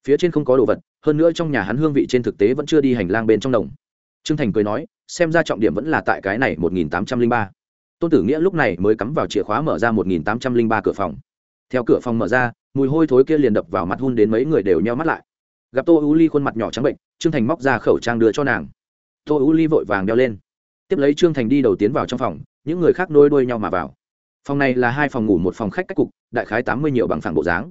Phía trên không có đồ vật, hơn nữa trong nhà hắn hương vị trên thực tế vẫn chưa đi hành lang bên trong đồng. Trương thành cười nói, xem ra trọng điểm vẫn là tại cái này một nghìn tám trăm linh ba tôn tử nghĩa lúc này mới cắm vào chìa khóa mở ra một nghìn tám trăm linh ba cửa phòng. Theo cửa phòng mở ra, mùi hôi thối kia liền đập vào mặt hun đến mấy người đều nheo mắt lại. Gặp tô u ly khuôn mặt nhỏ trắng bệnh, trương thành móc ra khẩu trang đưa cho nàng. Tô u ly vội vàng đeo lên. Tiếp lấy trương thành đi đầu tiến vào trong phòng, những người khác nôi đuôi nhau mà vào. Phòng này là hai phòng ngủ, một phòng khách cách cục, đại khái tám mươi nhiều bằng phẳng bộ dáng.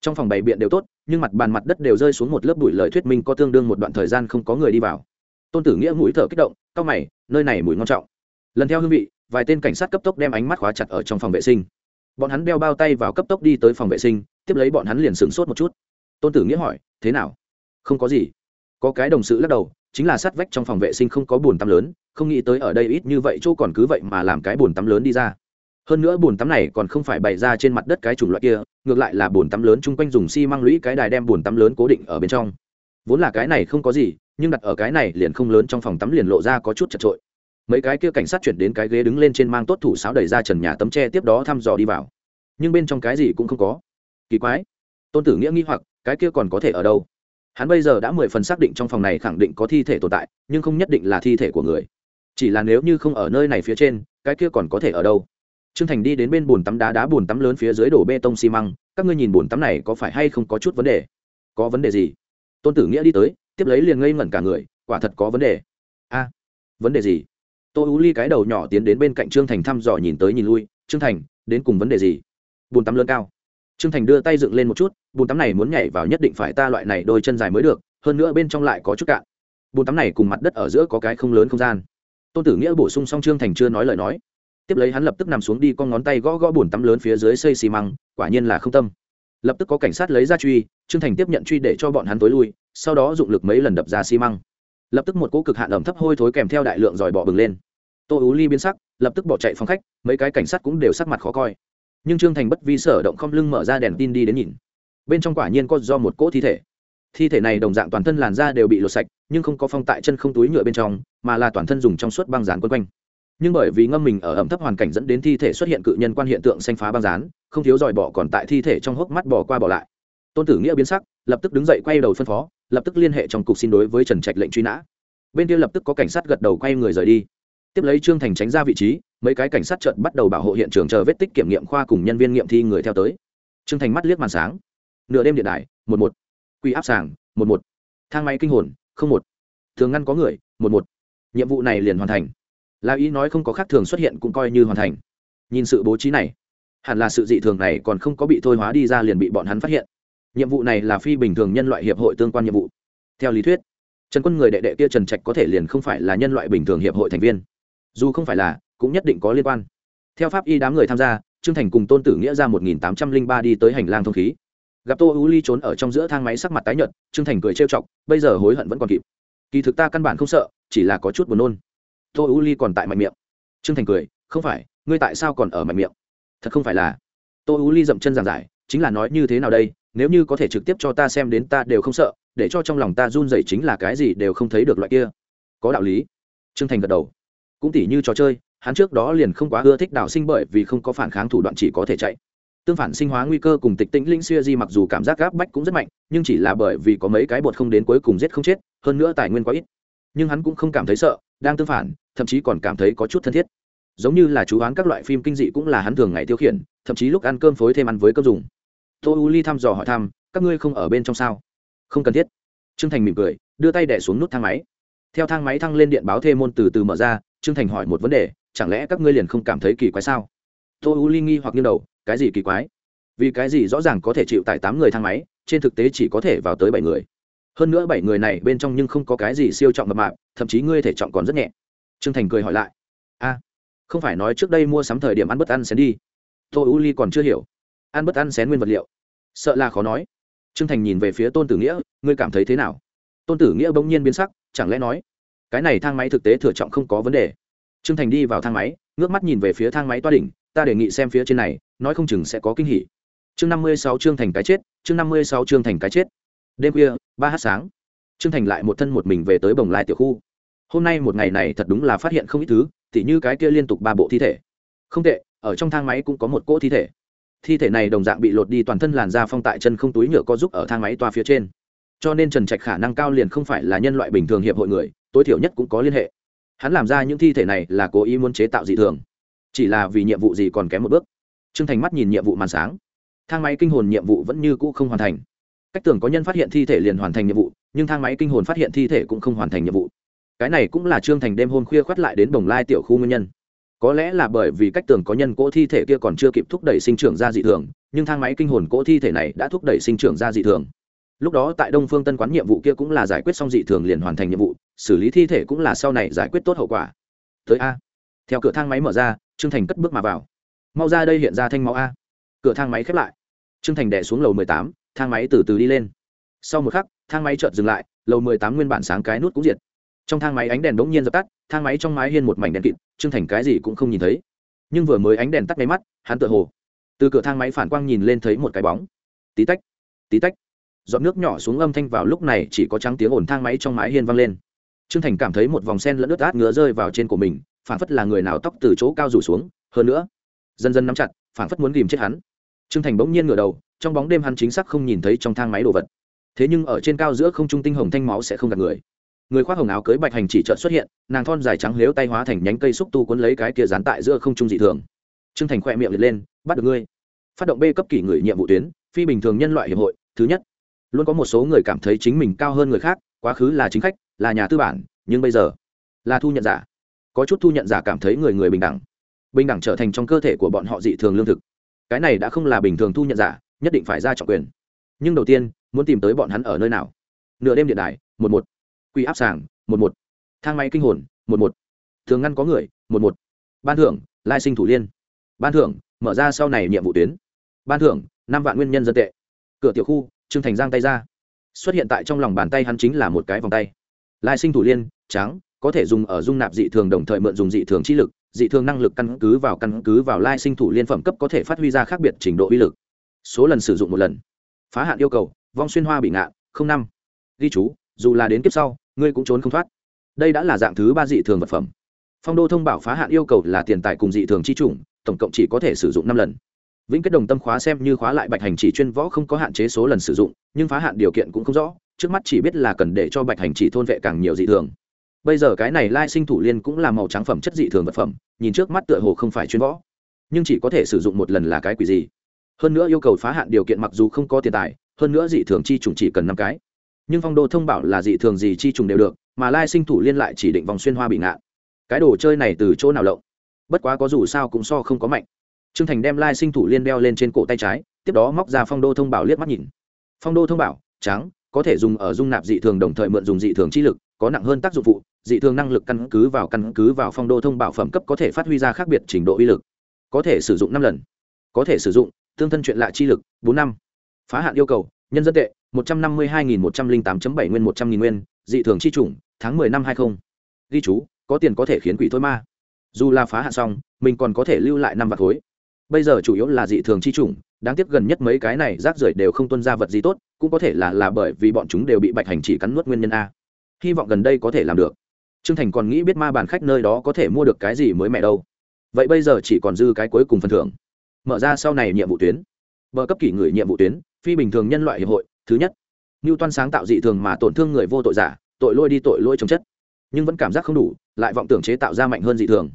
Trong phòng bày biện đều tốt, nhưng mặt bàn mặt đất đều rơi xuống một lớp bụi lời thuyết minh có tương đương một đoạn thời gian không có người đi vào. Tôn tử nghĩa mũi thở kích động c mày, nơi này mùi ngon trọng. Lần theo hương vị vài tên cảnh sát cấp tốc đem ánh mắt khóa chặt ở trong phòng vệ sinh. Bọn hắn đeo bao tay vào cấp tốc đi tới phòng vệ sinh, tiếp lấy bọn hắn liền sửng sốt một chút. Tôn tử nghĩa hỏi, thế nào? Không có gì. Có cái đồng sự lắc đầu, chính là sát vách trong phòng vệ sinh không có bồn tắm lớn, không nghĩ tới ở đây ít như vậy chỗ còn cứ vậy mà làm cái bồn tắm lớn đi ra. Hơn nữa bồn tắm này còn không phải bày ra trên mặt đất cái chủng loại kia, ngược lại là bồn tắm lớn chung quanh dùng xi măng lũy cái đài đem bồn tắm lớn cố định ở bên trong. Vốn là cái này không có gì, nhưng đặt ở cái này liền không lớn trong phòng tắm liền lộ ra có chút chật trội mấy cái kia cảnh sát chuyển đến cái ghế đứng lên trên mang tốt thủ sáo đẩy ra trần nhà tấm tre tiếp đó thăm dò đi vào nhưng bên trong cái gì cũng không có kỳ quái tôn tử nghĩa nghĩ hoặc cái kia còn có thể ở đâu hắn bây giờ đã mười phần xác định trong phòng này khẳng định có thi thể tồn tại nhưng không nhất định là thi thể của người chỉ là nếu như không ở nơi này phía trên cái kia còn có thể ở đâu Trương Thành đi đến bên bồn tắm đá đá bồn tắm lớn phía dưới đổ bê tông xi măng, các ngươi nhìn bồn tắm này có phải hay không có chút vấn đề? Có vấn đề gì? Tôn Tử Nghĩa đi tới, tiếp lấy liền ngây ngẩn cả người, quả thật có vấn đề. A, vấn đề gì? Tô Ú Ly cái đầu nhỏ tiến đến bên cạnh Trương Thành thăm dò nhìn tới nhìn lui, "Trương Thành, đến cùng vấn đề gì?" Bùn tắm lớn cao. Trương Thành đưa tay dựng lên một chút, bùn tắm này muốn nhảy vào nhất định phải ta loại này đôi chân dài mới được, hơn nữa bên trong lại có chút cạn. Bùn tắm này cùng mặt đất ở giữa có cái không lớn không gian. Tôn Tử Nghĩa bổ sung xong Trương Thành chưa nói lời nói tiếp lấy hắn lập tức nằm xuống đi con ngón tay gõ gõ bùn tắm lớn phía dưới xây xi măng quả nhiên là không tâm lập tức có cảnh sát lấy ra truy trương thành tiếp nhận truy để cho bọn hắn tối lui sau đó dụng lực mấy lần đập ra xi măng lập tức một cỗ cực hạn ẩm thấp hôi thối kèm theo đại lượng dòi bỏ bừng lên. Tô ú ly biến sắc, lập tức bỏ chạy phòng khách, mấy cái cảnh sát cũng đều sắc mặt khó coi. Nhưng trương thành bất vi sở động không lưng mở ra đèn tin đi đến nhìn. Bên trong quả nhiên có do một cỗ thi thể. Thi thể này đồng dạng toàn thân làn da đều bị lột sạch, nhưng không có phong tại chân không túi nhựa bên trong, mà là toàn thân dùng trong suốt băng dán quân quanh. Nhưng bởi vì ngâm mình ở ẩm thấp hoàn cảnh dẫn đến thi thể xuất hiện cự nhân quan hiện tượng xanh phá băng rán không thiếu dòi bỏ còn tại thi thể trong hốc mắt bỏ qua bỏ lại. Tôn tử nghĩa biến sắc, lập tức đứng dậy quay đầu phân phó lập tức liên hệ trong cục xin đối với trần trạch lệnh truy nã. Bên kia lập tức có cảnh sát gật đầu quay người rời đi. Tiếp lấy trương thành tránh ra vị trí, mấy cái cảnh sát trận bắt đầu bảo hộ hiện trường chờ vết tích kiểm nghiệm khoa cùng nhân viên nghiệm thi người theo tới. Trương thành mắt liếc màn sáng. Nửa đêm điện đài, một một. Quy áp sàng, một một. Thang máy kinh hồn, không một. Thường ngăn có người, một một. Nhiệm vụ này liền hoàn thành. Là ý nói không có khác thường xuất hiện cũng coi như hoàn thành. Nhìn sự bố trí này, hẳn là sự dị thường này còn không có bị thôi hóa đi ra liền bị bọn hắn phát hiện nhiệm vụ này là phi bình thường nhân loại hiệp hội tương quan nhiệm vụ. Theo lý thuyết, trần quân người đệ đệ kia trần trạch có thể liền không phải là nhân loại bình thường hiệp hội thành viên. Dù không phải là, cũng nhất định có liên quan. Theo pháp y đám người tham gia, trương thành cùng tôn tử nghĩa ra một nghìn tám trăm linh ba đi tới hành lang thông khí. Gặp tô ú ly trốn ở trong giữa thang máy sắc mặt tái nhợt, trương thành cười trêu chọc, bây giờ hối hận vẫn còn kịp. Kỳ thực ta căn bản không sợ, chỉ là có chút buồn nôn. Tô ưu ly còn tại mạnh miệng. Trương thành cười, không phải, ngươi tại sao còn ở mạnh miệng? Thật không phải là. Tô ưu ly dậm chân giảng giải, chính là nói như thế nào đây nếu như có thể trực tiếp cho ta xem đến ta đều không sợ, để cho trong lòng ta run dậy chính là cái gì đều không thấy được loại kia. Có đạo lý. Trương thành gật đầu. Cũng tỉ như trò chơi, hắn trước đó liền không quá ưa thích đào sinh bởi vì không có phản kháng thủ đoạn chỉ có thể chạy. Tương phản sinh hóa nguy cơ cùng tịch tĩnh linh xuya di mặc dù cảm giác gáp bách cũng rất mạnh, nhưng chỉ là bởi vì có mấy cái bột không đến cuối cùng giết không chết, hơn nữa tài nguyên quá ít. Nhưng hắn cũng không cảm thấy sợ, đang tương phản, thậm chí còn cảm thấy có chút thân thiết. Giống như là chú oán các loại phim kinh dị cũng là hắn thường ngày tiêu khiển, thậm chí lúc ăn cơm phối thêm ăn với cơm dùng tô u ly thăm dò hỏi thăm, các ngươi không ở bên trong sao? Không cần thiết. Trương thành mỉm cười, đưa tay đẻ xuống nút thang máy. Theo thang máy thăng lên điện báo thê môn từ từ mở ra, trương thành hỏi một vấn đề, chẳng lẽ các ngươi liền không cảm thấy kỳ quái sao? Tô u ly nghi hoặc nghiêng đầu, cái gì kỳ quái? Vì cái gì rõ ràng có thể chịu tại tám người thang máy, trên thực tế chỉ có thể vào tới bảy người. Hơn nữa bảy người này bên trong nhưng không có cái gì siêu trọng mập mạp, thậm chí ngươi thể trọng còn rất nhẹ. Trương thành cười hỏi lại, a, không phải nói trước đây mua sắm thời điểm ăn bất ăn xén đi. Tô u ly còn chưa hiểu ăn bất ăn xén nguyên vật liệu. Sợ là khó nói. Trương thành nhìn về phía tôn tử nghĩa, ngươi cảm thấy thế nào? Tôn tử nghĩa bỗng nhiên biến sắc, chẳng lẽ nói, cái này thang máy thực tế thừa trọng không có vấn đề? Trương thành đi vào thang máy, ngước mắt nhìn về phía thang máy toa đỉnh, ta đề nghị xem phía trên này, nói không chừng sẽ có kinh hỉ. Chương năm mươi sáu chương thành cái chết, chương năm mươi sáu chương thành cái chết. Đêm khuya, ba h sáng. Trương thành lại một thân một mình về tới bồng lai tiểu khu. Hôm nay một ngày này thật đúng là phát hiện không ít thứ, tỉ như cái kia liên tục ba bộ thi thể. Không tệ, ở trong thang máy cũng có một cỗ thi thể thi thể này đồng dạng bị lột đi toàn thân làn da phong tại chân không túi nhựa có giúp ở thang máy toa phía trên. Cho nên trần trạch khả năng cao liền không phải là nhân loại bình thường hiệp hội người, tối thiểu nhất cũng có liên hệ. Hắn làm ra những thi thể này là cố ý muốn chế tạo dị thường. Chỉ là vì nhiệm vụ gì còn kém một bước. T r ư ơ n g thành mắt nhìn nhiệm vụ màn sáng. Thang máy kinh hồn nhiệm vụ vẫn như cũ không hoàn thành. Cách tưởng có nhân phát hiện thi thể liền hoàn thành nhiệm vụ, nhưng thang máy kinh hồn phát hiện thi thể cũng không hoàn thành nhiệm vụ. Cái này cũng là trương thành đêm hôm khuya khoắt lại đến bồng lai tiểu khu nguyên nhân có lẽ là bởi vì cách tường có nhân cỗ thi thể kia còn chưa kịp thúc đẩy sinh trưởng ra dị thường, nhưng thang máy kinh hồn cỗ thi thể này đã thúc đẩy sinh trưởng ra dị thường. Lúc đó tại đông phương tân quán nhiệm vụ kia cũng là giải quyết xong dị thường liền hoàn thành nhiệm vụ, xử lý thi thể cũng là sau này giải quyết tốt hậu quả. Tới a. Theo cửa thang máy mở ra, trương thành cất bước mà vào. Mau ra đây hiện ra thanh máu a. Cửa thang máy khép lại. Trương thành đẻ xuống lầu mười tám, thang máy từ từ đi lên. Sau một khắc, thang máy chợt dừng lại, lầu mười tám nguyên bản sáng cái nút cũng diệt trong thang máy ánh đèn bỗng nhiên dập tắt, thang máy trong mái hiên một mảnh đèn kịt, trương thành cái gì cũng không nhìn thấy. Nhưng vừa mới ánh đèn tắt máy mắt, hắn tựa hồ từ cửa thang máy phản quang nhìn lên thấy một cái bóng. Tí tách tí tách. Giọt nước nhỏ xuống âm thanh vào lúc này chỉ có trắng tiếng ồn thang máy trong mái hiên vang lên. Trương thành cảm thấy một vòng sen lẫn ướt át ngứa rơi vào trên của mình, phản phất là người nào tóc từ chỗ cao rủ xuống. Hơn nữa, dần dần nắm chặt, phản phất muốn ghìm chết hắn. Trương thành bỗng nhiên ngửa đầu, trong bóng đêm hắn chính xác không nhìn thấy trong thang máy đồ vật. Thế nhưng ở trên cao giữa không trung tinh hồng thanh máu sẽ không gặp người người khoác hồng áo cưới bạch hành chỉ trợn xuất hiện, nàng thon dài trắng lếu tay hóa thành nhánh cây xúc tu cuốn lấy cái kia dán tại giữa không trung dị thường. Trương thành khoe miệng liệt lên, bắt được ngươi. Phát động b cấp kỷ người nhiệm vụ tuyến, phi bình thường nhân loại hiệp hội, thứ nhất. Luôn có một số người cảm thấy chính mình cao hơn người khác, quá khứ là chính khách, là nhà tư bản, nhưng bây giờ là thu nhận giả. Có chút thu nhận giả cảm thấy người người bình đẳng. Bình đẳng trở thành trong cơ thể của bọn họ dị thường lương thực. Cái này đã không là bình thường thu nhận giả, nhất định phải ra trọng quyền. Nhưng đầu tiên, muốn tìm tới bọn hắn ở nơi nào? Nửa đêm điện đài, một một quỷ áp sàng, một một. Thang máy kinh hồn, một một. Thường ngăn có người, một một. Ban thưởng, lai sinh thủ liên. Ban thưởng, mở ra sau này nhiệm vụ tuyến. Ban thưởng, năm vạn nguyên nhân dân tệ. Cửa tiểu khu, trương thành giang tay ra. Xuất hiện tại trong lòng bàn tay hắn chính là một cái vòng tay. Lai sinh thủ liên trắng có thể dùng ở dung nạp dị thường đồng thời mượn dùng dị thường chi lực, dị thường năng lực căn cứ vào căn cứ vào lai sinh thủ liên phẩm cấp có thể phát huy ra khác biệt trình độ uy lực. Số lần sử dụng một lần. Phá hạn yêu cầu, vong xuyên hoa bị ngạ, không năm. Ghi chú, dù là đến kiếp sau ngươi cũng trốn không thoát. Đây đã là dạng thứ ba dị thường vật phẩm. Phong đô thông báo phá hạn yêu cầu là tiền tài cùng dị thường chi chủng, tổng cộng chỉ có thể sử dụng năm lần. Vĩnh kết đồng tâm khóa xem như khóa lại bạch hành chỉ chuyên võ không có hạn chế số lần sử dụng, nhưng phá hạn điều kiện cũng không rõ, trước mắt chỉ biết là cần để cho bạch hành chỉ thôn vệ càng nhiều dị thường. Bây giờ cái này lai sinh thủ liên cũng là màu trắng phẩm chất dị thường vật phẩm, nhìn trước mắt tựa hồ không phải chuyên võ, nhưng chỉ có thể sử dụng một lần là cái quỷ gì. Hơn nữa yêu cầu phá hạn điều kiện mặc dù không có tiền tài, hơn nữa dị thường chi trùng chỉ cần năm cái nhưng phong đô thông bảo là dị thường gì chi trùng đều được, mà lai sinh thủ liên lại chỉ định vòng xuyên hoa bị ngạn. Cái đồ chơi này từ chỗ nào lộng? Bất quá có dù sao cũng so không có mạnh. Trương thành đem lai sinh thủ liên đeo lên trên cổ tay trái, tiếp đó móc ra phong đô thông bảo liếc mắt nhìn. Phong đô thông bảo, trắng, có thể dùng ở dung nạp dị thường đồng thời mượn dùng dị thường chi lực, có nặng hơn tác dụng phụ, dị thường năng lực căn cứ vào căn cứ vào phong đô thông bảo phẩm cấp có thể phát huy ra khác biệt trình độ uy lực. Có thể sử dụng năm lần. Có thể sử dụng, tương thân chuyện lạ chi lực, bốn năm. Phá hạn yêu cầu, nhân dân tệ một trăm năm mươi hai nghìn một trăm linh tám bảy nguyên một trăm nghìn nguyên, dị thường chi chủng, tháng mười năm hai không. Ghi chú, có tiền có thể khiến quỷ thôi ma dù là phá hạn xong, mình còn có thể lưu lại năm vạt khối. Bây giờ chủ yếu là dị thường chi chủng, đáng tiếc gần nhất mấy cái này rác rưởi đều không tuân ra vật gì tốt, cũng có thể là là bởi vì bọn chúng đều bị bạch hành chỉ cắn nuốt nguyên nhân a. Hy vọng gần đây có thể làm được. Trương thành còn nghĩ biết ma bàn khách nơi đó có thể mua được cái gì mới mẹ đâu. Vậy bây giờ chỉ còn dư cái cuối cùng phần thưởng. Mở ra sau này nhiệm vụ tuyến. Bờ cấp kỷ người nhiệm vụ tuyến, phi bình thường nhân loại hiệp hội thứ nhất ngưu toan sáng tạo dị thường mà tổn thương người vô tội giả, tội lôi đi tội lôi trồng chất. Nhưng vẫn cảm giác không đủ, lại vọng tưởng chế tạo ra mạnh hơn dị thường.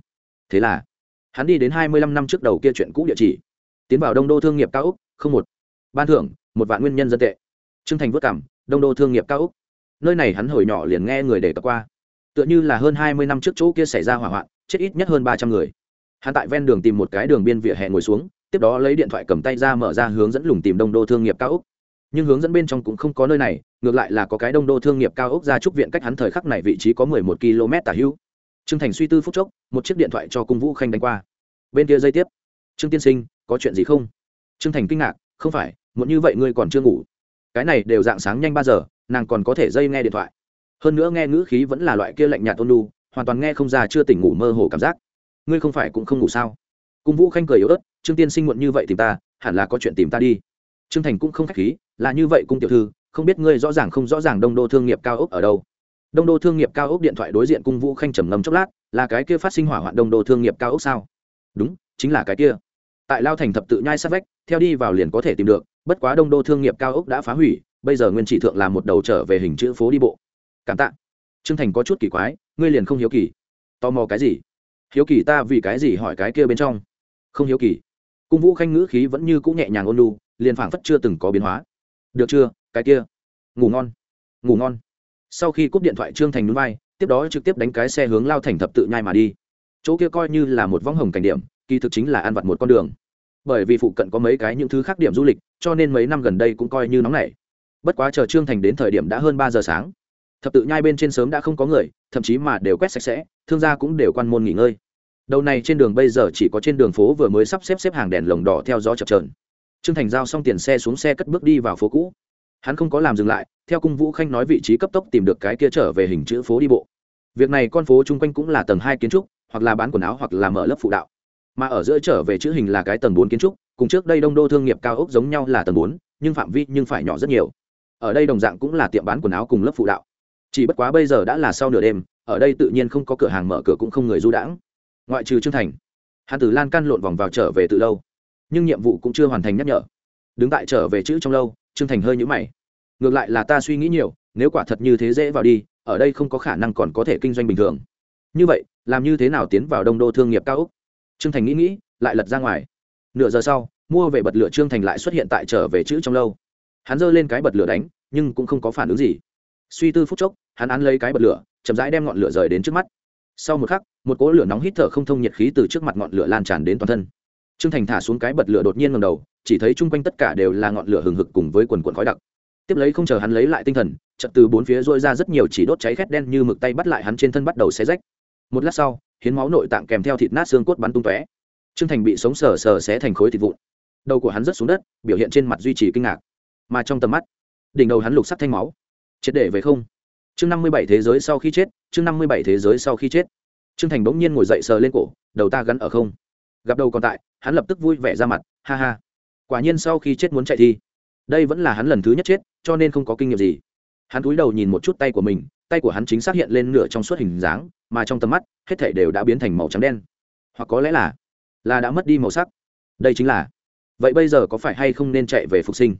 Thế là, hắn đi đến hai mươi lăm năm trước đầu kia chuyện cũ địa chỉ. Tiến vào đông đô thương nghiệp cao úc, không một. Ban thưởng, một vạn nguyên nhân dân tệ. Trương thành vất cảm, đông đô thương nghiệp cao úc. Nơi này hắn hồi nhỏ liền nghe người để cập qua. Tựa như là hơn hai mươi năm trước chỗ kia xảy ra hỏa hoạn, chết ít nhất hơn ba trăm người. Hắn tại ven đường tìm một cái đường biên vỉa hè ngồi xuống, tiếp đó lấy điện thoại cầm tay ra mở ra hướng dẫn lùng tìm đông đô thương nghiệp cao úc nhưng hướng dẫn bên trong cũng không có nơi này, ngược lại là có cái đông đô thương nghiệp cao úc ra trúc viện cách hắn thời khắc này vị trí có mười một km tả hữu. Trương thành suy tư phút chốc, một chiếc điện thoại cho cung vũ khanh đánh qua. Bên kia dây tiếp. Trương tiên sinh, có chuyện gì không? Trương thành kinh ngạc, không phải, muộn như vậy ngươi còn chưa ngủ. Cái này đều dạng sáng nhanh ba giờ, nàng còn có thể dây nghe điện thoại. Hơn nữa nghe ngữ khí vẫn là loại kia lạnh nhạt ôn lu hoàn toàn nghe không ra chưa tỉnh ngủ mơ hồ cảm giác. Ngươi không phải cũng không ngủ sao? Cung vũ khanh cười yếu ớt, trương tiên sinh muộn như vậy tìm ta, hẳn là có chuyện tìm ta đi. Trương thành cũng không k h á c h khí là như vậy cung tiểu thư, không biết ngươi rõ ràng không rõ ràng đông đô thương nghiệp cao ốc ở đâu. Đông đô thương nghiệp cao ốc điện thoại đối diện cung vũ khanh trầm ngâm chốc lát, là cái kia phát sinh hỏa hoạn đông đô thương nghiệp cao ốc sao? Đúng, chính là cái kia. Tại lao thành thập tự nhai sát vách, theo đi vào liền có thể tìm được, bất quá đông đô thương nghiệp cao ốc đã phá hủy, bây giờ nguyên chỉ thượng là một đầu trở về hình chữ phố đi bộ. Cảm tạ. Trương thành có chút kỳ quái, ngươi liền không hiếu kỳ. Tò mò cái gì? Hiếu kỳ ta vì cái gì hỏi cái kia bên trong? Không hiếu kỳ. Cung vũ khanh ngữ khí vẫn như cũ nhẹ nhàng ôn lu liền phảng phất chưa từng có biến hóa được chưa? Cái kia. Ngủ ngon. Ngủ ngon. Sau khi cúp điện thoại trương thành núi vai, tiếp đó trực tiếp đánh cái xe hướng lao thành thập tự nhai mà đi. Chỗ kia coi như là một võng hồng cảnh điểm, kỳ thực chính là ăn vặt một con đường. Bởi vì phụ cận có mấy cái những thứ khác điểm du lịch, cho nên mấy năm gần đây cũng coi như nóng nảy. Bất quá chờ trương thành đến thời điểm đã hơn ba giờ sáng. Thập tự nhai bên trên sớm đã không có người, thậm chí mà đều quét sạch sẽ, thương gia cũng đều quan môn nghỉ ngơi. Đầu này trên đường bây giờ chỉ có trên đường phố vừa mới sắp xếp xếp hàng đèn lồng đỏ theo gió chập trờn trương thành giao xong tiền xe xuống xe cất bước đi vào phố cũ. Hắn không có làm dừng lại, theo cung vũ khanh nói vị trí cấp tốc tìm được cái kia trở về hình chữ phố đi bộ. Việc này con phố chung quanh cũng là tầng hai kiến trúc, hoặc là bán quần áo hoặc là mở lớp phụ đạo. Mà ở giữa trở về chữ hình là cái tầng bốn kiến trúc, cùng trước đây đông đô thương nghiệp cao ốc giống nhau là tầng bốn, nhưng phạm vi nhưng phải nhỏ rất nhiều. Ở đây đồng dạng cũng là tiệm bán quần áo cùng lớp phụ đạo. Chỉ bất quá bây giờ đã là sau nửa đêm, ở đây tự nhiên không có cửa hàng mở cửa cũng không người du đãng. Ngoại trừ trương thành hắn tử lan căn lộn vòng vào trở về từ lâu nhưng nhiệm vụ cũng chưa hoàn thành nhắc nhở. Đứng tại trở về chữ trong lâu, trương thành hơi nhũ mày. Ngược lại là ta suy nghĩ nhiều, nếu quả thật như thế dễ vào đi, ở đây không có khả năng còn có thể kinh doanh bình thường. Như vậy, làm như thế nào tiến vào đông đô thương nghiệp cao úc? Trương thành nghĩ nghĩ, lại lật ra ngoài. Nửa giờ sau, mua về bật lửa trương thành lại xuất hiện tại trở về chữ trong lâu. Hắn giơ lên cái bật lửa đánh, nhưng cũng không có phản ứng gì. Suy tư phút chốc, hắn án lấy cái bật lửa, chậm rãi đem ngọn lửa rời đến trước mắt. Sau một khắc, một cỗ lửa nóng hít thở không thông nhiệt khí từ trước mặt ngọn lửa lan tràn đến toàn thân trương thành thả xuống cái bật lửa đột nhiên ngầm đầu, chỉ thấy chung quanh tất cả đều là ngọn lửa hừng hực cùng với quần quần khói đặc. Tiếp lấy không chờ hắn lấy lại tinh thần, chợt từ bốn phía dội ra rất nhiều chỉ đốt cháy khét đen như mực tay bắt lại hắn trên thân bắt đầu xé rách. Một lát sau, hiến máu nội tạng kèm theo thịt nát xương cốt bắn tung tóe. Trương thành bị sống sờ sờ xé thành khối thịt vụn. Đầu của hắn rớt xuống đất, biểu hiện trên mặt duy trì kinh ngạc. Mà trong tầm mắt, đỉnh đầu hắn lục sắc thanh máu. Triệt để về không. Chương năm mươi bảy thế giới sau khi chết, chương năm mươi bảy thế giới sau khi chết. Trương thành bỗng nhiên ngồi dậy sờ lên cổ, đầu ta gắn ở không. Gặp đầu còn tại hắn lập tức vui vẻ ra mặt, ha ha. Quả nhiên sau khi chết muốn chạy thi. Đây vẫn là hắn lần thứ nhất chết, cho nên không có kinh nghiệm gì. Hắn cúi đầu nhìn một chút tay của mình, tay của hắn chính xác hiện lên nửa trong suốt hình dáng, mà trong tầm mắt, hết thể đều đã biến thành màu trắng đen. Hoặc có lẽ là là đã mất đi màu sắc. Đây chính là, vậy bây giờ có phải hay không nên chạy về phục sinh?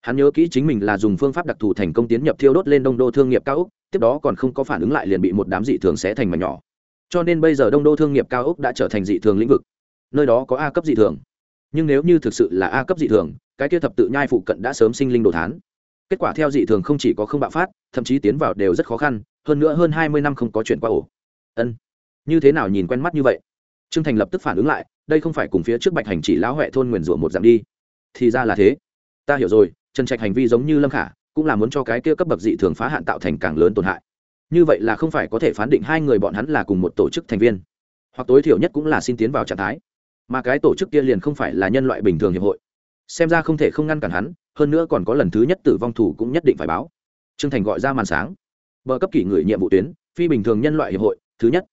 Hắn nhớ kỹ chính mình là dùng phương pháp đặc thù thành công tiến nhập thiêu đốt lên đông đô thương nghiệp cao ốc tiếp đó còn không có phản ứng lại liền bị một đám dị thường sẽ thành mảnh nhỏ. Cho nên bây giờ đông đô thương nghiệp cao ốc đã trở thành dị thường lĩnh vực nơi đó có a cấp dị thường. Nhưng nếu như thực sự là a cấp dị thường, cái kia thập tự nhai phụ cận đã sớm sinh linh đồ thán. Kết quả theo dị thường không chỉ có không bạo phát, thậm chí tiến vào đều rất khó khăn, hơn nữa hơn hai mươi năm không có chuyện qua ổ. Ân. Như thế nào nhìn quen mắt như vậy? Trương thành lập tức phản ứng lại, đây không phải cùng phía trước bạch hành chỉ lão huệ thôn nguyền rủa một dạng đi. Thì ra là thế. Ta hiểu rồi, trần trạch hành vi giống như lâm khả, cũng là muốn cho cái kia cấp bậc dị thường phá hạn tạo thành càng lớn tổn hại. Như vậy là không phải có thể phán định hai người bọn hắn là cùng một tổ chức thành viên. Hoặc tối thiểu nhất cũng là xin tiến vào trạng thái mà cái tổ chức kia liền không phải là nhân loại bình thường hiệp hội. Xem ra không thể không ngăn cản hắn, hơn nữa còn có lần thứ nhất tử vong thủ cũng nhất định phải báo. Trương thành gọi ra màn sáng. Bờ cấp kỷ người nhiệm vụ tuyến, phi bình thường nhân loại hiệp hội, thứ nhất.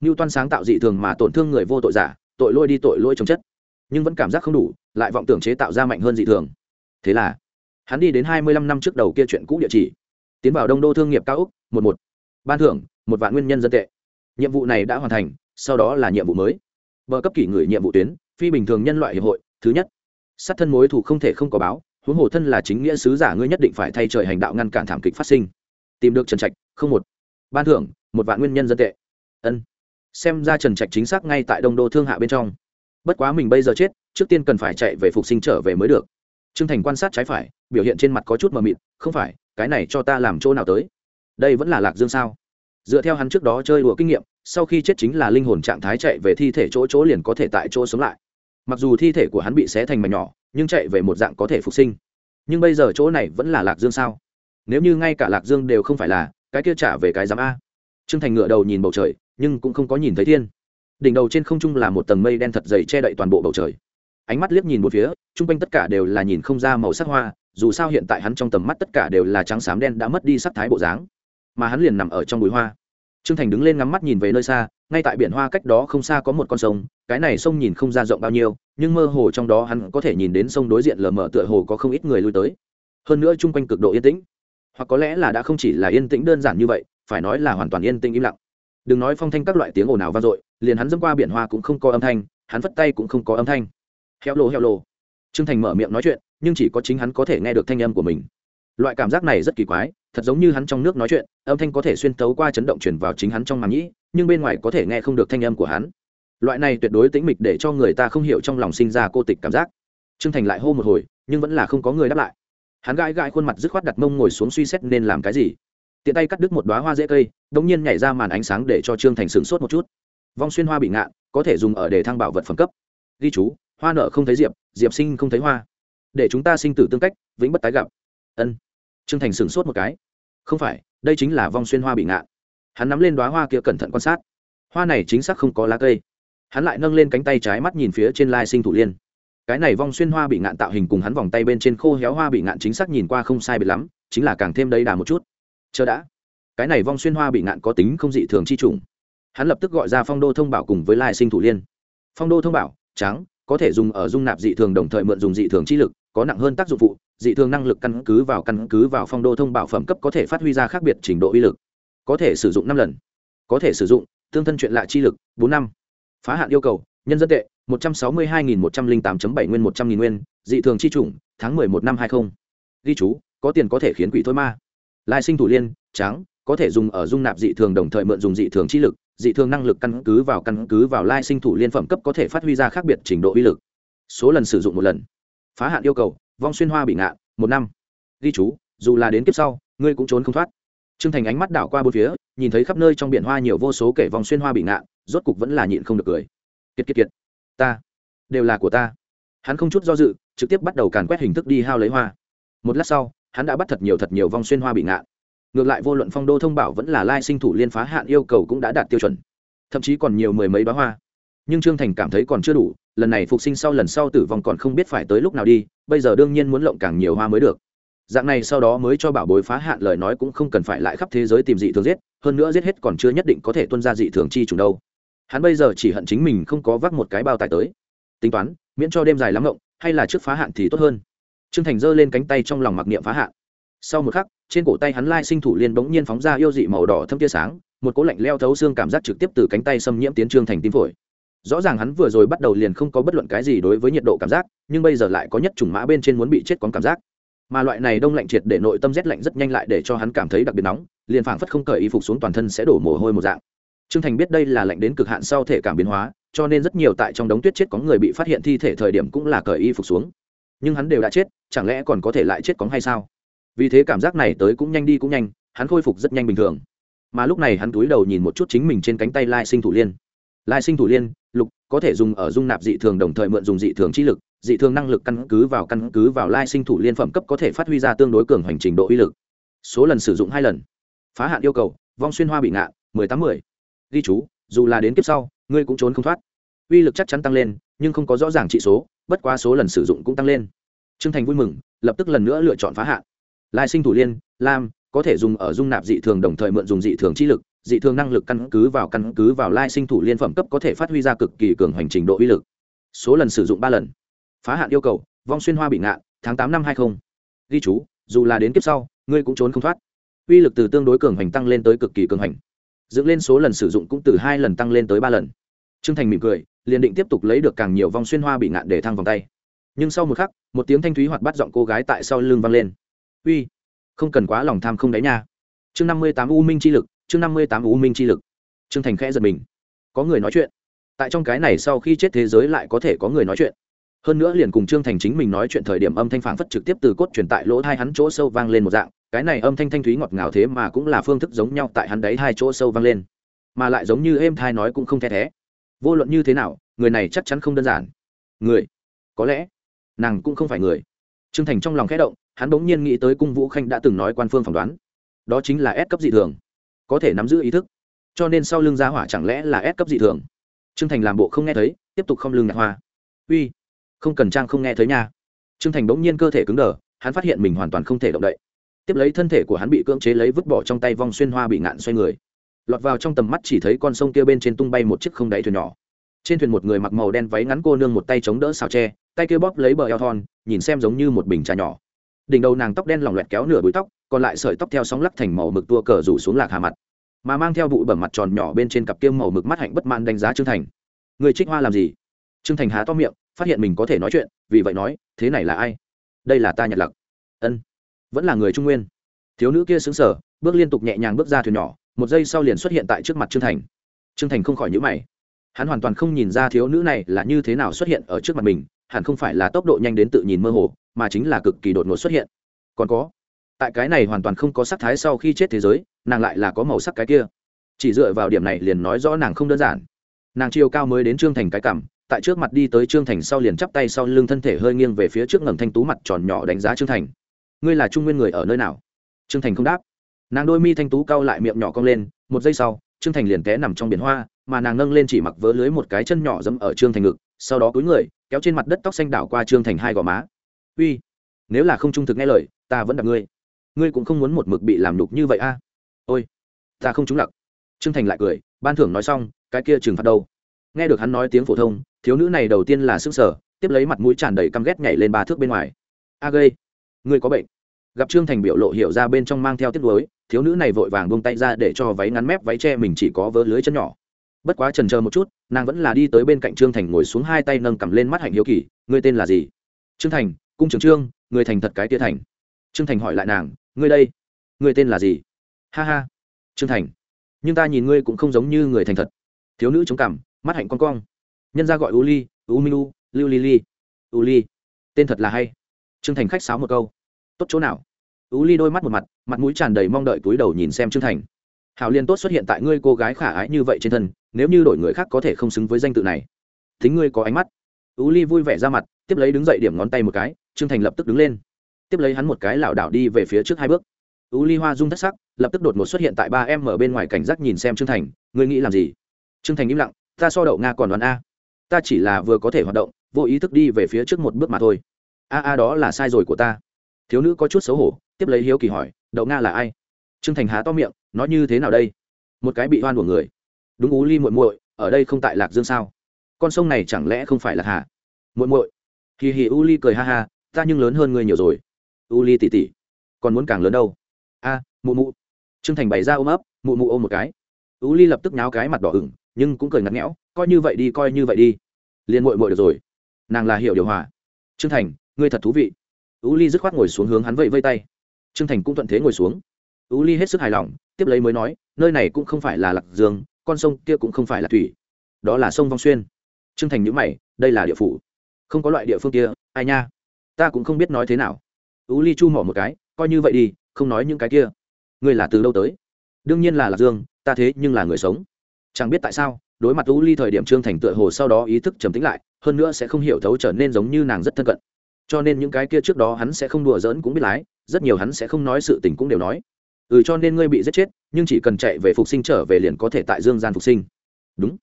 Ngưu toan sáng tạo dị thường mà tổn thương người vô tội giả, tội lôi đi tội lôi chống chất. Nhưng vẫn cảm giác không đủ, lại vọng tưởng chế tạo ra mạnh hơn dị thường. Thế là, hắn đi đến hai mươi lăm năm trước đầu kia chuyện cũ địa chỉ. Tiến vào đông đô thương nghiệp cao úc một một. Ban thưởng, một vạn nguyên nhân dân tệ. Nhiệm vụ này đã hoàn thành, sau đó là nhiệm vụ mới bờ cấp kỷ người nhiệm vụ tuyến, phi bình thường nhân loại hiệp hội, thứ nhất. Sát thân mối thủ không thể không có báo, huống hồ thân là chính nghĩa sứ giả ngươi nhất định phải thay trời hành đạo ngăn cản thảm kịch phát sinh. Tìm được trần trạch, không một. Ban thưởng, một vạn nguyên nhân dân tệ. Ân. Xem ra trần trạch chính xác ngay tại đông đô thương hạ bên trong. Bất quá mình bây giờ chết, trước tiên cần phải chạy về phục sinh trở về mới được. T r ư ơ n g thành quan sát trái phải, biểu hiện trên mặt có chút mờ mịt, không phải, cái này cho ta làm chỗ nào tới? Đây vẫn là lạc dương sao? Dựa theo hắn trước đó chơi đùa kinh nghiệm sau khi chết chính là linh hồn trạng thái chạy về thi thể chỗ chỗ liền có thể tại chỗ sống lại. Mặc dù thi thể của hắn bị xé thành mảnh nhỏ, nhưng chạy về một dạng có thể phục sinh. Nhưng bây giờ chỗ này vẫn là lạc dương sao? Nếu như ngay cả lạc dương đều không phải là, cái kia trả về cái giám a. T r ư ơ n g thành ngựa đầu nhìn bầu trời, nhưng cũng không có nhìn thấy thiên. Đỉnh đầu trên không trung là một tầng mây đen thật dày che đậy toàn bộ bầu trời. Ánh mắt liếc nhìn một phía, chung quanh tất cả đều là nhìn không ra màu sắc hoa, dù sao hiện tại hắn trong tầm mắt tất cả đều là trắng xám đen đã mất đi sắc thái bộ dáng. Mà hắn liền nằm ở trong bụi hoa trương thành đứng lên ngắm mắt nhìn về nơi xa, ngay tại biển hoa cách đó không xa có một con sông, cái này sông nhìn không ra rộng bao nhiêu, nhưng mơ hồ trong đó hắn có thể nhìn đến sông đối diện lờ mờ tựa hồ có không ít người lui tới. Hơn nữa chung quanh cực độ yên tĩnh. Hoặc có lẽ là đã không chỉ là yên tĩnh đơn giản như vậy, phải nói là hoàn toàn yên tĩnh im lặng. Đừng nói phong thanh các loại tiếng ồn ào vang dội, liền hắn dẫm qua biển hoa cũng không có âm thanh, hắn vất tay cũng không có âm thanh. Heo lô heo lô. Trương thành mở miệng nói chuyện, nhưng chỉ có chính hắn có thể nghe được thanh âm của mình. Loại cảm giác này rất kỳ quái thật giống như hắn trong nước nói chuyện, âm thanh có thể xuyên tấu qua chấn động chuyển vào chính hắn trong màng nhĩ, nhưng bên ngoài có thể nghe không được thanh âm của hắn. Loại này tuyệt đối tĩnh mịch để cho người ta không hiểu trong lòng sinh ra cô tịch cảm giác. Trương thành lại hô một hồi, nhưng vẫn là không có người đáp lại. Hắn gãi gãi khuôn mặt dứt khoát đặt mông ngồi xuống suy xét nên làm cái gì. Tiện tay cắt đứt một đoá hoa dễ cây đ ỗ n g nhiên nhảy ra màn ánh sáng để cho trương thành sửng sốt một chút. Vong xuyên hoa bị ngạn, có thể dùng ở để thăng bảo vật phẩm cấp. Ghi chú, hoa nợ không thấy diệp diệp sinh không thấy hoa. Để chúng ta sinh tử tương cách, vĩnh bất tái gặp. Ân. Trương thành sửng sốt một cái không phải, đây chính là vong xuyên hoa bị ngạn. Hắn nắm lên đoá hoa kia cẩn thận quan sát. Hoa này chính xác không có lá cây. Hắn lại nâng lên cánh tay trái mắt nhìn phía trên lai sinh thủ liên. Cái này vong xuyên hoa bị ngạn tạo hình cùng hắn vòng tay bên trên khô héo hoa bị ngạn chính xác nhìn qua không sai biệt lắm, chính là càng thêm đầy đà một chút. Chờ đã. Cái này vong xuyên hoa bị ngạn có tính không dị thường chi trùng hắn lập tức gọi ra phong đô thông bảo cùng với lai sinh thủ liên. Phong đô thông bảo, trắng, có thể dùng ở dung nạp dị thường đồng thời mượn dùng dị thường chi lực có nặng hơn tác dụng phụ, dị thường năng lực căn cứ vào căn cứ vào phong đô thông bảo phẩm cấp có thể phát huy ra khác biệt trình độ uy lực. Có thể sử dụng năm lần. Có thể sử dụng, tương thân chuyện lạ chi lực, bốn năm. Phá hạn yêu cầu, nhân dân tệ, một trăm sáu mươi hai nghìn một trăm linh tám bảy nguyên, một trăm nghìn nguyên, dị thường chi chủng, tháng mười một năm hai không. Ghi chú, có tiền có thể khiến quỷ thôi ma. Lai sinh thủ liên trắng có thể dùng ở dung nạp dị thường đồng thời mượn dùng dị thường chi lực, dị thường năng lực căn cứ vào căn cứ vào lai sinh thủ liên phẩm cấp có thể phát huy ra khác biệt trình độ uy lực. Số lần sử dụng một lần phá hạn yêu cầu, vong xuyên hoa bị ngạ, một năm. Ghi chú, dù là đến kiếp sau, ngươi cũng trốn không thoát. T r ư ơ n g thành ánh mắt đảo qua bốn phía, nhìn thấy khắp nơi trong biển hoa nhiều vô số kể vòng xuyên hoa bị ngạ, rốt cục vẫn là nhịn không được cười. Kiệt kiệt kiệt. Ta, đều là của ta. Hắn không chút do dự, trực tiếp bắt đầu càn quét hình thức đi hao lấy hoa. Một lát sau, hắn đã bắt thật nhiều thật nhiều vong xuyên hoa bị ngạ. Ngược lại vô luận phong đô thông bảo vẫn là lai sinh thủ liên phá hạn yêu cầu cũng đã đạt tiêu chuẩn. Thậm chí còn nhiều mười mấy bá hoa. Nhưng trương thành cảm thấy còn chưa đủ lần này phục sinh sau lần sau tử vong còn không biết phải tới lúc nào đi, bây giờ đương nhiên muốn lộng càng nhiều hoa mới được. Dạng này sau đó mới cho bảo bối phá hạn lời nói cũng không cần phải lại khắp thế giới tìm dị thường giết, hơn nữa giết hết còn chưa nhất định có thể tuân ra dị thường chi trùng đâu. Hắn bây giờ chỉ hận chính mình không có vác một cái bao tải tới. Tính toán, miễn cho đêm dài lắm ngộng, hay là trước phá hạn thì tốt hơn. Trương thành giơ lên cánh tay trong lòng mặc niệm phá hạn. Sau một khắc, trên cổ tay hắn lai sinh thủ liên bỗng nhiên phóng ra yêu dị màu đỏ thâm tia sáng, một cỗ lạnh leo thấu xương cảm giác trực tiếp từ cánh tay xâm nhiễm tiến trương thành tim phổi rõ ràng hắn vừa rồi bắt đầu liền không có bất luận cái gì đối với nhiệt độ cảm giác, nhưng bây giờ lại có nhất chủng mã bên trên muốn bị chết con cảm giác. Mà loại này đông lạnh triệt để nội tâm rét lạnh rất nhanh lại để cho hắn cảm thấy đặc biệt nóng, liền phảng phất không cởi y phục xuống toàn thân sẽ đổ mồ hôi một dạng. Trương thành biết đây là lạnh đến cực hạn sau thể cảm biến hóa, cho nên rất nhiều tại trong đống tuyết chết có người bị phát hiện thi thể thời điểm cũng là cởi y phục xuống. Nhưng hắn đều đã chết, chẳng lẽ còn có thể lại chết cóng hay sao? Vì thế cảm giác này tới cũng nhanh đi cũng nhanh, hắn khôi phục rất nhanh bình thường. Mà lúc này hắn túi đầu nhìn một chút chính mình trên cánh tay lai sinh thủ liên. Lai sinh thủ liên lục, có thể dùng ở dung nạp dị thường đồng thời mượn dùng dị thường trí lực, dị thường năng lực căn cứ vào căn cứ vào lai sinh thủ liên phẩm cấp có thể phát huy ra tương đối cường hành trình độ uy lực. Số lần sử dụng hai lần. Phá hạn yêu cầu, vong xuyên hoa bị ngạ, mười tám mười. Ghi chú, dù là đến kiếp sau, ngươi cũng trốn không thoát. Uy lực chắc chắn tăng lên, nhưng không có rõ ràng trị số, bất quá số lần sử dụng cũng tăng lên. T r ư ơ n g thành vui mừng, lập tức lần nữa lựa chọn phá hạn. Lai sinh thủ liên, lam, có thể dùng ở dung nạp dị thường đồng thời mượn dùng dị thường chi lực dị thường năng lực căn cứ vào căn cứ vào lai sinh thủ liên phẩm cấp có thể phát huy ra cực kỳ cường hành trình độ uy lực. Số lần sử dụng ba lần. Phá hạn yêu cầu, vong xuyên hoa bị ngạn tháng tám năm hai mươi ghi chú, dù là đến kiếp sau, ngươi cũng trốn không thoát. Uy lực từ tương đối cường hành tăng lên tới cực kỳ cường hành dựng lên số lần sử dụng cũng từ hai lần tăng lên tới ba lần. T r ư ơ n g thành mỉm cười, liền định tiếp tục lấy được càng nhiều vong xuyên hoa bị ngạn để thăng vòng tay. Nhưng sau một khắc, một tiếng thanh thúy hoạt bắt giọng cô gái tại sau lưng vang lên. Uy, không cần quá lòng tham không đáy nha. Chương năm mươi tám u minh chi lực chương năm mươi tám u minh chi lực. Trương thành khẽ giật mình. Có người nói chuyện. Tại trong cái này sau khi chết thế giới lại có thể có người nói chuyện. Hơn nữa liền cùng trương thành chính mình nói chuyện thời điểm âm thanh phản phất trực tiếp từ cốt truyền tại lỗ hai hắn chỗ sâu vang lên một dạng, cái này âm thanh thanh thúy ngọt ngào thế mà cũng là phương thức giống nhau tại hắn đấy hai chỗ sâu vang lên, mà lại giống như êm thai nói cũng không the thé. Vô luận như thế nào, người này chắc chắn không đơn giản. Người? Có lẽ nàng cũng không phải người. Trương thành trong lòng khẽ động, hắn bỗng nhiên nghĩ tới cung vũ khanh đã từng nói quan phương phỏng đoán. Đó chính là ép cấp dị thường có thể nắm giữ ý thức. Cho nên sau lưng gia hỏa chẳng lẽ là ép cấp dị thường? Trương thành làm bộ không nghe thấy, tiếp tục không lưng nhạc hoa. Uy, không cần trang không nghe thấy nha. Trương thành bỗng nhiên cơ thể cứng đờ, hắn phát hiện mình hoàn toàn không thể động đậy. Tiếp lấy thân thể của hắn bị cưỡng chế lấy vứt bỏ trong tay vong xuyên hoa bị ngạn xoay người. Lọt vào trong tầm mắt chỉ thấy con sông kia bên trên tung bay một chiếc không đáy thuyền nhỏ. Trên thuyền một người mặc màu đen váy ngắn cô nương một tay chống đỡ xào tre, tay kia bóp lấy bờ eo thon, nhìn xem giống như một bình trà nhỏ đỉnh đầu nàng tóc đen lỏng loẹt kéo nửa búi tóc, còn lại sợi tóc theo sóng lắc thành màu mực tua cờ rủ xuống lạc hà mặt. Mà mang theo vụ bẩm mặt tròn nhỏ bên trên cặp kiêm màu mực mắt hạnh bất man đánh giá trương thành. Người trích hoa làm gì? Trương thành há to miệng, phát hiện mình có thể nói chuyện, vì vậy nói, thế này là ai? Đây là ta nhật lặc. Ân, vẫn là người trung nguyên. Thiếu nữ kia xứng sở bước liên tục nhẹ nhàng bước ra thuyền nhỏ, một giây sau liền xuất hiện tại trước mặt trương thành. Trương thành không khỏi nhữ mày. Hắn hoàn toàn không nhìn ra thiếu nữ này là như thế nào xuất hiện ở trước mặt mình, hẳn không phải là tốc độ nhanh đến tự nhìn mơ hồ mà chính là cực kỳ đột ngột xuất hiện. Còn có, tại cái này hoàn toàn không có sắc thái sau khi chết thế giới, nàng lại là có màu sắc cái kia. Chỉ dựa vào điểm này liền nói rõ nàng không đơn giản. Nàng chiều cao mới đến trương thành cái cảm, tại trước mặt đi tới trương thành sau liền chắp tay sau lưng thân thể hơi nghiêng về phía trước ngầm thanh tú mặt tròn nhỏ đánh giá trương thành. Ngươi là trung nguyên người ở nơi nào? Trương thành không đáp. Nàng đôi mi thanh tú cao lại miệng nhỏ cong lên, một giây sau, trương thành liền té nằm trong biển hoa, mà nàng nâng lên chỉ mặc vớ lưới một cái chân nhỏ dẫm ở trương thành ngực, sau đó cúi người, kéo trên mặt đất tóc xanh đảo qua trương thành hai gò má uy, nếu là không trung thực nghe lời, ta vẫn đặt ngươi. Ngươi cũng không muốn một mực bị làm đục như vậy a. Ôi, ta không trúng lặc. Trương thành lại cười, ban thưởng nói xong, cái kia trừng phạt đâu? Nghe được hắn nói tiếng phổ thông, thiếu nữ này đầu tiên là sức sở tiếp lấy mặt mũi tràn đầy căm ghét nhảy lên ba thước bên ngoài. A gây ngươi có bệnh. Gặp trương thành biểu lộ hiểu ra bên trong mang theo tiết lối thiếu nữ này vội vàng buông tay ra để cho váy ngắn mép váy tre mình chỉ có vớ lưới chân nhỏ. Bất quá trần chờ một chút, nàng vẫn là đi tới bên cạnh trương thành ngồi xuống hai tay nâng cầm lên mắt hạnh hiếu kỳ, ngươi tên là gì? Trương thành cung trưởng trương, người thành thật cái tia thành. Trương thành hỏi lại nàng, ngươi đây, ngươi tên là gì? Ha ha, trương thành. Nhưng ta nhìn ngươi cũng không giống như người thành thật. Thiếu nữ chống cằm, mắt hạnh con cong. Nhân ra gọi u ly, u minu lưu ly ly. U ly, tên thật là hay. Trương thành khách sáo một câu. Tốt chỗ nào? U ly đôi mắt một mặt mặt mũi tràn đầy mong đợi túi đầu nhìn xem trương thành. Hào liên tốt xuất hiện tại ngươi cô gái khả ái như vậy trên thân, nếu như đổi người khác có thể không xứng với danh tự này. Thính ngươi có ánh mắt. U ly vui vẻ ra mặt, tiếp lấy đứng dậy điểm ngón tay một cái trương thành lập tức đứng lên. Tiếp lấy hắn một cái lảo đảo đi về phía trước hai bước. U ly hoa rung thất sắc, lập tức đột ngột xuất hiện tại ba em ở bên ngoài cảnh giác nhìn xem trương thành, ngươi nghĩ làm gì? Trương thành im lặng, ta so đậu nga còn đoán a. Ta chỉ là vừa có thể hoạt động, vô ý thức đi về phía trước một bước mà thôi. A a, đó là sai rồi của ta. Thiếu nữ có chút xấu hổ, tiếp lấy hiếu kỳ hỏi, đậu nga là ai? Trương thành há to miệng nói như thế nào đây? Một cái bị hoan của người. Đúng ú ly muội muội, ở đây không tại lạc dương sao? Con sông này chẳng lẽ không phải là hà? Muội muội. Kỳ hì u ly cười ha ha ta nhưng lớn hơn ngươi nhiều rồi. U ly tỉ tỉ, còn muốn càng lớn đâu? A, mụ mụ. Trương thành bày ra ôm ấp, mụ mụ ôm một cái. U ly lập tức nháo cái mặt đỏ ửng, nhưng cũng cười ngặt nghẽo, coi như vậy đi, coi như vậy đi. Liền mội mội được rồi. Nàng là hiểu điều hòa. Trương thành, ngươi thật thú vị. U ly dứt khoát ngồi xuống hướng hắn vẫy vây tay. Trương thành cũng thuận thế ngồi xuống. U ly hết sức hài lòng, tiếp lấy mới nói, nơi này cũng không phải là lạc dương, con sông kia cũng không phải là thủy. Đó là sông vong xuyên. Trương thành nhữ mày, đây là địa phủ. Không có loại địa phương kia, ai nha? Ta cũng không biết nói thế nào. U ly chu mỏ một cái, coi như vậy đi, không nói những cái kia. Ngươi là từ đâu tới? Đương nhiên là lạc dương, ta thế nhưng là người sống. Chẳng biết tại sao, đối mặt u ly thời điểm trương thành tựa hồ sau đó ý thức trầm tính lại, hơn nữa sẽ không hiểu thấu trở nên giống như nàng rất thân cận. Cho nên những cái kia trước đó hắn sẽ không đùa giỡn cũng biết lái, rất nhiều hắn sẽ không nói sự tình cũng đều nói. Ừ cho nên ngươi bị giết chết, nhưng chỉ cần chạy về phục sinh trở về liền có thể tại dương gian phục sinh. Đúng.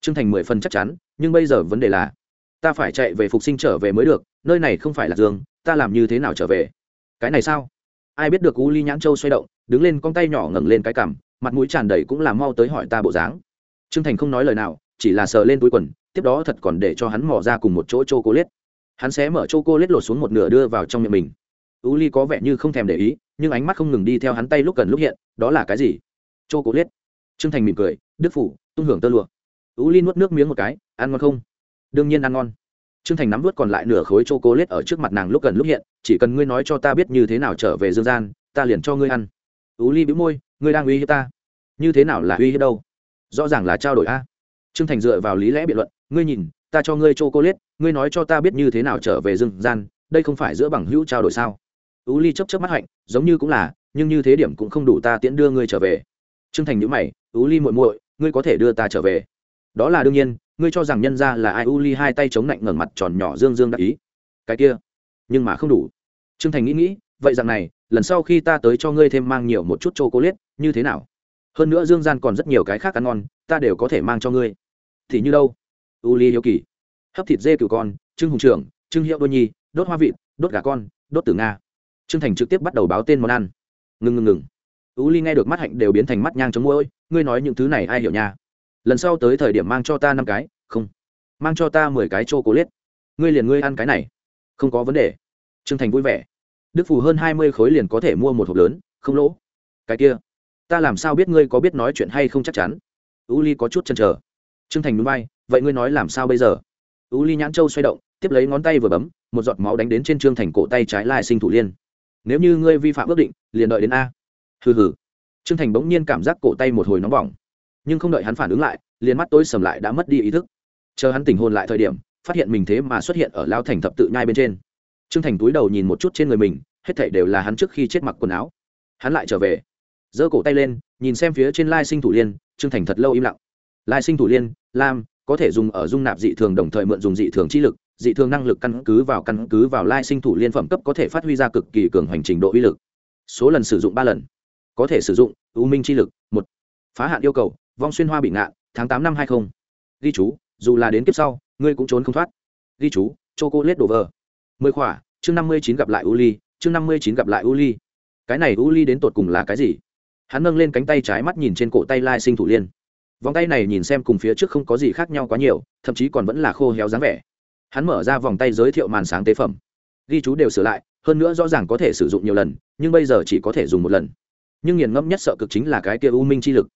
Trương thành mười phần chắc chắn, nhưng bây giờ vấn đề là ta phải chạy về phục sinh trở về mới được, nơi này không phải là dương ta làm như thế nào trở về? Cái này sao? Ai biết được u ly nhãn châu xoay động, đứng lên con tay nhỏ ngẩng lên cái cằm, mặt mũi tràn đầy cũng làm mau tới hỏi ta bộ dáng. Trương thành không nói lời nào, chỉ là sờ lên túi quần, tiếp đó thật còn để cho hắn mò ra cùng một chỗ chô cô liết hắn sẽ mở chô cô liết lột xuống một nửa đưa vào trong miệng mình. U ly có vẻ như không thèm để ý, nhưng ánh mắt không ngừng đi theo hắn tay lúc cần lúc hiện, đó là cái gì? Chô cố liết trương thành mỉm cười, đức phủ, tung hưởng tơ lụa. U ly nuốt nước miếng một cái, ăn ngon không? Đương nhiên ăn ngon. Trương thành nắm vớt còn lại nửa khối chô cố lết ở trước mặt nàng lúc gần lúc hiện chỉ cần ngươi nói cho ta biết như thế nào trở về dương gian ta liền cho ngươi ăn. Tú ly bĩu môi ngươi đang uy hiếp ta. Như thế nào là uy hiếp đâu? Rõ ràng là trao đổi a. Trương thành dựa vào lý lẽ biện luận ngươi nhìn ta cho ngươi chô cô lết, ngươi nói cho ta biết như thế nào trở về dương gian đây không phải giữa bằng hữu trao đổi sao? Tú ly chấp chấp mắt hạnh giống như cũng là nhưng như thế điểm cũng không đủ ta tiễn đưa ngươi trở về. Trương thành nhữ mày Tú ly muội muội ngươi có thể đưa ta trở về. Đó là đương nhiên ngươi cho rằng nhân ra là ai? U ly hai tay chống lạnh ngẩng mặt tròn nhỏ dương dương đắc ý. Cái kia, nhưng mà không đủ. T r ư ơ n g thành nghĩ nghĩ, vậy rằng này, lần sau khi ta tới cho ngươi thêm mang nhiều một chút c h o c ô liết như thế nào? Hơn nữa dương gian còn rất nhiều cái khác ăn ngon, ta đều có thể mang cho ngươi. Thì như đâu? U ly hiếu kỳ. Hấp thịt dê cừu con trưng hùng trưởng trưng hiệu đôi nhi, đốt hoa vịt, đốt gà con, đốt tử nga. Trương thành trực tiếp bắt đầu báo tên món ăn. Ngừng ngừng ngừng. U ly nghe được mắt hạnh đều biến thành mắt nhang chống môi ngươi nói những thứ này ai hiểu nha? Lần sau tới thời điểm mang cho ta năm cái, không, mang cho ta mười cái chô cố liết ngươi liền ngươi ăn cái này. Không có vấn đề. T r ư ơ n g thành vui vẻ. Đức phù hơn hai mươi khối liền có thể mua một hộp lớn, không lỗ. Cái kia, ta làm sao biết ngươi có biết nói chuyện hay không chắc chắn. U ly có chút chăn trở t r ư ơ n g thành núi bay vậy ngươi nói làm sao bây giờ? U ly nhãn châu xoay động, tiếp lấy ngón tay vừa bấm, một giọt máu đánh đến trên trương thành cổ tay trái lai sinh thủ liên. Nếu như ngươi vi phạm ước định, liền đợi đến a. Hừ hừ. Trương thành bỗng nhiên cảm giác cổ tay một hồi nóng bỏng nhưng không đợi hắn phản ứng lại, liền mắt tối sầm lại đã mất đi ý thức. Chờ hắn tỉnh hồn lại thời điểm, phát hiện mình thế mà xuất hiện ở lao thành thập tự nhai bên trên. Trương thành túi đầu nhìn một chút trên người mình, hết thảy đều là hắn trước khi chết mặc quần áo. Hắn lại trở về, giơ cổ tay lên, nhìn xem phía trên lai sinh thủ liên, trương thành thật lâu im lặng. Lai sinh thủ liên, lam, có thể dùng ở dung nạp dị thường đồng thời mượn dùng dị thường chi lực, dị thường năng lực căn cứ vào căn cứ vào lai sinh thủ liên phẩm cấp có thể phát huy ra cực kỳ cường hoành trình độ uy lực. Số lần sử dụng ba lần, có thể sử dụng ưu minh chi lực, một. Phá hạn yêu cầu vong xuyên hoa bị ngạn, tháng tám năm hai không. ghi chú, dù là đến kiếp sau, ngươi cũng trốn không thoát. Ghi chú chô cô lết đổ vờ. Mười khỏa, chương năm mươi chín gặp lại u ly chương năm mươi chín gặp lại u ly cái này u ly đến tột cùng là cái gì? Hắn nâng lên cánh tay trái mắt nhìn trên cổ tay lai sinh thủ liên. Vòng tay này nhìn xem cùng phía trước không có gì khác nhau quá nhiều, thậm chí còn vẫn là khô héo dáng vẻ. Hắn mở ra vòng tay giới thiệu màn sáng tế phẩm. Ghi chú đều sửa lại, hơn nữa rõ ràng có thể sử dụng nhiều lần, nhưng bây giờ chỉ có thể dùng một lần. Nhưng nghiền ngẫm nhất sợ cực chính là cái kia u minh chi lực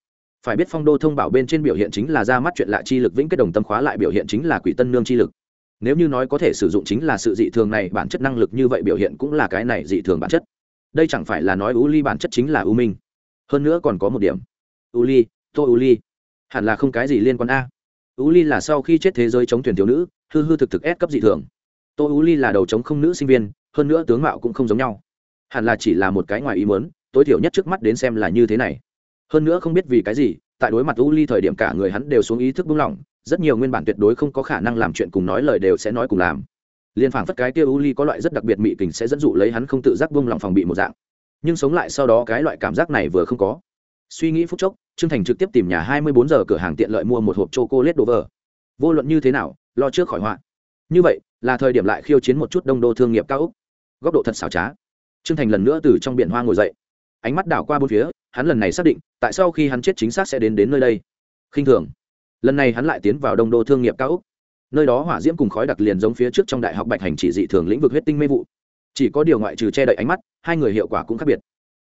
phải biết phong đô thông bảo bên trên biểu hiện chính là ra mắt chuyện lạ chi lực vĩnh kết đồng tâm khóa lại biểu hiện chính là quỷ tân nương chi lực. Nếu như nói có thể sử dụng chính là sự dị thường này, bản chất năng lực như vậy biểu hiện cũng là cái này dị thường bản chất. Đây chẳng phải là nói u ly bản chất chính là u minh. Hơn nữa còn có một điểm. U ly, tô u ly. Hẳn là không cái gì liên quan a. U ly là sau khi chết thế giới chống thuyền thiếu nữ, hư hư thực thực ép cấp dị thường. Tô u ly là đầu chống không nữ sinh viên, hơn nữa tướng mạo cũng không giống nhau. Hẳn là chỉ là một cái ngoài ý muốn, tối thiểu nhất trước mắt đến xem là như thế này hơn nữa không biết vì cái gì, tại đối mặt u ly thời điểm cả người hắn đều xuống ý thức buông lỏng, rất nhiều nguyên bản tuyệt đối không có khả năng làm chuyện cùng nói lời đều sẽ nói cùng làm. Liên phảng phất cái kia u ly có loại rất đặc biệt mị kình sẽ dẫn dụ lấy hắn không tự giác buông lỏng phòng bị một dạng. Nhưng sống lại sau đó cái loại cảm giác này vừa không có. Suy nghĩ phút chốc, trương thành trực tiếp tìm nhà hai mươi bốn giờ cửa hàng tiện lợi mua một hộp chocolate dover vô luận như thế nào, lo trước khỏi họa. Như vậy, là thời điểm lại khiêu chiến một chút đông đô thương nghiệp cao úc. Góc độ thật xảo trá. Trương thành lần nữa từ trong biển hoa ngồi dậy. Ánh mắt đảo qua bốn phía hắn lần này xác định, tại sao khi hắn chết chính xác sẽ đến đến nơi đây. Khinh thường. Lần này hắn lại tiến vào đông đô thương nghiệp cao úc. Nơi đó hỏa diễm cùng khói đặc liền giống phía trước trong đại học bạch hành chỉ dị thường lĩnh vực huyết tinh mê vụ. Chỉ có điều ngoại trừ che đậy ánh mắt, hai người hiệu quả cũng khác biệt.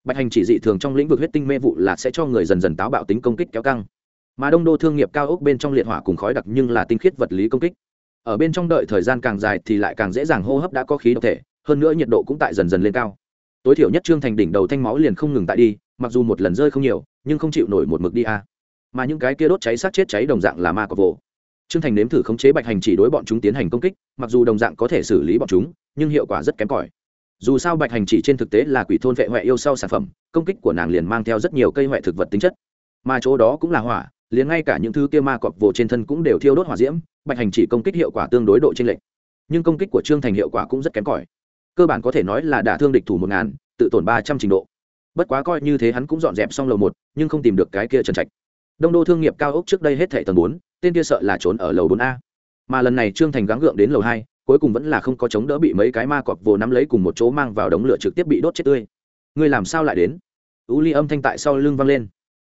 Bạch hành chỉ dị thường trong lĩnh vực huyết tinh mê vụ là sẽ cho người dần dần táo bạo tính công kích kéo căng. Mà đông đô thương nghiệp cao ốc bên trong liệt hỏa cùng khói đặc nhưng là tinh khiết vật lý công kích. Ở bên trong đợi thời gian càng dài thì lại càng dễ dàng hô hấp đã có khí độc thể, hơn nữa nhiệt độ cũng tại dần dần lên cao tối thiểu nhất trương thành đỉnh đầu thanh máu liền không ngừng tại đi, mặc dù một lần rơi không nhiều, nhưng không chịu nổi một mực đi a. Mà những cái kia đốt cháy sát chết cháy đồng dạng là ma của vồ. Trương thành nếm thử khống chế bạch hành chỉ đối bọn chúng tiến hành công kích, mặc dù đồng dạng có thể xử lý bọn chúng, nhưng hiệu quả rất kém cỏi. Dù sao bạch hành chỉ trên thực tế là quỷ thôn vệ huệ yêu sau sản phẩm, công kích của nàng liền mang theo rất nhiều cây huệ thực vật tính chất. Mà chỗ đó cũng là hỏa, liền ngay cả những thứ kia ma cọp vồ trên thân cũng đều thiêu đốt hỏa diễm, bạch hành chỉ công kích hiệu quả tương đối độ t r ê n lệch. Nhưng công kích của trương thành hiệu quả cũng rất kém cỏi cơ bản có thể nói là đả thương địch thủ một ngàn, tự tổn ba trăm trình độ. Bất quá coi như thế hắn cũng dọn dẹp xong lầu một, nhưng không tìm được cái kia trần trạch. Đông đô thương nghiệp cao ốc trước đây hết thệ tầng bốn, tên kia sợ là trốn ở lầu bốn a. Mà lần này trương thành gắng gượng đến lầu hai, cuối cùng vẫn là không có chống đỡ bị mấy cái ma cọp vồ nắm lấy cùng một chỗ mang vào đống lửa trực tiếp bị đốt chết tươi. Ngươi làm sao lại đến? U ly âm thanh tại sau lưng văng lên.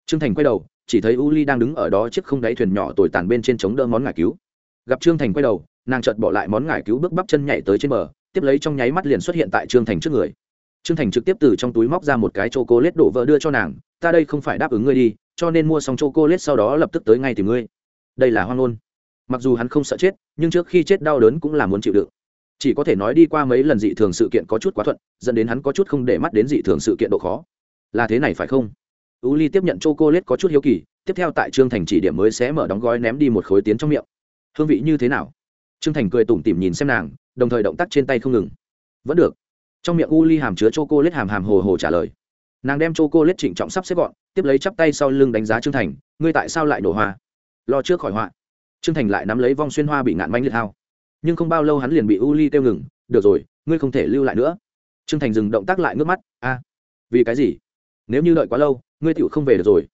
Trương thành quay đầu, chỉ thấy u ly đang đứng ở đó chiếc không đáy thuyền nhỏ tồi tàn bên trên chống đỡ món ngải cứu. Gặp trương thành quay đầu, nàng chợt bỏ lại món ngải cứu bước bắp chân nhảy tới trên bờ tiếp lấy trong nháy mắt liền xuất hiện tại trương thành trước người. Trương thành trực tiếp từ trong túi móc ra một cái c h o c ô đổ vỡ đưa cho nàng, ta đây không phải đáp ứng ngươi đi, cho nên mua xong c h o c ô sau đó lập tức tới ngay tìm ngươi. Đây là hoang ngôn. Mặc dù hắn không sợ chết, nhưng trước khi chết đau đớn cũng là muốn chịu đựng. Chỉ có thể nói đi qua mấy lần dị thường sự kiện có chút quá thuận, dẫn đến hắn có chút không để mắt đến dị thường sự kiện độ khó. Là thế này phải không? U ly tiếp nhận c h o c ô có chút hiếu kỳ, tiếp theo tại trương thành chỉ điểm mới sẽ mở đóng gói ném đi một khối tiến trong miệng. Hương vị như thế nào? Trương thành cười tủm tỉm nhìn xem nàng, đồng thời động tác trên tay không ngừng. Vẫn được. Trong miệng u ly hàm chứa c h o c ô lết hàm hàm hồ hồ trả lời. Nàng đem c h o c ô lết trịnh trọng sắp xếp gọn, tiếp lấy chắp tay sau lưng đánh giá trương thành, ngươi tại sao lại nổ hoa? Lo trước khỏi họa. Trương thành lại nắm lấy vong xuyên hoa bị ngạn manh liệt hao. Nhưng không bao lâu hắn liền bị u ly kêu ngừng, được rồi, ngươi không thể lưu lại nữa. Trương thành dừng động tác lại ngước mắt, a, vì cái gì? Nếu như đợi quá lâu, ngươi tựu không về được rồi.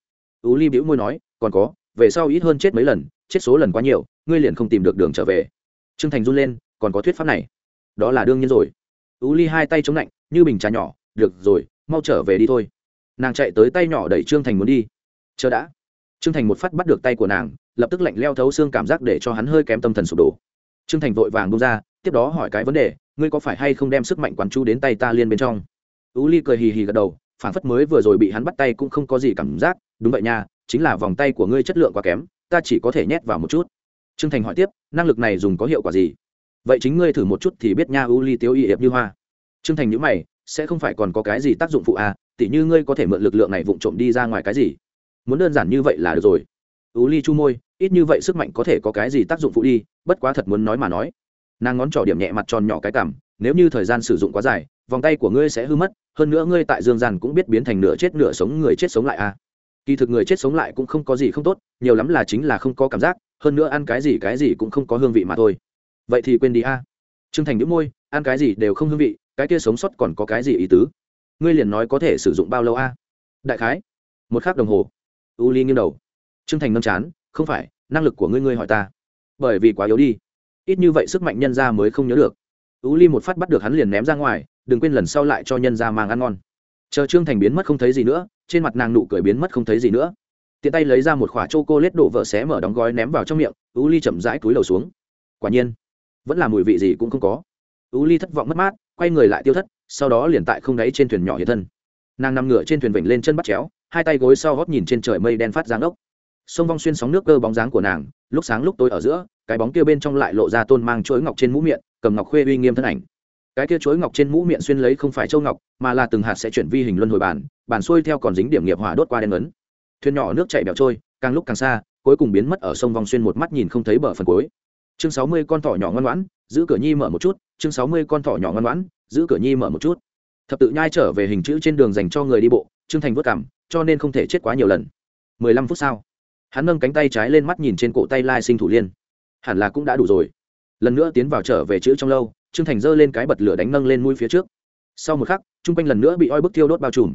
U ly bĩu môi nói, còn có, về sau ít hơn chết mấy lần, chết số lần quá nhiều, ngươi liền không tìm được đường trở về trương thành run lên, còn có thuyết pháp này. Đó là đương nhiên rồi. U ly hai tay chống lạnh, như bình trà nhỏ, được rồi, mau trở về đi thôi. Nàng chạy tới tay nhỏ đẩy trương thành muốn đi. Chờ đã. Trương thành một phát bắt được tay của nàng, lập tức lạnh leo thấu xương cảm giác để cho hắn hơi kém tâm thần sụp đổ. Trương thành vội vàng bung ra, tiếp đó hỏi cái vấn đề, ngươi có phải hay không đem sức mạnh quán chú đến tay ta liên bên trong? U ly cười hì hì gật đầu phản phất mới vừa rồi bị hắn bắt tay cũng không có gì cảm giác. Đúng vậy nha, chính là vòng tay của ngươi chất lượng quá kém, ta chỉ có thể nhét vào một chút trương thành hỏi tiếp, năng lực này dùng có hiệu quả gì? Vậy chính ngươi thử một chút thì biết nha, u ly tiêu y hiệp như hoa. Trương thành nhữ mày, sẽ không phải còn có cái gì tác dụng phụ à? Tỉ như ngươi có thể mượn lực lượng này vụng trộm đi ra ngoài cái gì? Muốn đơn giản như vậy là được rồi. U ly chu môi, ít như vậy sức mạnh có thể có cái gì tác dụng phụ đi, bất quá thật muốn nói mà nói. Nàng ngón trỏ điểm nhẹ mặt tròn nhỏ cái cảm nếu như thời gian sử dụng quá dài, vòng tay của ngươi sẽ hư mất, hơn nữa ngươi tại dương gian cũng biết biến thành nửa chết nửa sống người chết sống lại à? Kỳ thực người chết sống lại cũng không có gì không tốt, nhiều lắm là chính là không có cảm giác hơn nữa ăn cái gì cái gì cũng không có hương vị mà thôi. Vậy thì quên đi a. À. trương thành đĩu môi, ăn cái gì đều không hương vị, cái kia sống sót còn có cái gì ý tứ? Ngươi liền nói có thể sử dụng bao lâu a? Đại khái, một khắc đồng hồ. U ly nghiêng đầu. Trương thành nâm chán, không phải, năng lực của ngươi ngươi hỏi ta. Bởi vì quá yếu đi. Ít như vậy sức mạnh nhân ra mới không nhớ được. U ly một phát bắt được hắn liền ném ra ngoài, đừng quên lần sau lại cho nhân ra mang ăn ngon. Chờ trương thành biến mất không thấy gì nữa, trên mặt nàng nụ cười biến mất không thấy gì nữa tiện tay lấy ra một khỏa c h cô lết đổ vợ xé mở đóng gói ném vào trong miệng, u ly chậm rãi túi đầu xuống. Quả nhiên, vẫn là mùi vị gì cũng không có. U ly thất vọng mất mát, quay người lại tiêu thất, sau đó liền tại không đáy trên thuyền nhỏ hiện thân. Nàng nằm ngửa trên thuyền vịnh lên chân bắt chéo, hai tay gối sau gót nhìn trên trời mây đen phát giáng ốc. Sông vong xuyên sóng nước cơ bóng dáng của nàng, lúc sáng lúc tối ở giữa, cái bóng kia bên trong lại lộ ra tôn mang chuỗi ngọc trên mũ miệng, cầm ngọc khuê uy nghiêm thân ảnh. Cái kia chuỗi ngọc trên mũ miệng xuyên lấy không phải châu ngọc, mà là từng hạt sẽ chuyển vi hình luân hồi bản bản xuôi theo còn dính điểm nghiệp hỏa đốt qua đen ấn thuyền nhỏ nước chảy bẹo trôi, càng lúc càng xa, cuối cùng biến mất ở sông vòng xuyên một mắt nhìn không thấy bờ phần cuối. Chương sáu mươi con thỏ nhỏ ngoan ngoãn, giữ cửa nhi mở một chút, chương sáu mươi con thỏ nhỏ ngoan ngoãn, giữ cửa nhi mở một chút. Thập tự nhai trở về hình chữ trên đường dành cho người đi bộ, trương thành vất cảm cho nên không thể chết quá nhiều lần. Mười lăm phút sau, hắn nâng cánh tay trái lên mắt nhìn trên cổ tay lai sinh thủ liên. Hẳn là cũng đã đủ rồi. Lần nữa tiến vào trở về chữ trong lâu, trương thành giơ lên cái bật lửa đánh nâng lên mũi phía trước. Sau một khắc, trung quanh lần nữa bị oi bức thiêu đốt bao trùm.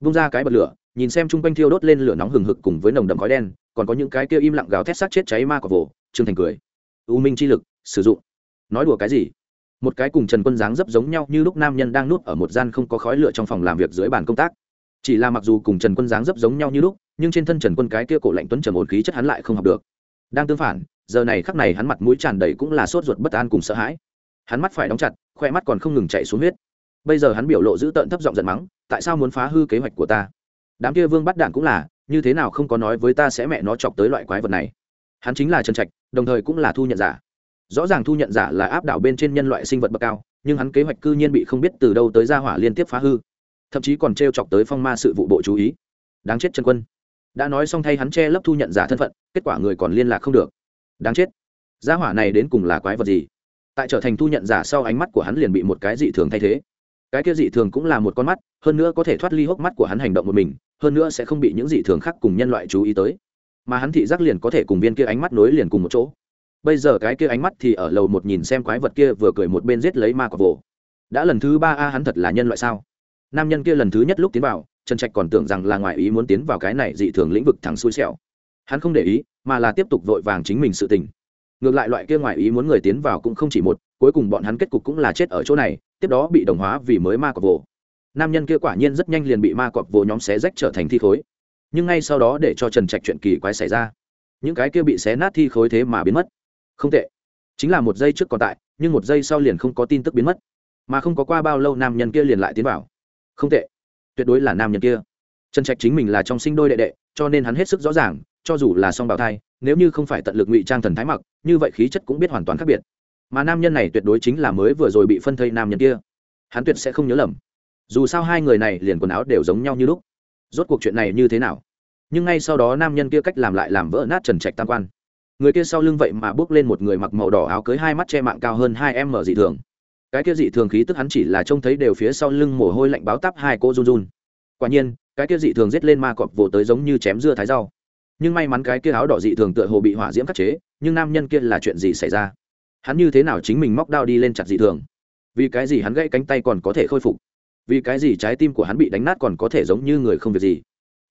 Bung ra cái bật lửa nhìn xem chung quanh thiêu đốt lên lửa nóng hừng hực cùng với nồng đậm khói đen, còn có những cái kia im lặng gào thét sát chết cháy ma của vồ, trương thành cười. U minh chi lực, sử dụng. Nói đùa cái gì? Một cái cùng trần quân dáng dấp giống nhau như lúc nam nhân đang nuốt ở một gian không có khói lửa trong phòng làm việc dưới bàn công tác. Chỉ là mặc dù cùng trần quân dáng dấp giống nhau như lúc, nhưng trên thân trần quân cái kia cổ lạnh tuấn trầm ổn khí chất hắn lại không học được. Đang tương phản, giờ này khắc này hắn mặt mũi tràn đầy cũng là sốt ruột bất an cùng sợ hãi. Hắn mắt phải đóng chặt, khoe mắt còn không ngừng chạy xuống huyết. Bây giờ hắn biểu lộ giữ tợn thấp giọng giận mắng, tại sao muốn phá hư kế hoạch của ta? Đám kia vương bắt đạn cũng là, như thế nào không có nói với ta sẽ mẹ nó chọc tới loại quái vật này. Hắn chính là trần trạch, đồng thời cũng là thu nhận giả. Rõ ràng thu nhận giả là áp đảo bên trên nhân loại sinh vật bậc cao, nhưng hắn kế hoạch cư nhiên bị không biết từ đâu tới ra hỏa liên tiếp phá hư. Thậm chí còn t r e o chọc tới phong ma sự vụ bộ chú ý. Đáng chết chân quân. Đã nói xong thay hắn che lấp thu nhận giả thân phận, kết quả người còn liên lạc không được. Đáng chết. Gia hỏa này đến cùng là quái vật gì? Tại trở thành thu nhận giả sau ánh mắt của hắn liền bị một cái dị thường thay thế cái kia dị thường cũng là một con mắt, hơn nữa có thể thoát ly hốc mắt của hắn hành động một mình, hơn nữa sẽ không bị những dị thường khác cùng nhân loại chú ý tới. Mà hắn thị giác liền có thể cùng viên kia ánh mắt nối liền cùng một chỗ. Bây giờ cái kia ánh mắt thì ở lầu một nhìn xem quái vật kia vừa cười một bên giết lấy ma quả vồ. Đã lần thứ ba a, hắn thật là nhân loại sao? Nam nhân kia lần thứ nhất lúc tiến vào, trần trạch còn tưởng rằng là ngoại ý muốn tiến vào cái này dị thường lĩnh vực thẳng xui xẻo. Hắn không để ý, mà là tiếp tục vội vàng chính mình sự tình. Ngược lại loại kia ngoại ý muốn người tiến vào cũng không chỉ một, cuối cùng bọn hắn kết cục cũng là chết ở chỗ này tiếp đó bị đồng hóa vì mới ma cọp vồ. Nam nhân kia quả nhiên rất nhanh liền bị ma cọp vồ nhóm xé rách trở thành thi khối. Nhưng ngay sau đó để cho trần trạch chuyện kỳ quái xảy ra. Những cái kia bị xé nát thi khối thế mà biến mất. Không tệ. Chính là một giây trước còn tại, nhưng một giây sau liền không có tin tức biến mất. Mà không có qua bao lâu nam nhân kia liền lại tiến vào. Không tệ. Tuyệt đối là nam nhân kia. Trần trạch chính mình là trong sinh đôi đệ đệ, cho nên hắn hết sức rõ ràng, cho dù là song bào thai, nếu như không phải tận lực ngụy trang thần thái mặc, như vậy khí chất cũng biết hoàn toàn khác biệt mà nam nhân này tuyệt đối chính là mới vừa rồi bị phân thây nam nhân kia. Hắn tuyệt sẽ không nhớ lầm. Dù sao hai người này liền quần áo đều giống nhau như lúc. Rốt cuộc chuyện này như thế nào? Nhưng ngay sau đó nam nhân kia cách làm lại làm vỡ nát trần trạch tam quan. Người kia sau lưng vậy mà bước lên một người mặc màu đỏ áo cưới hai mắt che mạng cao hơn hai em mở dị thường. Cái kia dị thường khí tức hắn chỉ là trông thấy đều phía sau lưng mồ hôi lạnh báo tắp hai cô run run. Quả nhiên, cái kia dị thường giết lên ma cọp vồ tới giống như chém dưa thái rau. Nhưng may mắn cái kia áo đỏ dị thường tựa hồ bị hỏa diễm khắc chế, nhưng nam nhân kia là chuyện gì xảy ra? Hắn như thế nào chính mình móc đao đi lên chặt dị thường? Vì cái gì hắn gãy cánh tay còn có thể khôi phục? Vì cái gì trái tim của hắn bị đánh nát còn có thể giống như người không việc gì?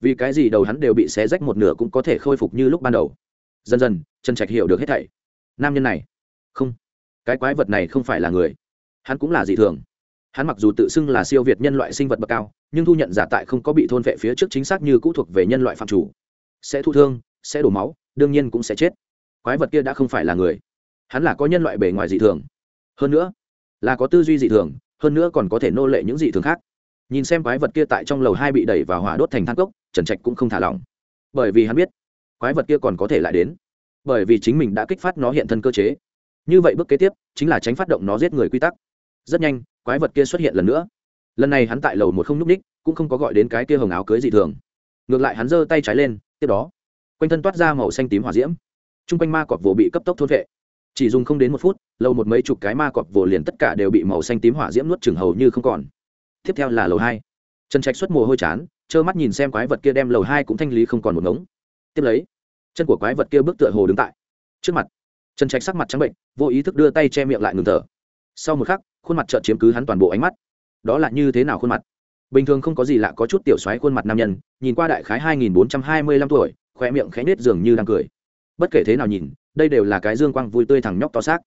Vì cái gì đầu hắn đều bị xé rách một nửa cũng có thể khôi phục như lúc ban đầu? Dần dần, trần trạch hiểu được hết thảy. Nam nhân này. Không. Cái quái vật này không phải là người. Hắn cũng là dị thường. Hắn mặc dù tự xưng là siêu việt nhân loại sinh vật bậc cao, nhưng thu nhận giả tại không có bị thôn vệ phía trước chính xác như cũ thuộc về nhân loại phạm chủ. Sẽ thụ thương, sẽ đổ máu, đương nhiên cũng sẽ chết. Quái vật kia đã không phải là người hắn là có nhân loại bề ngoài dị thường. Hơn nữa, là có tư duy dị thường, hơn nữa còn có thể nô lệ những dị thường khác. Nhìn xem quái vật kia tại trong lầu hai bị đẩy vào hỏa đốt thành thang cốc, trần trạch cũng không thả lỏng. Bởi vì hắn biết, quái vật kia còn có thể lại đến. Bởi vì chính mình đã kích phát nó hiện thân cơ chế. Như vậy bước kế tiếp, chính là tránh phát động nó giết người quy tắc. Rất nhanh, quái vật kia xuất hiện lần nữa. Lần này hắn tại lầu một không n ú c ních, cũng không có gọi đến cái kia hồng áo cưới dị thường. Ngược lại hắn giơ tay trái lên, tiếp đó, quanh thân toát ra màu xanh tím hỏa diễm. T r u n g quanh ma cọp vồ bị cấp tốc thôn vệ chỉ dùng không đến một phút, lâu một mấy chục cái ma cọp vồ liền tất cả đều bị màu xanh tím hỏa diễm nuốt chừng hầu như không còn. Tiếp theo là lầu hai. Trần trạch xuất mồ hôi chán, trơ mắt nhìn xem quái vật kia đem lầu hai cũng thanh lý không còn một ngống. Tiếp lấy, chân của quái vật kia bước tựa hồ đứng tại trước mặt. Trần trạch sắc mặt trắng bệnh, vô ý thức đưa tay che miệng lại ngừng thở. Sau một khắc, khuôn mặt trợn chiếm cứ hắn toàn bộ ánh mắt. Đó là như thế nào khuôn mặt? Bình thường không có gì lạ có chút tiểu xoáy khuôn mặt nam nhân, nhìn qua đại khái hai nghìn bốn trăm hai mươi lăm tuổi khoe miệng khẽ nết dường như đang cười. Bất kể thế nào nhìn đây đều là cái dương quang vui tươi thằng nhóc to xác.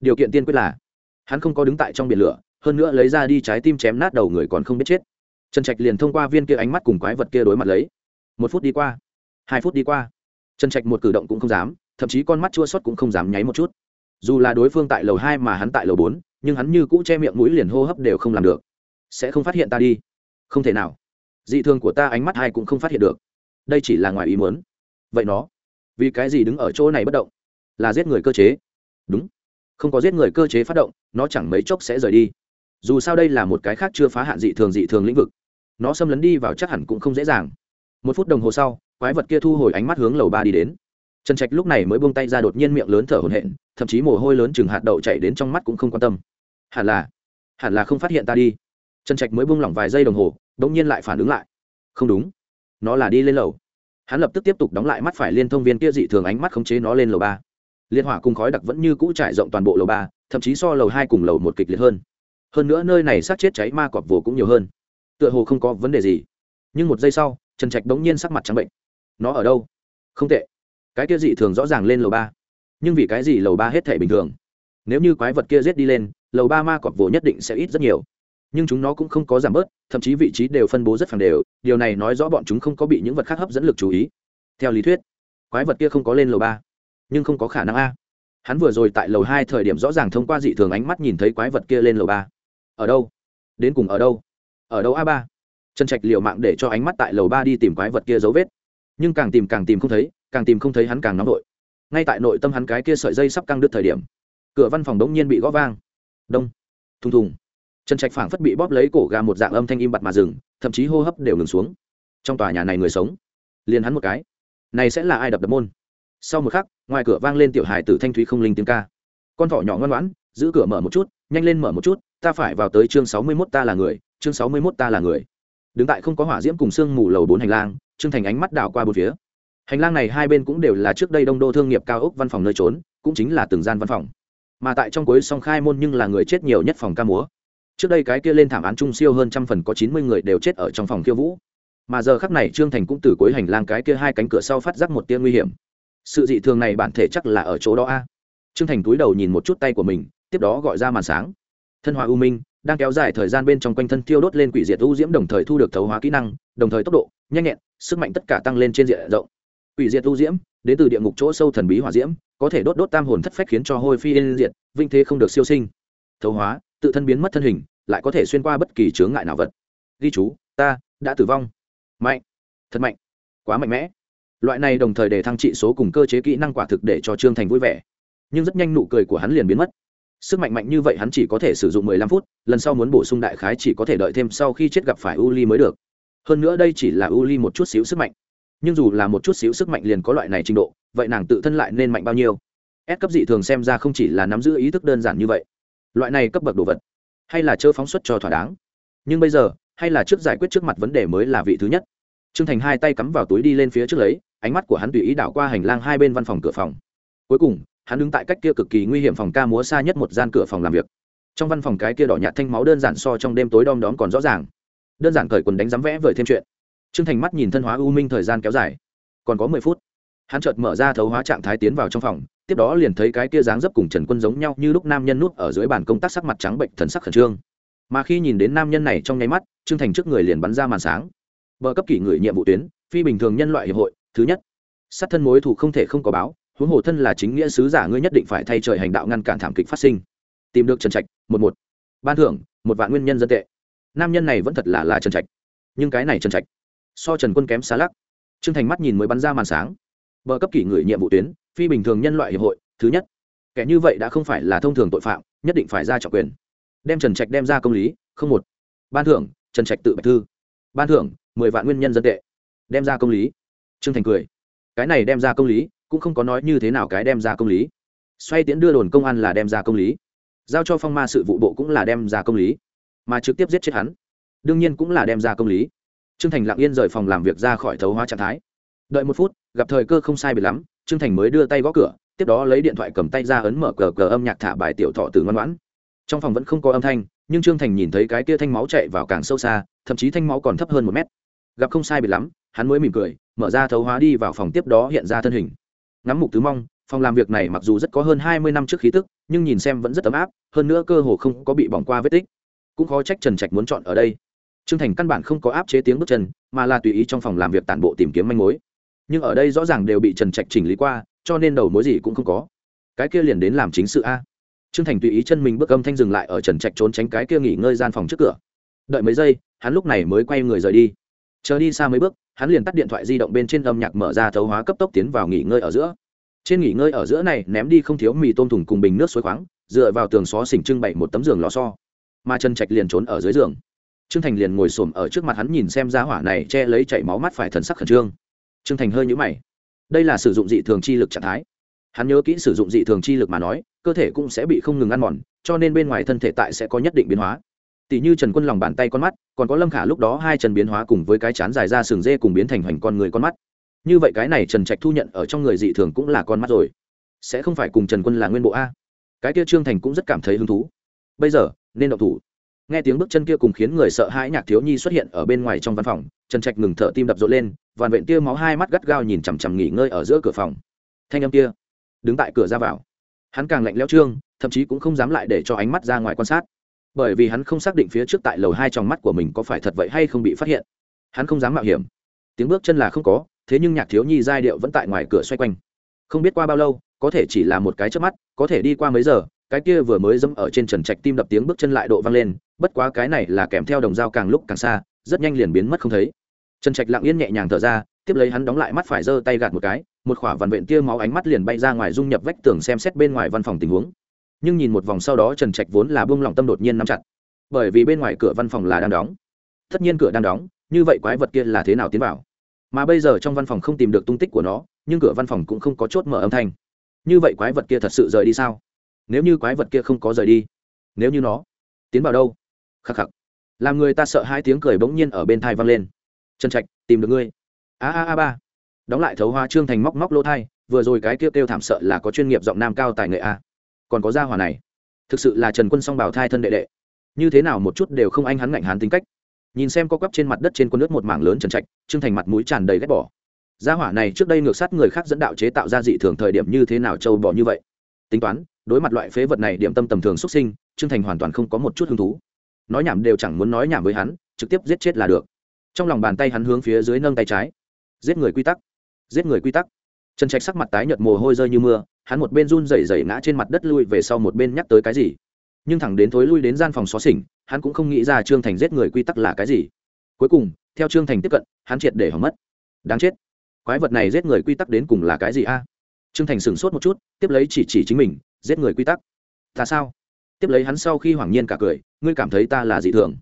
Điều kiện tiên quyết là, hắn không có đứng tại trong biển lửa, hơn nữa lấy ra đi trái tim chém nát đầu người còn không biết chết. Trần trạch liền thông qua viên kia ánh mắt cùng quái vật kia đối mặt lấy. Một phút đi qua, hai phút đi qua, trần trạch một cử động cũng không dám, thậm chí con mắt chua xuất cũng không dám nháy một chút. Dù là đối phương tại lầu hai mà hắn tại lầu bốn, nhưng hắn như cũ che miệng mũi liền hô hấp đều không làm được. Sẽ không phát hiện ta đi. Không thể nào. Dị thường của ta ánh mắt hai cũng không phát hiện được. Đây chỉ là ngoài ý muốn. Vậy nó, vì cái gì đứng ở chỗ này bất động? Là giết người cơ chế. Đúng. Không có giết người cơ chế phát động, nó chẳng mấy chốc sẽ rời đi. Dù sao đây là một cái khác chưa phá hạn dị thường dị thường lĩnh vực. Nó xâm lấn đi vào chắc hẳn cũng không dễ dàng. Một phút đồng hồ sau, quái vật kia thu hồi ánh mắt hướng lầu ba đi đến. Trần trạch lúc này mới buông tay ra đột nhiên miệng lớn thở hổn hển, thậm chí mồ hôi lớn chừng hạt đậu chảy đến trong mắt cũng không quan tâm. Hẳn là hẳn là không phát hiện ta đi. Trần trạch mới buông lỏng vài giây đồng hồ đ ỗ n g nhiên lại phản ứng lại. Không đúng. Nó là đi lên lầu. Hắn lập tức tiếp tục đóng lại mắt phải liên thông viên kia dị thường ánh mắt khống chế nó lên lầu ba liên hỏa cùng khói đặc vẫn như cũ trải rộng toàn bộ lầu ba, thậm chí so lầu hai cùng lầu một kịch liệt hơn. Hơn nữa nơi này sát chết cháy ma cọp vồ cũng nhiều hơn. Tựa hồ không có vấn đề gì. Nhưng một giây sau, trần trạch đống nhiên sắc mặt trắng bệnh. Nó ở đâu? Không tệ. Cái kia dị thường rõ ràng lên lầu ba. Nhưng vì cái gì lầu ba hết thể bình thường? Nếu như quái vật kia giết đi lên, lầu ba ma cọp vồ nhất định sẽ ít rất nhiều. Nhưng chúng nó cũng không có giảm bớt, thậm chí vị trí đều phân bố rất phẳng đều, điều này nói rõ bọn chúng không có bị những vật khác hấp dẫn lực chú ý. Theo lý thuyết, quái vật kia không có lên lầu ba nhưng không có khả năng a. Hắn vừa rồi tại lầu hai thời điểm rõ ràng thông qua dị thường ánh mắt nhìn thấy quái vật kia lên lầu ba. Ở đâu? Đến cùng ở đâu? Ở đâu a ba? Trần trạch liệu mạng để cho ánh mắt tại lầu ba đi tìm quái vật kia dấu vết. Nhưng càng tìm càng tìm không thấy, càng tìm không thấy hắn càng nóng vội. Ngay tại nội tâm hắn cái kia sợi dây sắp căng đứt thời điểm, cửa văn phòng đống nhiên bị gõ vang. Đông. Thùng thùng. Trần trạch phảng phất bị bóp lấy cổ gà một dạng âm thanh im bặt mà dừng, thậm chí hô hấp đều ngừng xuống. Trong tòa nhà này người sống. Liền hắn một cái. Này sẽ là ai đập đập môn? Sau một khắc, ngoài cửa vang lên tiểu hài tử thanh thúy không linh tiếng ca. Con thỏ nhỏ ngoan ngoãn, giữ cửa mở một chút, nhanh lên mở một chút, ta phải vào tới chương sáu mươi mốt ta là người, chương sáu mươi mốt ta là người. Đứng tại không có hỏa diễm cùng sương mù lầu bốn hành lang, trương thành ánh mắt đảo qua bốn phía. Hành lang này hai bên cũng đều là trước đây đông đô thương nghiệp cao ốc văn phòng nơi trốn, cũng chính là từng gian văn phòng. Mà tại trong cuối song khai môn nhưng là người chết nhiều nhất phòng ca múa. Trước đây cái kia lên thảm án trung siêu hơn trăm phần có chín mươi người đều chết ở trong phòng khiêu vũ. Mà giờ khắc này trương thành cũng từ cuối hành lang cái kia hai cánh cửa sau phát giác một tia nguy hiểm sự dị thường này bản thể chắc là ở chỗ đó a. Trương thành túi đầu nhìn một chút tay của mình, tiếp đó gọi ra màn sáng. Thân hóa u minh, đang kéo dài thời gian bên trong quanh thân tiêu đốt lên quỷ diệt u diễm đồng thời thu được thấu hóa kỹ năng, đồng thời tốc độ, nhanh nhẹn, sức mạnh tất cả tăng lên trên diện rộng. Quỷ diệt u diễm, đến từ địa ngục chỗ sâu thần bí hỏa diễm, có thể đốt đốt tam hồn thất phách khiến cho hôi phi yên diệt vinh thế không được siêu sinh. Thấu hóa, tự thân biến mất thân hình, lại có thể xuyên qua bất kỳ chướng ngại nào vật. Ghi chú, ta đã tử vong. Mạnh, thật mạnh, quá mạnh mẽ loại này đồng thời để thăng trị số cùng cơ chế kỹ năng quả thực để cho trương thành vui vẻ. Nhưng rất nhanh nụ cười của hắn liền biến mất. Sức mạnh mạnh như vậy hắn chỉ có thể sử dụng mười lăm phút, lần sau muốn bổ sung đại khái chỉ có thể đợi thêm sau khi chết gặp phải u ly mới được. Hơn nữa đây chỉ là u ly một chút xíu sức mạnh. Nhưng dù là một chút xíu sức mạnh liền có loại này trình độ, vậy nàng tự thân lại nên mạnh bao nhiêu? S cấp dị thường xem ra không chỉ là nắm giữ ý thức đơn giản như vậy. Loại này cấp bậc đồ vật, hay là chớ phóng xuất cho thỏa đáng. Nhưng bây giờ, hay là trước giải quyết trước mặt vấn đề mới là vị thứ nhất. Trương thành hai tay cắm vào túi đi lên phía trước lấy ánh mắt của hắn tùy ý đảo qua hành lang hai bên văn phòng cửa phòng. Cuối cùng, hắn đứng tại cách kia cực kỳ nguy hiểm phòng ca múa xa nhất một gian cửa phòng làm việc. Trong văn phòng cái kia đỏ nhạt thanh máu đơn giản so trong đêm tối đom đóm còn rõ ràng. Đơn giản cởi quần đánh giấm vẽ vời thêm chuyện. Trương thành mắt nhìn thân hóa u minh thời gian kéo dài. Còn có mười phút. Hắn chợt mở ra thấu hóa trạng thái tiến vào trong phòng, tiếp đó liền thấy cái kia dáng dấp cùng trần quân giống nhau như lúc nam nhân nút ở dưới bàn công tác sắc mặt trắng bệnh thần sắc khẩn trương. Mà khi nhìn đến nam nhân này trong nháy mắt, trương thành trước người liền bắn ra màn sáng. Bờ cấp kỷ người nhiệm vụ tuyến, phi bình thường nhân loại hiệp hội thứ nhất, sát thân mối thủ không thể không có báo, huống hồ thân là chính nghĩa sứ giả ngươi nhất định phải thay trời hành đạo ngăn cản thảm kịch phát sinh. Tìm được trần trạch, một một. Ban thưởng, một vạn nguyên nhân dân tệ. Nam nhân này vẫn thật là là trần trạch. Nhưng cái này trần trạch, so trần quân kém xa lắc. T r ư ơ n g thành mắt nhìn mới bắn ra màn sáng. Bờ cấp kỷ người nhiệm vụ tuyến, phi bình thường nhân loại hiệp hội, thứ nhất. Kẻ như vậy đã không phải là thông thường tội phạm, nhất định phải ra trọng quyền. Đem trần trạch đem ra công lý, không một. Ban thưởng, trần trạch tự bạch thư. Ban thưởng, mười vạn nguyên nhân dân tệ. Đem ra công lý. Trương thành cười. Cái này đem ra công lý, cũng không có nói như thế nào cái đem ra công lý. Xoay tiễn đưa đồn công an là đem ra công lý. Giao cho phong ma sự vụ bộ cũng là đem ra công lý. Mà trực tiếp giết chết hắn, đương nhiên cũng là đem ra công lý. Trương thành lặng yên rời phòng làm việc ra khỏi thấu hóa trạng thái. Đợi một phút, gặp thời cơ không sai biệt lắm, trương thành mới đưa tay gõ cửa, tiếp đó lấy điện thoại cầm tay ra ấn mở cờ cờ âm nhạc thả bài tiểu thọ từ ngoan ngoãn. Trong phòng vẫn không có âm thanh, nhưng trương thành nhìn thấy cái kia thanh máu chạy vào càng sâu xa, thậm chí thanh máu còn thấp hơn một mét. Gặp không sai biệt lắm hắn mới mỉm cười, mở ra thấu hóa đi vào phòng tiếp đó hiện ra thân hình. Ngắm mục tứ mong, phòng làm việc này mặc dù rất có hơn hai mươi năm trước khí tức, nhưng nhìn xem vẫn rất ấm áp, hơn nữa cơ hồ không có bị bỏng qua vết tích. Cũng khó trách trần trạch muốn chọn ở đây. Trương thành căn bản không có áp chế tiếng bước chân, mà là tùy ý trong phòng làm việc tản bộ tìm kiếm manh mối. Nhưng ở đây rõ ràng đều bị trần trạch chỉnh lý qua, cho nên đầu mối gì cũng không có. Cái kia liền đến làm chính sự a. Trương thành tùy ý chân mình bước âm thanh dừng lại ở trần trạch trốn tránh cái kia nghỉ ngơi gian phòng trước cửa. Đợi mấy giây, hắn lúc này mới quay người rời đi chờ đi xa mấy bước, hắn liền tắt điện thoại di động bên trên âm nhạc mở ra thấu hóa cấp tốc tiến vào nghỉ ngơi ở giữa. Trên nghỉ ngơi ở giữa này, ném đi không thiếu mì tôm thùng cùng bình nước suối khoáng, dựa vào tường xó xỉnh trưng bày một tấm giường lò so mà trần trạch liền trốn ở dưới giường. Trương thành liền ngồi s ở trước mặt hắn nhìn xem giá hỏa này che lấy chảy máu mắt phải thần sắc khẩn trương. Trương thành hơi nhũ mày. Đây là sử dụng dị thường chi lực trạng thái. Hắn nhớ kỹ sử dụng dị thường chi lực mà nói, cơ thể cũng sẽ bị không ngừng ăn mòn, cho nên bên ngoài thân thể tại sẽ có nhất định biến hóa tỷ như trần quân lòng bàn tay con mắt, còn có lâm khả lúc đó hai chân biến hóa cùng với cái chán dài ra sừng dê cùng biến thành hoành con người con mắt. Như vậy cái này trần trạch thu nhận ở trong người dị thường cũng là con mắt rồi. Sẽ không phải cùng trần quân là nguyên bộ a. Cái kia trương thành cũng rất cảm thấy hứng thú. Bây giờ, nên động thủ. Nghe tiếng bước chân kia cùng khiến người sợ hãi nhạc thiếu nhi xuất hiện ở bên ngoài trong văn phòng, trần trạch ngừng thở tim đập rộn lên, vàn vện tia máu hai mắt gắt gao nhìn chằm chằm nghỉ ngơi ở giữa cửa phòng. Thanh âm kia, đứng tại cửa ra vào. Hắn càng lạnh leo trương, thậm chí cũng không dám lại để cho ánh mắt ra ngoài quan sát bởi vì hắn không xác định phía trước tại lầu hai trong mắt của mình có phải thật vậy hay không bị phát hiện. Hắn không dám mạo hiểm. Tiếng bước chân là không có, thế nhưng nhạc thiếu nhi giai điệu vẫn tại ngoài cửa xoay quanh. Không biết qua bao lâu, có thể chỉ là một cái trước mắt, có thể đi qua mấy giờ, cái kia vừa mới dẫm ở trên trần trạch tim đập tiếng bước chân lại độ vang lên, bất quá cái này là kèm theo đồng dao càng lúc càng xa, rất nhanh liền biến mất không thấy. Trần trạch lặng yên nhẹ nhàng thở ra, tiếp lấy hắn đóng lại mắt phải giơ tay gạt một cái, một khỏa vằn vện tia máu ánh mắt liền bay ra ngoài dung nhập vách tường xem xét bên ngoài văn phòng tình huống nhưng nhìn một vòng sau đó trần trạch vốn là buông lỏng tâm đột nhiên nắm chặt. Bởi vì bên ngoài cửa văn phòng là đang đóng. Tất nhiên cửa đang đóng, như vậy quái vật kia là thế nào tiến vào? Mà bây giờ trong văn phòng không tìm được tung tích của nó, nhưng cửa văn phòng cũng không có chốt mở âm thanh. Như vậy quái vật kia thật sự rời đi sao? Nếu như quái vật kia không có rời đi, nếu như nó tiến vào đâu? Khắc khắc. Làm người ta sợ hai tiếng cười bỗng nhiên ở bên thai vang lên. Trần trạch, tìm được ngươi. A a a ba. Đóng lại thấu hoa trương thành móc móc lỗ thai, vừa rồi cái kêu kêu thảm sợ là có chuyên nghiệp giọng nam cao tài nghệ a còn có gia hỏa này. Thực sự là trần quân song bảo thai thân đệ đệ. Như thế nào một chút đều không anh hắn ngạnh hắn tính cách. Nhìn xem có quắp trên mặt đất trên quân nước một mảng lớn trần trạch, trương thành mặt mũi tràn đầy ghét bỏ. Gia hỏa này trước đây ngược sát người khác dẫn đạo chế tạo ra dị thường thời điểm như thế nào trâu bỏ như vậy. Tính toán, đối mặt loại phế vật này điểm tâm tầm thường xuất sinh, trương thành hoàn toàn không có một chút hứng thú. Nói nhảm đều chẳng muốn nói nhảm với hắn, trực tiếp giết chết là được. Trong lòng bàn tay hắn hướng phía dưới nâng tay trái. Giết người quy tắc. Giết người quy tắc trần trạch sắc mặt tái nhợt, mồ hôi rơi như mưa, hắn một bên run rẩy rẩy ngã trên mặt đất lui về sau một bên nhắc tới cái gì. Nhưng thẳng đến thối lui đến gian phòng xó xỉnh, hắn cũng không nghĩ ra trương thành giết người quy tắc là cái gì. Cuối cùng, theo trương thành tiếp cận, hắn triệt để hỏng mất. Đáng chết. Quái vật này giết người quy tắc đến cùng là cái gì a? Trương thành sửng sốt một chút, tiếp lấy chỉ chỉ chính mình, giết người quy tắc. Ta sao? Tiếp lấy hắn sau khi hoảng nhiên cả cười, ngươi cảm thấy ta là dị thường.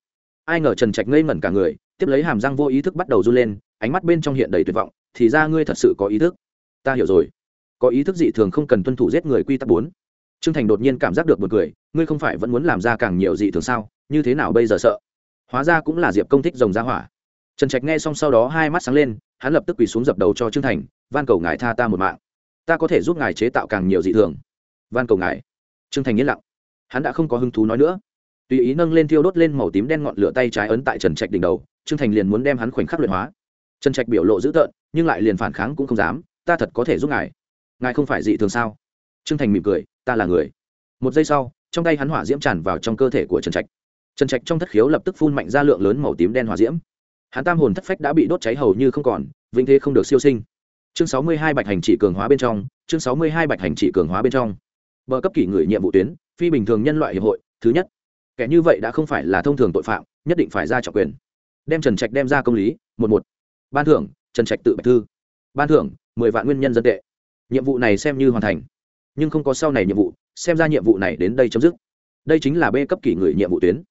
Ai ngờ trần trạch ngây ngẩn cả người, tiếp lấy hàm răng vô ý thức bắt đầu run lên, ánh mắt bên trong hiện đầy tuyệt vọng, thì ra ngươi thật sự có ý thức ta hiểu rồi. Có ý thức dị thường không cần tuân thủ giết người quy tắc bốn. Trương thành đột nhiên cảm giác được một người, ngươi không phải vẫn muốn làm ra càng nhiều dị thường sao như thế nào bây giờ sợ? Hóa ra cũng là diệp công thích rồng ra hỏa. Trần trạch nghe xong sau đó hai mắt sáng lên hắn lập tức quỳ xuống dập đầu cho trương thành van cầu ngài tha ta một mạng. Ta có thể giúp ngài chế tạo càng nhiều dị thường. Van cầu ngài. Trương thành yên lặng. Hắn đã không có hứng thú nói nữa. Tùy ý nâng lên thiêu đốt lên màu tím đen ngọn lửa tay trái ấn tại trần trạch đỉnh đầu trương thành liền muốn đem hắn khoảnh khắc luyện hóa. Trần trạch biểu lộ dữ tợn nhưng lại liền phản kháng cũng không dám ta thật có thể giúp ngài. Ngài không phải dị thường sao? Trương thành mỉm cười, ta là người. Một giây sau, trong tay hắn hỏa diễm tràn vào trong cơ thể của trần trạch. Trần trạch trong thất khiếu lập tức phun mạnh ra lượng lớn màu tím đen hỏa diễm. Hắn tam hồn thất phách đã bị đốt cháy hầu như không còn vinh thế không được siêu sinh. Chương sáu mươi hai bạch hành trị cường hóa bên trong, chương sáu mươi hai bạch hành trị cường hóa bên trong. Bờ cấp kỷ người nhiệm vụ tuyến, phi bình thường nhân loại hiệp hội, thứ nhất. Kẻ như vậy đã không phải là thông thường tội phạm, nhất định phải ra trọng quyền. Đem trần trạch đem ra công lý, một một. Ban thưởng, trần trạch tự bạch thư. Ban thưởng mười vạn nguyên nhân dân tệ. Nhiệm vụ này xem như hoàn thành. Nhưng không có sau này nhiệm vụ, xem ra nhiệm vụ này đến đây chấm dứt. Đây chính là b cấp kỷ người nhiệm vụ tuyến.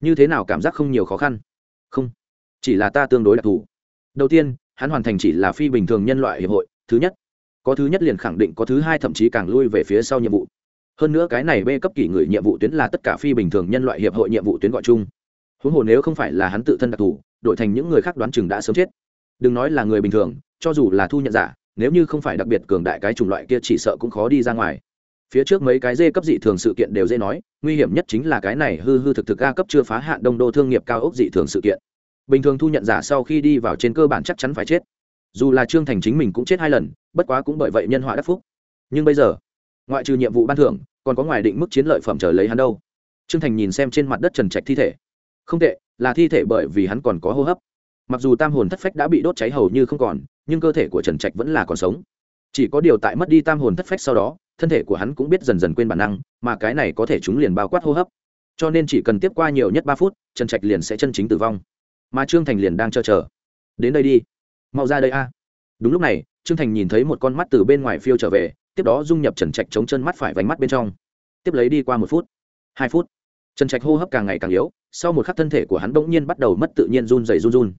Như thế nào cảm giác không nhiều khó khăn? Không. Chỉ là ta tương đối đặc thù. Đầu tiên, hắn hoàn thành chỉ là phi bình thường nhân loại hiệp hội, thứ nhất. Có thứ nhất liền khẳng định có thứ hai thậm chí càng lui về phía sau nhiệm vụ. Hơn nữa cái này b cấp kỷ người nhiệm vụ tuyến là tất cả phi bình thường nhân loại hiệp hội nhiệm vụ tuyến gọi chung. Huống hồ nếu không phải là hắn tự thân đặc thù, đổi thành những người khác đoán chừng đã sớm chết. Đừng nói là người bình thường, cho dù là thu nhận giả nếu như không phải đặc biệt cường đại cái chủng loại kia chỉ sợ cũng khó đi ra ngoài. Phía trước mấy cái dê cấp dị thường sự kiện đều dễ nói, nguy hiểm nhất chính là cái này hư hư thực thực a cấp chưa phá hạn đông đô thương nghiệp cao ốc dị thường sự kiện. Bình thường thu nhận giả sau khi đi vào trên cơ bản chắc chắn phải chết. Dù là trương thành chính mình cũng chết hai lần, bất quá cũng bởi vậy nhân họa đắc phúc. Nhưng bây giờ, ngoại trừ nhiệm vụ ban thưởng, còn có ngoài định mức chiến lợi phẩm trở lấy hắn đâu? Trương thành nhìn xem trên mặt đất trần trạch thi thể. Không tệ, là thi thể bởi vì hắn còn có hô hấp. Mặc dù tam hồn thất phách đã bị đốt cháy hầu như không còn nhưng cơ thể của trần trạch vẫn là còn sống. Chỉ có điều tại mất đi tam hồn thất phách sau đó, thân thể của hắn cũng biết dần dần quên bản năng, mà cái này có thể chúng liền bao quát hô hấp. Cho nên chỉ cần tiếp qua nhiều nhất ba phút, trần trạch liền sẽ chân chính tử vong. Mà trương thành liền đang chờ chờ. Đến đây đi. Mau ra đây a. Đúng lúc này, trương thành nhìn thấy một con mắt từ bên ngoài phiêu trở về, tiếp đó dung nhập trần trạch chống chân mắt phải vánh mắt bên trong. Tiếp lấy đi qua một phút, hai phút, trần trạch hô hấp càng ngày càng yếu, sau một khắc thân thể của hắn bỗng nhiên bắt đầu mất tự nhiên run dày run run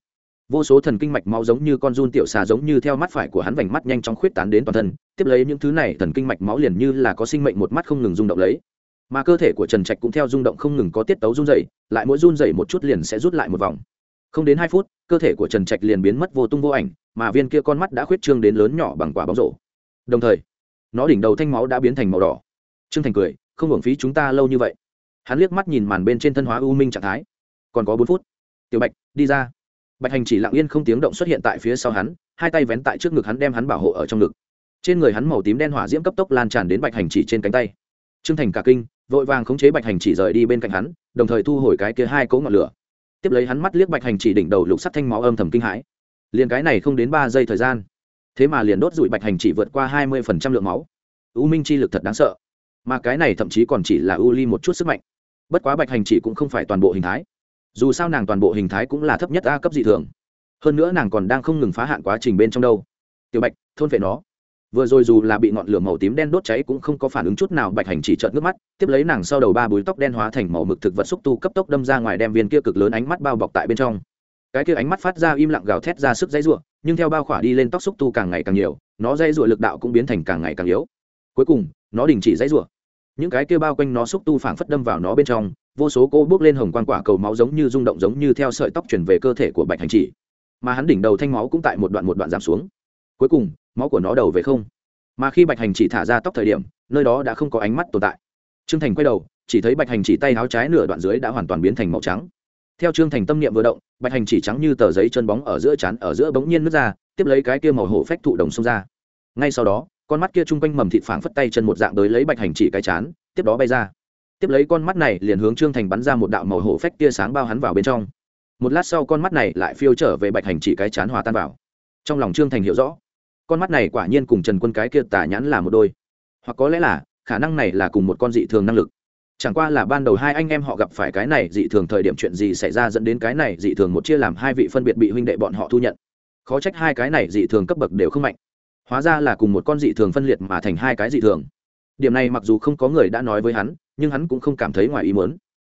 vô số thần kinh mạch máu giống như con run tiểu xà giống như theo mắt phải của hắn vành mắt nhanh chóng khuyết tán đến toàn thân, tiếp lấy những thứ này thần kinh mạch máu liền như là có sinh mệnh một mắt không ngừng rung động lấy. Mà cơ thể của trần trạch cũng theo rung động không ngừng có tiết tấu run dày lại mỗi run dày một chút liền sẽ rút lại một vòng. Không đến hai phút, cơ thể của trần trạch liền biến mất vô tung vô ảnh, mà viên kia con mắt đã khuyết trương đến lớn nhỏ bằng quả bóng rổ. Đồng thời, nó đỉnh đầu thanh máu đã biến thành màu đỏ. Trương thành cười, không hưởng phí chúng ta lâu như vậy. Hắn liếc mắt nhìn màn bên trên thân hóa u minh trạng thái. Còn có bốn phút. Tiểu bạch, đi ra bạch hành chỉ lặng yên không tiếng động xuất hiện tại phía sau hắn, hai tay vén tại trước ngực hắn đem hắn bảo hộ ở trong ngực. Trên người hắn màu tím đen hỏa diễm cấp tốc lan tràn đến bạch hành chỉ trên cánh tay. Trương thành cả kinh, vội vàng khống chế bạch hành chỉ rời đi bên cạnh hắn, đồng thời thu hồi cái kia hai cỗ ngọn lửa. Tiếp lấy hắn mắt liếc bạch hành chỉ đỉnh đầu lục sắt thanh máu âm thầm kinh hãi. Liền cái này không đến ba giây thời gian, thế mà liền đốt rụi bạch hành chỉ vượt qua hai mươi phần trăm lượng máu. U minh chi lực thật đáng sợ. Mà cái này thậm chí còn chỉ là u ly một chút sức mạnh. Bất quá bạch hành chỉ cũng không phải toàn bộ hình thái dù sao nàng toàn bộ hình thái cũng là thấp nhất a cấp dị thường. Hơn nữa nàng còn đang không ngừng phá hạn quá trình bên trong đâu. Tiểu bạch, thôn vệ nó. Vừa rồi dù là bị ngọn lửa màu tím đen đốt cháy cũng không có phản ứng chút nào, bạch hành chỉ trợn nước mắt, tiếp lấy nàng sau đầu ba búi tóc đen hóa thành màu mực thực vật xúc tu cấp tốc đâm ra ngoài đem viên kia cực lớn ánh mắt bao bọc tại bên trong. Cái kia ánh mắt phát ra im lặng gào thét ra sức dãy ruộng nhưng theo bao khỏa đi lên tóc xúc tu càng ngày càng nhiều, nó dãy ruộng lực đạo cũng biến thành càng ngày càng yếu. Cuối cùng, nó đình chỉ dãy ruộng những cái kia bao quanh nó xúc tu phảng phất đâm vào nó bên trong vô số cô bước lên hồng quang quả cầu máu giống như rung động giống như theo sợi tóc chuyển về cơ thể của bạch hành chỉ. Mà hắn đỉnh đầu thanh máu cũng tại một đoạn một đoạn giảm xuống. Cuối cùng, máu của nó đầu về không. Mà khi bạch hành chỉ thả ra tóc thời điểm, nơi đó đã không có ánh mắt tồn tại. Trương thành quay đầu, chỉ thấy bạch hành chỉ tay áo trái nửa đoạn dưới đã hoàn toàn biến thành màu trắng. Theo trương thành tâm niệm vừa động, bạch hành chỉ trắng như tờ giấy chân bóng ở giữa chán, ở giữa bỗng nhiên nước ra, tiếp lấy cái kia màu hổ phách thụ đồng xông ra. Ngay sau đó, con mắt kia chung quanh mầm thịt phảng phất tay chân một dạng tới lấy bạch hành chỉ cái chán, tiếp đó bay ra tiếp lấy con mắt này liền hướng trương thành bắn ra một đạo màu hổ phách tia sáng bao hắn vào bên trong. Một lát sau con mắt này lại phiêu trở về bạch hành chỉ cái chán hòa tan vào. Trong lòng trương thành hiểu rõ, con mắt này quả nhiên cùng trần quân cái kia tả nhãn là một đôi. Hoặc có lẽ là, khả năng này là cùng một con dị thường năng lực. Chẳng qua là ban đầu hai anh em họ gặp phải cái này dị thường thời điểm chuyện gì xảy ra dẫn đến cái này dị thường một chia làm hai vị phân biệt bị huynh đệ bọn họ thu nhận. Khó trách hai cái này dị thường cấp bậc đều không mạnh. Hóa ra là cùng một con dị thường phân liệt mà thành hai cái dị thường. Điểm này mặc dù không có người đã nói với hắn nhưng hắn cũng không cảm thấy ngoài ý muốn.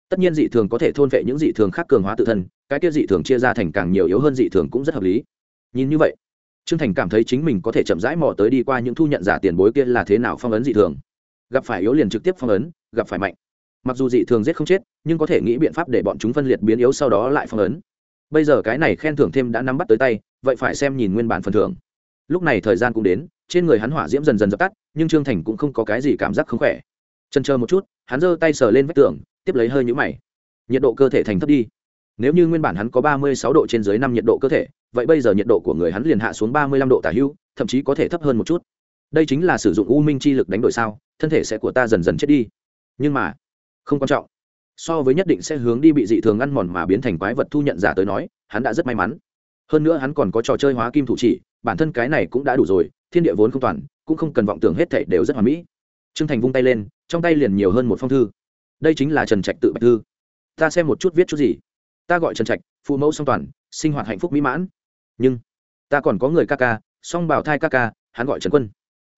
Tất nhiên dị thường có thể thôn vệ những dị thường khác cường hóa tự thân, cái kia dị thường chia ra thành càng nhiều yếu hơn dị thường cũng rất hợp lý. Nhìn như vậy, trương thành cảm thấy chính mình có thể chậm rãi mò tới đi qua những thu nhận giả tiền bối kia là thế nào phong ấn dị thường. Gặp phải yếu liền trực tiếp phong ấn, gặp phải mạnh. Mặc dù dị thường giết không chết, nhưng có thể nghĩ biện pháp để bọn chúng phân liệt biến yếu sau đó lại phong ấn. Bây giờ cái này khen thưởng thêm đã nắm bắt tới tay, vậy phải xem nhìn nguyên bản phần thưởng. Lúc này thời gian cũng đến, trên người hắn hỏa diễm dần dần dập tắt, nhưng trương thành cũng không có cái gì cảm giác không khỏe chân chờ một chút, hắn giơ tay sờ lên vách tường, tiếp lấy hơi nhũ mày. Nhiệt độ cơ thể thành thấp đi. Nếu như nguyên bản hắn có ba mươi sáu độ trên dưới năm nhiệt độ cơ thể, vậy bây giờ nhiệt độ của người hắn liền hạ xuống ba mươi lăm độ tả hưu, thậm chí có thể thấp hơn một chút. Đây chính là sử dụng u minh chi lực đánh đổi sao, thân thể sẽ của ta dần dần chết đi. Nhưng mà, không quan trọng. So với nhất định sẽ hướng đi bị dị thường ăn mòn mà biến thành quái vật thu nhận giả tới nói, hắn đã rất may mắn. Hơn nữa hắn còn có trò chơi hóa kim thủ chỉ, bản thân cái này cũng đã đủ rồi, thiên địa vốn không toàn, cũng không cần vọng tưởng hết thảy đều rất hoàn mỹ. Trương thành vung tay lên trong tay liền nhiều hơn một phong thư. Đây chính là trần trạch tự bạch thư. Ta xem một chút viết chút gì. Ta gọi trần trạch, phụ mẫu song toàn, sinh hoạt hạnh phúc mỹ mãn. Nhưng, ta còn có người ca ca, song bảo thai ca ca, hắn gọi trần quân.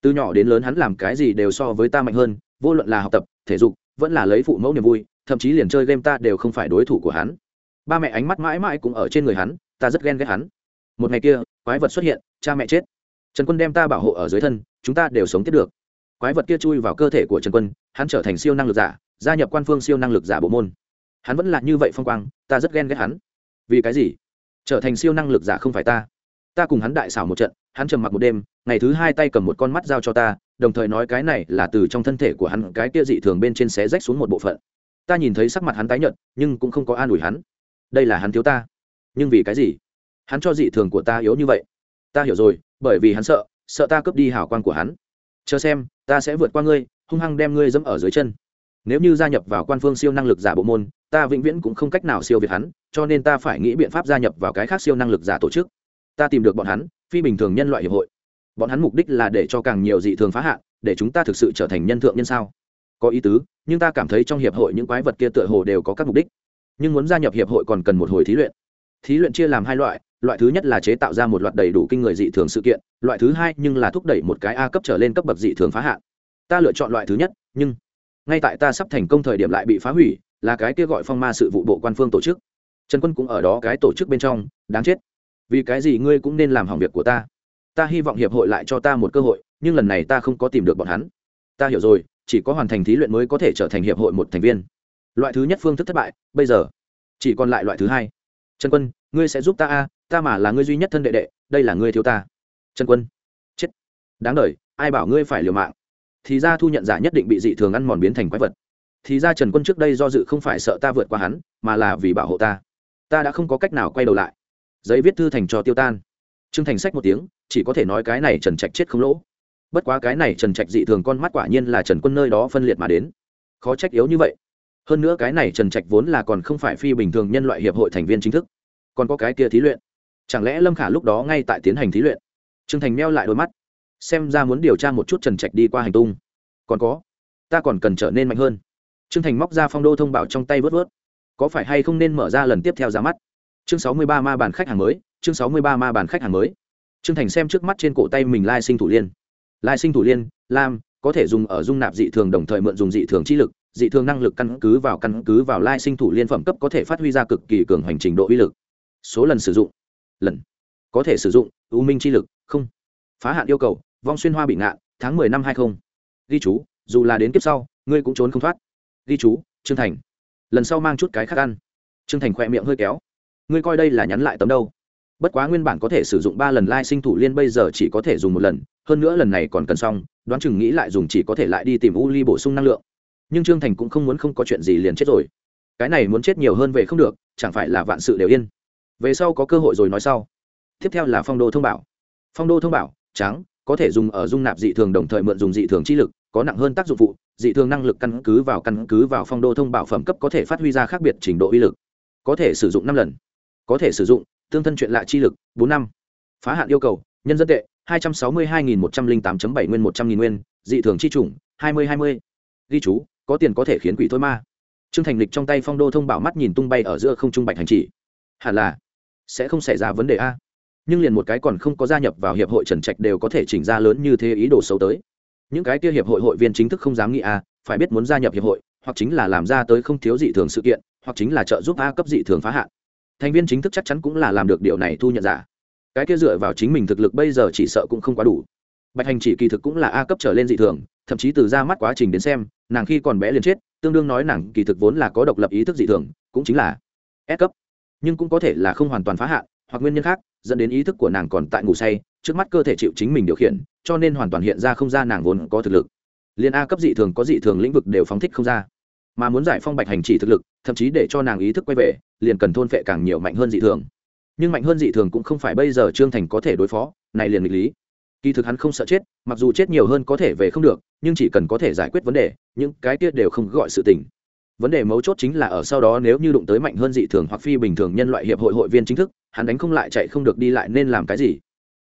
Từ nhỏ đến lớn hắn làm cái gì đều so với ta mạnh hơn, vô luận là học tập, thể dục, vẫn là lấy phụ mẫu niềm vui, thậm chí liền chơi game ta đều không phải đối thủ của hắn. Ba mẹ ánh mắt mãi mãi cũng ở trên người hắn, ta rất ghen ghét hắn. Một ngày kia, quái vật xuất hiện, cha mẹ chết. Trần quân đem ta bảo hộ ở dưới thân, chúng ta đều sống tiếp được quái vật kia chui vào cơ thể của trần quân, hắn trở thành siêu năng lực giả, gia nhập quan phương siêu năng lực giả bộ môn. Hắn vẫn là như vậy phong quang, ta rất ghen ghét hắn. Vì cái gì? Trở thành siêu năng lực giả không phải ta. Ta cùng hắn đại xảo một trận, hắn trầm mặc một đêm, ngày thứ hai tay cầm một con mắt giao cho ta, đồng thời nói cái này là từ trong thân thể của hắn, cái kia dị thường bên trên xé rách xuống một bộ phận. Ta nhìn thấy sắc mặt hắn tái nhợt, nhưng cũng không có an ủi hắn. Đây là hắn thiếu ta. Nhưng vì cái gì? Hắn cho dị thường của ta yếu như vậy. Ta hiểu rồi, bởi vì hắn sợ sợ ta cướp đi hào quang của hắn. Chờ xem ta sẽ vượt qua ngươi, hung hăng đem ngươi dẫm ở dưới chân. Nếu như gia nhập vào quan phương siêu năng lực giả bộ môn, ta vĩnh viễn cũng không cách nào siêu việt hắn, cho nên ta phải nghĩ biện pháp gia nhập vào cái khác siêu năng lực giả tổ chức. Ta tìm được bọn hắn, phi bình thường nhân loại hiệp hội. Bọn hắn mục đích là để cho càng nhiều dị thường phá hạn, để chúng ta thực sự trở thành nhân thượng nhân sao? Có ý tứ, nhưng ta cảm thấy trong hiệp hội những quái vật kia tựa hồ đều có các mục đích. Nhưng muốn gia nhập hiệp hội còn cần một hồi thí luyện. Thí luyện chia làm hai loại loại thứ nhất là chế tạo ra một loạt đầy đủ kinh người dị thường sự kiện, loại thứ hai nhưng là thúc đẩy một cái a cấp trở lên cấp bậc dị thường phá hạn. Ta lựa chọn loại thứ nhất, nhưng ngay tại ta sắp thành công thời điểm lại bị phá hủy, là cái kia gọi phong ma sự vụ bộ quan phương tổ chức. Trần quân cũng ở đó cái tổ chức bên trong, đáng chết. Vì cái gì ngươi cũng nên làm hỏng việc của ta? Ta hy vọng hiệp hội lại cho ta một cơ hội, nhưng lần này ta không có tìm được bọn hắn. Ta hiểu rồi, chỉ có hoàn thành thí luyện mới có thể trở thành hiệp hội một thành viên. Loại thứ nhất phương thức thất bại, bây giờ chỉ còn lại loại thứ hai. Trần quân, ngươi sẽ giúp ta a ta mà là ngươi duy nhất thân đệ đệ, đây là ngươi thiếu ta. Trần quân. Chết. Đáng đ ai bảo ngươi phải liều mạng? Thì ra thu nhận giả nhất định bị dị thường ăn mòn biến thành quái vật. Thì ra trần quân trước đây do dự không phải sợ ta vượt qua hắn, mà là vì bảo hộ ta. Ta đã không có cách nào quay đầu lại. Giấy viết thư thành cho tiêu tan. Trương thành sách một tiếng, chỉ có thể nói cái này trần trạch chết không lỗ. Bất quá cái này trần trạch dị thường con mắt quả nhiên là trần quân nơi đó phân liệt mà đến. Khó trách yếu như vậy. Hơn nữa cái này trần trạch vốn là còn không phải phi bình thường nhân loại hiệp hội thành viên chính thức. Còn có cái kia thí luyện chẳng lẽ lâm khả lúc đó ngay tại tiến hành thí luyện? Trương thành meo lại đôi mắt, xem ra muốn điều tra một chút trần trạch đi qua hành tung. Còn có, ta còn cần trở nên mạnh hơn. Trương thành móc ra phong đô thông báo trong tay vớt vớt. Có phải hay không nên mở ra lần tiếp theo ra mắt? Chương sáu mươi ba ma bàn khách hàng mới, chương sáu mươi ba ma bàn khách hàng mới. Trương thành xem trước mắt trên cổ tay mình lai sinh thủ liên. Lai sinh thủ liên, lam, có thể dùng ở dung nạp dị thường đồng thời mượn dùng dị thường chi lực, dị thường năng lực căn cứ vào căn cứ vào lai sinh thủ liên phẩm cấp có thể phát huy ra cực kỳ cường hành trình độ uy lực. Số lần sử dụng lần. Có thể sử dụng ưu minh chi lực, không. Phá hạn yêu cầu, vong xuyên hoa bị ngạn, tháng mười năm hai không. Ghi chú, dù là đến kiếp sau, ngươi cũng trốn không thoát. Ghi chú, trương thành. Lần sau mang chút cái khác ăn. Trương thành khỏe miệng hơi kéo. Ngươi coi đây là nhắn lại tấm đâu? Bất quá nguyên bản có thể sử dụng ba lần lai sinh thủ liên bây giờ chỉ có thể dùng một lần, hơn nữa lần này còn cần xong, đoán chừng nghĩ lại dùng chỉ có thể lại đi tìm u ly bổ sung năng lượng. Nhưng trương thành cũng không muốn không có chuyện gì liền chết rồi. Cái này muốn chết nhiều hơn về không được, chẳng phải là vạn sự đều yên về sau có cơ hội rồi nói sau. Tiếp theo là phong đô thông bảo. Phong đô thông bảo, trắng, có thể dùng ở dung nạp dị thường đồng thời mượn dùng dị thường chi lực, có nặng hơn tác dụng phụ, dị thường năng lực căn cứ vào căn cứ vào phong đô thông bảo phẩm cấp có thể phát huy ra khác biệt trình độ uy lực. Có thể sử dụng năm lần. Có thể sử dụng, tương thân chuyện lạ chi lực, bốn năm. Phá hạn yêu cầu, nhân dân tệ, hai trăm sáu mươi hai nghìn một trăm linh tám bảy nguyên, một trăm nghìn nguyên, dị thường chi chủng hai mươi hai mươi. Ghi chú, có tiền có thể khiến quỷ thôi ma. Trương thành lịch trong tay phong đô thông bảo mắt nhìn tung bay ở giữa không trung bạch hành chỉ. Hẳn là sẽ không xảy ra vấn đề a. Nhưng liền một cái còn không có gia nhập vào hiệp hội trần trạch đều có thể chỉnh ra lớn như thế ý đồ xấu tới. Những cái kia hiệp hội hội viên chính thức không dám nghĩ a, phải biết muốn gia nhập hiệp hội, hoặc chính là làm ra tới không thiếu dị thường sự kiện, hoặc chính là trợ giúp a cấp dị thường phá hạn. Thành viên chính thức chắc chắn cũng là làm được điều này thu nhận giả. Cái kia dựa vào chính mình thực lực bây giờ chỉ sợ cũng không quá đủ. Bạch hành chỉ kỳ thực cũng là a cấp trở lên dị thường, thậm chí từ ra mắt quá trình đến xem, nàng khi còn bé liền chết, tương đương nói nàng kỳ thực vốn là có độc lập ý thức dị thường, cũng chính là S cấp nhưng cũng có thể là không hoàn toàn phá hạn, hoặc nguyên nhân khác, dẫn đến ý thức của nàng còn tại ngủ say, trước mắt cơ thể chịu chính mình điều khiển, cho nên hoàn toàn hiện ra không ra nàng vốn có thực lực. Liên a cấp dị thường có dị thường lĩnh vực đều phóng thích không ra. Mà muốn giải phong bạch hành chỉ thực lực, thậm chí để cho nàng ý thức quay về, liền cần thôn phệ càng nhiều mạnh hơn dị thường. Nhưng mạnh hơn dị thường cũng không phải bây giờ trương thành có thể đối phó, này liền nghịch lý. Kỳ thực hắn không sợ chết, mặc dù chết nhiều hơn có thể về không được, nhưng chỉ cần có thể giải quyết vấn đề, những cái tiết đều không gọi sự tình vấn đề mấu chốt chính là ở sau đó nếu như đụng tới mạnh hơn dị thường hoặc phi bình thường nhân loại hiệp hội hội viên chính thức, hắn đánh không lại chạy không được đi lại nên làm cái gì?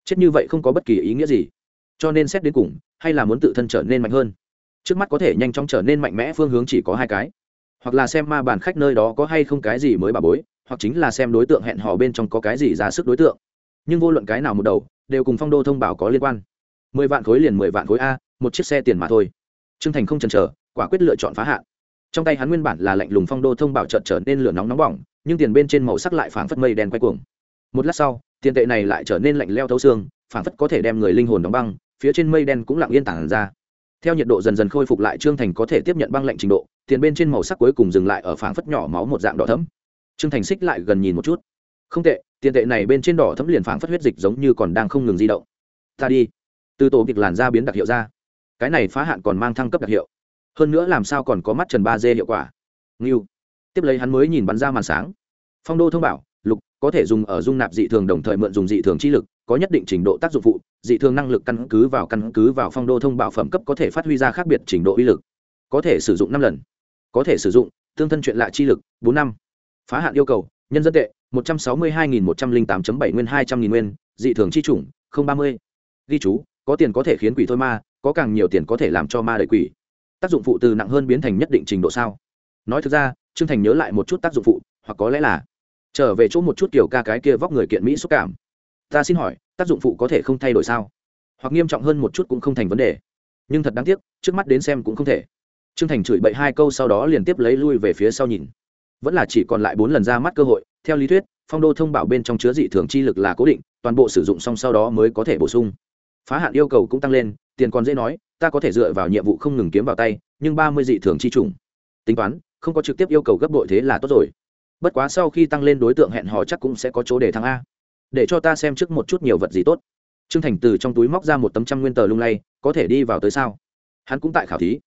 Chết như vậy không có bất kỳ ý nghĩa gì. Cho nên xét đến cùng, hay là muốn tự thân trở nên mạnh hơn? Trước mắt có thể nhanh chóng trở nên mạnh mẽ phương hướng chỉ có hai cái. Hoặc là xem ma bàn khách nơi đó có hay không cái gì mới bà bối, hoặc chính là xem đối tượng hẹn hò bên trong có cái gì ra sức đối tượng. Nhưng vô luận cái nào một đầu, đều cùng phong đô thông báo có liên quan. Mười vạn khối liền mười vạn khối a, một chiếc xe tiền mà thôi. T r ư ơ n g thành không chần chờ, quả quyết lựa chọn phá hạn trong tay hắn nguyên bản là lạnh lùng phong đô thông bảo trợt trở nên lửa nóng nóng bỏng, nhưng tiền bên trên màu sắc lại phảng phất mây đen quay cuồng. Một lát sau, tiền tệ này lại trở nên lạnh leo thấu xương, phảng phất có thể đem người linh hồn đóng băng, phía trên mây đen cũng lặng yên tản ra. Theo nhiệt độ dần dần khôi phục lại trương thành có thể tiếp nhận băng lạnh trình độ, tiền bên trên màu sắc cuối cùng dừng lại ở phảng phất nhỏ máu một dạng đỏ thấm trương thành xích lại gần nhìn một chút. Không tệ, tiền tệ này bên trên đỏ thấm liền phảng phất huyết dịch giống như còn đang không ngừng di động. Ta đi. Từ tổ kịch làn da biến đặc hiệu ra. Cái này phá hạn còn mang thăng cấp đặc hiệu hơn nữa làm sao còn có mắt trần ba d hiệu quả? Nghiêu tiếp lấy hắn mới nhìn bắn ra màn sáng. Phong đô thông bảo, lục, có thể dùng ở dung nạp dị thường đồng thời mượn dùng dị thường chi lực, có nhất định trình độ tác dụng phụ, dị thường năng lực căn cứ vào căn cứ vào phong đô thông bảo phẩm cấp có thể phát huy ra khác biệt trình độ uy lực. Có thể sử dụng năm lần. Có thể sử dụng, tương thân chuyện lạ chi lực, bốn năm. Phá hạn yêu cầu, nhân dân tệ, một trăm sáu mươi hai nghìn một trăm linh tám bảy nguyên, hai trăm nghìn nguyên, dị thường chi chủng, không ba mươi. Ghi chú, có tiền có thể khiến quỷ thôi ma, có càng nhiều tiền có thể làm cho ma đầy quỷ tác dụng phụ từ nặng hơn biến thành nhất định trình độ sao? Nói thực ra, trương thành nhớ lại một chút tác dụng phụ, hoặc có lẽ là trở về chỗ một chút kiểu ca cái kia vóc người kiện mỹ xúc cảm. Ta xin hỏi, tác dụng phụ có thể không thay đổi sao? Hoặc nghiêm trọng hơn một chút cũng không thành vấn đề. Nhưng thật đáng tiếc, trước mắt đến xem cũng không thể. Trương thành chửi bậy hai câu sau đó liền tiếp lấy lui về phía sau nhìn. Vẫn là chỉ còn lại bốn lần ra mắt cơ hội, theo lý thuyết, phong đô thông bảo bên trong chứa dị thường chi lực là cố định, toàn bộ sử dụng xong sau đó mới có thể bổ sung. Phá hạn yêu cầu cũng tăng lên, tiền còn dễ nói ta có thể dựa vào nhiệm vụ không ngừng kiếm vào tay, nhưng ba mươi dị thường chi trùng. Tính toán, không có trực tiếp yêu cầu gấp đội thế là tốt rồi. Bất quá sau khi tăng lên đối tượng hẹn hò chắc cũng sẽ có chỗ để thăng a. Để cho ta xem trước một chút nhiều vật gì tốt. Trương thành từ trong túi móc ra một tấm trăm nguyên tờ lung lay, có thể đi vào tới sao? Hắn cũng tại khảo thí.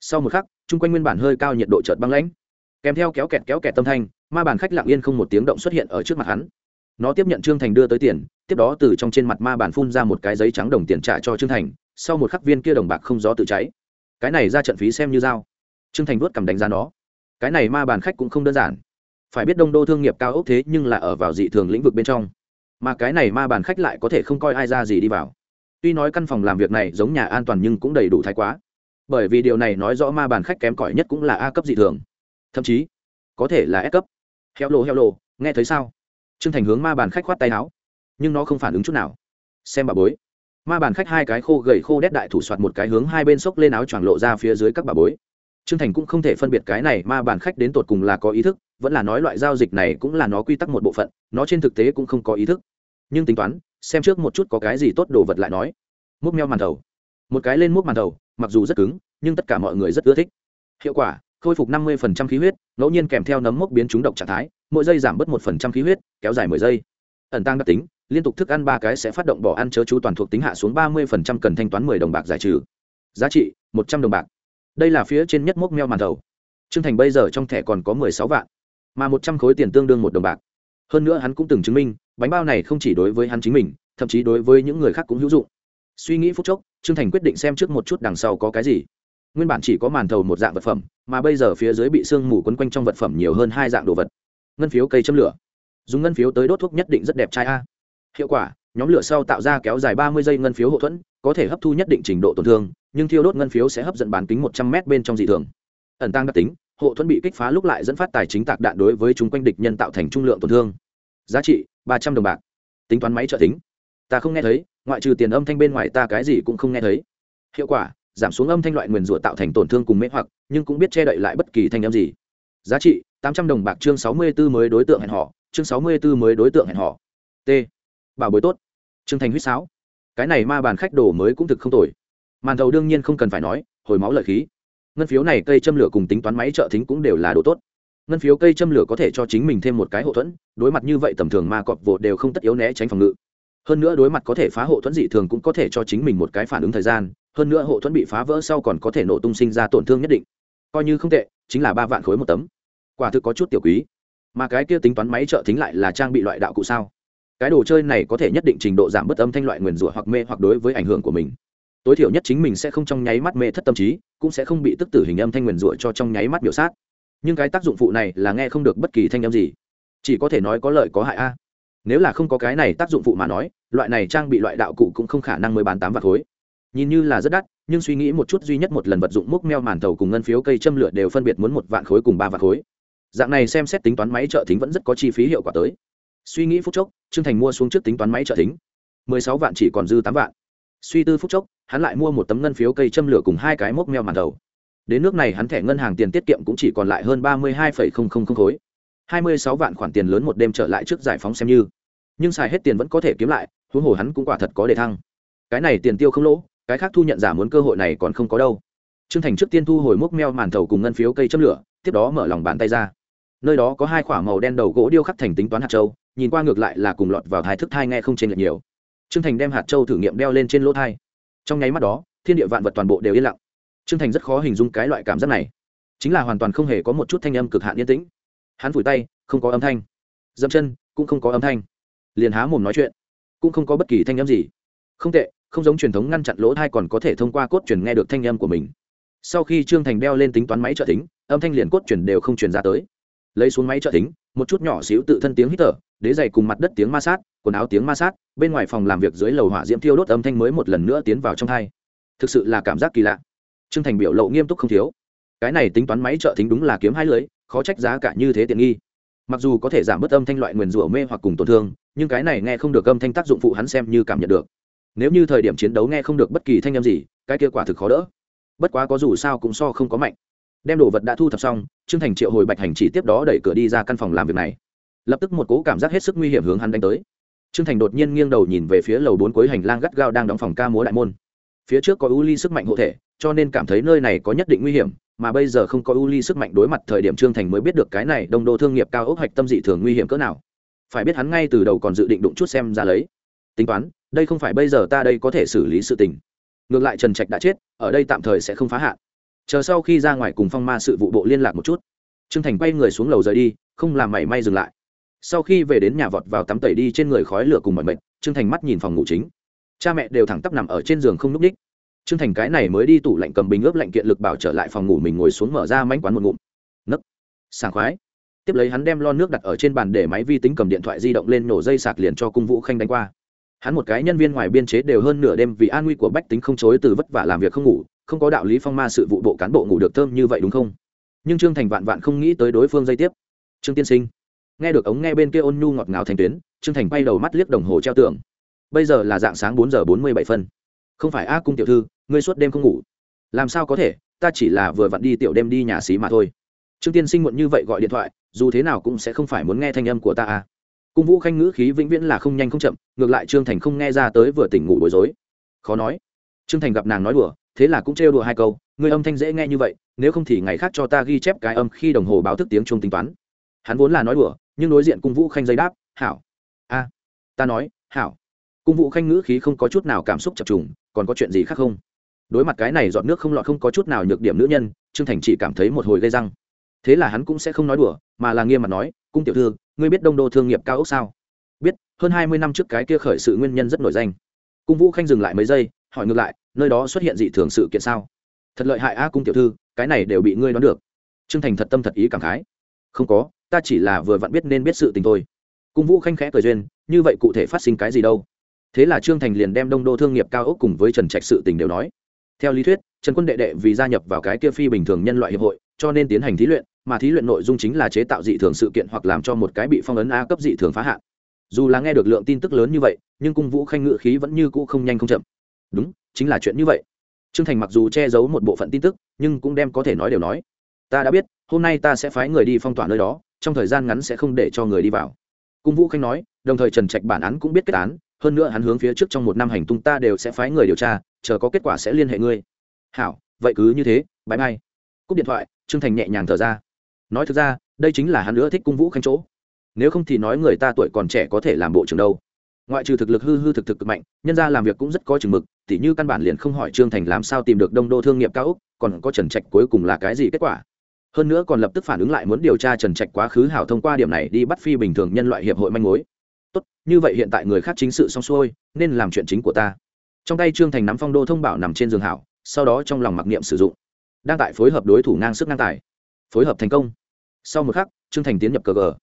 Sau một khắc, chung quanh nguyên bản hơi cao nhiệt độ chợt băng lãnh. Kèm theo kéo kẹt kéo kẹt tâm thanh, ma bàn khách lặng yên không một tiếng động xuất hiện ở trước mặt hắn. Nó tiếp nhận trương thành đưa tới tiền, tiếp đó từ trong trên mặt ma bàn phun ra một cái giấy trắng đồng tiền trả cho trương thành sau một khắc viên kia đồng bạc không gió tự cháy. Cái này ra trận phí xem như dao. Trương thành vuốt cầm đánh giá nó. Cái này ma bàn khách cũng không đơn giản. Phải biết đông đô thương nghiệp cao ốc thế nhưng là ở vào dị thường lĩnh vực bên trong. Mà cái này ma bàn khách lại có thể không coi ai ra gì đi vào. Tuy nói căn phòng làm việc này giống nhà an toàn nhưng cũng đầy đủ thái quá. Bởi vì điều này nói rõ ma bàn khách kém cỏi nhất cũng là a cấp dị thường. Thậm chí, có thể là S cấp. Heo lô heo lô, nghe thấy sao? Trương thành hướng ma bàn khách khoát tay áo. Nhưng nó không phản ứng chút nào. Xem bà bối ma bàn khách hai cái khô gầy khô đét đại thủ soạt một cái hướng hai bên xốc lên áo choàng lộ ra phía dưới các bà bối. Trương thành cũng không thể phân biệt cái này ma bàn khách đến tột cùng là có ý thức, vẫn là nói loại giao dịch này cũng là nó quy tắc một bộ phận, nó trên thực tế cũng không có ý thức. Nhưng tính toán, xem trước một chút có cái gì tốt đồ vật lại nói. Múc meo màn thầu. Một cái lên múc màn thầu, mặc dù rất cứng, nhưng tất cả mọi người rất ưa thích. Hiệu quả, khôi phục năm mươi khí huyết, ngẫu nhiên kèm theo nấm mốc biến trúng độc trạng thái, mỗi giây giảm bớt một khí huyết, kéo dài mười giây. Ẩn tăng đặc tính liên tục thức ăn ba cái sẽ phát động bỏ ăn chớ chú toàn thuộc tính hạ xuống ba mươi cần thanh toán mười đồng bạc giải trừ. Giá trị, một trăm đồng bạc. Đây là phía trên nhất mốc meo màn thầu. Trương thành bây giờ trong thẻ còn có mười sáu vạn, mà một trăm khối tiền tương đương một đồng bạc. Hơn nữa hắn cũng từng chứng minh, bánh bao này không chỉ đối với hắn chính mình, thậm chí đối với những người khác cũng hữu dụng. Suy nghĩ phút chốc, trương thành quyết định xem trước một chút đằng sau có cái gì. Nguyên bản chỉ có màn thầu một dạng vật phẩm, mà bây giờ phía dưới bị sương mù quấn quanh trong vật phẩm nhiều hơn hai dạng đồ vật. Ngân phiếu cây châm lửa. Dùng ngân phiếu tới đốt thuốc nhất định rất đẹp trai a hiệu quả, nhóm lửa sau tạo ra kéo dài ba mươi giây ngân phiếu hậu thuẫn, có thể hấp thu nhất định trình độ tổn thương, nhưng thiêu đốt ngân phiếu sẽ hấp dẫn bán kính một trăm m bên trong dị thường. Ẩn tăng đặc tính hộ thuẫn bị kích phá lúc lại dẫn phát tài chính tạc đạn đối với chúng quanh địch nhân tạo thành trung lượng tổn thương. Giá trị, ba trăm đồng bạc. Tính toán máy trợ tính. Ta không nghe thấy, ngoại trừ tiền âm thanh bên ngoài ta cái gì cũng không nghe thấy. Hiệu quả, giảm xuống âm thanh loại nguyền rủa tạo thành tổn thương cùng mễ hoặc, nhưng cũng biết che đậy lại bất kỳ thanh âm gì. Giá trị, tám trăm đồng bạc chương sáu mươi 64 mới đối tượng hẹn họ chương sáu mươi 64 mới đối tượng hẹn họ t bảo bối tốt. Trương thành huýt sáo. Cái này ma bàn khách đồ mới cũng thực không tồi. Màn thầu đương nhiên không cần phải nói, hồi máu lợi khí. Ngân phiếu này cây châm lửa cùng tính toán máy trợ thính cũng đều là đồ tốt. Ngân phiếu cây châm lửa có thể cho chính mình thêm một cái hậu thuẫn, đối mặt như vậy tầm thường ma cọp vồ đều không tất yếu né tránh phòng ngự. Hơn nữa đối mặt có thể phá hộ thuẫn dị thường cũng có thể cho chính mình một cái phản ứng thời gian, hơn nữa hộ thuẫn bị phá vỡ sau còn có thể nổ tung sinh ra tổn thương nhất định. Coi như không tệ, chính là ba vạn khối một tấm. Quả thực có chút tiểu quý. Mà cái kia tính toán máy trợ thính lại là trang bị loại đạo cụ sao? Cái đồ chơi này có thể nhất định trình độ giảm bớt âm thanh loại nguyền rủa hoặc mê hoặc đối với ảnh hưởng của mình. Tối thiểu nhất chính mình sẽ không trong nháy mắt mê thất tâm trí, cũng sẽ không bị tức tử hình âm thanh nguyền rủa cho trong nháy mắt biểu sát. Nhưng cái tác dụng phụ này là nghe không được bất kỳ thanh âm gì. Chỉ có thể nói có lợi có hại a. Nếu là không có cái này tác dụng phụ mà nói, loại này trang bị loại đạo cụ cũng không khả năng mới bán tám vạn khối. Nhìn như là rất đắt, nhưng suy nghĩ một chút duy nhất một lần vật dụng múc meo màn thầu cùng ngân phiếu cây châm lửa đều phân biệt muốn một vạn khối cùng ba vạn khối. Dạng này xem xét tính toán máy trợ thính vẫn rất có chi phí hiệu quả tới suy nghĩ phút chốc, trương thành mua xuống trước tính toán máy trợ thính. Mười sáu vạn chỉ còn dư tám vạn. Suy tư phút chốc, hắn lại mua một tấm ngân phiếu cây châm lửa cùng hai cái mốc meo màn đầu. Đến nước này hắn thẻ ngân hàng tiền tiết kiệm cũng chỉ còn lại hơn ba mươi hai khối. Hai mươi sáu vạn khoản tiền lớn một đêm trở lại trước giải phóng xem như. Nhưng xài hết tiền vẫn có thể kiếm lại, huống hồ hắn cũng quả thật có đề thăng. Cái này tiền tiêu không lỗ, cái khác thu nhận giả muốn cơ hội này còn không có đâu. Trương thành trước tiên thu hồi mốc meo màn thầu cùng ngân phiếu cây châm lửa, tiếp đó mở lòng bàn tay ra nơi đó có hai k h ỏ a màu đen đầu gỗ điêu khắc thành tính toán hạt châu, nhìn qua ngược lại là cùng lọt vào thái thức thai nghe không chênh lệch nhiều. Trương thành đem hạt châu thử nghiệm đeo lên trên lỗ thai. Trong nháy mắt đó, thiên địa vạn vật toàn bộ đều yên lặng. Trương thành rất khó hình dung cái loại cảm giác này. Chính là hoàn toàn không hề có một chút thanh âm cực hạn yên tĩnh. Hắn vùi tay, không có âm thanh. Dậm chân, cũng không có âm thanh. Liền há mồm nói chuyện, cũng không có bất kỳ thanh âm gì. Không tệ, không giống truyền thống ngăn chặn lỗ thai còn có thể thông qua cốt truyền nghe được thanh âm của mình. Sau khi trương thành đeo lên tính toán máy trợ tính, âm thanh liền cốt truyền đều không truyền ra tới lấy xuống máy trợ tính một chút nhỏ xíu tự thân tiếng hít thở, đế dày cùng mặt đất tiếng ma sát, quần áo tiếng ma sát, bên ngoài phòng làm việc dưới lầu hỏa diễm thiêu đốt âm thanh mới một lần nữa tiến vào trong thai. Thực sự là cảm giác kỳ lạ. Trương thành biểu lộ nghiêm túc không thiếu. Cái này tính toán máy trợ thính đúng là kiếm hai lưới, khó trách giá cả như thế tiện nghi. Mặc dù có thể giảm bớt âm thanh loại nguyền rủa mê hoặc cùng tổn thương, nhưng cái này nghe không được âm thanh tác dụng phụ hắn xem như cảm nhận được. Nếu như thời điểm chiến đấu nghe không được bất kỳ thanh âm gì, cái kia quả thực khó đỡ. Bất quá có dù sao cũng so không có mạnh đem đồ vật đã thu thập xong, trương thành triệu hồi bạch hành chỉ tiếp đó đẩy cửa đi ra căn phòng làm việc này. Lập tức một cố cảm giác hết sức nguy hiểm hướng hắn đánh tới. Trương thành đột nhiên nghiêng đầu nhìn về phía lầu bốn cuối hành lang gắt gao đang đóng phòng ca múa đại môn. Phía trước có u ly sức mạnh hộ thể, cho nên cảm thấy nơi này có nhất định nguy hiểm, mà bây giờ không có u ly sức mạnh đối mặt thời điểm trương thành mới biết được cái này đông đô thương nghiệp cao ốc hạch tâm dị thường nguy hiểm cỡ nào. Phải biết hắn ngay từ đầu còn dự định đụng chút xem ra lấy. Tính toán, đây không phải bây giờ ta đây có thể xử lý sự tình. Ngược lại trần trạch đã chết, ở đây tạm thời sẽ không phá hạn chờ sau khi ra ngoài cùng phong ma sự vụ bộ liên lạc một chút trương thành quay người xuống lầu rời đi không làm mảy may dừng lại sau khi về đến nhà vọt vào tắm tẩy đi trên người khói lửa cùng mọi mệnh trương thành mắt nhìn phòng ngủ chính cha mẹ đều thẳng tắp nằm ở trên giường không n ú c ních trương thành cái này mới đi tủ lạnh cầm bình ướp lạnh kiện lực bảo trở lại phòng ngủ mình ngồi xuống mở ra mánh quán một ngụm nấc sảng khoái tiếp lấy hắn đem lon nước đặt ở trên bàn để máy vi tính cầm điện thoại di động lên nổ dây sạc liền cho cung vũ khanh đánh qua hắn một cái nhân viên ngoài biên chế đều hơn nửa đêm vì an nguy của bách tính không chối từ vất vả làm việc không ngủ không có đạo lý phong ma sự vụ bộ cán bộ ngủ được thơm như vậy đúng không? Nhưng trương thành vạn vạn không nghĩ tới đối phương dây tiếp. Trương tiên sinh, nghe được ống nghe bên kia ôn nhu ngọt ngào thành tuyến, trương thành quay đầu mắt liếc đồng hồ treo tường. Bây giờ là dạng sáng bốn giờ bốn mươi bảy phân. Không phải a cung tiểu thư, ngươi suốt đêm không ngủ. Làm sao có thể, ta chỉ là vừa vặn đi tiểu đêm đi nhà xí mà thôi. Trương tiên sinh muộn như vậy gọi điện thoại, dù thế nào cũng sẽ không phải muốn nghe thanh âm của ta à. Cung vũ khanh ngữ khí vĩnh viễn là không nhanh không chậm, ngược lại trương thành không nghe ra tới vừa tỉnh ngủ bối rối. Khó nói. Trương thành gặp nàng nói đùa thế là cũng trêu đùa hai câu, người âm thanh dễ nghe như vậy, nếu không thì ngày khác cho ta ghi chép cái âm khi đồng hồ báo thức tiếng chuông tính toán. Hắn vốn là nói đùa, nhưng đối diện cung vũ khanh dây đáp, hảo. A, ta nói, hảo. Cung vũ khanh ngữ khí không có chút nào cảm xúc chập trùng, còn có chuyện gì khác không? Đối mặt cái này dọn nước không lọt không có chút nào nhược điểm nữ nhân, trương thành chỉ cảm thấy một hồi gây răng. Thế là hắn cũng sẽ không nói đùa, mà là nghiêm mặt nói, cung tiểu thư, ngươi biết đông đô thương nghiệp cao ốc sao? Biết, hơn hai mươi năm trước cái kia khởi sự nguyên nhân rất nổi danh. Cung vũ khanh dừng lại mấy giây hỏi ngược lại, nơi đó xuất hiện dị thường sự kiện sao? Thật lợi hại a cung tiểu thư, cái này đều bị ngươi đoán được. Trương thành thật tâm thật ý cảm khái. Không có, ta chỉ là vừa vặn biết nên biết sự tình thôi. Cung vũ khanh khẽ cười duyên, như vậy cụ thể phát sinh cái gì đâu? Thế là trương thành liền đem đông đô thương nghiệp cao ốc cùng với trần trạch sự tình đều nói. Theo lý thuyết, trần quân đệ đệ vì gia nhập vào cái kia phi bình thường nhân loại hiệp hội, cho nên tiến hành thí luyện, mà thí luyện nội dung chính là chế tạo dị thường sự kiện hoặc làm cho một cái bị phong ấn a cấp dị thường phá hạn. Dù là nghe được lượng tin tức lớn như vậy, nhưng cung vũ khanh ngự khí vẫn như cũ không nhanh không chậm đúng, chính là chuyện như vậy. Trương thành mặc dù che giấu một bộ phận tin tức, nhưng cũng đem có thể nói đều nói. Ta đã biết, hôm nay ta sẽ phái người đi phong tỏa nơi đó, trong thời gian ngắn sẽ không để cho người đi vào. Cung vũ khanh nói, đồng thời trần trạch bản án cũng biết kết án, hơn nữa hắn hướng phía trước trong một năm hành tung ta đều sẽ phái người điều tra, chờ có kết quả sẽ liên hệ ngươi. Hảo, vậy cứ như thế bãi mai cúp điện thoại, trương thành nhẹ nhàng thở ra. Nói thực ra, đây chính là hắn nữa thích cung vũ khanh chỗ. Nếu không thì nói người ta tuổi còn trẻ có thể làm bộ trưởng đâu. Ngoại trừ thực lực hư hư thực thực cực mạnh, nhân ra làm việc cũng rất có chừng mực tỉ như căn bản liền không hỏi trương thành làm sao tìm được đông đô thương nghiệp cao úc còn có trần trạch cuối cùng là cái gì kết quả? Hơn nữa còn lập tức phản ứng lại muốn điều tra trần trạch quá khứ hảo thông qua điểm này đi bắt phi bình thường nhân loại hiệp hội manh mối. Tốt, như vậy hiện tại người khác chính sự xong xuôi, nên làm chuyện chính của ta. Trong tay trương thành nắm phong đô thông bảo nằm trên giường hảo, sau đó trong lòng mặc niệm sử dụng. Đang tại phối hợp đối thủ ngang sức ngang tài. Phối hợp thành công. Sau một khắc, trương thành tiến nhập cờ gờ.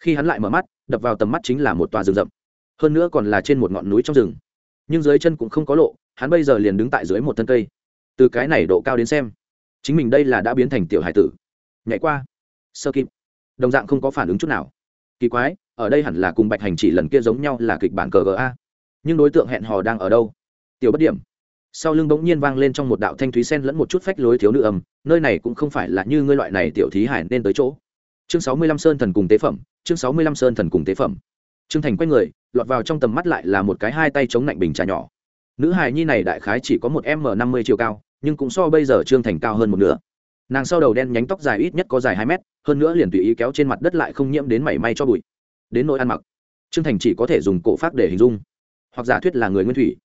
Khi hắn lại mở mắt, đập vào tầm mắt chính là một tòa rừng rậm. Hơn nữa còn là trên một ngọn núi trong rừng nhưng dưới chân cũng không có lộ, hắn bây giờ liền đứng tại dưới một thân cây. Từ cái này độ cao đến xem, chính mình đây là đã biến thành tiểu hải tử. Nhảy qua, sơ kịp. Đồng dạng không có phản ứng chút nào. Kỳ quái, ở đây hẳn là cùng bạch hành chỉ lần kia giống nhau là kịch bản cờ ga nhưng đối tượng hẹn hò đang ở đâu? Tiểu bất điểm. Sau lưng bỗng nhiên vang lên trong một đạo thanh thúy sen lẫn một chút phách lối thiếu nữ âm, nơi này cũng không phải là như ngươi loại này tiểu thí hải nên tới chỗ. Chương sáu mươi lăm sơn thần cùng tế phẩm, chương sáu mươi lăm sơn thần cùng tế phẩm trương thành quay người, lọt vào trong tầm mắt lại là một cái hai tay chống lạnh bình trà nhỏ. Nữ hài nhi này đại khái chỉ có một m năm mươi chiều cao, nhưng cũng so bây giờ trương thành cao hơn một nửa. Nàng sau đầu đen nhánh tóc dài ít nhất có dài hai mét, hơn nữa liền tùy ý kéo trên mặt đất lại không nhiễm đến mảy may cho bụi. Đến nỗi ăn mặc, trương thành chỉ có thể dùng cổ phát để hình dung. Hoặc giả thuyết là người nguyên thủy.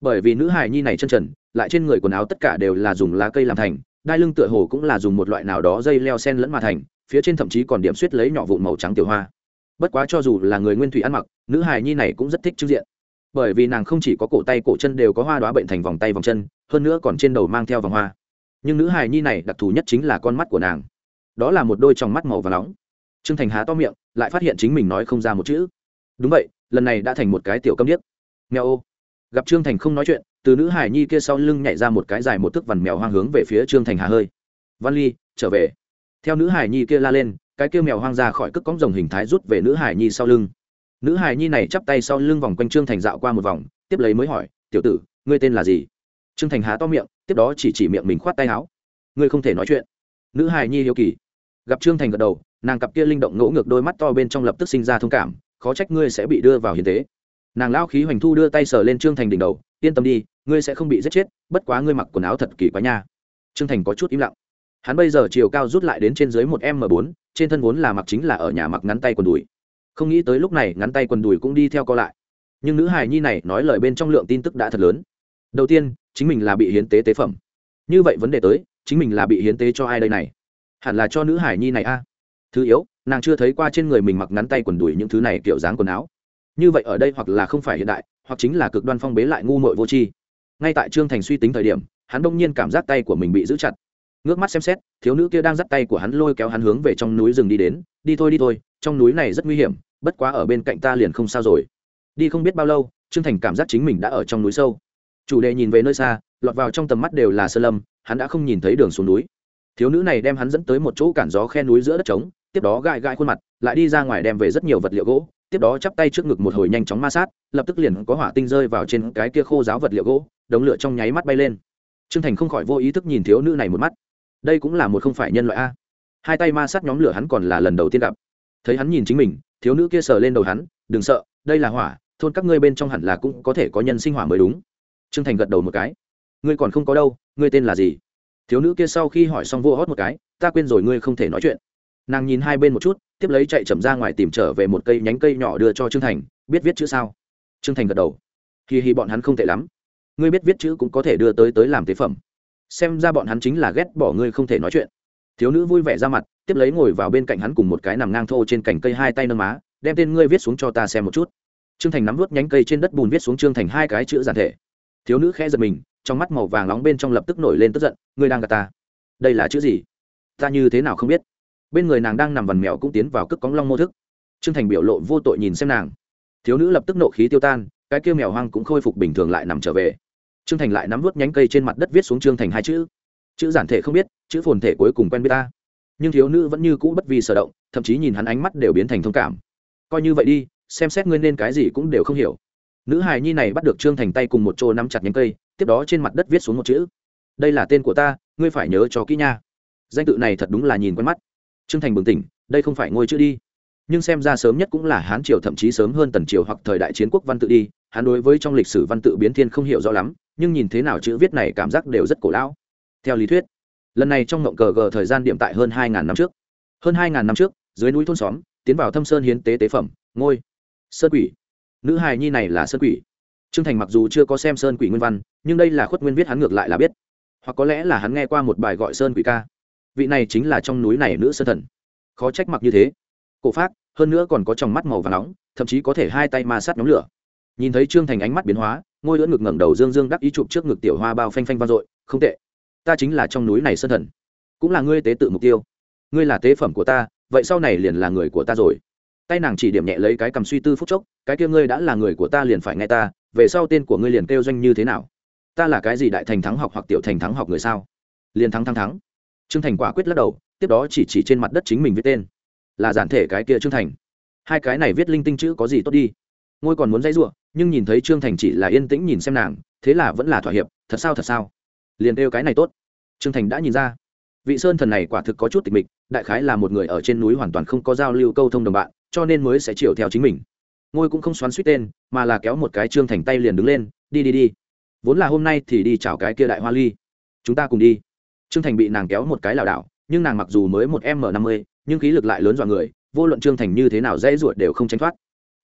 Bởi vì nữ hài nhi này chân trần, lại trên người quần áo tất cả đều là dùng lá cây làm thành, đai lưng tựa hồ cũng là dùng một loại nào đó dây leo sen lẫn mà thành, phía trên thậm chí còn điểm suýt lấy nhỏ vụn màu trắng tiểu hoa bất quá cho dù là người nguyên thủy ăn mặc, nữ hài nhi này cũng rất thích trưng diện. Bởi vì nàng không chỉ có cổ tay cổ chân đều có hoa đoá bệnh thành vòng tay vòng chân, hơn nữa còn trên đầu mang theo vòng hoa. Nhưng nữ hài nhi này đặc thù nhất chính là con mắt của nàng. Đó là một đôi tròng mắt màu và nóng. T r ư ơ n g thành há to miệng, lại phát hiện chính mình nói không ra một chữ. Đúng vậy, lần này đã thành một cái tiểu câm điếc. Mèo ô. Gặp trương thành không nói chuyện, từ nữ hải nhi kia sau lưng nhảy ra một cái dài một thước vằn mèo hoang hướng về phía trương thành hà hơi. Văn ly, trở về. Theo nữ hải nhi kia la lên cái kia mèo hoang ra khỏi cước cóng rồng hình thái rút về nữ hải nhi sau lưng. Nữ hải nhi này chắp tay sau lưng vòng quanh trương thành dạo qua một vòng, tiếp lấy mới hỏi, tiểu tử, ngươi tên là gì? Trương thành há to miệng, tiếp đó chỉ chỉ miệng mình khoát tay áo. Ngươi không thể nói chuyện. Nữ hải nhi hiếu kỳ. Gặp trương thành gật đầu, nàng cặp kia linh động ngỗ ngược đôi mắt to bên trong lập tức sinh ra thông cảm, khó trách ngươi sẽ bị đưa vào hiến tế. Nàng lao khí hoành thu đưa tay sờ lên trương thành đỉnh đầu, yên tâm đi, ngươi sẽ không bị giết chết, bất quá ngươi mặc quần áo thật kỳ quá nha. Trương thành có chút im lặng hắn bây giờ chiều cao rút lại đến trên dưới một m bốn, trên thân vốn là mặc chính là ở nhà mặc ngắn tay quần đùi. Không nghĩ tới lúc này ngắn tay quần đùi cũng đi theo co lại. Nhưng nữ hài nhi này nói lời bên trong lượng tin tức đã thật lớn. Đầu tiên, chính mình là bị hiến tế tế phẩm. Như vậy vấn đề tới, chính mình là bị hiến tế cho ai đây này? Hẳn là cho nữ hải nhi này a. Thứ yếu, nàng chưa thấy qua trên người mình mặc ngắn tay quần đùi những thứ này kiểu dáng quần áo. Như vậy ở đây hoặc là không phải hiện đại, hoặc chính là cực đoan phong bế lại ngu mội vô tri. Ngay tại trương thành suy tính thời điểm, hắn đông nhiên cảm giác tay của mình bị giữ chặt ngước mắt xem xét, thiếu nữ kia đang dắt tay của hắn lôi kéo hắn hướng về trong núi rừng đi đến, đi thôi đi thôi, trong núi này rất nguy hiểm, bất quá ở bên cạnh ta liền không sao rồi. Đi không biết bao lâu, trương thành cảm giác chính mình đã ở trong núi sâu. Chủ đề nhìn về nơi xa, lọt vào trong tầm mắt đều là sơ lâm, hắn đã không nhìn thấy đường xuống núi. Thiếu nữ này đem hắn dẫn tới một chỗ cản gió khe núi giữa đất trống, tiếp đó gãi gãi khuôn mặt, lại đi ra ngoài đem về rất nhiều vật liệu gỗ, tiếp đó chắp tay trước ngực một hồi nhanh chóng ma sát, lập tức liền có hỏa tinh rơi vào trên cái kia khô giáo vật liệu gỗ, đống lửa trong nháy mắt bay lên. Trương thành không khỏi vô ý thức nhìn thiếu nữ này một mắt đây cũng là một không phải nhân loại a. Hai tay ma sát nhóm lửa hắn còn là lần đầu tiên gặp. Thấy hắn nhìn chính mình, thiếu nữ kia sờ lên đầu hắn, đừng sợ, đây là hỏa, thôn các ngươi bên trong hẳn là cũng có thể có nhân sinh hỏa mới đúng. Trương thành gật đầu một cái. Ngươi còn không có đâu, ngươi tên là gì? Thiếu nữ kia sau khi hỏi xong vô hót một cái, ta quên rồi, ngươi không thể nói chuyện. Nàng nhìn hai bên một chút, tiếp lấy chạy chậm ra ngoài tìm trở về một cây nhánh cây nhỏ đưa cho trương thành, biết viết chữ sao? Trương thành gật đầu. Kỳ hi, bọn hắn không tệ lắm. Ngươi biết viết chữ cũng có thể đưa tới tới làm tế phẩm xem ra bọn hắn chính là ghét bỏ ngươi không thể nói chuyện. Thiếu nữ vui vẻ ra mặt, tiếp lấy ngồi vào bên cạnh hắn cùng một cái nằm ngang thô trên cành cây hai tay nâng má, đem tên ngươi viết xuống cho ta xem một chút. Trương thành nắm vớt nhánh cây trên đất bùn viết xuống trương thành hai cái chữ giản thể. Thiếu nữ khẽ giật mình, trong mắt màu vàng nóng bên trong lập tức nổi lên tức giận, ngươi đang gạt ta. Đây là chữ gì? Ta như thế nào không biết? Bên người nàng đang nằm vằn mèo cũng tiến vào cất cóng long mô thức. Trương thành biểu lộ vô tội nhìn xem nàng. Thiếu nữ lập tức nộ khí tiêu tan, cái kêu mèo hoang cũng khôi phục bình thường lại nằm trở về trương thành lại nắm vút nhánh cây trên mặt đất viết xuống trương thành hai chữ. Chữ giản thể không biết, chữ phồn thể cuối cùng quen biết ta. Nhưng thiếu nữ vẫn như cũ bất vì sở động, thậm chí nhìn hắn ánh mắt đều biến thành thông cảm. Coi như vậy đi, xem xét ngươi nên cái gì cũng đều không hiểu. Nữ hài nhi này bắt được trương thành tay cùng một chỗ nắm chặt nhánh cây, tiếp đó trên mặt đất viết xuống một chữ. Đây là tên của ta, ngươi phải nhớ cho kỹ nha. Danh tự này thật đúng là nhìn quen mắt. Trương thành bừng tỉnh, đây không phải ngôi chữ đi. Nhưng xem ra sớm nhất cũng là hán triều, thậm chí sớm hơn tần triều hoặc thời đại chiến quốc văn tự đi, hắn đối với trong lịch sử văn tự biến thiên không hiểu rõ lắm nhưng nhìn thế nào chữ viết này cảm giác đều rất cổ lão. Theo lý thuyết, lần này trong ngộng cờ gờ thời gian điểm tại hơn hai ngàn năm trước. Hơn hai ngàn năm trước, dưới núi thôn xóm, tiến vào thâm sơn hiến tế tế phẩm, ngôi, sơn quỷ. Nữ hài nhi này là sơn quỷ. Trương thành mặc dù chưa có xem sơn quỷ nguyên văn, nhưng đây là khuất nguyên viết hắn ngược lại là biết. Hoặc có lẽ là hắn nghe qua một bài gọi sơn quỷ ca. Vị này chính là trong núi này nữ sơn thần. Khó trách mặc như thế. Cổ phát hơn nữa còn có trong mắt màu và nóng, thậm chí có thể hai tay ma sát nhóm lửa nhìn thấy trương thành ánh mắt biến hóa, ngôi lưỡn ngực ngẩng đầu dương dương đắc ý chụp trước ngực tiểu hoa bao phanh phanh vang dội, không tệ. Ta chính là trong núi này sơn thần. Cũng là ngươi tế tự mục tiêu. Ngươi là tế phẩm của ta, vậy sau này liền là người của ta rồi. Tay nàng chỉ điểm nhẹ lấy cái cầm suy tư phúc chốc, cái kia ngươi đã là người của ta liền phải nghe ta, về sau tên của ngươi liền kêu doanh như thế nào? Ta là cái gì đại thành thắng học hoặc tiểu thành thắng học người sao? Liền thắng thắng thắng. Trương thành quả quyết lắc đầu, tiếp đó chỉ chỉ trên mặt đất chính mình viết tên. Là giản thể cái kia trương thành. Hai cái này viết linh tinh chữ có gì tốt đi? Ngôi còn muốn dãy ruộng nhưng nhìn thấy trương thành chỉ là yên tĩnh nhìn xem nàng, thế là vẫn là thỏa hiệp, thật sao thật sao? Liền kêu cái này tốt. Trương thành đã nhìn ra. Vị sơn thần này quả thực có chút tịch mịch, đại khái là một người ở trên núi hoàn toàn không có giao lưu câu thông đồng bạn, cho nên mới sẽ chiều theo chính mình. Ngôi cũng không xoắn suýt tên, mà là kéo một cái trương thành tay liền đứng lên, đi đi đi. Vốn là hôm nay thì đi chào cái kia đại hoa ly. Chúng ta cùng đi. Trương thành bị nàng kéo một cái lảo đảo, nhưng nàng mặc dù mới một m năm mươi, nhưng khí lực lại lớn dọa người, vô luận trương thành như thế nào dễ ruột đều không tránh thoát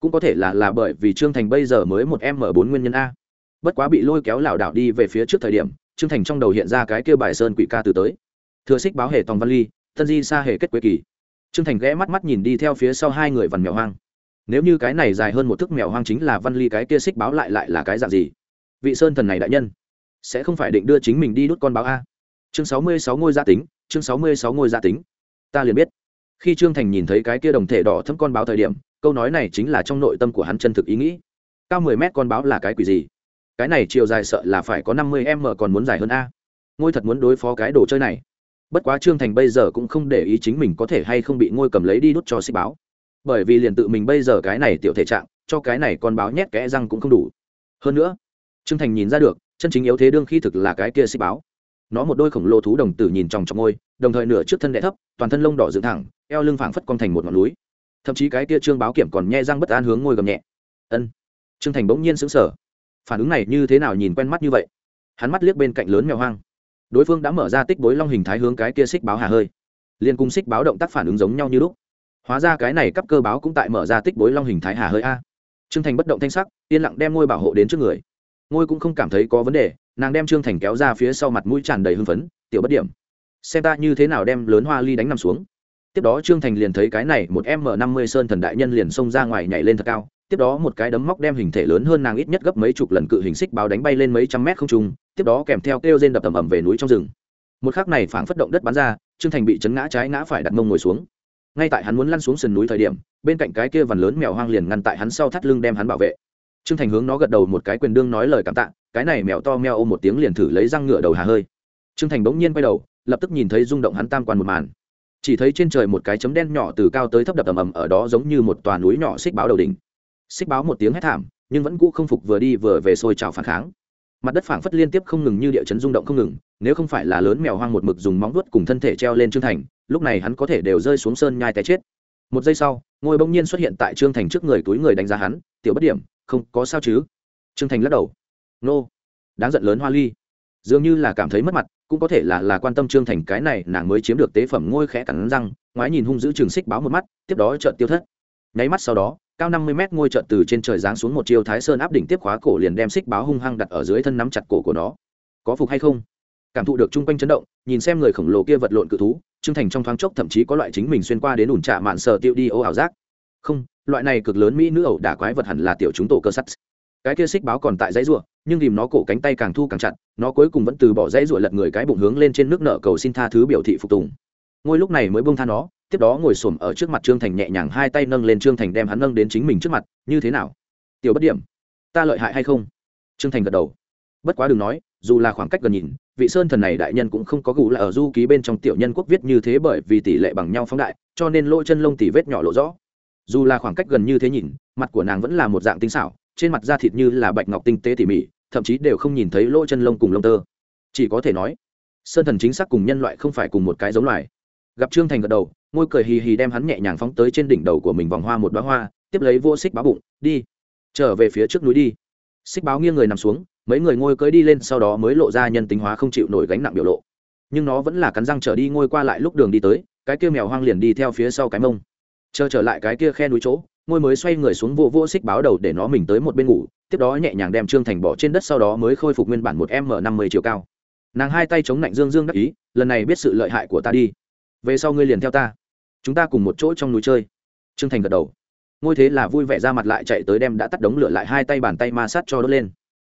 cũng có thể là là bởi vì trương thành bây giờ mới một m bốn nguyên nhân a. Bất quá bị lôi kéo lảo đảo đi về phía trước thời điểm, trương thành trong đầu hiện ra cái kêu bài sơn quỷ ca từ tới. Thừa xích báo hề tòng văn ly tân di xa hề kết quế kỳ. Trương thành ghé mắt mắt nhìn đi theo phía sau hai người vằn mèo hoang. Nếu như cái này dài hơn một thước mèo hoang chính là văn ly cái kia xích báo lại lại là cái dạng gì? Vị sơn thần này đại nhân, sẽ không phải định đưa chính mình đi đút con báo a. Chương sáu mươi sáu ngôi gia tính, chương sáu mươi sáu ngôi gia tính. Ta liền biết. Khi trương thành nhìn thấy cái kia đồng thể đỏ thấm con báo thời điểm câu nói này chính là trong nội tâm của hắn chân thực ý nghĩ. Cao mười mét con báo là cái quỷ gì? Cái này chiều dài sợ là phải có năm mươi m còn muốn dài hơn a. Ngôi thật muốn đối phó cái đồ chơi này. Bất quá trương thành bây giờ cũng không để ý chính mình có thể hay không bị ngôi cầm lấy đi đút cho xích báo. Bởi vì liền tự mình bây giờ cái này tiểu thể trạng, cho cái này con báo nhét kẽ răng cũng không đủ. Hơn nữa, trương thành nhìn ra được, chân chính yếu thế đương khi thực là cái kia xích báo. Nó một đôi khổng lồ thú đồng tử nhìn trong trong ngôi, đồng thời nửa trước thân đẻ thấp, toàn thân lông đỏ dựng thẳng, eo lưng phảng phất con thành một ngọn núi thậm chí cái kia trương báo kiểm còn nhẹ răng bất an hướng ngôi gầm nhẹ. Ân. Trương thành bỗng nhiên sững sờ. Phản ứng này như thế nào nhìn quen mắt như vậy? Hắn mắt liếc bên cạnh lớn mèo hoang. Đối phương đã mở ra tích bối long hình thái hướng cái kia xích báo hà hơi. Liên cung xích báo động tác phản ứng giống nhau như lúc. Hóa ra cái này cấp cơ báo cũng tại mở ra tích bối long hình thái hà hơi a. Trương thành bất động thanh sắc, yên lặng đem ngôi bảo hộ đến trước người. Ngôi cũng không cảm thấy có vấn đề, nàng đem trương thành kéo ra phía sau mặt mũi tràn đầy hưng phấn, tiểu bất điểm, xem ta như thế nào đem lớn hoa ly đánh nằm xuống tiếp đó trương thành liền thấy cái này một m năm mươi sơn thần đại nhân liền xông ra ngoài nhảy lên thật cao, tiếp đó một cái đấm móc đem hình thể lớn hơn nàng ít nhất gấp mấy chục lần cự hình xích báo đánh bay lên mấy trăm mét không trung, tiếp đó kèm theo kêu rên đập tầm ầm về núi trong rừng. Một khắc này phảng phất động đất bắn ra, trương thành bị chấn ngã trái ngã phải đặt mông ngồi xuống. Ngay tại hắn muốn lăn xuống sườn núi thời điểm, bên cạnh cái kia vằn lớn mèo hoang liền ngăn tại hắn sau thắt lưng đem hắn bảo vệ. Trương thành hướng nó gật đầu một cái quyền đương nói lời cảm tạ, cái này mèo to meo ôm một tiếng liền thử lấy răng ngựa đầu hà hơi. Trương thành bỗng nhiên quay đầu, lập tức nhìn thấy rung động hắn tam quan một màn chỉ thấy trên trời một cái chấm đen nhỏ từ cao tới thấp đập ầm ầm, ở đó giống như một tòa núi nhỏ xích báo đầu đỉnh. Xích báo một tiếng hét thảm, nhưng vẫn cũ không phục vừa đi vừa về sôi trào phản kháng. Mặt đất phảng phất liên tiếp không ngừng như địa chấn rung động không ngừng, nếu không phải là lớn mèo hoang một mực dùng móng vuốt cùng thân thể treo lên trương thành, lúc này hắn có thể đều rơi xuống sơn nhai té chết. Một giây sau, ngôi bỗng nhiên xuất hiện tại trương thành trước người túi người đánh giá hắn, tiểu bất điểm, không có sao chứ? Trương thành lắc đầu. Nô. Đáng giận lớn hoa ly. Dường như là cảm thấy mất mặt cũng có thể là là quan tâm trương thành cái này, nàng mới chiếm được tế phẩm ngôi khẽ cắn răng, ngoái nhìn hung dữ trường xích báo một mắt, tiếp đó trợn tiêu thất. Nháy mắt sau đó, cao năm mươi mét ngôi trợn từ trên trời giáng xuống một chiêu thái sơn áp đỉnh tiếp khóa cổ liền đem xích báo hung hăng đặt ở dưới thân nắm chặt cổ của nó. Có phục hay không? Cảm thụ được chung quanh chấn động, nhìn xem người khổng lồ kia vật lộn cự thú, trương thành trong thoáng chốc thậm chí có loại chính mình xuyên qua đến ủn trạ mạn sờ tiêu đi ô ảo giác. Không, loại này cực lớn mỹ nữ ẩu đả quái vật hẳn là tiểu chúng tổ cơ sắt. Cái kia xích báo còn tại dãy ruộng nhưng tìm nó cổ cánh tay càng thu càng chặt, nó cuối cùng vẫn từ bỏ dãy ruột lật người cái bụng hướng lên trên nước nợ cầu xin tha thứ biểu thị phục tùng. Ngôi lúc này mới buông tha nó, tiếp đó ngồi xổm ở trước mặt trương thành nhẹ nhàng hai tay nâng lên trương thành đem hắn nâng đến chính mình trước mặt, như thế nào? Tiểu bất điểm, ta lợi hại hay không? Trương thành gật đầu. Bất quá đừng nói, dù là khoảng cách gần nhìn, vị sơn thần này đại nhân cũng không có gù là ở du ký bên trong tiểu nhân quốc viết như thế bởi vì tỷ lệ bằng nhau phóng đại, cho nên lỗ chân lông tỉ vết nhỏ lộ rõ. Dù là khoảng cách gần như thế nhìn, mặt của nàng vẫn là một dạng tinh xảo trên mặt da thịt như là bạch ngọc tinh tế tỉ mỉ, thậm chí đều không nhìn thấy lỗ chân lông cùng lông tơ. Chỉ có thể nói, sơn thần chính xác cùng nhân loại không phải cùng một cái giống loài. Gặp trương thành gật đầu ngôi cười hì hì đem hắn nhẹ nhàng phóng tới trên đỉnh đầu của mình vòng hoa một đoá hoa, tiếp lấy vô xích báo bụng, đi, trở về phía trước núi đi. Xích báo nghiêng người nằm xuống, mấy người ngôi cưới đi lên, sau đó mới lộ ra nhân tính hóa không chịu nổi gánh nặng biểu lộ. Nhưng nó vẫn là cắn răng trở đi ngôi qua lại lúc đường đi tới, cái kia mèo hoang liền đi theo phía sau cái mông. Chờ trở lại cái kia khe núi chỗ ngôi mới xoay người xuống vô vô xích báo đầu để nó mình tới một bên ngủ, tiếp đó nhẹ nhàng đem trương thành bỏ trên đất sau đó mới khôi phục nguyên bản một m năm mươi chiều cao. Nàng hai tay chống lạnh dương dương đắc ý, lần này biết sự lợi hại của ta đi. Về sau ngươi liền theo ta. Chúng ta cùng một chỗ trong núi chơi. Trương thành gật đầu. Ngôi thế là vui vẻ ra mặt lại chạy tới đem đã tắt đống lửa lại hai tay bàn tay ma sát cho đốt lên.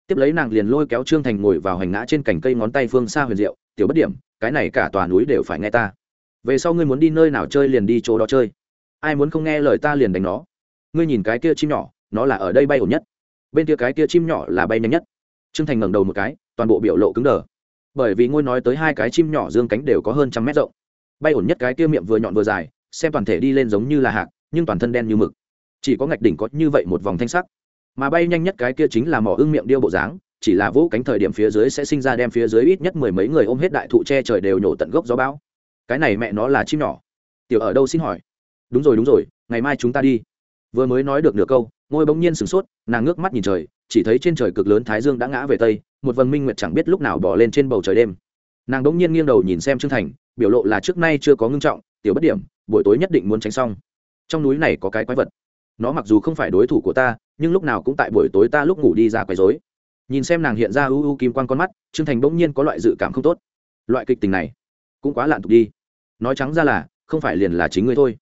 Tiếp lấy nàng liền lôi kéo trương thành ngồi vào hành ngã trên cành cây ngón tay phương xa huyền diệu, tiểu bất điểm, cái này cả tòa núi đều phải nghe ta. Về sau ngươi muốn đi nơi nào chơi liền đi chỗ đó chơi. Ai muốn không nghe lời ta liền đánh nó ngươi nhìn cái kia chim nhỏ, nó là ở đây bay ổn nhất. Bên kia cái kia chim nhỏ là bay nhanh nhất. T r ư ơ n g thành ngẩng đầu một cái, toàn bộ biểu lộ cứng đờ. Bởi vì ngôi nói tới hai cái chim nhỏ dương cánh đều có hơn trăm mét rộng. Bay ổn nhất cái kia miệng vừa nhọn vừa dài, xem toàn thể đi lên giống như là hạc, nhưng toàn thân đen như mực. Chỉ có ngạch đỉnh có như vậy một vòng thanh sắc. Mà bay nhanh nhất cái kia chính là mỏ ưng miệng điêu bộ dáng, chỉ là vỗ cánh thời điểm phía dưới sẽ sinh ra đem phía dưới ít nhất mười mấy người ôm hết đại thụ che trời đều nhổ tận gốc gió bão. Cái này mẹ nó là chim nhỏ. Tiểu ở đâu xin hỏi? Đúng rồi đúng rồi, ngày mai chúng ta đi vừa mới nói được nửa câu, ngôi bỗng nhiên sửng sốt, nàng ngước mắt nhìn trời, chỉ thấy trên trời cực lớn thái dương đã ngã về tây, một vần minh nguyệt chẳng biết lúc nào bỏ lên trên bầu trời đêm. Nàng bỗng nhiên nghiêng đầu nhìn xem trương thành, biểu lộ là trước nay chưa có ngưng trọng, tiểu bất điểm, buổi tối nhất định muốn tránh xong. Trong núi này có cái quái vật. Nó mặc dù không phải đối thủ của ta, nhưng lúc nào cũng tại buổi tối ta lúc ngủ đi ra quấy rối. Nhìn xem nàng hiện ra u u kim quan con mắt, trương thành bỗng nhiên có loại dự cảm không tốt. Loại kịch tình này, cũng quá lạn tục đi. Nói trắng ra là, không phải liền là chính ngươi thôi.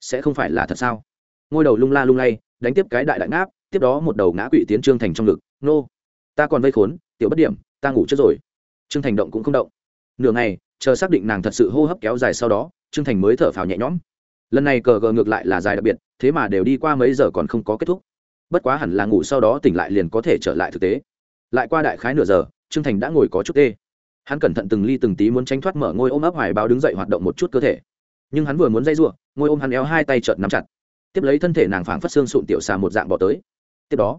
Sẽ không phải là thật sao? Ngôi đầu lung la lung lay, đánh tiếp cái đại đại ngáp, tiếp đó một đầu ngã quỵ tiến trương thành trong ngực. Nô, ta còn vây khốn, tiểu bất điểm, ta ngủ trước rồi. Trương thành động cũng không động. Nửa ngày, chờ xác định nàng thật sự hô hấp kéo dài sau đó, trương thành mới thở phào nhẹ nhõm. Lần này cờ gờ ngược lại là dài đặc biệt, thế mà đều đi qua mấy giờ còn không có kết thúc. Bất quá hẳn là ngủ sau đó tỉnh lại liền có thể trở lại thực tế. Lại qua đại khái nửa giờ, trương thành đã ngồi có chút tê. Hắn cẩn thận từng ly từng tí muốn tránh thoát mở ngôi ôm ấp hoài báo đứng dậy hoạt động một chút cơ thể. Nhưng hắn vừa muốn dây r u ộ ngôi ôm hắn éo hai tay trợn nắm chặt tiếp lấy thân thể nàng phảng phất xương sụn tiểu xà một dạng bỏ tới. Tiếp đó,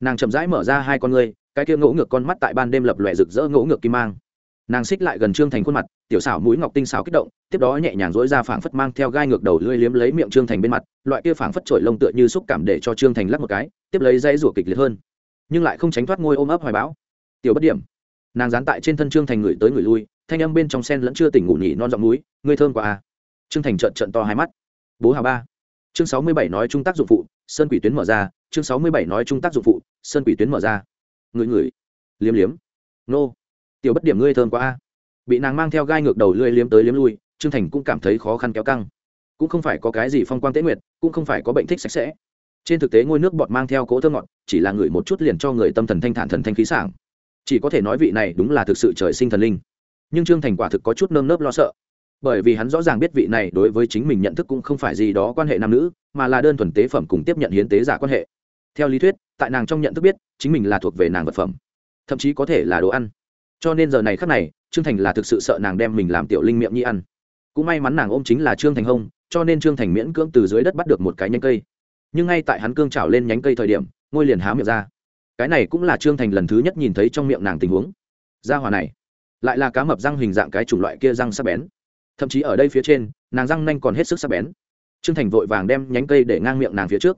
nàng chậm rãi mở ra hai con ngươi, cái kia ngỗ ngược con mắt tại ban đêm lập lòe rực rỡ ngỗ ngược kim mang. Nàng xích lại gần trương thành khuôn mặt, tiểu xảo mũi ngọc tinh xảo kích động, tiếp đó nhẹ nhàng dỗi ra phảng phất mang theo gai ngược đầu lưỡi liếm lấy miệng trương thành bên mặt, loại kia phảng phất trội lông tựa như xúc cảm để cho trương thành lắc một cái, tiếp lấy dây rủa kịch liệt hơn. Nhưng lại không tránh thoát ngôi ôm ấp hoài bão. Tiểu bất điểm, nàng dán tại trên thân trương thành người tới người lui, thanh âm bên trong sen lẫn chưa tỉnh ngủ nhỉ non giọng núi, ngươi thơm quá à. Trương thành trợn trợn to hai mắt. Bố hà ba chương sáu mươi bảy nói trung tác dụng phụ, sơn quỷ tuyến mở ra. Chương sáu mươi bảy nói trung tác dụng phụ, sơn quỷ tuyến mở ra. Người người. Liếm liếm. Nô. Tiểu bất điểm ngươi thơm quá a. Bị nàng mang theo gai ngược đầu lưỡi liếm tới liếm lui, trương thành cũng cảm thấy khó khăn kéo căng. Cũng không phải có cái gì phong quang tế nguyệt, cũng không phải có bệnh thích sạch sẽ. Trên thực tế ngôi nước bọt mang theo cỗ thơm ngọt, chỉ là người một chút liền cho người tâm thần thanh thản thần thanh khí sảng. Chỉ có thể nói vị này đúng là thực sự trời sinh thần linh. Nhưng trương thành quả thực có chút nơm nớp lo sợ bởi vì hắn rõ ràng biết vị này đối với chính mình nhận thức cũng không phải gì đó quan hệ nam nữ, mà là đơn thuần tế phẩm cùng tiếp nhận hiến tế giả quan hệ. Theo lý thuyết, tại nàng trong nhận thức biết, chính mình là thuộc về nàng vật phẩm, thậm chí có thể là đồ ăn. Cho nên giờ này khắc này, trương thành là thực sự sợ nàng đem mình làm tiểu linh miệng nhi ăn. Cũng may mắn nàng ôm chính là trương thành hông cho nên trương thành miễn cưỡng từ dưới đất bắt được một cái nhánh cây. Nhưng ngay tại hắn cương trào lên nhánh cây thời điểm, ngôi liền há miệng ra. Cái này cũng là trương thành lần thứ nhất nhìn thấy trong miệng nàng tình huống. Ra hòa này, lại là cá mập răng hình dạng cái chủng loại kia răng sắc bén thậm chí ở đây phía trên, nàng răng nanh còn hết sức sắc bén. Trương thành vội vàng đem nhánh cây để ngang miệng nàng phía trước.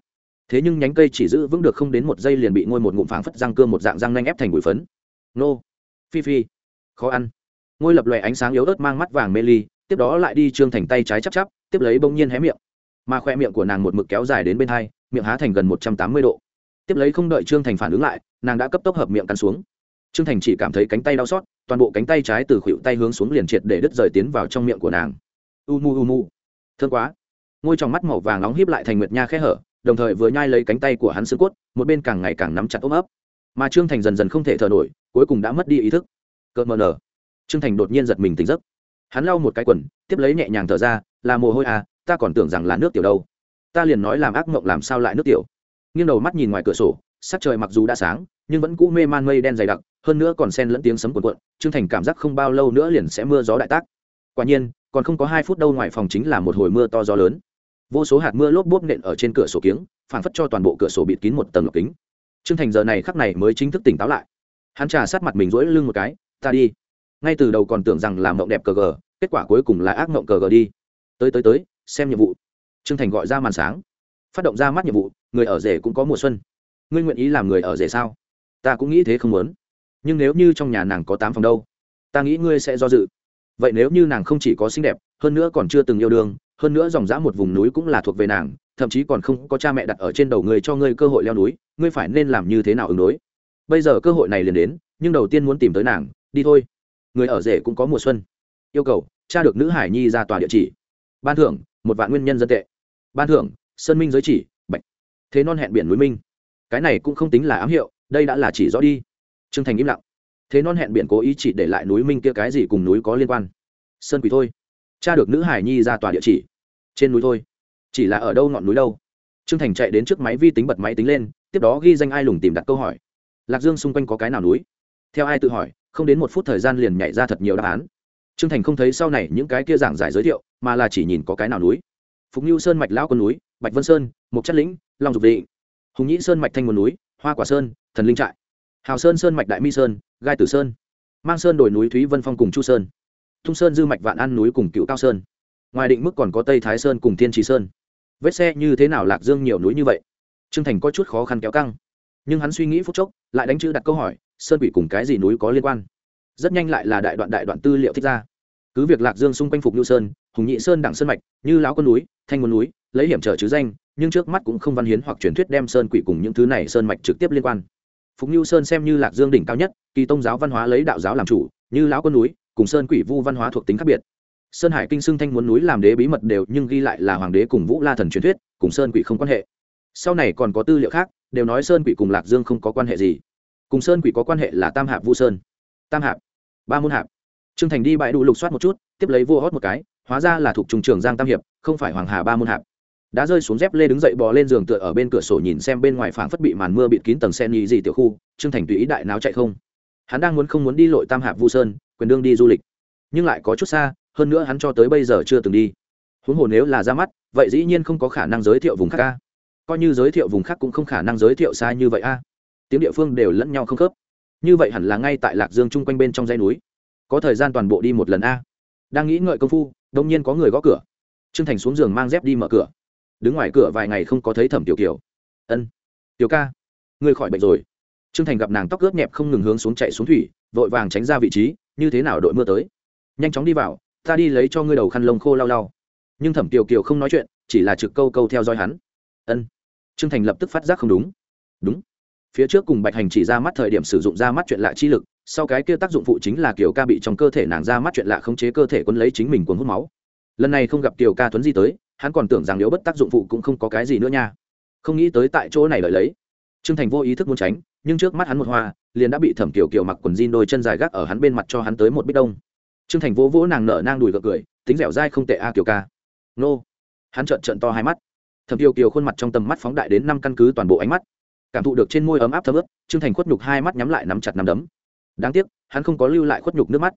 Thế nhưng nhánh cây chỉ giữ vững được không đến một giây liền bị ngôi một ngụm phảng phất răng cưa một dạng răng nanh ép thành bụi phấn. Nô. Phi phi. Khó ăn. Ngôi lập lòe ánh sáng yếu ớt mang mắt vàng mê ly, tiếp đó lại đi trương thành tay trái chắp chắp, tiếp lấy bỗng nhiên hé miệng. Mà khoe miệng của nàng một mực kéo dài đến bên hai, miệng há thành gần một trăm tám mươi độ. Tiếp lấy không đợi trương thành phản ứng lại, nàng đã cấp tốc hợp miệng cắn xuống. Trương thành chỉ cảm thấy cánh tay đau xót toàn bộ cánh tay trái từ khuỷu tay hướng xuống liền triệt để đứt rời tiến vào trong miệng của nàng. U mu u mu. Thương quá. Ngôi trong mắt màu vàng nóng híp lại thành nguyệt nha khẽ hở, đồng thời vừa nhai lấy cánh tay của hắn xương cốt, một bên càng ngày càng nắm chặt ôm ấp. Mà trương thành dần dần không thể thở nổi, cuối cùng đã mất đi ý thức. Cợt mờ nở. Trương thành đột nhiên giật mình tỉnh giấc. Hắn lau một cái quần, tiếp lấy nhẹ nhàng thở ra, là mồ hôi à ta còn tưởng rằng là nước tiểu đâu. Ta liền nói làm ác mộng làm sao lại nước tiểu. Nghiêng đầu mắt nhìn ngoài cửa sổ sắc trời mặc dù đã sáng, nhưng vẫn cũ mê man mây đen dày đặc, hơn nữa còn sen lẫn tiếng sấm cuộn cuộn, trương thành cảm giác không bao lâu nữa liền sẽ mưa gió đại tác. Quả nhiên, còn không có hai phút đâu ngoài phòng chính là một hồi mưa to gió lớn. Vô số hạt mưa lốp bốp nện ở trên cửa sổ kiếng, phảng phất cho toàn bộ cửa sổ bịt kín một tầng lọc kính. Trương thành giờ này khắc này mới chính thức tỉnh táo lại. Hắn trà sát mặt mình rỗi lưng một cái, ta đi. Ngay từ đầu còn tưởng rằng làm mộng đẹp cờ gờ, kết quả cuối cùng là ác mộng cờ gờ đi. Tới tới tới, xem nhiệm vụ. Trương thành gọi ra màn sáng. Phát động ra mắt nhiệm vụ, người ở rể cũng có mùa xuân ngươi nguyện ý làm người ở rể sao? Ta cũng nghĩ thế không muốn. Nhưng nếu như trong nhà nàng có tám phòng đâu, ta nghĩ ngươi sẽ do dự. Vậy nếu như nàng không chỉ có xinh đẹp, hơn nữa còn chưa từng yêu đương, hơn nữa dòng dã một vùng núi cũng là thuộc về nàng, thậm chí còn không có cha mẹ đặt ở trên đầu ngươi cho ngươi cơ hội leo núi, ngươi phải nên làm như thế nào ứng đối? Bây giờ cơ hội này liền đến, nhưng đầu tiên muốn tìm tới nàng, đi thôi. Người ở rể cũng có mùa xuân. Yêu cầu cha được nữ hải nhi ra tòa địa chỉ. Ban thưởng, một vạn nguyên nhân dân tệ. Ban thưởng, sơn minh giới chỉ bệnh. thế non hẹn biển núi minh cái này cũng không tính là ám hiệu, đây đã là chỉ rõ đi. Trương thành im lặng. Thế non hẹn biển cố ý chỉ để lại núi minh kia cái gì cùng núi có liên quan? Sơn quỷ thôi. Cha được nữ hải nhi ra tòa địa chỉ. Trên núi thôi. Chỉ là ở đâu ngọn núi đâu? Trương thành chạy đến trước máy vi tính bật máy tính lên, tiếp đó ghi danh ai lùng tìm đặt câu hỏi. Lạc dương xung quanh có cái nào núi? Theo ai tự hỏi, không đến một phút thời gian liền nhảy ra thật nhiều đáp án. Trương thành không thấy sau này những cái kia giảng giải giới thiệu, mà là chỉ nhìn có cái nào núi. Phục như sơn mạch lão con núi, bạch vân sơn, mộc chất lĩnh, long dục định hùng nhĩ sơn mạch thanh nguồn núi, hoa quả sơn, thần linh trại, hào sơn sơn mạch đại mi sơn, gai tử sơn, mang sơn đồi núi thúy vân phong cùng chu sơn, thung sơn dư mạch vạn an núi cùng cựu cao sơn. Ngoài định mức còn có tây thái sơn cùng thiên trì sơn. Vết xe như thế nào lạc dương nhiều núi như vậy? Trương thành có chút khó khăn kéo căng. Nhưng hắn suy nghĩ phút chốc, lại đánh chữ đặt câu hỏi, sơn bị cùng cái gì núi có liên quan? Rất nhanh lại là đại đoạn đại đoạn tư liệu thích ra. Cứ việc lạc dương xung quanh phục nhu sơn, hùng nhị sơn đặng sơn mạch, như lão con núi, thanh nguồn núi lấy hiểm trở chứ danh, nhưng trước mắt cũng không văn hiến hoặc truyền thuyết đem sơn quỷ cùng những thứ này sơn mạch trực tiếp liên quan. Phục nhu sơn xem như lạc dương đỉnh cao nhất, kỳ tông giáo văn hóa lấy đạo giáo làm chủ, như lão con núi, cùng sơn quỷ vu văn hóa thuộc tính khác biệt. Sơn hải kinh xưng thanh muốn núi làm đế bí mật đều, nhưng ghi lại là hoàng đế cùng vũ la thần truyền thuyết, cùng sơn quỷ không quan hệ. Sau này còn có tư liệu khác, đều nói sơn quỷ cùng lạc dương không có quan hệ gì. Cùng sơn quỷ có quan hệ là tam hạp vu sơn. Tam hạp, ba môn hạp. Trương thành đi bãi đủ lục soát một chút, tiếp lấy vua hót một cái, hóa ra là thuộc trùng trường giang tam hiệp, không phải hoàng hà ba môn hạp đã rơi xuống dép lê đứng dậy bò lên giường tựa ở bên cửa sổ nhìn xem bên ngoài phảng phất bị màn mưa bịt kín tầng sen nhì gì tiểu khu, trương thành tùy ý đại náo chạy không. Hắn đang muốn không muốn đi lội tam hạp vu sơn, quyền đương đi du lịch. Nhưng lại có chút xa, hơn nữa hắn cho tới bây giờ chưa từng đi. Huống hồ nếu là ra mắt, vậy dĩ nhiên không có khả năng giới thiệu vùng khác a. Coi như giới thiệu vùng khác cũng không khả năng giới thiệu sai như vậy a. Tiếng địa phương đều lẫn nhau không khớp. Như vậy hẳn là ngay tại lạc dương chung quanh bên trong dãy núi. Có thời gian toàn bộ đi một lần a. Đang nghĩ ngợi công phu, đông nhiên có người gõ cửa. Trương thành xuống giường mang dép đi mở cửa đứng ngoài cửa vài ngày không có thấy thẩm tiểu kiều. Ân, tiểu ca người khỏi bệnh rồi. Trương thành gặp nàng tóc ướt nhẹp không ngừng hướng xuống chạy xuống thủy, vội vàng tránh ra vị trí, như thế nào đội mưa tới? Nhanh chóng đi vào, ta đi lấy cho ngươi đầu khăn lông khô lau lau. Nhưng thẩm tiểu kiều không nói chuyện, chỉ là trực câu câu theo dõi hắn. Ân. Trương thành lập tức phát giác không đúng. Đúng. Phía trước cùng bạch hành chỉ ra mắt thời điểm sử dụng ra mắt chuyện lạ chi lực, sau cái kia tác dụng phụ chính là kiều ca bị trong cơ thể nàng ra mắt chuyện lạ khống chế cơ thể quân lấy chính mình cuốn hút máu. Lần này không gặp kiều ca tuấn di tới hắn còn tưởng rằng nếu bất tác dụng phụ cũng không có cái gì nữa nha. Không nghĩ tới tại chỗ này lợi lấy. Trương thành vô ý thức muốn tránh, nhưng trước mắt hắn một hoa, liền đã bị thẩm kiều kiều mặc quần jean đôi chân dài gác ở hắn bên mặt cho hắn tới một bít đông. Trương thành vô vỗ nàng nở nang đùi gật cười, tính dẻo dai không tệ a kiều ca. Nô. Hắn trợn trợn to hai mắt. Thẩm kiều kiều khuôn mặt trong tầm mắt phóng đại đến năm căn cứ toàn bộ ánh mắt. Cảm thụ được trên môi ấm áp thấm ướt, trương thành khuất nhục hai mắt nhắm lại nắm chặt nắm đấm. Đáng tiếc, hắn không có lưu lại khuất nhục nước mắt.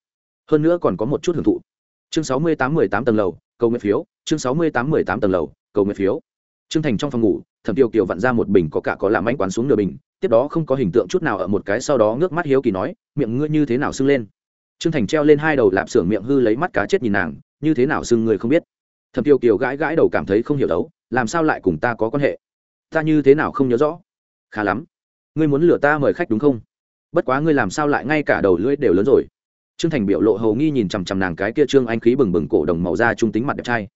Hơn nữa còn có một chút hưởng thụ. Chương sáu mươi tám mười tám tầng lầu, cầu nguyện phiếu chương sáu mươi tám mười tám tầng lầu, cầu nguyện phiếu. Trương thành trong phòng ngủ, thẩm tiêu kiều vặn ra một bình có cả có làm anh quán xuống nửa bình, tiếp đó không có hình tượng chút nào ở một cái sau đó ngước mắt hiếu kỳ nói, miệng ngươi như thế nào sưng lên? Trương thành treo lên hai đầu lạp xưởng miệng hư lấy mắt cá chết nhìn nàng, như thế nào sưng người không biết? Thẩm tiêu kiều gãi gãi đầu cảm thấy không hiểu đấu, làm sao lại cùng ta có quan hệ? Ta như thế nào không nhớ rõ? Khá lắm. Ngươi muốn lừa ta mời khách đúng không? Bất quá ngươi làm sao lại ngay cả đầu lưỡi đều lớn rồi? Trương thành biểu lộ hầu nghi nhìn chằm chằm nàng cái kia trương anh khí bừng bừng cổ đồng màu da trung tính mặt đẹp trai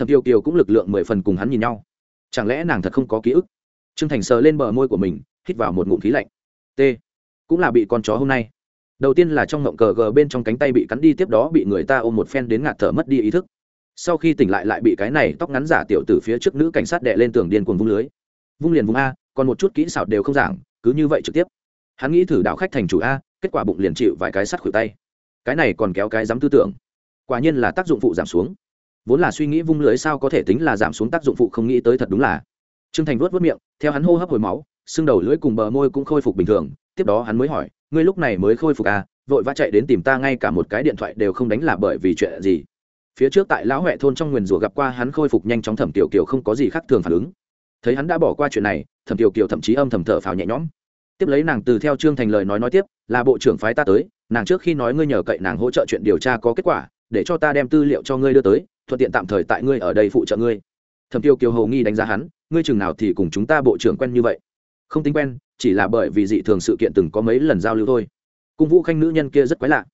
thẩm tiêu kiều cũng lực lượng mười phần cùng hắn nhìn nhau. Chẳng lẽ nàng thật không có ký ức? Trương thành sờ lên bờ môi của mình, hít vào một ngụm khí lạnh. T, cũng là bị con chó hôm nay. Đầu tiên là trong ngộng cờ gờ bên trong cánh tay bị cắn đi, tiếp đó bị người ta ôm một phen đến ngạt thở mất đi ý thức. Sau khi tỉnh lại lại bị cái này tóc ngắn giả tiểu từ phía trước nữ cảnh sát đệ lên tường điên cuồng vung lưới. Vung liền vùng a, còn một chút kỹ xảo đều không giảng, cứ như vậy trực tiếp. Hắn nghĩ thử đạo khách thành chủ a, kết quả bụng liền chịu vài cái sắt khuỷu tay. Cái này còn kéo cái dám tư tưởng. Quả nhiên là tác dụng phụ giảm xuống vốn là suy nghĩ vung lưới sao có thể tính là giảm xuống tác dụng phụ không nghĩ tới thật đúng là. Trương thành vuốt vớt miệng, theo hắn hô hấp hồi máu, xương đầu lưỡi cùng bờ môi cũng khôi phục bình thường, tiếp đó hắn mới hỏi, ngươi lúc này mới khôi phục à? Vội vã chạy đến tìm ta ngay cả một cái điện thoại đều không đánh là bởi vì chuyện gì? Phía trước tại lão huệ thôn trong nguyền rủa gặp qua hắn khôi phục nhanh chóng thẩm tiểu kiều không có gì khác thường phản ứng. Thấy hắn đã bỏ qua chuyện này, thẩm tiểu kiều thậm chí âm thầm thở phào nhẹ nhõm. Tiếp lấy nàng từ theo trương thành lời nói nói tiếp, là bộ trưởng phái ta tới, nàng trước khi nói ngươi nhờ cậy nàng hỗ trợ chuyện điều tra có kết quả, để cho ta đem tư liệu cho ngươi đưa tới thuận tiện tạm thời tại ngươi ở đây phụ trợ ngươi. Thẩm tiêu kiều hầu nghi đánh giá hắn, ngươi chừng nào thì cùng chúng ta bộ trưởng quen như vậy? Không tính quen, chỉ là bởi vì dị thường sự kiện từng có mấy lần giao lưu thôi. Cung vũ khanh nữ nhân kia rất quái lạ.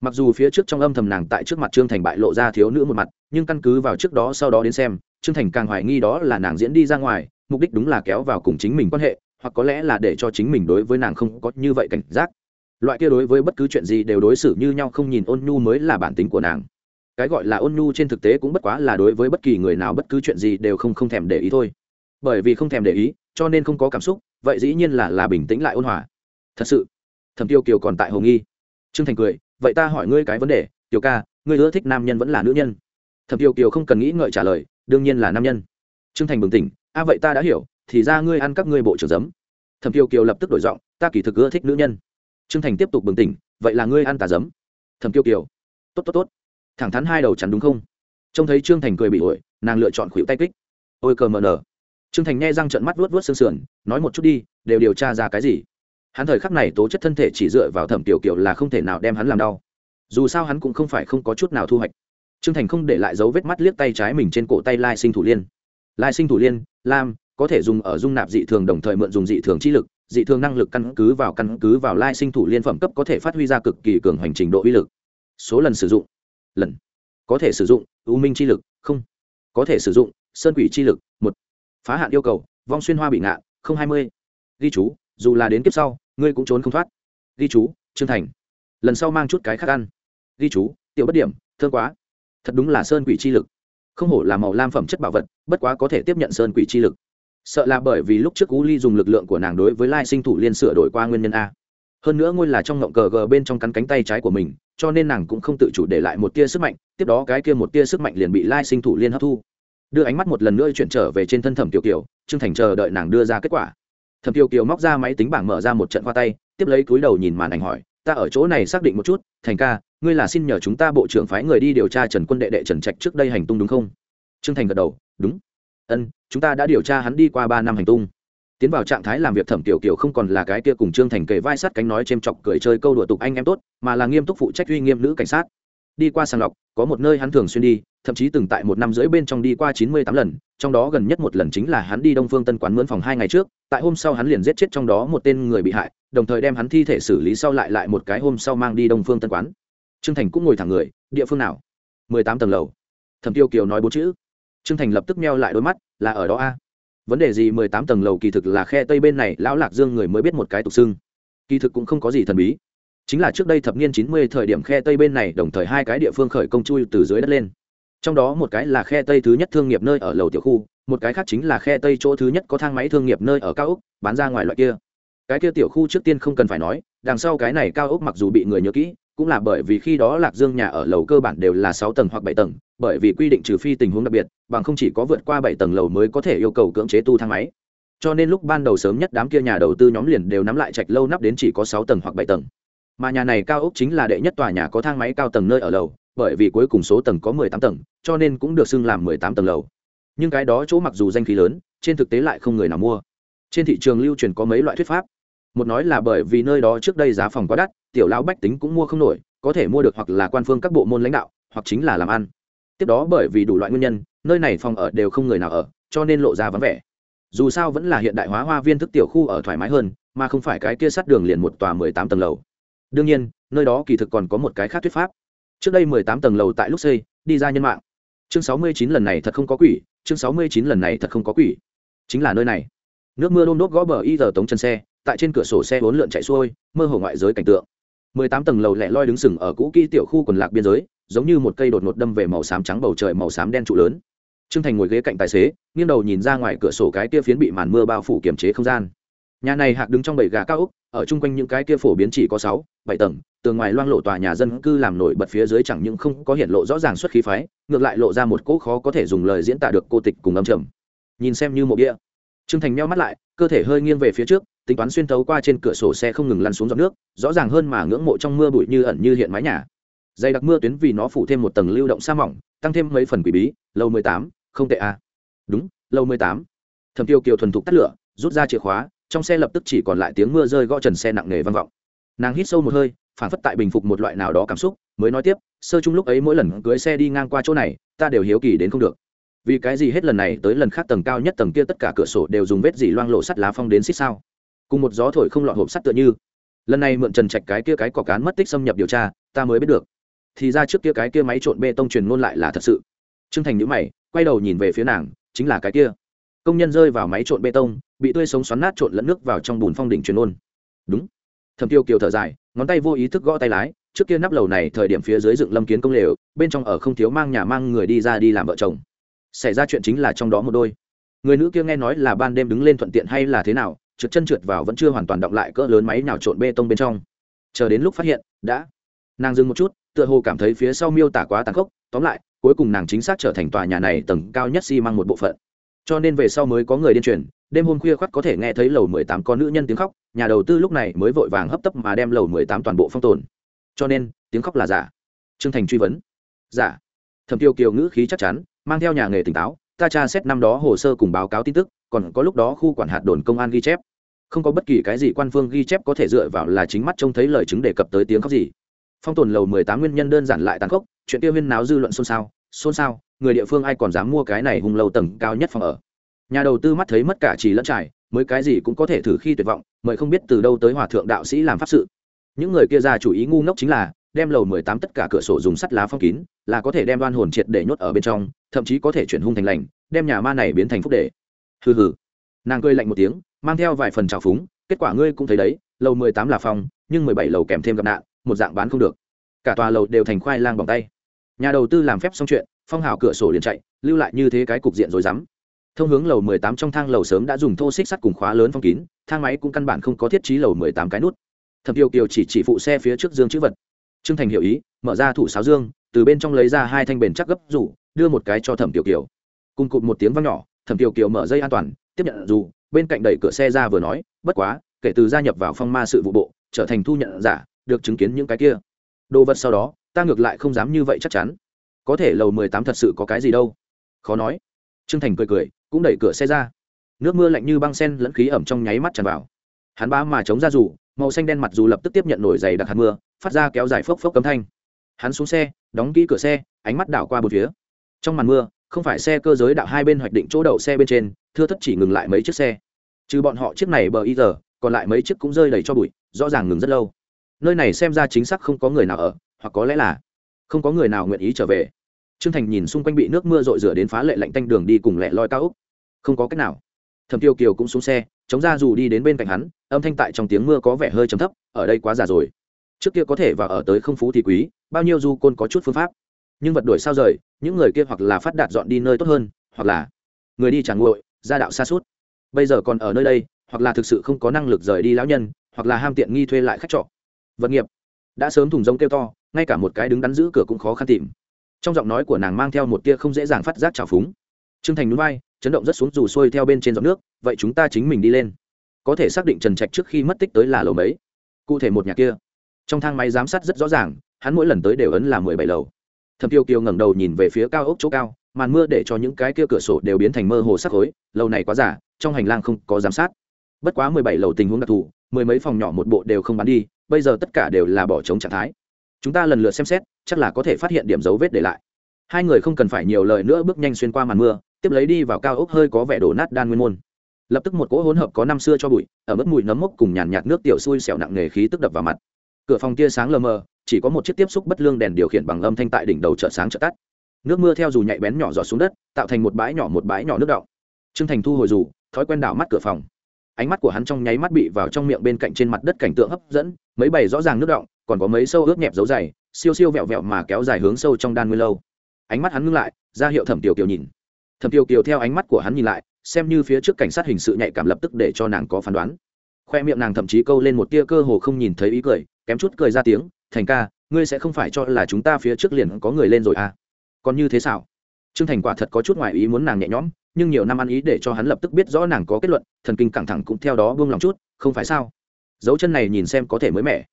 Mặc dù phía trước trong âm thầm nàng tại trước mặt trương thành bại lộ ra thiếu nữ một mặt, nhưng căn cứ vào trước đó sau đó đến xem, trương thành càng hoài nghi đó là nàng diễn đi ra ngoài, mục đích đúng là kéo vào cùng chính mình quan hệ, hoặc có lẽ là để cho chính mình đối với nàng không có như vậy cảnh giác. Loại kia đối với bất cứ chuyện gì đều đối xử như nhau không nhìn ôn nhu mới là bản tính của nàng cái gọi là ôn nhu trên thực tế cũng bất quá là đối với bất kỳ người nào bất cứ chuyện gì đều không không thèm để ý thôi. Bởi vì không thèm để ý, cho nên không có cảm xúc, vậy dĩ nhiên là là bình tĩnh lại ôn hòa. Thật sự, thẩm tiêu kiều còn tại hồ nghi. Trương thành cười, vậy ta hỏi ngươi cái vấn đề, tiểu ca, ngươi ưa thích nam nhân vẫn là nữ nhân? Thẩm tiêu kiều không cần nghĩ ngợi trả lời, đương nhiên là nam nhân. Trương thành bừng tỉnh, a, vậy ta đã hiểu, thì ra ngươi ăn các ngươi bộ trưởng giấm. Thẩm tiêu kiều lập tức đổi giọng, ta kỳ thực ưa thích nữ nhân. Trương thành tiếp tục bừng tỉnh, vậy là ngươi ăn tà giấm. Thẩm tiêu kiều, tốt tốt tốt thẳng thắn hai đầu chắn đúng không? Trông thấy trương thành cười bị ổi, nàng lựa chọn khuỷu tay kích. Ôi cờ mờ nở trương thành nghe răng trận mắt vuốt vuốt sương sườn, nói một chút đi, đều điều tra ra cái gì? Hắn thời khắc này tố chất thân thể chỉ dựa vào thẩm tiểu kiều là không thể nào đem hắn làm đau. Dù sao hắn cũng không phải không có chút nào thu hoạch. Trương thành không để lại dấu vết mắt liếc tay trái mình trên cổ tay lai sinh thủ liên. Lai sinh thủ liên, lam, có thể dùng ở dung nạp dị thường đồng thời mượn dùng dị thường chi lực, dị thường năng lực căn cứ vào căn cứ vào lai sinh thủ liên phẩm cấp có thể phát huy ra cực kỳ cường hành trình độ uy lực. Số lần sử dụng lần. Có thể sử dụng u minh chi lực, không. Có thể sử dụng sơn quỷ chi lực, một. Phá hạn yêu cầu, vong xuyên hoa bị ngạ, không hai mươi. Ghi chú, dù là đến kiếp sau, ngươi cũng trốn không thoát. Ghi chú, trương thành. Lần sau mang chút cái khác ăn. Ghi chú, tiểu bất điểm, thương quá. Thật đúng là sơn quỷ chi lực. Không hổ là màu lam phẩm chất bảo vật, bất quá có thể tiếp nhận sơn quỷ chi lực. Sợ là bởi vì lúc trước cú ly dùng lực lượng của nàng đối với lai sinh thủ liên sửa đổi qua nguyên nhân a hơn nữa ngôi là trong ngộng cờ gờ bên trong cắn cánh tay trái của mình, cho nên nàng cũng không tự chủ để lại một tia sức mạnh, tiếp đó cái kia một tia sức mạnh liền bị lai sinh thủ liên hấp thu. Đưa ánh mắt một lần nữa chuyển trở về trên thân thẩm tiểu kiều, trương thành chờ đợi nàng đưa ra kết quả. Thẩm tiểu kiều móc ra máy tính bảng mở ra một trận khoa tay, tiếp lấy cúi đầu nhìn màn ảnh hỏi, ta ở chỗ này xác định một chút, thành ca, ngươi là xin nhờ chúng ta bộ trưởng phái người đi điều tra trần quân đệ đệ trần trạch trước đây hành tung đúng không? Trương thành gật đầu, đúng. Ân, chúng ta đã điều tra hắn đi qua ba năm hành tung tiến vào trạng thái làm việc thẩm tiểu kiều không còn là cái kia cùng trương thành kề vai sát cánh nói c h ê m chọc cười chơi câu đùa tục anh em tốt, mà là nghiêm túc phụ trách uy nghiêm nữ cảnh sát. Đi qua sàng lọc, có một nơi hắn thường xuyên đi, thậm chí từng tại một năm rưỡi bên trong đi qua chín mươi tám lần, trong đó gần nhất một lần chính là hắn đi đông phương tân quán mướn phòng hai ngày trước, tại hôm sau hắn liền giết chết trong đó một tên người bị hại, đồng thời đem hắn thi thể xử lý sau lại lại một cái hôm sau mang đi đông phương tân quán. Trương thành cũng ngồi thẳng người, địa phương nào? mười tám tầng lầu. Thẩm tiêu kiều nói bốn chữ. Trương thành lập tức meo lại đôi mắt, là ở đó a vấn đề gì mười tám tầng lầu kỳ thực là khe tây bên này, lão lạc dương người mới biết một cái tục xưng. Kỳ thực cũng không có gì thần bí. Chính là trước đây thập niên chín mươi thời điểm khe tây bên này, đồng thời hai cái địa phương khởi công chui từ dưới đất lên. Trong đó một cái là khe tây thứ nhất thương nghiệp nơi ở lầu tiểu khu, một cái khác chính là khe tây chỗ thứ nhất có thang máy thương nghiệp nơi ở cao ốc, bán ra ngoài loại kia. Cái kia tiểu khu trước tiên không cần phải nói, đằng sau cái này cao ốc mặc dù bị người nhớ kỹ cũng là bởi vì khi đó lạc dương nhà ở lầu cơ bản đều là sáu tầng hoặc bảy tầng, bởi vì quy định trừ phi tình huống đặc biệt, bằng không chỉ có vượt qua bảy tầng lầu mới có thể yêu cầu cưỡng chế tu thang máy. Cho nên lúc ban đầu sớm nhất đám kia nhà đầu tư nhóm liền đều nắm lại trạch lâu nắp đến chỉ có sáu tầng hoặc bảy tầng. Mà nhà này cao ốc chính là đệ nhất tòa nhà có thang máy cao tầng nơi ở lầu, bởi vì cuối cùng số tầng có mười tám tầng, cho nên cũng được xưng làm mười tám tầng lầu. Nhưng cái đó chỗ mặc dù danh khí lớn, trên thực tế lại không người nào mua. Trên thị trường lưu truyền có mấy loại thuyết pháp một nói là bởi vì nơi đó trước đây giá phòng quá đắt, tiểu lão bách tính cũng mua không nổi, có thể mua được hoặc là quan phương các bộ môn lãnh đạo, hoặc chính là làm ăn. Tiếp đó bởi vì đủ loại nguyên nhân, nơi này phòng ở đều không người nào ở, cho nên lộ ra vắng vẻ. Dù sao vẫn là hiện đại hóa hoa viên thức tiểu khu ở thoải mái hơn, mà không phải cái kia sát đường liền một tòa mười tám tầng lầu. Đương nhiên, nơi đó kỳ thực còn có một cái khác thuyết pháp. Trước đây mười tám tầng lầu tại lúc xây, đi ra nhân mạng. Chương sáu mươi chín lần này thật không có quỷ, chương sáu mươi chín lần này thật không có quỷ. Chính là nơi này. Nước mưa đôn đốt gõ bờ y giờ tống chân xe tại trên cửa sổ xe bốn lượn chạy xuôi, mơ hồ ngoại giới cảnh tượng. Mười tám tầng lầu lẻ loi đứng sừng ở cũ kỹ tiểu khu quần lạc biên giới, giống như một cây đột ngột đâm về màu xám trắng bầu trời màu xám đen trụ lớn. Trương thành ngồi ghế cạnh tài xế, nghiêng đầu nhìn ra ngoài cửa sổ cái kia phiến bị màn mưa bao phủ kiềm chế không gian. Nhà này hạc đứng trong bảy gà cao úc ở chung quanh những cái kia phổ biến chỉ có sáu, bảy tầng, tường ngoài loang lộ tòa nhà dân cư làm nổi bật phía dưới chẳng những không có hiện lộ rõ ràng xuất khí phái, ngược lại lộ ra một cỗ khó có thể dùng lời diễn tả được cô tịch cùng âm trầm. Nhìn xem như một đĩa trương thành meo mắt lại, cơ thể hơi nghiêng về phía trước tính toán xuyên tấu qua trên cửa sổ xe không ngừng lăn xuống giọt nước, rõ ràng hơn mà ngưỡng mộ trong mưa bụi như ẩn như hiện mái nhà. Dày đặc mưa tuyến vì nó phủ thêm một tầng lưu động sa mỏng, tăng thêm mấy phần quỷ bí lâu mười tám, không tệ à. đúng lâu mười tám. Thầm tiêu kiều thuần thục tắt lửa, rút ra chìa khóa, trong xe lập tức chỉ còn lại tiếng mưa rơi gõ trần xe nặng nề vang vọng. Nàng hít sâu một hơi, phản phất tại bình phục một loại nào đó cảm xúc, mới nói tiếp, sơ chung lúc ấy mỗi lần cưới xe đi ngang qua chỗ này, ta đều hiếu kỳ đến không được. Vì cái gì hết lần này tới lần khác tầng cao nhất tầng kia tất cả cửa sổ đều dùng vết dỉ loang lộ sắt lá phong đến xích sao? Cùng một gió thổi không lọt hộp sắt tựa như. Lần này mượn trần trạch cái kia cái cỏ cán mất tích xâm nhập điều tra, ta mới biết được. Thì ra trước kia cái kia máy trộn bê tông truyền ngôn lại là thật sự. Trương thành nhữ mày, quay đầu nhìn về phía nàng, chính là cái kia. Công nhân rơi vào máy trộn bê tông, bị tươi sống xoắn nát trộn lẫn nước vào trong bùn phong đỉnh truyền ngôn. Đúng. Thầm tiêu kiều thở dài, ngón tay vô ý thức gõ tay lái, trước kia nắp lầu này thời điểm phía dưới dựng lâm kiến công lều, bên trong ở không thiếu mang nhà mang người đi ra đi làm vợ chồng. Xảy ra chuyện chính là trong đó một đôi. Người nữ kia nghe nói là ban đêm đứng lên thuận tiện hay là thế nào trượt chân trượt vào vẫn chưa hoàn toàn động lại cỡ lớn máy nào trộn bê tông bên trong. Chờ đến lúc phát hiện, đã. Nàng dừng một chút, tựa hồ cảm thấy phía sau miêu tả quá tàn khốc, tóm lại, cuối cùng nàng chính xác trở thành tòa nhà này tầng cao nhất xi、si、măng một bộ phận. Cho nên về sau mới có người điên truyền, đêm hôm khuya khoắt có thể nghe thấy lầu mười tám có nữ nhân tiếng khóc, nhà đầu tư lúc này mới vội vàng hấp tấp mà đem lầu mười tám toàn bộ phong tồn. Cho nên, tiếng khóc là giả. Trương thành truy vấn. Giả. Thẩm tiêu kiều ngữ khí chắc chắn, mang theo nhà nghề tỉnh táo, ta tra xét năm đó hồ sơ cùng báo cáo tin tức còn có lúc đó khu quản hạt đồn công an ghi chép. Không có bất kỳ cái gì quan phương ghi chép có thể dựa vào là chính mắt trông thấy lời chứng đề cập tới tiếng khóc gì. Phong tồn lầu mười tám nguyên nhân đơn giản lại tàn khốc, chuyện tiêu huyên náo dư luận xôn xao xôn xao, người địa phương ai còn dám mua cái này hùng lầu tầng cao nhất phòng ở. Nhà đầu tư mắt thấy mất cả trì lẫn trải, mới cái gì cũng có thể thử khi tuyệt vọng, mời không biết từ đâu tới hòa thượng đạo sĩ làm pháp sự. Những người kia ra chủ ý ngu ngốc chính là đem lầu mười tám tất cả cửa sổ dùng sắt lá phong kín, là có thể đem đoan hồn triệt để nhốt ở bên trong, thậm chí có thể chuyển hung thành lành, đem nhà ma này biến thành phúc để hừ hừ. Nàng cười lạnh một tiếng, mang theo vài phần trào phúng, kết quả ngươi cũng thấy đấy, lầu mười tám là phòng, nhưng mười bảy lầu kèm thêm gặp nạn, một dạng bán không được. Cả tòa lầu đều thành khoai lang bằng tay. Nhà đầu tư làm phép xong chuyện, phong hào cửa sổ liền chạy, lưu lại như thế cái cục diện rồi dám. Thông hướng lầu mười tám trong thang lầu sớm đã dùng thô xích sắt cùng khóa lớn phong kín, thang máy cũng căn bản không có thiết trí lầu mười tám cái nút. Thẩm tiêu kiều chỉ chỉ phụ xe phía trước dương chữ vật. Trương thành hiểu ý, mở ra thủ sáo dương, từ bên trong lấy ra hai thanh bền chắc gấp rủ, đưa một cái cho thẩm tiểu kiều. Cùng cụt một tiếng vang nhỏ thẩm kiều kiều mở dây an toàn, tiếp nhận dù, bên cạnh đẩy cửa xe ra vừa nói, bất quá, kể từ gia nhập vào phong ma sự vụ bộ, trở thành thu nhận giả, được chứng kiến những cái kia. Đồ vật sau đó, ta ngược lại không dám như vậy chắc chắn. Có thể lầu mười tám thật sự có cái gì đâu. Khó nói. Trương thành cười cười, cũng đẩy cửa xe ra. Nước mưa lạnh như băng sen lẫn khí ẩm trong nháy mắt tràn vào. Hắn bá mà chống ra dù, màu xanh đen mặt dù lập tức tiếp nhận nổi dày đặc hạt mưa, phát ra kéo dài phốc phốc cấm thanh. Hắn xuống xe, đóng kỹ cửa xe, ánh mắt đảo qua bột phía. Trong màn mưa không phải xe cơ giới đạo hai bên hoạch định chỗ đậu xe bên trên, thưa thất chỉ ngừng lại mấy chiếc xe. Trừ bọn họ chiếc này bờ y giờ, còn lại mấy chiếc cũng rơi đầy cho bụi, rõ ràng ngừng rất lâu. Nơi này xem ra chính xác không có người nào ở, hoặc có lẽ là không có người nào nguyện ý trở về. Trương thành nhìn xung quanh bị nước mưa rội rửa đến phá lệ lạnh tanh đường đi cùng lẹ loi cao úc. Không có cách nào. Thẩm tiêu kiều cũng xuống xe, chống ra dù đi đến bên cạnh hắn, âm thanh tại trong tiếng mưa có vẻ hơi chấm thấp, ở đây quá già rồi. Trước kia có thể và ở tới không phú thì quý, bao nhiêu du côn có chút phương pháp nhưng vật đổi sao rời, những người kia hoặc là phát đạt dọn đi nơi tốt hơn, hoặc là người đi chẳng nguội gia đạo xa suốt. Bây giờ còn ở nơi đây, hoặc là thực sự không có năng lực rời đi lão nhân, hoặc là ham tiện nghi thuê lại khách trọ. Vật nghiệp đã sớm thùng rông kêu to, ngay cả một cái đứng đắn giữ cửa cũng khó khăn tìm. Trong giọng nói của nàng mang theo một tia không dễ dàng phát giác trào phúng. T r ư ơ n g thành núi vai, chấn động rất xuống dù xuôi theo bên trên giọt nước, vậy chúng ta chính mình đi lên. Có thể xác định trần trạch trước khi mất tích tới là lầu mấy. Cụ thể một nhà kia. Trong thang máy giám sát rất rõ ràng, hắn mỗi lần tới đều ấn là mười bảy lầu thầm tiêu kiều ngẩng đầu nhìn về phía cao ốc chỗ cao, màn mưa để cho những cái kia cửa sổ đều biến thành mơ hồ sắc khối lâu này quá giả trong hành lang không có giám sát. Bất quá mười bảy lầu tình huống đặc thù, mười mấy phòng nhỏ một bộ đều không bán đi, bây giờ tất cả đều là bỏ trống trạng thái. Chúng ta lần lượt xem xét, chắc là có thể phát hiện điểm dấu vết để lại. Hai người không cần phải nhiều lời nữa bước nhanh xuyên qua màn mưa, tiếp lấy đi vào cao ốc hơi có vẻ đổ nát đan nguyên môn. Lập tức một cỗ hỗn hợp có năm xưa cho bụi, ở mức mùi nấm mốc cùng nhàn nhạt nước tiểu xui xẻo nặng nề khí tức đập vào mặt. Cửa phòng tia sáng lờ mờ chỉ có một chiếc tiếp xúc bất lương đèn điều khiển bằng âm thanh tại đỉnh đầu chợ sáng chợ tắt. Nước mưa theo dù nhạy bén nhỏ giọt xuống đất, tạo thành một bãi nhỏ một bãi nhỏ nước động trương thành thu hồi dù, thói quen đảo mắt cửa phòng. Ánh mắt của hắn trong nháy mắt bị vào trong miệng bên cạnh trên mặt đất cảnh tượng hấp dẫn, mấy bầy rõ ràng nước động còn có mấy sâu ướt nhẹp dấu dày, siêu siêu vẹo vẹo mà kéo dài hướng sâu trong đan nguyên lâu. Ánh mắt hắn ngưng lại, ra hiệu thẩm tiểu kiều nhìn. Thẩm tiểu kiều theo ánh mắt của hắn nhìn lại, xem như phía trước cảnh sát hình sự nhạy cảm lập tức để cho nàng có phán đoán. Khoe miệng nàng thậm chí câu lên một tia cơ hồ không nhìn thấy ý cười, kém chút cười ra tiếng thành ca, ngươi sẽ không phải cho là chúng ta phía trước liền có người lên rồi à? Còn như thế sao? Trương thành quả thật có chút ngoài ý muốn nàng nhẹ nhõm, nhưng nhiều năm ăn ý để cho hắn lập tức biết rõ nàng có kết luận, thần kinh căng thẳng cũng theo đó buông lòng chút, không phải sao? Dấu chân này nhìn xem có thể mới mẻ.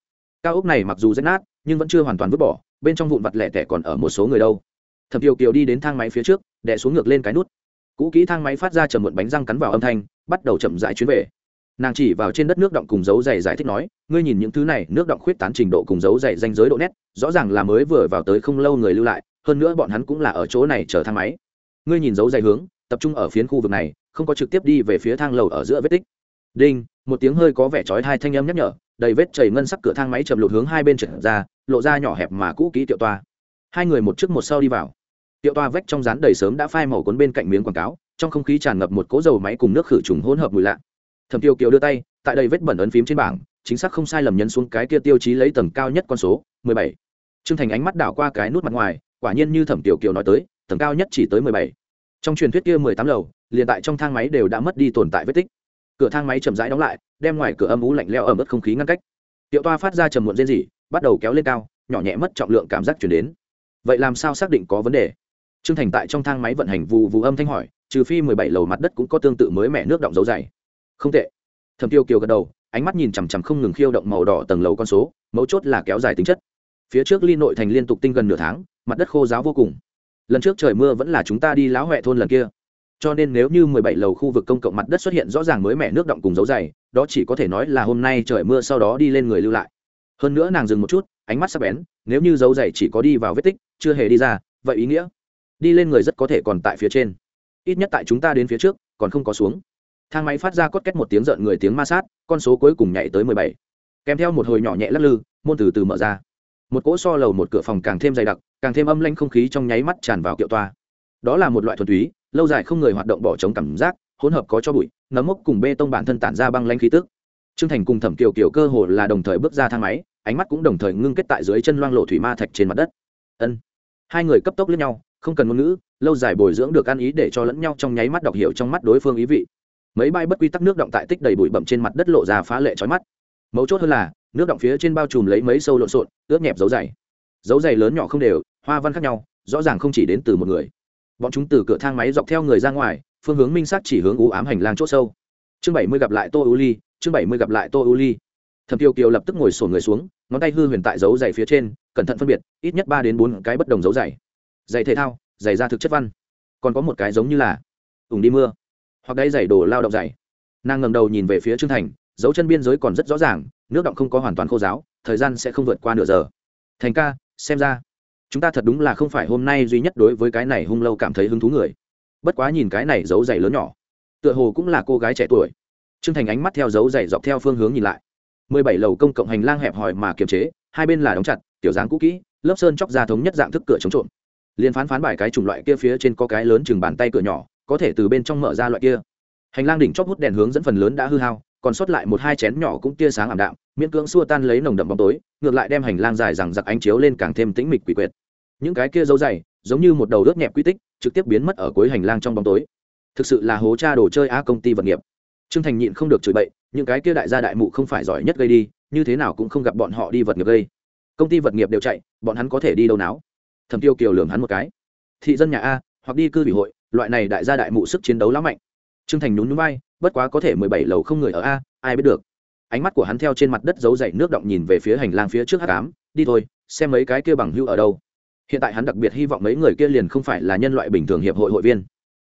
Cao ốc này mặc dù rách nát, nhưng vẫn chưa hoàn toàn vứt bỏ, bên trong vụn vặt lẻ tẻ còn ở một số người đâu. Thẩm kiều kiều đi đến thang máy phía trước, đè xuống ngược lên cái nút. Cũ kỹ thang máy phát ra chầm muộn bánh răng cắn vào âm thanh, bắt đầu chậm rãi chuyến về nàng chỉ vào trên đất nước động cùng dấu dày giải thích nói, ngươi nhìn những thứ này, nước động khuyết tán trình độ cùng dấu dày danh giới độ nét, rõ ràng là mới vừa vào tới không lâu người lưu lại, hơn nữa bọn hắn cũng là ở chỗ này chờ thang máy. Ngươi nhìn dấu dày hướng, tập trung ở phiến khu vực này, không có trực tiếp đi về phía thang lầu ở giữa vết tích. Đinh, một tiếng hơi có vẻ chói hai thanh âm nhắc nhở, đầy vết chảy ngân sắc cửa thang máy chậm lụt hướng hai bên trượt ra, lộ ra nhỏ hẹp mà cũ kỹ tiệu toa. Hai người một trước một sau đi vào. Tiệu toa vách trong rán đầy sớm đã phai màu cuốn bên cạnh miếng quảng cáo, trong không khí tràn ngập một cỗ dầu máy cùng nước khử trùng hỗn hợp mùi lạ thẩm tiêu kiều đưa tay, tại đây vết bẩn ấn phím trên bảng, chính xác không sai lầm nhấn xuống cái kia tiêu chí lấy tầng cao nhất con số, mười bảy. Trương thành ánh mắt đảo qua cái nút mặt ngoài, quả nhiên như thẩm tiểu kiều nói tới, tầng cao nhất chỉ tới mười bảy. Trong truyền thuyết kia mười tám lầu, liền tại trong thang máy đều đã mất đi tồn tại vết tích. Cửa thang máy chậm rãi đóng lại, đem ngoài cửa âm ú lạnh leo ẩm ướt không khí ngăn cách. Tiệu toa phát ra trầm muộn rên rỉ, bắt đầu kéo lên cao, nhỏ nhẹ mất trọng lượng cảm giác chuyển đến. Vậy làm sao xác định có vấn đề? Trương thành tại trong thang máy vận hành vụ vụ âm thanh hỏi, trừ phi mười bảy lầu mặt đất cũng có tương tự mới mẻ nước động dấu dày không tệ. Thẩm tiêu kiều gật đầu, ánh mắt nhìn chằm chằm không ngừng khiêu động màu đỏ tầng lầu con số, mấu chốt là kéo dài tính chất. Phía trước ly nội thành liên tục tinh gần nửa tháng, mặt đất khô giáo vô cùng. Lần trước trời mưa vẫn là chúng ta đi láo huệ thôn lần kia. Cho nên nếu như mười bảy lầu khu vực công cộng mặt đất xuất hiện rõ ràng mới mẻ nước động cùng dấu dày, đó chỉ có thể nói là hôm nay trời mưa sau đó đi lên người lưu lại. Hơn nữa nàng dừng một chút, ánh mắt sắc bén, nếu như dấu dày chỉ có đi vào vết tích, chưa hề đi ra, vậy ý nghĩa? Đi lên người rất có thể còn tại phía trên. Ít nhất tại chúng ta đến phía trước, còn không có xuống thang máy phát ra cốt két một tiếng rợn người tiếng ma sát, con số cuối cùng nhảy tới mười bảy. Kèm theo một hồi nhỏ nhẹ lắc lư, môn từ từ mở ra. Một cỗ so lầu một cửa phòng càng thêm dày đặc, càng thêm âm lanh không khí trong nháy mắt tràn vào kiệu toa. Đó là một loại thuần túy, lâu dài không người hoạt động bỏ trống cảm giác, hỗn hợp có cho bụi, nấm mốc cùng bê tông bản thân tản ra băng lanh khí tức. Trương thành cùng thẩm kiều kiều cơ hồ là đồng thời bước ra thang máy, ánh mắt cũng đồng thời ngưng kết tại dưới chân loang lộ thủy ma thạch trên mặt đất. Ân. Hai người cấp tốc lẫn nhau, không cần ngôn ngữ, lâu dài bồi dưỡng được ăn ý để cho lẫn nhau trong nháy mắt đọc hiểu trong mắt đối phương ý vị mấy bãi bất quy tắc nước động tại tích đầy bụi bậm trên mặt đất lộ ra phá lệ trói mắt. Mấu chốt hơn là, nước động phía trên bao trùm lấy mấy sâu lộn xộn, ướt nhẹp dấu dày. Dấu dày lớn nhỏ không đều, hoa văn khác nhau, rõ ràng không chỉ đến từ một người. Bọn chúng từ cửa thang máy dọc theo người ra ngoài, phương hướng minh sát chỉ hướng ú ám hành lang c h ỗ sâu. Chương bảy mươi gặp lại tô u ly, chương bảy mươi gặp lại tô u ly. Thẩm tiêu kiều lập tức ngồi sổ người xuống, ngón tay hư huyền tại dấu dày phía trên, cẩn thận phân biệt, ít nhất ba đến bốn cái bất đồng dấu dày. Dày thể thao, dày ra thực chất văn. Còn có một cái giống như là, ủng đi mưa hoặc đây giày đồ lao động dày. nàng ngầm đầu nhìn về phía trương thành, dấu chân biên giới còn rất rõ ràng, nước động không có hoàn toàn khô giáo, thời gian sẽ không vượt qua nửa giờ. Thành ca, xem ra, chúng ta thật đúng là không phải hôm nay duy nhất đối với cái này hung lâu cảm thấy hứng thú người. Bất quá nhìn cái này dấu giày lớn nhỏ, tựa hồ cũng là cô gái trẻ tuổi. Trương thành ánh mắt theo dấu giày dọc theo phương hướng nhìn lại. Mười bảy lầu công cộng hành lang hẹp hòi mà kiềm chế, hai bên là đóng chặt, tiểu dáng cũ kỹ, lớp sơn chóc ra thống nhất dạng thức cửa chống trộm. Liền phán phán bài cái chủng loại kia phía trên có cái lớn chừng bàn tay cửa nhỏ có thể từ bên trong mở ra loại kia. Hành lang đỉnh chóp hút đèn hướng dẫn phần lớn đã hư hao, còn sót lại một hai chén nhỏ cũng tia sáng ảm đạm, miễn cưỡng xua tan lấy nồng đậm bóng tối, ngược lại đem hành lang dài rằng giặc ánh chiếu lên càng thêm tĩnh mịch quỷ quyệt. Những cái kia dấu dày, giống như một đầu đớt nhẹp quy tích, trực tiếp biến mất ở cuối hành lang trong bóng tối. Thực sự là hố cha đồ chơi á công ty vật nghiệp. Trương thành nhịn không được chửi bậy, những cái kia đại gia đại mụ không phải giỏi nhất gây đi, như thế nào cũng không gặp bọn họ đi vật nghiệp gây. Công ty vật nghiệp đều chạy, bọn hắn có thể đi đâu nào thẩm tiêu kiều lường hắn một cái. Thị dân nhà a, hoặc đi cư ủy hội loại này đại gia đại mụ sức chiến đấu lắm mạnh. Trương thành nhún núi bay bất quá có thể mười bảy lầu không người ở a, ai biết được. Ánh mắt của hắn theo trên mặt đất giấu dậy nước động nhìn về phía hành lang phía trước hát cám đi thôi, xem mấy cái kia bằng hưu ở đâu. Hiện tại hắn đặc biệt hy vọng mấy người kia liền không phải là nhân loại bình thường hiệp hội hội viên.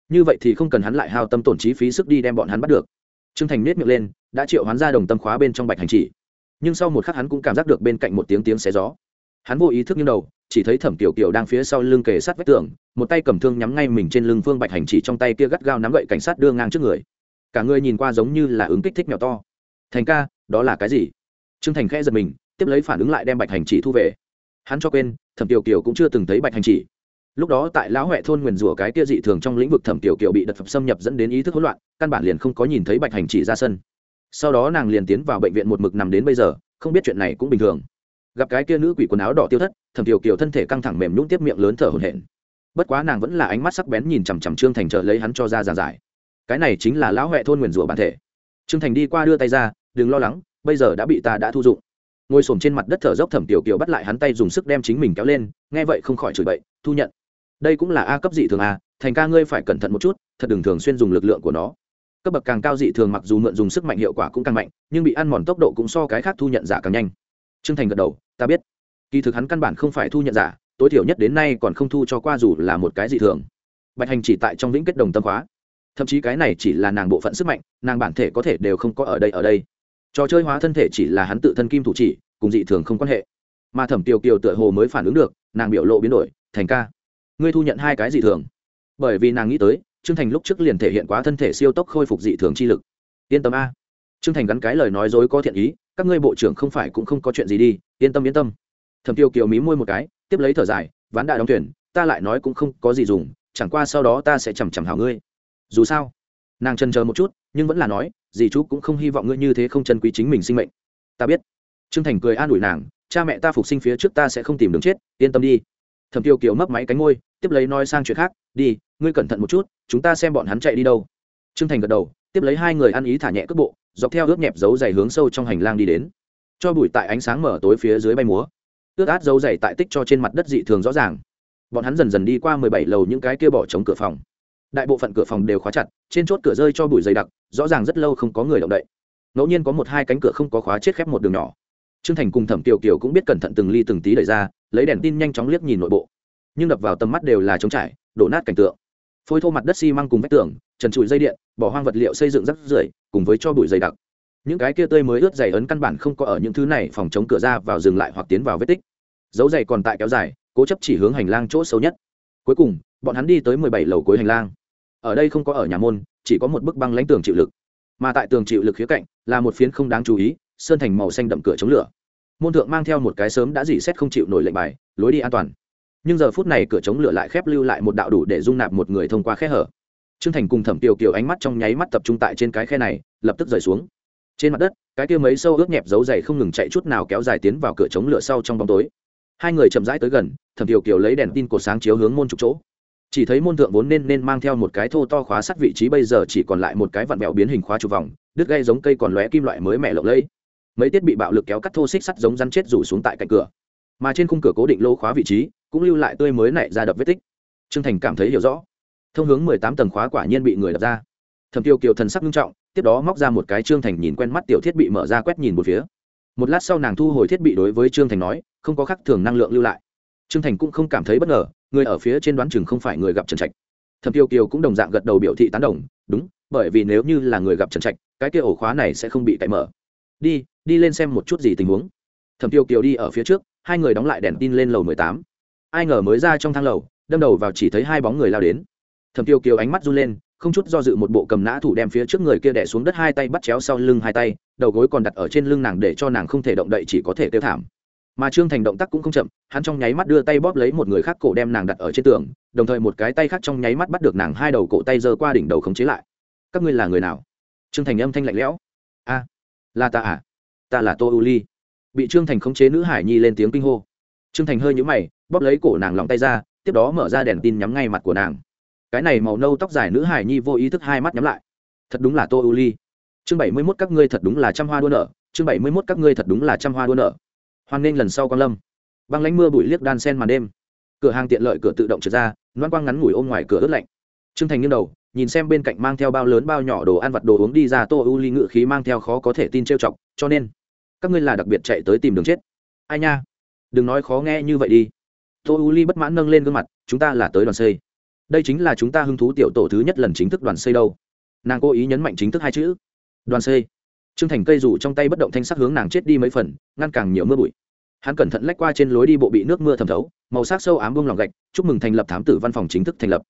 Như vậy thì không cần hắn lại hao tâm tổn trí phí sức đi đem bọn hắn bắt được. Trương thành nết miệng lên, đã triệu hắn ra đồng tâm khóa bên trong bạch hành chỉ. Nhưng sau một khắc hắn cũng cảm giác được bên cạnh một tiếng tiếng xé gió. Hắn vô ý thức như đầu chỉ thấy thẩm tiểu kiều đang phía sau lưng kề sát vách tường, một tay cầm thương nhắm ngay mình trên lưng phương bạch hành chỉ trong tay kia gắt gao nắm gậy cảnh sát đưa ngang trước người. Cả người nhìn qua giống như là ứng kích thích mèo to. Thành ca, đó là cái gì? Trương thành khẽ giật mình, tiếp lấy phản ứng lại đem bạch hành chỉ thu về. Hắn cho quên, thẩm tiểu kiều cũng chưa từng thấy bạch hành chỉ. Lúc đó tại lão huệ thôn nguyền rủa cái kia dị thường trong lĩnh vực thẩm tiểu kiều bị đật phập xâm nhập dẫn đến ý thức hỗn loạn, căn bản liền không có nhìn thấy bạch hành chỉ ra sân. Sau đó nàng liền tiến vào bệnh viện một mực nằm đến bây giờ, không biết chuyện này cũng bình thường gặp cái kia nữ quỷ quần áo đỏ tiêu thất, thẩm tiểu kiều thân thể căng thẳng mềm nhũng tiếp miệng lớn thở hổn hển. Bất quá nàng vẫn là ánh mắt sắc bén nhìn chằm chằm trương thành chờ lấy hắn cho ra giàn giải. Cái này chính là lão huệ thôn nguyền rủa bản thể. Trương thành đi qua đưa tay ra, đừng lo lắng, bây giờ đã bị ta đã thu dụng. Ngồi s trên mặt đất thở dốc thẩm tiểu kiều bắt lại hắn tay dùng sức đem chính mình kéo lên, nghe vậy không khỏi chửi bậy, thu nhận. Đây cũng là a cấp dị thường a, thành ca ngươi phải cẩn thận một chút, thật đừng thường xuyên dùng lực lượng của nó. Cấp bậc càng cao dị thường mặc dù mượn dùng sức mạnh hiệu quả cũng càng mạnh, nhưng bị ăn mòn tốc độ cũng so cái khác thu nhận giả càng nhanh. Trương thành gật đầu, ta biết. Kỳ thực hắn căn bản không phải thu nhận giả, tối thiểu nhất đến nay còn không thu cho qua dù là một cái dị thường. Bạch hành chỉ tại trong vĩnh kết đồng tâm khóa. Thậm chí cái này chỉ là nàng bộ phận sức mạnh, nàng bản thể có thể đều không có ở đây ở đây. Trò chơi hóa thân thể chỉ là hắn tự thân kim thủ chỉ, cùng dị thường không quan hệ. Mà thẩm tiêu kiều tựa hồ mới phản ứng được, nàng biểu lộ biến đổi, thành ca, ngươi thu nhận hai cái dị thường. Bởi vì nàng nghĩ tới, trương thành lúc trước liền thể hiện quá thân thể siêu tốc khôi phục dị thường chi lực. Yên tâm a trương thành gắn cái lời nói dối có thiện ý các ngươi bộ trưởng không phải cũng không có chuyện gì đi yên tâm yên tâm. Thẩm tiêu kiều mí môi một cái tiếp lấy thở dài ván đại đóng thuyền, ta lại nói cũng không có gì dùng chẳng qua sau đó ta sẽ chằm chằm hảo ngươi. Dù sao nàng trần chờ một chút nhưng vẫn là nói dì chú cũng không hy vọng ngươi như thế không trân quý chính mình sinh mệnh. Ta biết. Trương thành cười an ủi nàng cha mẹ ta phục sinh phía trước ta sẽ không tìm đường chết yên tâm đi. Thẩm tiêu kiều mấp máy cánh ngôi tiếp lấy nói sang chuyện khác đi ngươi cẩn thận một chút chúng ta xem bọn hắn chạy đi đâu. Trương thành gật đầu tiếp lấy hai người ăn ý thả nhẹ cước bộ dọc theo ướt nhẹp dấu dày hướng sâu trong hành lang đi đến. Cho bụi tại ánh sáng mở tối phía dưới bay múa. Ướt át dấu dày tại tích cho trên mặt đất dị thường rõ ràng. Bọn hắn dần dần đi qua mười bảy lầu những cái kia bỏ trống cửa phòng. Đại bộ phận cửa phòng đều khóa chặt, trên chốt cửa rơi cho bụi dày đặc, rõ ràng rất lâu không có người động đậy. Ngẫu nhiên có một hai cánh cửa không có khóa chết khép một đường nhỏ. Trương thành cùng thẩm kiều kiều cũng biết cẩn thận từng ly từng tí đẩy ra, lấy đèn tin nhanh chóng liếc nhìn nội bộ. Nhưng đập vào tầm mắt đều là trống trải, đổ nát cảnh tượng phôi thô mặt đất xi măng cùng vách tường, trần trụi dây điện, bỏ hoang vật liệu xây dựng rắc rưởi, cùng với cho bụi dày đặc. Những cái kia tươi mới ướt dày ấn căn bản không có ở những thứ này phòng chống cửa ra vào dừng lại hoặc tiến vào vết tích. Dấu dày còn tại kéo dài, cố chấp chỉ hướng hành lang chỗ sâu nhất. Cuối cùng, bọn hắn đi tới mười bảy lầu cuối hành lang. Ở đây không có ở nhà môn, chỉ có một bức băng lãnh tường chịu lực. Mà tại tường chịu lực khía cạnh, là một phiến không đáng chú ý, sơn thành màu xanh đậm cửa chống lửa. Môn thượng mang theo một cái sớm đã dỉ xét không chịu nổi lệnh bài, lối đi an toàn nhưng giờ phút này cửa chống lửa lại khép lưu lại một đạo đủ để dung nạp một người thông qua khe hở. Trương thành cùng thẩm tiểu kiều ánh mắt trong nháy mắt tập trung tại trên cái khe này, lập tức rời xuống. Trên mặt đất, cái kia mấy sâu ướt nhẹp dấu dày không ngừng chạy chút nào kéo dài tiến vào cửa chống lửa sau trong bóng tối. Hai người chậm rãi tới gần, thẩm tiểu kiều lấy đèn tin cột sáng chiếu hướng môn trục chỗ. Chỉ thấy môn thượng vốn nên nên mang theo một cái thô to khóa sắt vị trí bây giờ chỉ còn lại một cái vặn bẹo biến hình khóa trụ vòng, đứt gây giống cây còn lóe kim loại mới mẻ lộng lẫy. Mấy tiết bị bạo lực kéo cắt thô xích sắt giống rắn chết rủ xuống tại cạnh cửa. Mà trên khung cửa cố định lô khóa vị trí cũng lưu lại tươi mới nảy ra đập vết tích. Trương thành cảm thấy hiểu rõ. Thông hướng mười tám tầng khóa quả nhiên bị người đập ra. Thẩm tiêu kiều thần sắc nghiêm trọng, tiếp đó móc ra một cái trương thành nhìn quen mắt tiểu thiết bị mở ra quét nhìn một phía. Một lát sau nàng thu hồi thiết bị đối với trương thành nói, không có khắc thường năng lượng lưu lại. Trương thành cũng không cảm thấy bất ngờ, người ở phía trên đoán chừng không phải người gặp trần trạch. Thẩm tiêu kiều cũng đồng dạng gật đầu biểu thị tán đồng, đúng, bởi vì nếu như là người gặp trần trạch, cái kia ổ khóa này sẽ không bị cậy mở. Đi đi lên xem một chút gì tình huống. Thẩm tiêu kiều đi ở phía trước, hai người đóng lại đèn tin lên lầu mười tám ai ngờ mới ra trong thang lầu, đâm đầu vào chỉ thấy hai bóng người lao đến. Thẩm tiêu kiều ánh mắt run lên, không chút do dự một bộ cầm nã thủ đem phía trước người kia đẻ xuống đất hai tay bắt chéo sau lưng hai tay, đầu gối còn đặt ở trên lưng nàng để cho nàng không thể động đậy chỉ có thể tiêu thảm. Mà trương thành động tác cũng không chậm, hắn trong nháy mắt đưa tay bóp lấy một người khác cổ đem nàng đặt ở trên tường, đồng thời một cái tay khác trong nháy mắt bắt được nàng hai đầu cổ tay giơ qua đỉnh đầu khống chế lại. Các ngươi là người nào? Trương thành âm thanh lạnh lẽo. A, là ta à? Ta là tô u ly bị trương thành khống chế nữ hải nhi lên tiếng kinh hô. Trương thành hơi nhũ mày bóp lấy cổ nàng lòng tay ra, tiếp đó mở ra đèn tin nhắm ngay mặt của nàng. Cái này màu nâu tóc dài nữ hải nhi vô ý thức hai mắt nhắm lại. Thật đúng là tô u ly. Chương bảy mươi mốt các ngươi thật đúng là trăm hoa đua nở, chương bảy mươi mốt các ngươi thật đúng là trăm hoa đua nở. Hoan nghênh lần sau con lâm. Băng lánh mưa bụi liếc đan sen màn đêm. Cửa hàng tiện lợi cửa tự động trượt ra, loan quang ngắn ngủi ôm ngoài cửa ướt lạnh. Trương thành nghiêng đầu, nhìn xem bên cạnh mang theo bao lớn bao nhỏ đồ ăn vặt đồ uống đi ra tô u ly ngự khí mang theo khó có thể tin trêu chọc, cho nên, các ngươi là đặc biệt chạy tới tìm đường chết. Ai nha? Đừng nói khó nghe như vậy đi tô u ly bất mãn nâng lên gương mặt, chúng ta là tới đoàn xây. Đây chính là chúng ta hứng thú tiểu tổ thứ nhất lần chính thức đoàn xây đâu. Nàng cố ý nhấn mạnh chính thức hai chữ. Đoàn xây. Trương thành cây rủ trong tay bất động thanh sắc hướng nàng chết đi mấy phần, ngăn càng nhiều mưa bụi. Hắn cẩn thận lách qua trên lối đi bộ bị nước mưa thẩm thấu, màu sắc sâu ám buông lòng gạch, chúc mừng thành lập thám tử văn phòng chính thức thành lập.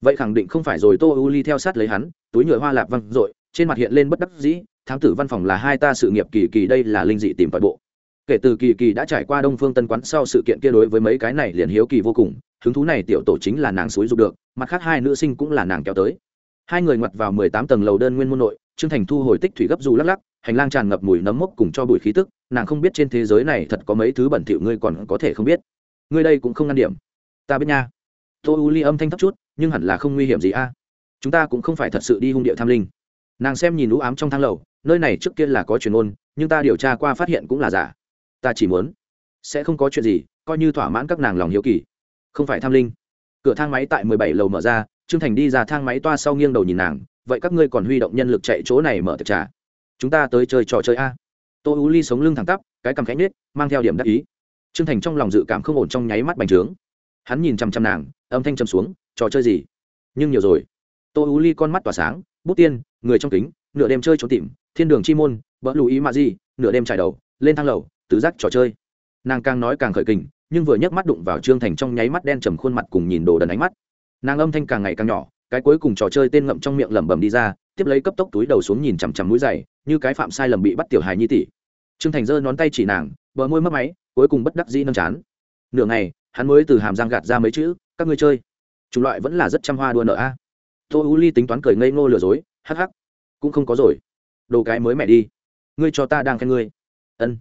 Vậy khẳng định không phải rồi, tô u ly theo sát lấy hắn, túi nhựa hoa lạp văng r trên mặt hiện lên bất đắc dĩ, thám tử văn phòng là hai ta sự nghiệp kỳ kỳ, đây là linh dị tìm tòi bộ kể từ kỳ kỳ đã trải qua đông phương tân quán sau sự kiện kia đối với mấy cái này liền hiếu kỳ vô cùng, hứng thú này tiểu tổ chính là nàng xúi dục được, mặt khác hai nữ sinh cũng là nàng kéo tới. Hai người ngoặt vào mười tám tầng lầu đơn nguyên môn nội, trương thành thu hồi tích thủy gấp dù lắc lắc, hành lang tràn ngập mùi nấm mốc cùng cho bụi khí tức, nàng không biết trên thế giới này thật có mấy thứ bẩn thỉu ngươi còn có thể không biết. Ngươi đây cũng không ngăn điểm. Ta biết nha. Tô u ly âm thanh thấp chút, nhưng hẳn là không nguy hiểm gì a. Chúng ta cũng không phải thật sự đi hung địa tham linh. Nàng xem nhìn lũ ám trong thang lầu, nơi này trước kia là có truyền ôn, nhưng ta điều tra qua phát hiện cũng là giả ta chỉ muốn. Sẽ không có chuyện gì, coi như thỏa mãn các nàng lòng hiếu kỳ. Không phải tham linh. Cửa thang máy tại mười bảy lầu mở ra, trương thành đi ra thang máy toa sau nghiêng đầu nhìn nàng, vậy các ngươi còn huy động nhân lực chạy chỗ này mở tiệc trà? Chúng ta tới chơi trò chơi a. Tô u ly sống lưng thẳng tắp, cái cằm khẽ nết mang theo điểm đắc ý. Trương thành trong lòng dự cảm không ổn trong nháy mắt bành trướng. Hắn nhìn chăm chăm nàng, âm thanh chầm xuống, trò chơi gì? Nhưng nhiều rồi. Tô u ly con mắt tỏa sáng, bút tiên, người trong kính, nửa đêm chơi trốn tìm, thiên đường chi môn, bỡ lù ý mạ gì, nửa đêm trải đầu, lên thang lầu tứ giác trò chơi. Nàng càng nói càng khởi kình, nhưng vừa nhấc mắt đụng vào trương thành trong nháy mắt đen trầm khuôn mặt cùng nhìn đồ đần ánh mắt. Nàng âm thanh càng ngày càng nhỏ, cái cuối cùng trò chơi tên ngậm trong miệng lẩm bẩm đi ra, tiếp lấy cấp tốc túi đầu xuống nhìn chằm chằm mũi dày như cái phạm sai lầm bị bắt tiểu hài nhi tỷ. Trương thành giơ ngón tay chỉ nàng, bờ môi mất máy, cuối cùng bất đắc dĩ nâng chán. Nửa ngày, hắn mới từ hàm răng gạt ra mấy chữ, các ngươi chơi, chủng loại vẫn là rất chăm hoa đua nợ a. Tô u ly tính toán cười ngây ngô lừa dối, hắc hắc, cũng không có rồi. Đồ cái mới mẹ đi. Ngươi cho ta đang khen ngươi. Ân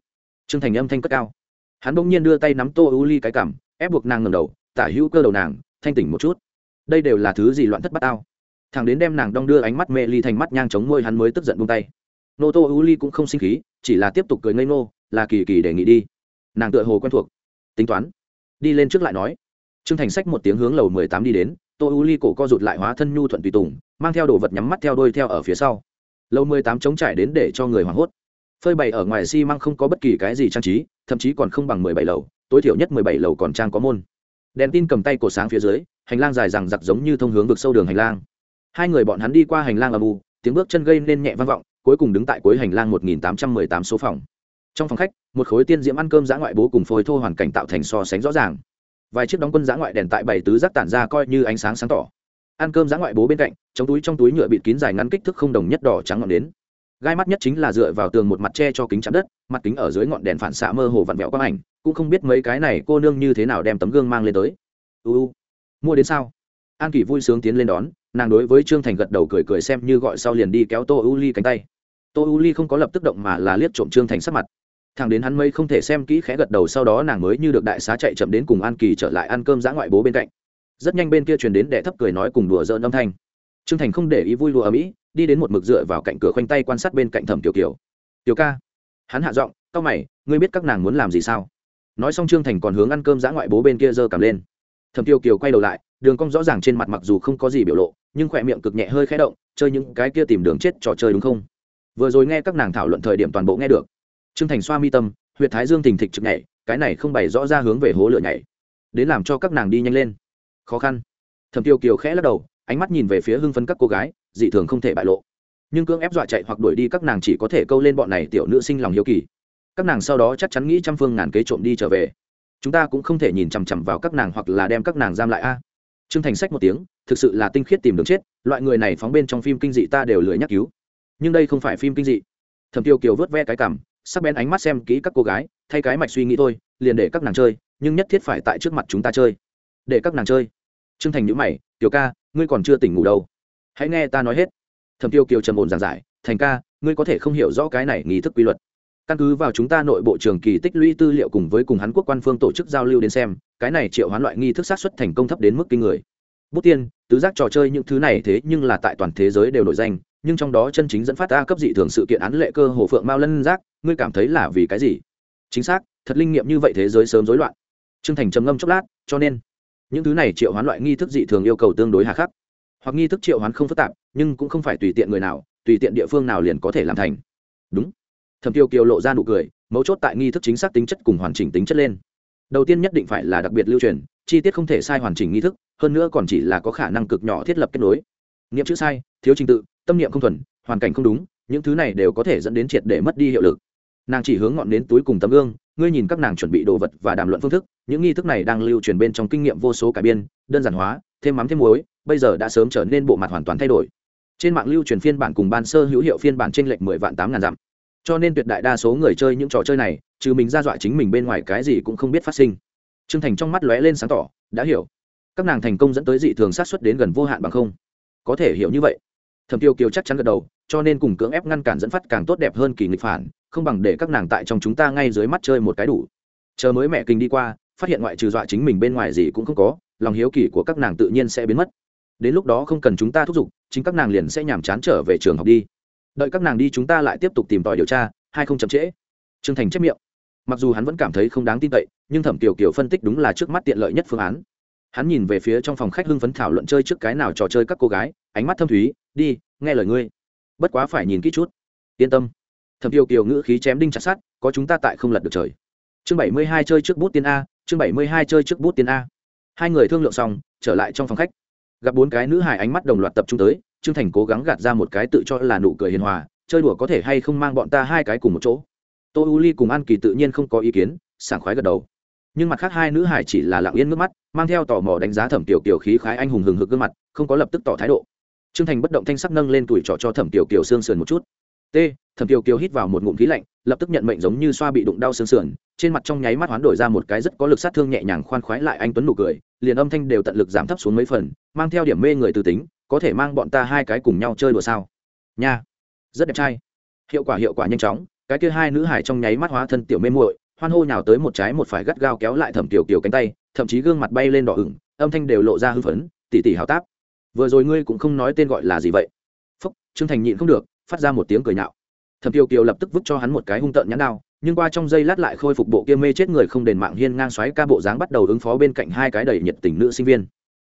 trương thành âm thanh cất cao. Hắn bỗng nhiên đưa tay nắm tô u ly cái cảm ép buộc nàng ngầm đầu, tả hữu cơ đầu nàng, thanh tỉnh một chút. Đây đều là thứ gì loạn thất bát tao? Thằng đến đem nàng đong đưa ánh mắt mê ly thành mắt nhang chống môi hắn mới tức giận buông tay. Nô tô u ly cũng không sinh khí, chỉ là tiếp tục cười ngây nô là kỳ kỳ đề nghị đi. Nàng tựa hồ quen thuộc. Tính toán. Đi lên trước lại nói. Trương thành sách một tiếng hướng lầu mười tám đi đến, tô u ly cổ co rụt lại hóa thân nhu thuận tùy tùng, mang theo đồ vật nhắm mắt theo đôi theo ở phía sau. Lâu mười tám chống trải đến để cho người hoảng hốt phơi bày ở ngoài xi măng không có bất kỳ cái gì trang trí, thậm chí còn không bằng mười bảy lầu, tối thiểu nhất mười bảy lầu còn trang có môn. Đèn tin cầm tay cổ sáng phía dưới, hành lang dài rằng giặc giống như thông hướng vực sâu đường hành lang. Hai người bọn hắn đi qua hành lang âm u, tiếng bước chân gây nên nhẹ vang vọng, cuối cùng đứng tại cuối hành lang một nghìn tám trăm mười tám số phòng. Trong phòng khách, một khối tiên diễm ăn cơm giã ngoại bố cùng phôi thô hoàn cảnh tạo thành so sánh rõ ràng. Vài chiếc đóng quân giã ngoại đèn tại bảy tứ giác tản ra coi như ánh sáng sáng tỏ. Ăn cơm giã ngoại bố bên cạnh trong túi trong túi nhựa bịt kín dài ngắn kích thước không đồng nhất đỏ trắng ngọn đến gai mắt nhất chính là dựa vào tường một mặt tre cho kính chắn đất, mặt kính ở dưới ngọn đèn phản xạ mơ hồ vặn vẹo quang ảnh, cũng không biết mấy cái này cô nương như thế nào đem tấm gương mang lên tới. Uu mua đến sao? An kỳ vui sướng tiến lên đón, nàng đối với trương thành gật đầu cười cười xem như gọi sau liền đi kéo tô u ly cánh tay. Tô u ly không có lập tức động mà là liếc trộm trương thành sắc mặt. Thằng đến hắn mây không thể xem kỹ khẽ gật đầu sau đó nàng mới như được đại xá chạy chậm đến cùng an kỳ trở lại ăn cơm giã ngoại bố bên cạnh. Rất nhanh bên kia truyền đến đệ thấp cười nói cùng đùa dỡn âm thanh. Trương thành không để ý vui đùa ở mỹ đi đến một mực dựa vào cạnh cửa khoanh tay quan sát bên cạnh thẩm tiểu kiều. Tiểu ca. Hắn hạ giọng, cao mày, ngươi biết các nàng muốn làm gì sao? Nói xong trương thành còn hướng ăn cơm giã ngoại bố bên kia giơ cảm lên. Thẩm tiêu kiều quay đầu lại, đường cong rõ ràng trên mặt mặc dù không có gì biểu lộ, nhưng khỏe miệng cực nhẹ hơi khẽ động, chơi những cái kia tìm đường chết trò chơi đúng không? Vừa rồi nghe các nàng thảo luận thời điểm toàn bộ nghe được. Trương thành xoa mi tâm huyện thái dương thình thịch trực nhảy, cái này không bày rõ ra hướng về hố lửa nhảy, đến làm cho các nàng đi nhanh lên. Khó khăn. Thẩm tiêu kiều khẽ lắc đầu ánh mắt nhìn về phía hưng phấn các cô gái, dị thường không thể bại lộ. Nhưng cưỡng ép dọa chạy hoặc đuổi đi các nàng chỉ có thể câu lên bọn này tiểu nữ sinh lòng hiếu kỳ. Các nàng sau đó chắc chắn nghĩ trăm phương ngàn kế trộm đi trở về. Chúng ta cũng không thể nhìn chằm chằm vào các nàng hoặc là đem các nàng giam lại a. Trương thành sách một tiếng, thực sự là tinh khiết tìm đường chết, loại người này phóng bên trong phim kinh dị ta đều lười nhắc cứu. Nhưng đây không phải phim kinh dị. Thẩm tiêu kiều vớt ve cái cảm, sắc bén ánh mắt xem kỹ các cô gái, thay cái mạch suy nghĩ thôi, liền để các nàng chơi, nhưng nhất thiết phải tại trước mặt chúng ta chơi. Để các nàng chơi. Trương thành nhữ mày, tiểu ca ngươi còn chưa tỉnh ngủ đâu. Hãy nghe ta nói hết. Thẩm tiêu kiều trầm ổn giảng giải, thành ca, ngươi có thể không hiểu rõ cái này nghi thức quy luật. Căn cứ vào chúng ta nội bộ trường kỳ tích lũy tư liệu cùng với cùng hắn quốc quan phương tổ chức giao lưu đến xem, cái này triệu hoán loại nghi thức sát xuất thành công thấp đến mức kinh người. Bút tiên, tứ giác trò chơi những thứ này thế nhưng là tại toàn thế giới đều nổi danh, nhưng trong đó chân chính dẫn phát ta cấp dị thường sự kiện án lệ cơ hồ phượng mao lân giác, ngươi cảm thấy là vì cái gì? Chính xác, thật linh nghiệm như vậy thế giới sớm rối loạn. Trương thành trầm ngâm chốc lát, cho nên những thứ này triệu hoán loại nghi thức dị thường yêu cầu tương đối hà khắc. Hoặc nghi thức triệu hoán không phức tạp, nhưng cũng không phải tùy tiện người nào, tùy tiện địa phương nào liền có thể làm thành. Đúng. Thẩm tiêu kiều lộ ra nụ cười, mấu chốt tại nghi thức chính xác tính chất cùng hoàn chỉnh tính chất lên. Đầu tiên nhất định phải là đặc biệt lưu truyền, chi tiết không thể sai hoàn chỉnh nghi thức, hơn nữa còn chỉ là có khả năng cực nhỏ thiết lập kết nối. Nghiệm chữ sai, thiếu trình tự, tâm niệm không thuần, hoàn cảnh không đúng, những thứ này đều có thể dẫn đến triệt để mất đi hiệu lực. Nàng chỉ hướng ngọn đến túi cùng tấm gương ngươi nhìn các nàng chuẩn bị đồ vật và đàm luận phương thức, những nghi thức này đang lưu truyền bên trong kinh nghiệm vô số cải biên, đơn giản hóa, thêm mắm thêm muối, bây giờ đã sớm trở nên bộ mặt hoàn toàn thay đổi. Trên mạng lưu truyền phiên bản cùng ban sơ hữu hiệu phiên bản trên lệnh mười vạn tám ngàn dặm. Cho nên tuyệt đại đa số người chơi những trò chơi này, trừ mình ra dọa chính mình bên ngoài cái gì cũng không biết phát sinh. T r ư ơ n g thành trong mắt lóe lên sáng tỏ, đã hiểu. Các nàng thành công dẫn tới dị thường sát xuất đến gần vô hạn bằng không. Có thể hiểu như vậy. Thẩm tiêu kiều chắc chắn gật đầu, cho nên cùng cưỡng ép ngăn cản dẫn phát càng tốt đẹp hơn kỳ nghịch phản không bằng để các nàng tại trong chúng ta ngay dưới mắt chơi một cái đủ. Chờ mới mẹ kinh đi qua, phát hiện ngoại trừ dọa chính mình bên ngoài gì cũng không có, lòng hiếu kỳ của các nàng tự nhiên sẽ biến mất. Đến lúc đó không cần chúng ta thúc giục, chính các nàng liền sẽ nhàm chán trở về trường học đi. Đợi các nàng đi chúng ta lại tiếp tục tìm tòi điều tra hay không chậm trễ. Trương thành chép miệng. Mặc dù hắn vẫn cảm thấy không đáng tin cậy, nhưng thẩm kiều kiều phân tích đúng là trước mắt tiện lợi nhất phương án. Hắn nhìn về phía trong phòng khách hưng phấn thảo luận chơi trước cái nào trò chơi các cô gái, ánh mắt thâm thúy, đi, nghe lời ngươi. Bất quá phải nhìn kỹ chút. Yên tâm thẩm Tiêu kiều ngữ khí chém đinh chặt sát có chúng ta tại không lật được trời. Chương bảy mươi hai chơi trước bút tiên a, chương bảy mươi hai chơi trước bút tiên a. Hai người thương lượng xong, trở lại trong phòng khách. Gặp bốn cái nữ hài ánh mắt đồng loạt tập trung tới, trương thành cố gắng gạt ra một cái tự cho là nụ cười hiền hòa, chơi đùa có thể hay không mang bọn ta hai cái cùng một chỗ. Tô u ly cùng an kỳ tự nhiên không có ý kiến, sảng khoái gật đầu. Nhưng mặt khác hai nữ hải chỉ là lặng yên nước mắt, mang theo tò mò đánh giá thẩm tiểu kiều khí khái anh hùng hừng hực gương mặt, không có lập tức tỏ thái độ. Trương thành bất động thanh sắc nâng lên tuổi trọ cho thẩm tiểu kiều xương sườn một chút t, thẩm tiểu kiều hít vào một ngụm khí lạnh, lập tức nhận mệnh giống như xoa bị đụng đau xương sườn, trên mặt trong nháy mắt hoán đổi ra một cái rất có lực sát thương nhẹ nhàng khoan khoái lại anh tuấn nụ cười, liền âm thanh đều tận lực giảm thấp xuống mấy phần, mang theo điểm mê người từ tính, có thể mang bọn ta hai cái cùng nhau chơi đùa sao? Nha, rất đẹp trai. Hiệu quả hiệu quả nhanh chóng, cái kia hai nữ hải trong nháy mắt hóa thân tiểu mê muội, hoan hô nhào tới một trái một phải gắt gao kéo lại thẩm tiểu kiều cánh tay, thậm chí gương mặt bay lên đỏ ửng, âm thanh đều lộ ra hư phấn, tỉ tỉ hào táp. Vừa rồi ngươi cũng không nói tên gọi là gì vậy. Phúc, trương thành nhịn không được phát ra một tiếng cười nhạo. Thẩm kiều kiều lập tức vứt cho hắn một cái hung tợn nhãn đao, nhưng qua trong giây lát lại khôi phục bộ kia mê chết người không đền mạng hiên ngang xoáy ca bộ dáng bắt đầu ứng phó bên cạnh hai cái đầy nhiệt tình nữ sinh viên.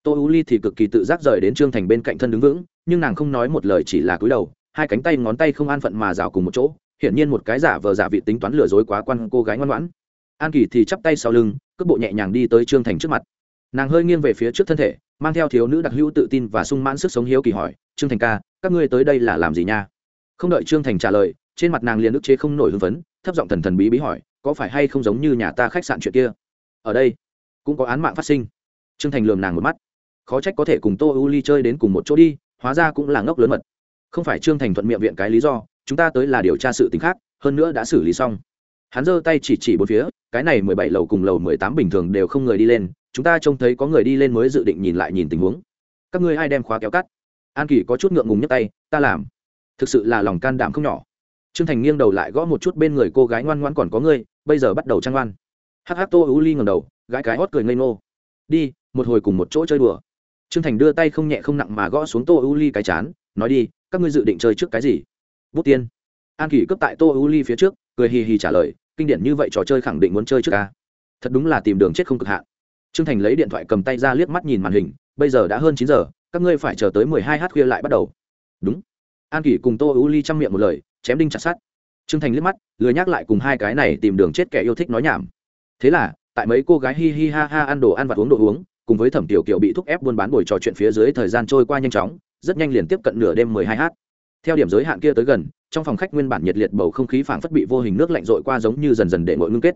Tô u ly thì cực kỳ tự giác rời đến trương thành bên cạnh thân đứng vững, nhưng nàng không nói một lời chỉ là cúi đầu, hai cánh tay ngón tay không an phận mà rào cùng một chỗ, hiển nhiên một cái giả vờ giả vị tính toán lừa dối quá quan cô gái ngoan ngoãn. An kỳ thì chắp tay sau lưng, cước bộ nhẹ nhàng đi tới trương thành trước mặt. Nàng hơi nghiêng về phía trước thân thể, mang theo thiếu nữ đặc hữu tự tin và sung mãn sức sống hiếu kỳ hỏi, trương thành ca, các ngươi tới đây là làm gì nha? Không đợi trương thành trả lời, trên mặt nàng liền ức chế không nổi hưng phấn, thấp giọng thần thần bí bí hỏi, có phải hay không giống như nhà ta khách sạn chuyện kia? Ở đây cũng có án mạng phát sinh. Trương thành lườm nàng một mắt. Khó trách có thể cùng tô u ly chơi đến cùng một chỗ đi, hóa ra cũng là ngốc lớn mật. Không phải trương thành thuận miệng viện cái lý do, chúng ta tới là điều tra sự t ì n h khác, hơn nữa đã xử lý xong. Hắn giơ tay chỉ chỉ bốn phía, cái này mười bảy lầu cùng lầu mười tám bình thường đều không người đi lên, chúng ta trông thấy có người đi lên mới dự định nhìn lại nhìn tình huống. Các ngươi ai đem khóa kéo cắt? An kỳ có chút ngượng ngùng nhấc tay, ta làm thực sự là lòng can đảm không nhỏ. Trương thành nghiêng đầu lại gõ một chút bên người cô gái ngoan ngoan còn có ngươi, bây giờ bắt đầu trang ngoan. Hắc hắc, tô u ly ngầm đầu, gãi cái hót cười ngây ngô. Đi, một hồi cùng một chỗ chơi đùa. Trương thành đưa tay không nhẹ không nặng mà gõ xuống tô u ly cái chán, nói đi, các ngươi dự định chơi trước cái gì? Bút tiên. An Kỷ cướp tại tô u ly phía trước, cười hì hì trả lời, kinh điển như vậy trò chơi khẳng định muốn chơi trước ca. Thật đúng là tìm đường chết không cực hạn. Trương thành lấy điện thoại cầm tay ra liếc mắt nhìn màn hình, bây giờ đã hơn chín giờ, các ngươi phải chờ tới mười hai h khuya lại bắt đầu. Đúng an kỳ cùng tô u ly chăm miệng một lời, chém đinh chặt sát trương thành liếc mắt, lười nhắc lại cùng hai cái này tìm đường chết kẻ yêu thích nói nhảm. Thế là, tại mấy cô gái hi hi ha ha ăn đồ ăn và uống đồ uống, cùng với thẩm tiểu kiều bị thúc ép buôn bán buổi trò chuyện phía dưới thời gian trôi qua nhanh chóng, rất nhanh liền tiếp cận nửa đêm mười hai h theo điểm giới hạn kia tới gần, trong phòng khách nguyên bản nhiệt liệt bầu không khí phảng phất bị vô hình nước lạnh rội qua giống như dần dần để ngội ngưng kết.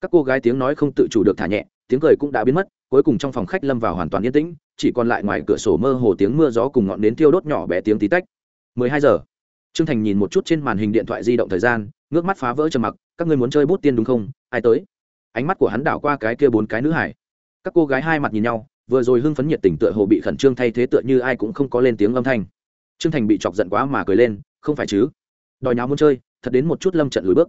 Các cô gái tiếng nói không tự chủ được thả nhẹ, tiếng cười cũng đã biến mất, cuối cùng trong phòng khách lâm vào hoàn toàn yên tĩnh, chỉ còn lại ngoài cửa sổ mơ hồ tiếng mưa gió cùng ngọn nến tiêu đốt nhỏ bé tiếng tí tách hai giờ. Trương thành nhìn một chút trên màn hình điện thoại di động thời gian, ngước mắt phá vỡ trầm mặc, các ngươi muốn chơi bút tiên đúng không? Ai tới? Ánh mắt của hắn đảo qua cái kia bốn cái nữ hải. Các cô gái hai mặt nhìn nhau, vừa rồi hưng phấn nhiệt tình tựa hồ bị khẩn trương thay thế tựa như ai cũng không có lên tiếng âm thanh. Trương thành bị chọc giận quá mà cười lên, không phải chứ? Đòi nháo muốn chơi, thật đến một chút lâm trận lùi bước.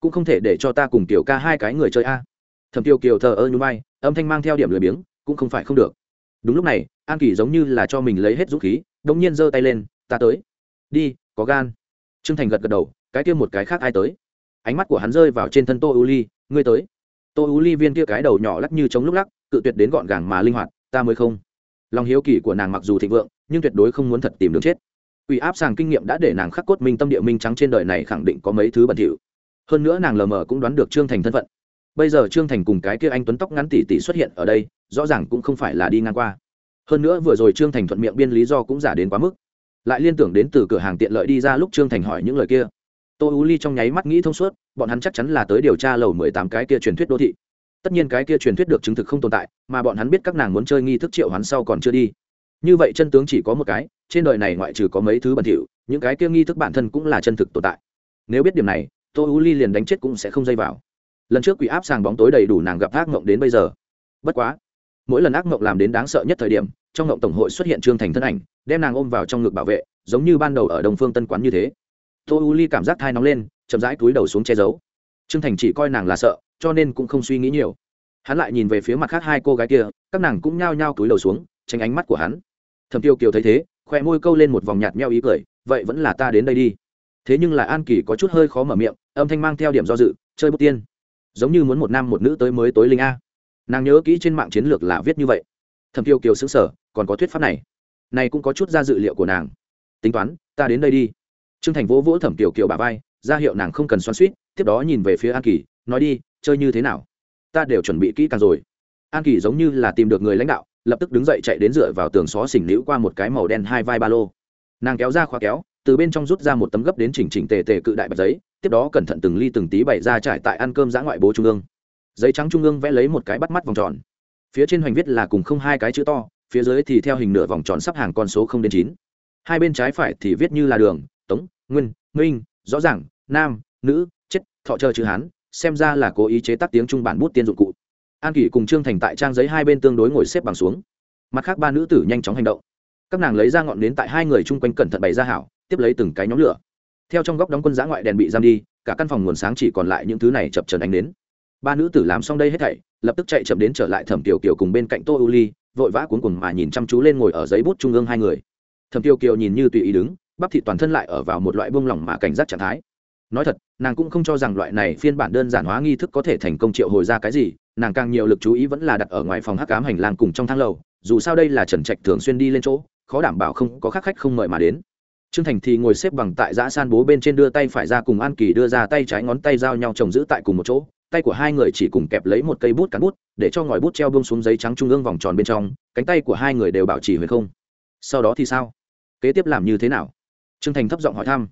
Cũng không thể để cho ta cùng tiểu ca hai cái người chơi a. Thẩm tiêu kiều thờ ơ như vai, âm thanh mang theo điểm lười biếng, cũng không phải không được. Đúng lúc này, an kỳ giống như là cho mình lấy hết dũng khí đông nhiên giơ tay lên, ta tới đi có gan trương thành gật gật đầu cái kia một cái khác ai tới ánh mắt của hắn rơi vào trên thân tô u ly ngươi tới tô u ly viên kia cái đầu nhỏ lắc như chống lúc lắc cự tuyệt đến gọn gàng mà linh hoạt ta mới không lòng hiếu kỳ của nàng mặc dù thịnh vượng nhưng tuyệt đối không muốn thật tìm đường chết Quỷ áp sàng kinh nghiệm đã để nàng khắc cốt minh tâm địa minh trắng trên đời này khẳng định có mấy thứ bẩn thỉu. Hơn nữa nàng lờ mờ cũng đoán được Trương Thành thân phận. Bây giờ Trương Thành cùng cái kia anh tuấn tóc ngắn tỉ tỉ xuất hiện ở đây, rõ ràng cũng không phải là đi ngang qua. Hơn nữa vừa rồi Trương Thành thuận miệng biên lý do cũng giả đến quá mức. Lại liên tưởng đến từ cửa hàng tiện lợi đi ra lúc Trương Thành hỏi những lời kia. Tô Ú Ly trong nháy mắt nghĩ thông suốt, bọn hắn chắc chắn là tới điều tra lầu mười tám cái kia truyền thuyết đô thị. Tất nhiên cái kia truyền thuyết được chứng thực không tồn tại, mà bọn hắn biết các nàng muốn chơi nghi thức triệu hắn sau còn chưa đi như vậy chân tướng chỉ có một cái trên đời này ngoại trừ có mấy thứ bẩn thỉu những cái kia nghi thức bản thân cũng là chân thực tồn tại nếu biết điểm này tô u ly liền đánh chết cũng sẽ không dây vào lần trước quỷ áp sàng bóng tối đầy đủ nàng gặp thác mộng đến bây giờ bất quá mỗi lần ác mộng làm đến đáng sợ nhất thời điểm, trong mộng tổng hội xuất hiện trương thành thân ảnh, đem nàng ôm vào trong ngực bảo vệ, giống như ban đầu ở đồng phương tân quán như thế. Tô u ly cảm giác thai nóng lên, chậm rãi túi đầu xuống che giấu. Trương thành chỉ coi nàng là sợ, cho nên cũng không suy nghĩ nhiều. Hắn lại nhìn về phía mặt khác hai cô gái kia, các nàng cũng nhao nhao túi đầu xuống, tránh ánh mắt của hắn. Thẩm tiêu kiều thấy thế khoe môi câu lên một vòng nhạt meo ý cười, vậy vẫn là ta đến đây đi. Thế nhưng là an kỳ có chút hơi khó mở miệng, âm thanh mang theo điểm do dự, chơi bút tiên. Giống như muốn một nam một nữ tới mới tối linh a nàng nhớ kỹ trên mạng chiến lược là viết như vậy. Thẩm tiêu kiều xứng sở còn có thuyết pháp này. Này cũng có chút ra dự liệu của nàng. Tính toán, ta đến đây đi. Trương thành vỗ vỗ thẩm kiều kiều bà vai, ra hiệu nàng không cần xoắn suýt, tiếp đó nhìn về phía an kỳ, nói đi, chơi như thế nào? Ta đều chuẩn bị kỹ càng rồi. An kỳ giống như là tìm được người lãnh đạo, lập tức đứng dậy chạy đến dựa vào tường xó xỉnh liễu qua một cái màu đen hai vai ba lô. Nàng kéo ra khóa kéo, từ bên trong rút ra một tấm gấp đến chỉnh chỉnh tề tề cự đại bạch giấy, tiếp đó cẩn thận từng ly từng tí bày ra trải tại ăn cơm giã ngoại bố trung ương giấy trắng trung ương vẽ lấy một cái bắt mắt vòng tròn. Phía trên hoành viết là cùng không hai cái chữ to, phía dưới thì theo hình nửa vòng tròn sắp hàng con số không đến chín. Hai bên trái phải thì viết như là đường, tống, nguyên, minh, rõ ràng, nam, nữ, chết, thọ chờ chữ hán, xem ra là cố ý chế tác tiếng trung bản bút tiên dụng cụ. An kỷ cùng trương thành tại trang giấy hai bên tương đối ngồi xếp bằng xuống. Mặt khác ba nữ tử nhanh chóng hành động. Các nàng lấy ra ngọn nến tại hai người chung quanh cẩn thận bày ra hảo, tiếp lấy từng cái nhóm lửa. Theo trong góc đóng quân giã ngoại đèn bị giam đi, cả căn phòng nguồn sáng chỉ còn lại những thứ này chập trần ánh đến ba nữ tử làm xong đây hết thảy, lập tức chạy chậm đến trở lại thẩm tiểu kiều cùng bên cạnh tô u ly, vội vã cuốn cùng mà nhìn chăm chú lên ngồi ở giấy bút trung ương hai người. Thẩm tiểu kiều nhìn như tùy ý đứng, bắp thị toàn thân lại ở vào một loại buông lỏng mà cảnh giác trạng thái. Nói thật, nàng cũng không cho rằng loại này phiên bản đơn giản hóa nghi thức có thể thành công triệu hồi ra cái gì, nàng càng nhiều lực chú ý vẫn là đặt ở ngoài phòng hắc cám hành lang cùng trong thang lầu, dù sao đây là trần trạch thường xuyên đi lên chỗ, khó đảm bảo không có khác khách không mời mà đến. Trương thành thì ngồi xếp bằng tại giã san bố bên trên đưa tay phải ra cùng an kỳ đưa ra tay trái ngón tay giao nhau chồng giữ tại cùng một chỗ tay của hai người chỉ cùng kẹp lấy một cây bút cán bút, để cho ngòi bút treo bông xuống giấy trắng trung ương vòng tròn bên trong, cánh tay của hai người đều bảo trì huyền không. Sau đó thì sao? Kế tiếp làm như thế nào? Trương thành thấp giọng hỏi thăm.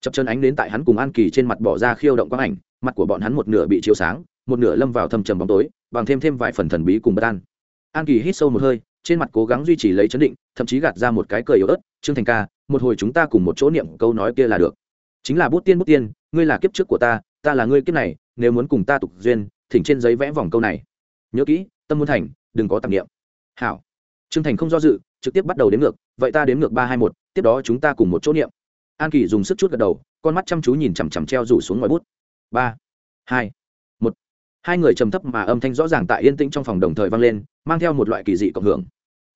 Chập chân ánh đến tại hắn cùng an kỳ trên mặt bỏ ra khiêu động quang ảnh, mặt của bọn hắn một nửa bị chiếu sáng, một nửa lâm vào thâm trầm bóng tối, bằng thêm thêm vài phần thần bí cùng bất an. An kỳ hít sâu một hơi, trên mặt cố gắng duy trì lấy chấn định, thậm chí gạt ra một cái cười yếu ớt, trương thành ca, một hồi chúng ta cùng một chỗ niệm câu nói kia là được. Chính là bút tiên bút tiên, ngươi là kiếp trước của ta ta là ngươi kiếp này nếu muốn cùng ta tục duyên, thỉnh trên giấy vẽ vòng câu này. Nhớ kỹ, tâm muốn thành, đừng có tạp niệm. Hảo. Trương thành không do dự, trực tiếp bắt đầu đếm ngược, vậy ta đếm ngược ba hai một, tiếp đó chúng ta cùng một chỗ niệm. An kỳ dùng sức chút gật đầu, con mắt chăm chú nhìn chằm chằm treo rủ xuống ngoài bút. Ba, hai, một. Hai người trầm thấp mà âm thanh rõ ràng tại yên tĩnh trong phòng đồng thời vang lên, mang theo một loại kỳ dị cộng hưởng.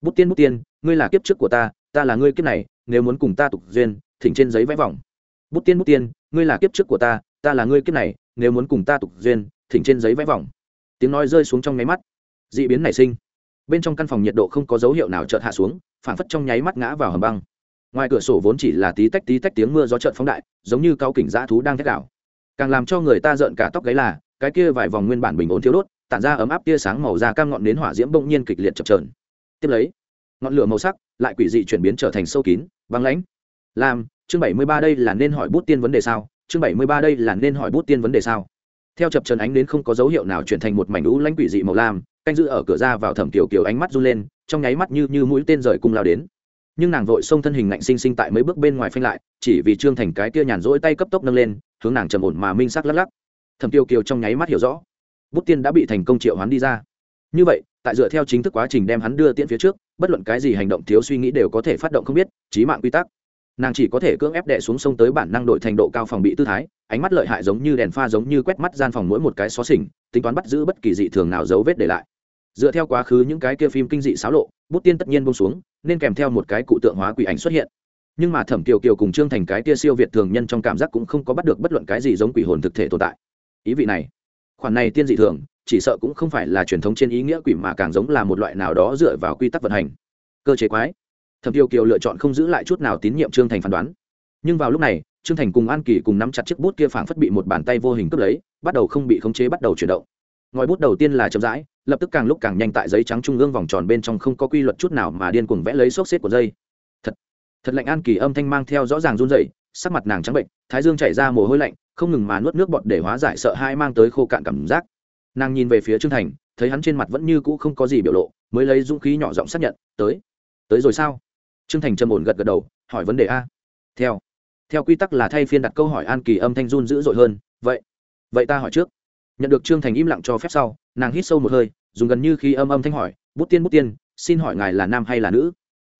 Bút tiên bút tiên, ngươi là kiếp trước của ta ta là ngươi kiếp này, nếu muốn cùng ta tục duyên, thỉnh trên giấy vẽ vòng. Bút tiên bút tiên, ngươi là kiếp trước của ta ta là ngươi kiếp này nếu muốn cùng ta tục duyên, thỉnh trên giấy vẽ vòng. Tiếng nói rơi xuống trong nháy mắt. D ị biến nảy sinh. Bên trong căn phòng nhiệt độ không có dấu hiệu nào chợt hạ xuống, phảng phất trong nháy mắt ngã vào hầm băng. Ngoài cửa sổ vốn chỉ là tí tách tí tách tiếng mưa gió trợn phóng đại, giống như cao kỉnh dã thú đang thét đảo. Càng làm cho người ta rợn cả tóc gáy là, cái kia vài vòng nguyên bản bình ổn thiếu đốt, tản ra ấm áp tia sáng màu da cam ngọn đến hỏa diễm bỗng nhiên kịch liệt chập trờn tiếp lấy, ngọn lửa màu sắc lại quỷ dị chuyển biến trở thành sâu kín, băng lãnh. Làm chương bảy mươi ba đây là nên hỏi bút tiên vấn đề sao? Chương bảy mươi ba đây là nên hỏi bút tiên vấn đề sao? Theo chập trần ánh đến không có dấu hiệu nào chuyển thành một mảnh lũ lãnh quỷ dị màu lam, canh giữ ở cửa ra vào thẩm kiểu kiểu ánh mắt run lên, trong nháy mắt như như mũi tên rời cung lao đến. Nhưng nàng vội xông thân hình ngạnh sinh sinh tại mấy bước bên ngoài phanh lại, chỉ vì trương thành cái kia nhàn rỗi tay cấp tốc nâng lên, hướng nàng trầm ổn mà minh sắc lắc lắc. Thẩm tiêu kiều trong nháy mắt hiểu rõ, bút tiên đã bị thành công triệu hoán đi ra. Như vậy, tại dựa theo chính thức quá trình đem hắn đưa tiễn phía trước, bất luận cái gì hành động thiếu suy nghĩ đều có thể phát động không biết trí mạng quy tắc nàng chỉ có thể cưỡng ép đệ xuống sông tới bản năng đội thành độ cao phòng bị tư thái, ánh mắt lợi hại giống như đèn pha giống như quét mắt gian phòng mỗi một cái xó xỉnh, tính toán bắt giữ bất kỳ dị thường nào dấu vết để lại. Dựa theo quá khứ những cái kia phim kinh dị xáo lộ, bút tiên tất nhiên bông xuống, nên kèm theo một cái cụ tượng hóa quỷ ảnh xuất hiện. Nhưng mà thẩm kiều kiều cùng trương thành cái kia siêu việt thường nhân trong cảm giác cũng không có bắt được bất luận cái gì giống quỷ hồn thực thể tồn tại. Ý vị này, khoản này tiên dị thường, chỉ sợ cũng không phải là truyền thống trên ý nghĩa quỷ mà càng giống là một loại nào đó dựa vào quy tắc vận hành. Cơ chế quái thẩm tiêu kiều lựa chọn không giữ lại chút nào tín nhiệm trương thành phán đoán. Nhưng vào lúc này, trương thành cùng an kỳ cùng nắm chặt chiếc bút kia phảng phất bị một bàn tay vô hình cướp lấy, bắt đầu không bị khống chế bắt đầu chuyển động. Ngòi bút đầu tiên là chậm rãi, lập tức càng lúc càng nhanh tại giấy trắng trung ương vòng tròn bên trong không có quy luật chút nào mà điên cuồng vẽ lấy xốc xếp của dây. Thật thật lạnh an kỳ âm thanh mang theo rõ ràng run rẩy, sắc mặt nàng trắng bệnh, thái dương chảy ra mồ hôi lạnh, không ngừng mà nuốt nước bọt để hóa giải sợ hãi mang tới khô cạn cảm giác. Nàng nhìn về phía trương thành, thấy hắn trên mặt vẫn như cũ không có gì biểu lộ, mới lấy dũng khí nhỏ giọng xác nhận, tới tới rồi sao? Trương thành trầm ổn gật gật đầu, hỏi vấn đề a. Theo. Theo quy tắc là thay phiên đặt câu hỏi an kỳ âm thanh run dữ dội hơn, vậy vậy ta hỏi trước. Nhận được trương thành im lặng cho phép sau, nàng hít sâu một hơi, dùng gần như khi âm âm thanh hỏi, bút tiên bút tiên, xin hỏi ngài là nam hay là nữ?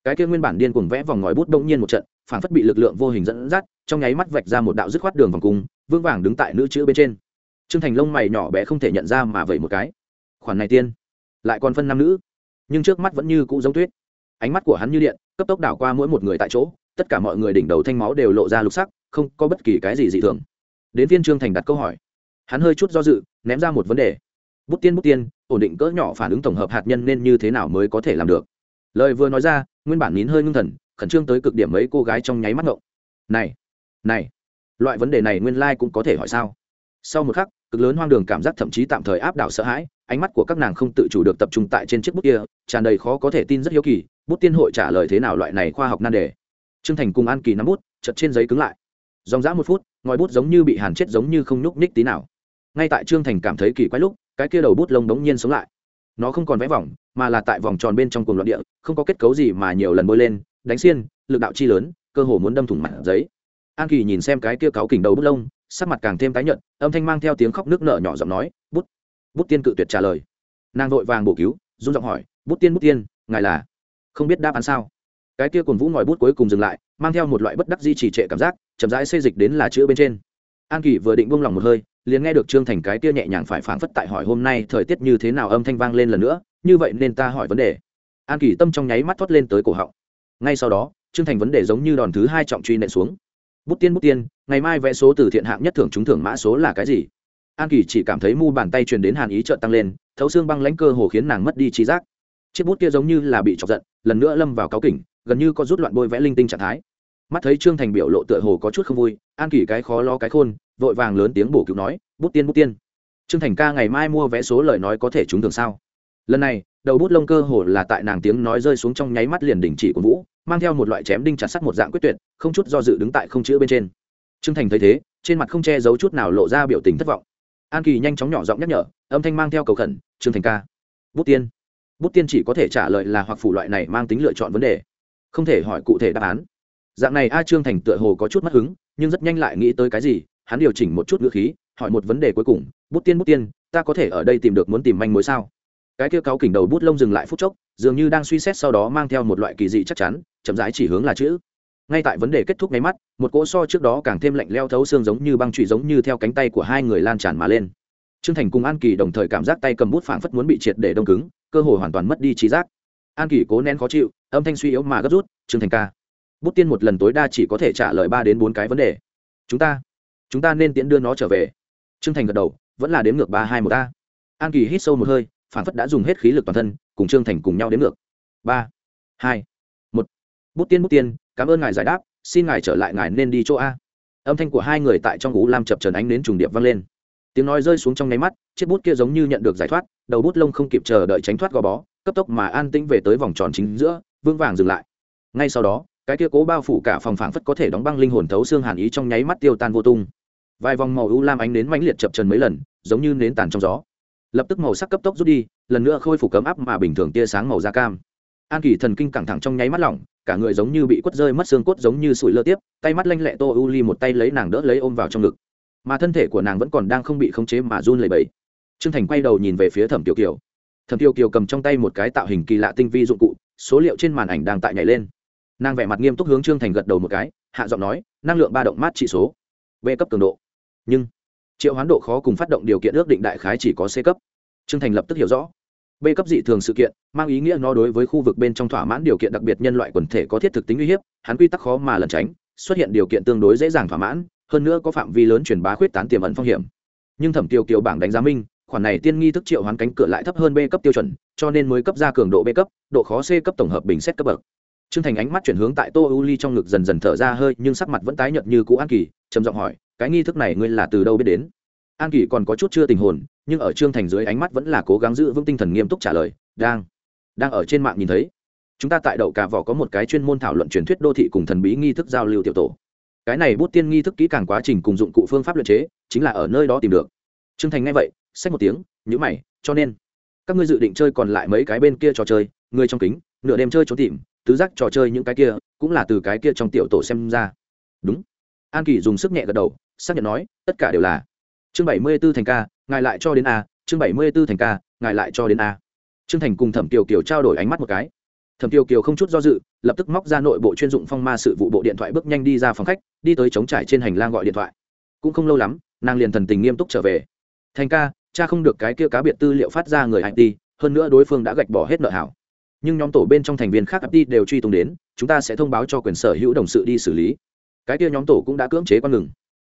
Cái kia nguyên bản điên cuồng vẽ vòng ngòi bút đông nhiên một trận phản phất bị lực lượng vô hình dẫn dắt, trong nháy mắt vạch ra một đạo dứt khoát đường vòng cung vương vàng đứng tại nữ chữ bên trên. Trương thành lông mày nhỏ bé không thể nhận ra mà vậy một cái. Khoản này tiên, lại còn phân nam nữ. Nhưng trước mắt vẫn như cũ giống tuyết. Ánh mắt của hắn như điện cấp tốc đảo qua mỗi một người tại chỗ, tất cả mọi người đỉnh đầu thanh máu đều lộ ra lục sắc, không có bất kỳ cái gì dị thường. Đến viên trương thành đặt câu hỏi. Hắn hơi chút do dự, ném ra một vấn đề. Bút tiên bút tiên, ổn định cỡ nhỏ phản ứng tổng hợp hạt nhân nên như thế nào mới có thể làm được? Lời vừa nói ra, nguyên bản nín hơi ngưng thần, khẩn trương tới cực điểm mấy cô gái trong nháy mắt ngộng. Này này, loại vấn đề này nguyên lai、like、cũng có thể hỏi sao? Sau một khắc, cực lớn hoang đường cảm giác thậm chí tạm thời áp đảo sợ hãi, ánh mắt của các nàng không tự chủ được tập trung tại trên chiếc bút kia, tràn đầy khó có thể tin rất hiếu kỳ bút tiên hội trả lời thế nào loại này khoa học nan đề. Trương thành cùng an kỳ nắm bút chật trên giấy cứng lại. Dòng dã một phút, ngòi bút giống như bị hàn chết giống như không nhúc nhích tí nào. Ngay tại trương thành cảm thấy kỳ quái lúc, cái kia đầu bút lông đống nhiên sống lại. Nó không còn vẽ vòng, mà là tại vòng tròn bên trong cùng loạn địa, không có kết cấu gì mà nhiều lần bôi lên, đánh xiên, lực đạo chi lớn, cơ hồ muốn đâm thủng mặt giấy. An kỳ nhìn xem cái kia cáo kỉnh đầu bút lông, sắc mặt càng thêm tái nhợt, âm thanh mang theo tiếng khóc nước nở nhỏ giọng nói, bút bút tiên cự tuyệt trả lời. Nàng vội vàng bổ cứu, run giọng hỏi, bút tiên bút tiên, ngài là không biết đáp án sao? Cái kia cồn vũ ngòi bút cuối cùng dừng lại, mang theo một loại bất đắc di trì trệ cảm giác, chậm rãi xây dịch đến là chữ bên trên. An kỳ vừa định buông lỏng một hơi, liền nghe được trương thành cái kia nhẹ nhàng phải phảng phất tại hỏi hôm nay thời tiết như thế nào âm thanh vang lên lần nữa, như vậy nên ta hỏi vấn đề. An kỳ tâm trong nháy mắt thoát lên tới cổ họng. Ngay sau đó, trương thành vấn đề giống như đòn thứ hai trọng truy nện xuống. Bút tiên bút tiên, ngày mai vẽ số từ thiện hạng nhất thưởng trúng thưởng mã số là cái gì? An kỳ chỉ cảm thấy mu bàn tay truyền đến hàn ý trợ tăng lên, thấu xương băng lãnh cơ hồ khiến nàng mất đi trí giác. Chiếc bút kia giống như là bị chọc giận lần nữa lâm vào cáo kỉnh, gần như có rút loạn bôi vẽ linh tinh trạng thái. Mắt thấy trương thành biểu lộ tựa hồ có chút không vui, an kỷ cái khó lo cái khôn, vội vàng lớn tiếng bổ cứu nói, bút tiên bút tiên. Trương thành ca ngày mai mua vé số lời nói có thể trúng thường sao? Lần này, đầu bút lông cơ hồ là tại nàng tiếng nói rơi xuống trong nháy mắt liền đình chỉ của vũ, mang theo một loại chém đinh chặt sắt một dạng quyết tuyệt, không chút do dự đứng tại không chữ bên trên. Trương thành thấy thế, trên mặt không che giấu chút nào lộ ra biểu tình thất vọng. An kỳ nhanh chóng nhỏ giọng nhắc nhở, âm thanh mang theo cầu khẩn, trương thành ca, bút tiên bút tiên chỉ có thể trả lời là hoặc phủ loại này mang tính lựa chọn vấn đề. Không thể hỏi cụ thể đáp án. Dạng này a trương thành tựa hồ có chút mất hứng, nhưng rất nhanh lại nghĩ tới cái gì, hắn điều chỉnh một chút ngữ khí, hỏi một vấn đề cuối cùng, bút tiên bút tiên, ta có thể ở đây tìm được muốn tìm manh mối sao? Cái kia cáo kỉnh đầu bút lông dừng lại phút chốc, dường như đang suy xét sau đó mang theo một loại kỳ dị chắc chắn, chậm rãi chỉ hướng là chữ. Ngay tại vấn đề kết thúc ngay mắt, một cỗ so trước đó càng thêm lạnh leo thấu xương giống như băng trụy giống như theo cánh tay của hai người lan tràn mà lên. Trương thành cùng an kỳ đồng thời cảm giác tay cầm bút phảng phất muốn bị triệt để đông cứng cơ hội hoàn toàn mất đi trí giác. An kỳ cố nén khó chịu, âm thanh suy yếu mà gấp rút, trương thành ca, bút tiên một lần tối đa chỉ có thể trả lời ba đến bốn cái vấn đề. Chúng ta chúng ta nên tiễn đưa nó trở về. Trương thành gật đầu, vẫn là đếm ngược ba hai một ta an kỳ hít sâu một hơi, phản phất đã dùng hết khí lực toàn thân, cùng trương thành cùng nhau đếm ngược. Ba, hai, một. Bút tiên bút tiên, cảm ơn ngài giải đáp, xin ngài trở lại ngài nên đi chỗ a. Âm thanh của hai người tại trong ú lam chập trần ánh đến trùng điệp vang lên tiếng nói rơi xuống trong nháy mắt, chiếc bút kia giống như nhận được giải thoát, đầu bút lông không kịp chờ đợi tránh thoát gò bó, cấp tốc mà an tĩnh về tới vòng tròn chính giữa vương vàng dừng lại. Ngay sau đó, cái kia cố bao phủ cả phòng phảng phất có thể đóng băng linh hồn thấu xương hàn ý trong nháy mắt tiêu tan vô tung. Vài vòng màu u lam ánh nến mãnh liệt chập trần mấy lần, giống như nến tàn trong gió. Lập tức màu sắc cấp tốc rút đi, lần nữa khôi phục cấm áp mà bình thường tia sáng màu da cam. An kỳ thần kinh căng thẳng trong nháy mắt lỏng, cả người giống như bị quất rơi mất xương cốt giống như sủi lơ tiếp, tay mắt lanh lẹ tô u ly một tay lấy nàng đỡ lấy ôm vào trong ngực mà thân thể của nàng vẫn còn đang không bị khống chế mà run lẩy bẩy. Trương thành quay đầu nhìn về phía thẩm tiểu kiều. Thẩm tiểu kiều cầm trong tay một cái tạo hình kỳ lạ tinh vi dụng cụ, số liệu trên màn ảnh đang tại nhảy lên. Nàng vẻ mặt nghiêm túc hướng trương thành gật đầu một cái, hạ giọng nói, năng lượng ba động mát trị số, b cấp cường độ. Nhưng, triệu hoán độ khó cùng phát động điều kiện ước định đại khái chỉ có c cấp. Trương thành lập tức hiểu rõ. B cấp dị thường sự kiện, mang ý nghĩa nó đối với khu vực bên trong thỏa mãn điều kiện đặc biệt nhân loại quần thể có thiết thực tính uy hiếp, hắn quy tắc khó mà lẩn tránh, xuất hiện điều kiện tương đối dễ dàng thỏa mãn hơn nữa có phạm vi lớn truyền bá khuyết tán tiềm ẩn phong hiểm nhưng thẩm tiêu kiều bảng đánh giá minh khoản này tiên nghi thức triệu hoán cánh cửa lại thấp hơn b cấp tiêu chuẩn cho nên mới cấp ra cường độ b cấp độ khó c cấp tổng hợp bình xét cấp bậc Trương Thành ánh mắt chuyển hướng tại Tô U Ly trong ngực dần dần thở ra hơi, nhưng sắc mặt vẫn tái nhợt như cũ An Kỳ, trầm giọng hỏi, cái nghi thức này ngươi là từ đâu biết đến? An Kỳ còn có chút chưa tình hồn, nhưng ở Trương Thành dưới ánh mắt vẫn là cố gắng giữ vững tinh thần nghiêm túc trả lời, đang đang ở trên mạng nhìn thấy. Chúng ta tại đậu cả vỏ có một cái chuyên môn thảo luận truyền thuyết đô thị cùng thần bí nghi thức giao lưu tiểu tổ. Cái này bút tiên nghi thức kỹ càng quá trình cùng dụng cụ phương pháp luyện chế, chính là ở nơi đó tìm được. Trương Thành nghe vậy, xách một tiếng, nhữ mày, cho nên các ngươi dự định chơi còn lại mấy cái bên kia trò chơi, người trong kính, nửa đêm chơi trốn tìm, tứ giác trò chơi những cái kia cũng là từ cái kia trong tiểu tổ xem ra. Đúng. An kỳ dùng sức nhẹ gật đầu xác nhận nói tất cả đều là. Chương bảy mươi b ố thành ca ngài lại cho đến a chương bảy mươi b ố thành ca ngài lại cho đến a. Trương thành cùng thẩm kiều kiều trao đổi ánh mắt một cái thẩm kiều kiều không chút do dự lập tức móc ra nội bộ chuyên dụng phong ma sự vụ bộ điện thoại bước nhanh đi ra phòng khách đi tới chống trải trên hành lang gọi điện thoại cũng không lâu lắm nàng liền thần tình nghiêm túc trở về thành ca cha không được cái kia cá biệt tư liệu phát ra người it hơn nữa đối phương đã gạch bỏ hết nợ hảo nhưng nhóm tổ bên trong thành viên khác FT đều truy tung đến, chúng ta sẽ thông báo cho quyền sở hữu đồng sự đi xử lý. Cái kia nhóm tổ cũng đã cưỡng chế con ngừng.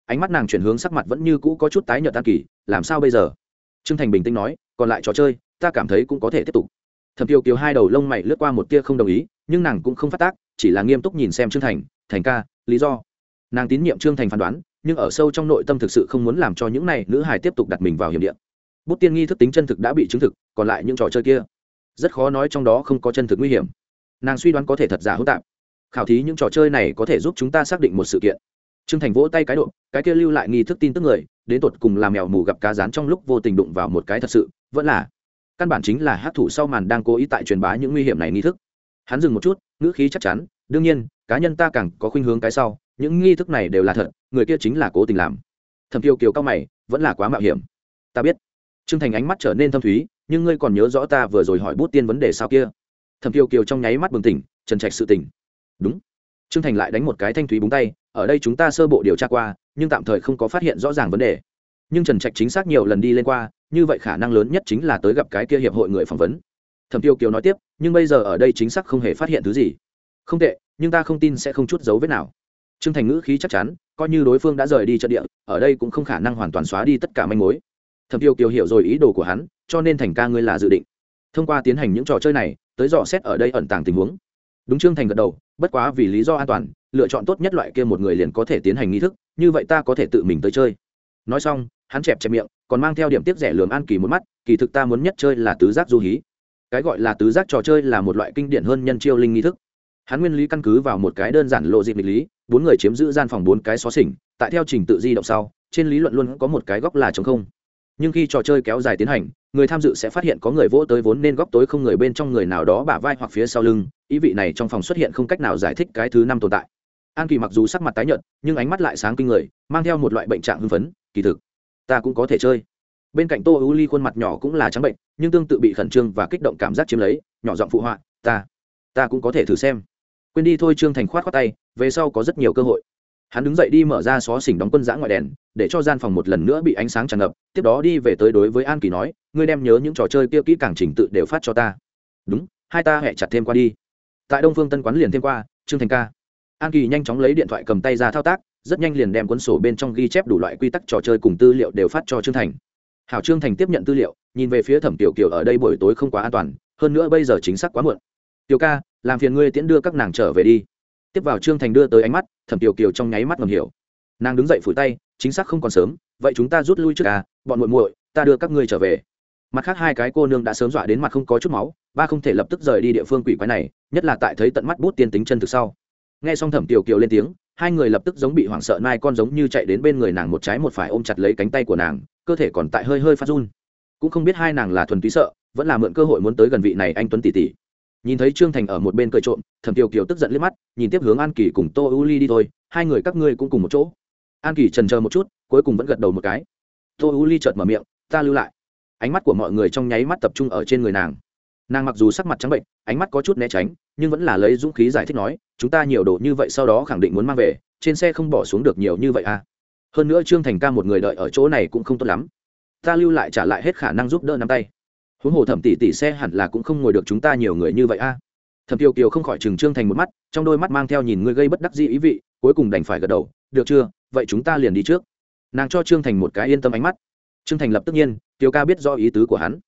Ánh mắt nàng chuyển hướng sắc mặt vẫn như cũ có chút tái nhợt tan kỳ, làm sao bây giờ? Trương Thành bình tĩnh nói, còn lại trò chơi, ta cảm thấy cũng có thể tiếp tục. Thẩm Tiêu Kiều hai đầu lông mày lướt qua một tia không đồng ý, nhưng nàng cũng không phát tác, chỉ là nghiêm túc nhìn xem Trương Thành, "Thành ca, lý do?" Nàng tín nhiệm Trương Thành phán đoán, nhưng ở sâu trong nội tâm thực sự không muốn làm cho những này nữ hài tiếp tục đặt mình vào hiểm địa. Bút tiên nghi thức tính chân thực đã bị chứng thực, còn lại những trò chơi kia, rất khó nói trong đó không có chân thực nguy hiểm nàng suy đoán có thể thật giả hữu tạp khảo thí những trò chơi này có thể giúp chúng ta xác định một sự kiện t r ư ơ n g thành vỗ tay cái độ cái kia lưu lại nghi thức tin tức người đến tột cùng làm mèo mù gặp cá rán trong lúc vô tình đụng vào một cái thật sự vẫn là căn bản chính là hát thủ sau màn đang cố ý tại truyền bá những nguy hiểm này nghi thức. Hắn dừng một chút, ngữ khí chắc chắn, đương nhiên, cá nhân ta càng có khuynh hướng cái sau, những nghi thức này đều là thật, người kia chính là cố tình làm. Thầm tiêu kiều cao mày, vẫn là quá mạo hiểm. Ta biết. T r ư ơ n g thành ánh mắt trở nên thâm thúy, nhưng ngươi còn nhớ rõ ta vừa rồi hỏi bút tiên vấn đề sao kia? Thẩm kiều kiều trong nháy mắt bừng tỉnh, trần trạch sự tỉnh. Đúng. Trương thành lại đánh một cái thanh thúy búng tay, ở đây chúng ta sơ bộ điều tra qua, nhưng tạm thời không có phát hiện rõ ràng vấn đề nhưng trần trạch chính xác nhiều lần đi lên qua, như vậy khả năng lớn nhất chính là tới gặp cái kia hiệp hội người phỏng vấn. Thẩm tiêu kiều nói tiếp, nhưng bây giờ ở đây chính xác không hề phát hiện thứ gì. Không tệ, nhưng ta không tin sẽ không chút dấu vết nào. Trương thành ngữ khí chắc chắn, coi như đối phương đã rời đi trận địa, ở đây cũng không khả năng hoàn toàn xóa đi tất cả manh mối. Thẩm tiêu kiều hiểu rồi ý đồ của hắn, cho nên thành ca ngươi là dự định. Thông qua tiến hành những trò chơi này, tới dò xét ở đây ẩn tàng tình huống. Đúng trương thành gật đầu, bất quá vì lý do an toàn, lựa chọn tốt nhất loại kia một người liền có thể tiến hành nghi thức, như vậy ta có thể tự mình tới chơi nói xong, hắn chẹp chẹp miệng, còn mang theo điểm tiếp rẻ lường an kỳ một mắt, kỳ thực ta muốn nhất chơi là tứ giác du hí. Cái gọi là tứ giác trò chơi là một loại kinh điển hơn nhân chiêu linh nghi thức. Hắn nguyên lý căn cứ vào một cái đơn giản lộ dịp nghịch lý, bốn người chiếm giữ gian phòng bốn cái xó xỉnh, tại theo trình tự di động sau, trên lý luận luôn có một cái góc là t không. Nhưng khi trò chơi kéo dài tiến hành, người tham dự sẽ phát hiện có người vỗ tới vốn nên góc tối không người bên trong người nào đó bả vai hoặc phía sau lưng, ý vị này trong phòng xuất hiện không cách nào giải thích cái thứ năm tồn tại. An kỳ mặc dù sắc mặt tái nhợt, nhưng ánh mắt lại sáng kinh người, mang theo một loại bệnh trạng hưng phấn kỳ thực, ta cũng có thể chơi. Bên cạnh tô ưu ly khuôn mặt nhỏ cũng là trắng bệnh, nhưng tương tự bị khẩn trương và kích động cảm giác chiếm lấy, nhỏ giọng phụ họa, ta ta cũng có thể thử xem. Quên đi thôi trương thành khoát khoát tay, về sau có rất nhiều cơ hội. Hắn đứng dậy đi mở ra xó xỉnh đóng quân giã ngoài đèn, để cho gian phòng một lần nữa bị ánh sáng tràn ngập, tiếp đó đi về tới đối với an kỳ nói, ngươi đem nhớ những trò chơi kia kỹ càng trình tự đều phát cho ta. Đúng, hai ta hẹ chặt thêm qua đi. Tại đông phương tân quán liền thêm qua, trương thành ca. An kỳ nhanh chóng lấy điện thoại cầm tay ra thao tác rất nhanh liền đem cuốn sổ bên trong ghi chép đủ loại quy tắc trò chơi cùng tư liệu đều phát cho trương thành. Hảo trương thành tiếp nhận tư liệu, nhìn về phía thẩm tiểu kiều ở đây buổi tối không quá an toàn, hơn nữa bây giờ chính xác quá muộn. Tiểu ca, làm phiền ngươi tiễn đưa các nàng trở về đi. Tiếp vào trương thành đưa tới ánh mắt, thẩm tiểu kiều trong nháy mắt ngầm hiểu. Nàng đứng dậy phủi tay, chính xác không còn sớm, vậy chúng ta rút lui trước à bọn muội muội, ta đưa các ngươi trở về. Mặt khác hai cái cô nương đã sớm dọa đến mặt không có chút máu, ba không thể lập tức rời đi địa phương quỷ quái này, nhất là tại thấy tận mắt bút tiên tính chân thực sau. Nghe xong thẩm tiểu kiều lên tiếng hai người lập tức giống bị hoảng sợ nai con giống như chạy đến bên người nàng một trái một phải ôm chặt lấy cánh tay của nàng, cơ thể còn tại hơi hơi phát run. Cũng không biết hai nàng là thuần túy sợ, vẫn là mượn cơ hội muốn tới gần vị này anh tuấn tỷ tỷ. Nhìn thấy trương thành ở một bên cười trộm, thẩm tiểu kiều tức giận liếc mắt, nhìn tiếp hướng an kỳ cùng tô u ly đi thôi, hai người các ngươi cũng cùng một chỗ. An kỳ trần chờ một chút, cuối cùng vẫn gật đầu một cái. Tô u ly chợt mở miệng, ta lưu lại. Ánh mắt của mọi người trong nháy mắt tập trung ở trên người nàng nàng mặc dù sắc mặt trắng bệnh, ánh mắt có chút né tránh, nhưng vẫn là lấy dũng khí giải thích nói, chúng ta nhiều đồ như vậy sau đó khẳng định muốn mang về, trên xe không bỏ xuống được nhiều như vậy à. Hơn nữa trương thành ca một người đợi ở chỗ này cũng không tốt lắm. Ta lưu lại trả lại hết khả năng giúp đỡ nắm tay. Huống hồ thẩm tỷ tỷ xe hẳn là cũng không ngồi được chúng ta nhiều người như vậy a à. thẩm kiều kiều không khỏi chừng trương thành một mắt, trong đôi mắt mang theo nhìn ngươi gây bất đắc dĩ ý vị, cuối cùng đành phải gật đầu, được chưa, vậy chúng ta liền đi trước. Nàng cho trương thành một cái yên tâm ánh mắt. Trương thành lập tức nhiên Tiêu ca biết do ý tứ của hắn.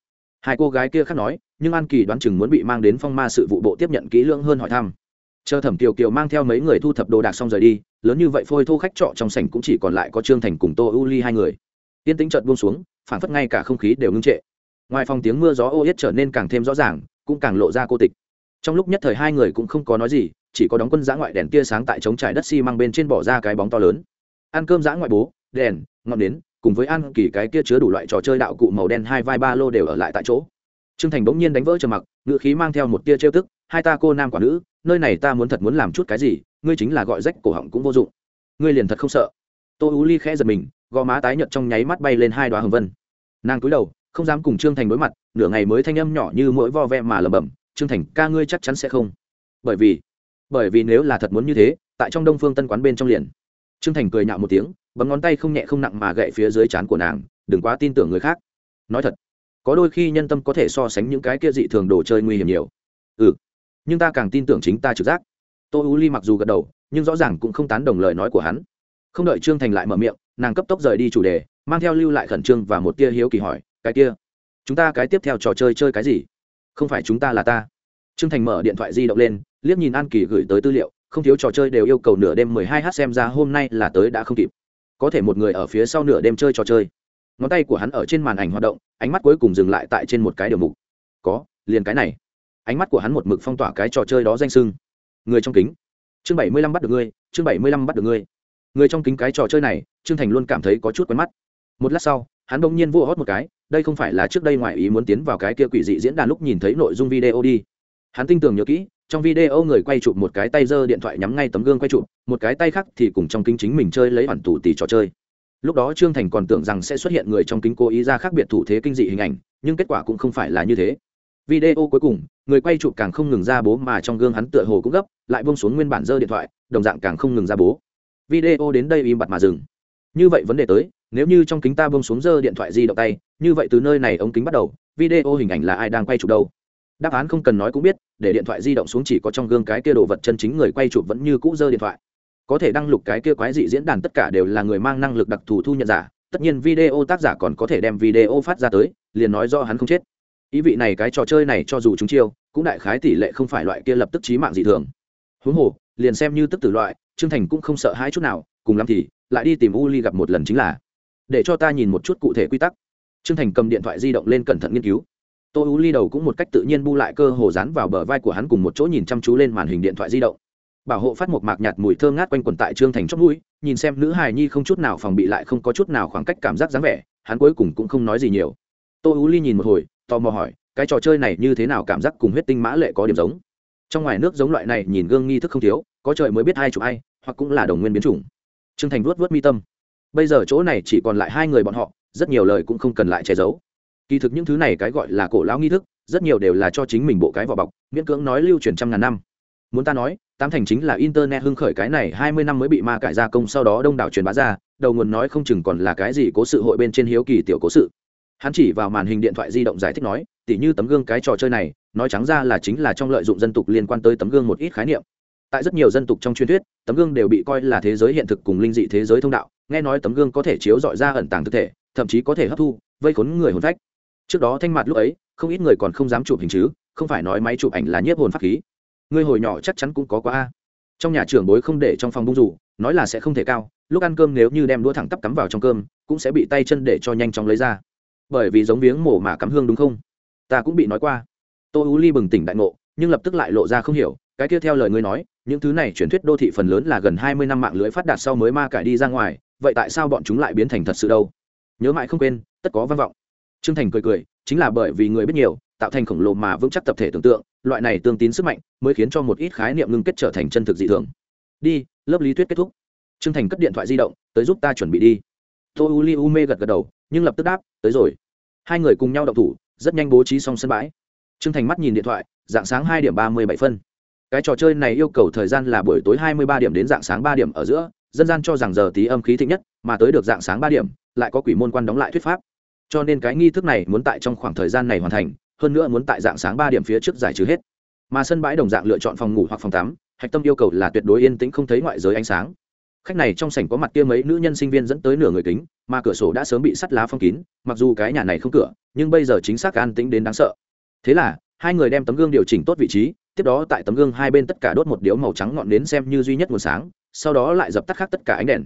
Hai cô gái kia khác nói nhưng an kỳ đoán chừng muốn bị mang đến phong ma sự vụ bộ tiếp nhận kỹ lưỡng hơn hỏi thăm. Chờ thẩm kiều kiều mang theo mấy người thu thập đồ đạc xong rời đi, lớn như vậy phôi thô khách trọ trong sảnh cũng chỉ còn lại có trương thành cùng tô u ly hai người. Tiên tính chợt buông xuống phản phất ngay cả không khí đều ngưng trệ. Ngoài phòng tiếng mưa gió ô yết trở nên càng thêm rõ ràng, cũng càng lộ ra cô tịch. Trong lúc nhất thời hai người cũng không có nói gì, chỉ có đóng quân giã ngoại đèn tia sáng tại chống trải đất xi、si、mang bên trên bỏ ra cái bóng to lớn. Ăn cơm giã ngoại bố, đèn, ngọn nến, cùng với ăn kỳ cái kia chứa đủ loại trò chơi đạo cụ màu đen hai vai ba lô đều ở lại tại chỗ trương thành bỗng nhiên đánh vỡ trầm mặc ngự khí mang theo một tia trêu tức, hai ta cô nam quả nữ, nơi này ta muốn thật muốn làm chút cái gì, ngươi chính là gọi rách cổ họng cũng vô dụng. Ngươi liền thật không sợ. Tô ú ly khẽ giật mình, gò má tái nhợt trong nháy mắt bay lên hai đoá hồng vân. Nàng cúi đầu, không dám cùng trương thành đối mặt, nửa ngày mới thanh âm nhỏ như mỗi vo ve mà lẩm bẩm, trương thành, ca ngươi chắc chắn sẽ không. Bởi vì bởi vì nếu là thật muốn như thế, tại trong đông phương tân quán bên trong liền. Trương thành cười nhạo một tiếng, bấm ngón tay không nhẹ không nặng mà gậy phía dưới trán của nàng, đừng quá tin tưởng người khác. Nói thật có đôi khi nhân tâm có thể so sánh những cái kia dị thường đồ chơi nguy hiểm nhiều. Ừ nhưng ta càng tin tưởng chính ta trực giác. Tô u ly mặc dù gật đầu, nhưng rõ ràng cũng không tán đồng lời nói của hắn. Không đợi trương thành lại mở miệng, nàng cấp tốc rời đi chủ đề, mang theo lưu lại khẩn trương và một tia hiếu kỳ hỏi, cái kia, chúng ta cái tiếp theo trò chơi chơi cái gì? Không phải chúng ta là ta. Trương thành mở điện thoại di động lên, liếc nhìn an kỳ gửi tới tư liệu, không thiếu trò chơi đều yêu cầu nửa đêm mười hai h xem ra hôm nay là tới đã không kịp. Có thể một người ở phía sau nửa đêm chơi trò chơi ngón tay của hắn ở trên màn ảnh hoạt động, ánh mắt cuối cùng dừng lại tại trên một cái điều mục. Có, liền cái này. Ánh mắt của hắn một mực phong tỏa cái trò chơi đó danh sưng. Người trong kính. Chương bảy mươi lăm bắt được ngươi, chương bảy mươi lăm bắt được ngươi. Người trong kính cái trò chơi này, trương thành luôn cảm thấy có chút quen mắt. Một lát sau, hắn bỗng nhiên vô hót một cái, đây không phải là trước đây ngoại ý muốn tiến vào cái kia quỷ dị diễn đàn lúc nhìn thấy nội dung video đi. Hắn tin tưởng nhớ kỹ, trong video người quay chụp một cái tay giơ điện thoại nhắm ngay tấm gương quay chụp, một cái tay khác thì cùng trong kính chính mình chơi lấy hoàn tủ tỷ trò chơi lúc đó trương thành còn tưởng rằng sẽ xuất hiện người trong kính cố ý ra khác biệt thủ thế kinh dị hình ảnh, nhưng kết quả cũng không phải là như thế. Video cuối cùng, người quay chụp càng không ngừng ra bố mà trong gương hắn tựa hồ cũng gấp, lại bông xuống nguyên bản dơ điện thoại, đồng dạng càng không ngừng ra bố. Video đến đây im bặt mà dừng. Như vậy vấn đề tới, nếu như trong kính ta bông xuống dơ điện thoại di động tay, như vậy từ nơi này ống kính bắt đầu, video hình ảnh là ai đang quay chụp đâu? Đáp án không cần nói cũng biết, để điện thoại di động xuống chỉ có trong gương cái kia đồ vật chân chính người quay chụp vẫn như cũ dơ điện thoại có thể đăng lục cái kia quái dị diễn đàn tất cả đều là người mang năng lực đặc thù thu nhận giả, tất nhiên video tác giả còn có thể đem video phát ra tới, liền nói do hắn không chết. Ý vị này cái trò chơi này cho dù chúng chiêu, cũng đại khái tỷ lệ không phải loại kia lập tức trí mạng dị thường. Huống hồ, liền xem như tức tử loại, trương thành cũng không sợ hãi chút nào, cùng lắm thì, lại đi tìm u ly gặp một lần chính là, để cho ta nhìn một chút cụ thể quy tắc. Trương thành cầm điện thoại di động lên cẩn thận nghiên cứu. Tô u ly đầu cũng một cách tự nhiên bu lại cơ hồ dán vào bờ vai của hắn cùng một chỗ nhìn chăm chú lên màn hình điện thoại di động bảo hộ phát một mạc nhạt mùi thơm ngát quanh quần tại trương thành chót mũi, nhìn xem nữ hài nhi không chút nào phòng bị lại không có chút nào khoảng cách cảm giác dáng vẻ, hắn cuối cùng cũng không nói gì nhiều. Tô u ly nhìn một hồi, tò mò hỏi, cái trò chơi này như thế nào cảm giác cùng huyết tinh mã lệ có điểm giống? Trong ngoài nước giống loại này nhìn gương nghi thức không thiếu, có trời mới biết ai chụp ai, hoặc cũng là đồng nguyên biến chủng. Trương thành vuốt vuốt mi tâm. Bây giờ chỗ này chỉ còn lại hai người bọn họ, rất nhiều lời cũng không cần lại che giấu. Kỳ thực những thứ này cái gọi là cổ lão nghi thức, rất nhiều đều là cho chính mình bộ cái vỏ bọc, miễn cưỡng nói lưu truyền trăm ngàn năm muốn ta nói, tám thành chính là internet hưng khởi cái này hai mươi năm mới bị ma cải gia công sau đó đông đảo truyền bá ra, đầu nguồn nói không chừng còn là cái gì cố sự hội bên trên hiếu kỳ tiểu cố sự. Hắn chỉ vào màn hình điện thoại di động giải thích nói, tỉ như tấm gương cái trò chơi này, nói trắng ra là chính là trong lợi dụng dân tục liên quan tới tấm gương một ít khái niệm. Tại rất nhiều dân tục trong truyền thuyết, tấm gương đều bị coi là thế giới hiện thực cùng linh dị thế giới thông đạo, nghe nói tấm gương có thể chiếu dọi ra ẩn tàng thực thể, thậm chí có thể hấp thu, vây khốn người hồn phách. Trước đó thanh mặt lúc ấy, không ít người còn không dám chụp hình chứ, không phải nói máy chụp ảnh là nhiếp hồn pháp khí. Ngươi hồi nhỏ chắc chắn cũng có quá a. Trong nhà trưởng bối không để trong phòng bung rủ, nói là sẽ không thể cao, lúc ăn cơm nếu như đem đũa thẳng tắp cắm vào trong cơm, cũng sẽ bị tay chân để cho nhanh chóng lấy ra. Bởi vì giống viếng mổ mà cắm hương đúng không? Ta cũng bị nói qua. Tô u ly bừng tỉnh đại ngộ, nhưng lập tức lại lộ ra không hiểu, cái kia theo lời ngươi nói, những thứ này truyền thuyết đô thị phần lớn là gần hai mươi năm mạng lưới phát đạt sau mới ma cải đi ra ngoài, vậy tại sao bọn chúng lại biến thành thật sự đâu? Nhớ mãi không quên, tất có văn vọng. T r ư ơ n g thành cười cười, chính là bởi vì người biết nhiều, tạo thành khổng lồ mà vững chắc tập thể tưởng tượng loại này tương tín sức mạnh mới khiến cho một ít khái niệm ngưng kết trở thành chân thực dị thường. Đi, lớp lý thuyết kết thúc. T r ư ơ n g thành cất điện thoại di động, tới giúp ta chuẩn bị đi. Tô u li u mê gật gật đầu, nhưng lập tức đáp, tới rồi. Hai người cùng nhau đậu thủ, rất nhanh bố trí xong sân bãi. T r ư ơ n g thành mắt nhìn điện thoại, dạng sáng hai điểm ba mươi bảy phân. Cái trò chơi này yêu cầu thời gian là buổi tối hai mươi ba điểm đến dạng sáng ba điểm ở giữa, dân gian cho rằng giờ tí âm khí thịnh nhất, mà tới được dạng sáng ba điểm, lại có quỷ môn quan đóng lại thuyết pháp. Cho nên cái nghi thức này muốn tại trong khoảng thời gian này hoàn thành hơn nữa muốn tại dạng sáng ba điểm phía trước giải trừ hết. Mà sân bãi đồng dạng lựa chọn phòng ngủ hoặc phòng tắm hạch tâm yêu cầu là tuyệt đối yên tĩnh không thấy ngoại giới ánh sáng. Khách này trong sảnh có mặt kia mấy nữ nhân sinh viên dẫn tới nửa người kính mà cửa sổ đã sớm bị sắt lá phong kín mặc dù cái nhà này không cửa nhưng bây giờ chính xác an tĩnh đến đáng sợ. Thế là hai người đem tấm gương điều chỉnh tốt vị trí tiếp đó tại tấm gương hai bên tất cả đốt một điếu màu trắng ngọn nến xem như duy nhất nguồn sáng sau đó lại dập tắt khác tất cả ánh đèn.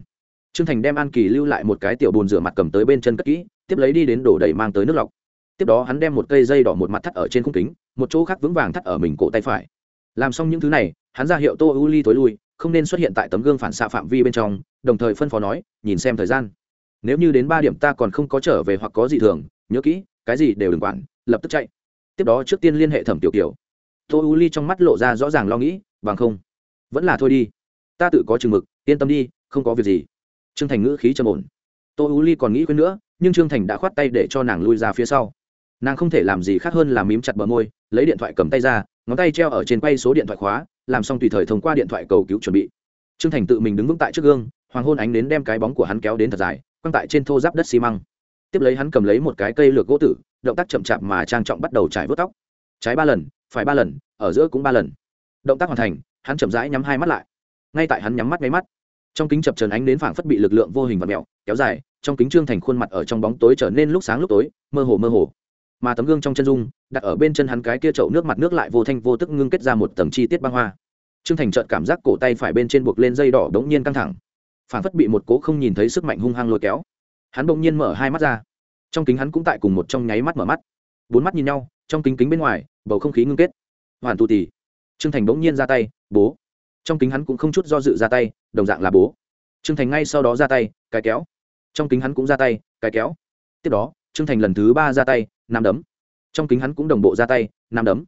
Trương Thành đem An Kỳ lưu lại một cái tiểu bồn rửa mặt cầm tới bên chân cất kỹ, tiếp lấy đi đến đổ đầy mang tới nước lọc. Tiếp đó hắn đem một cây dây đỏ một mặt thắt ở trên khung kính, một chỗ khác vững vàng thắt ở mình cổ tay phải. Làm xong những thứ này, hắn ra hiệu Tô U Ly tối lui, không nên xuất hiện tại tấm gương phản xạ phạm vi bên trong, đồng thời phân phó nói, nhìn xem thời gian. Nếu như đến ba điểm ta còn không có trở về hoặc có gì thường, nhớ kỹ, cái gì đều đừng quản, lập tức chạy. Tiếp đó trước tiên liên hệ Thẩm Tiểu kiểu Tô U Ly trong mắt lộ ra rõ ràng lo nghĩ, bằng không, vẫn là thôi đi. Ta tự có chừng mực, yên tâm đi, không có việc gì trương thành ngữ khí trầm ổn tô u ly còn nghĩ quên nữa nhưng trương thành đã khoát tay để cho nàng lui ra phía sau nàng không thể làm gì khác hơn là mím chặt bờ môi, lấy điện thoại cầm tay ra, ngón tay treo ở trên quay số điện thoại khóa, làm xong tùy thời thông qua điện thoại cầu cứu chuẩn bị. Trương thành tự mình đứng vững tại trước gương, hoàng hôn ánh đến đem cái bóng của hắn kéo đến thật dài, quăng tại trên thô giáp đất xi măng. Tiếp lấy hắn cầm lấy một cái cây lược gỗ tử, động tác chậm chạp mà trang trọng bắt đầu trải vớt tóc. Trái ba lần, phải ba lần, ở giữa cũng ba lần. Động tác hoàn thành, hắn chậm rãi nhắm hai mắt lại. Ngay tại hắn nhắm mắt máy mắt, trong kính chập trần ánh đến phảng phất bị lực lượng vô hình và mẹo kéo dài, trong kính trương thành khuôn mặt ở trong bóng tối trở nên lúc sáng lúc tối, mơ hồ mơ hồ mà tấm gương trong chân dung, đặt ở bên chân hắn cái kia chậu nước mặt nước lại vô thanh vô tức ngưng kết ra một tầng chi tiết băng hoa. Trương thành trợn cảm giác cổ tay phải bên trên buộc lên dây đỏ đống nhiên căng thẳng. Phảng phất bị một cố không nhìn thấy sức mạnh hung hăng lôi kéo. Hắn bỗng nhiên mở hai mắt ra. Trong kính hắn cũng tại cùng một trong nháy mắt mở mắt. Bốn mắt nhìn nhau, trong kính kính bên ngoài, bầu không khí ngưng kết. Hoàn tù tì trương thành bỗng nhiên ra tay, bố. Trong kính hắn cũng không chút do dự ra tay, đồng dạng là bố. Trương thành ngay sau đó ra tay, cái kéo. Trong kính hắn cũng ra tay, cái kéo. Tiếp đó, trương thành lần thứ ba ra tay nằm đấm. Trong kính hắn cũng đồng bộ ra tay nằm đấm.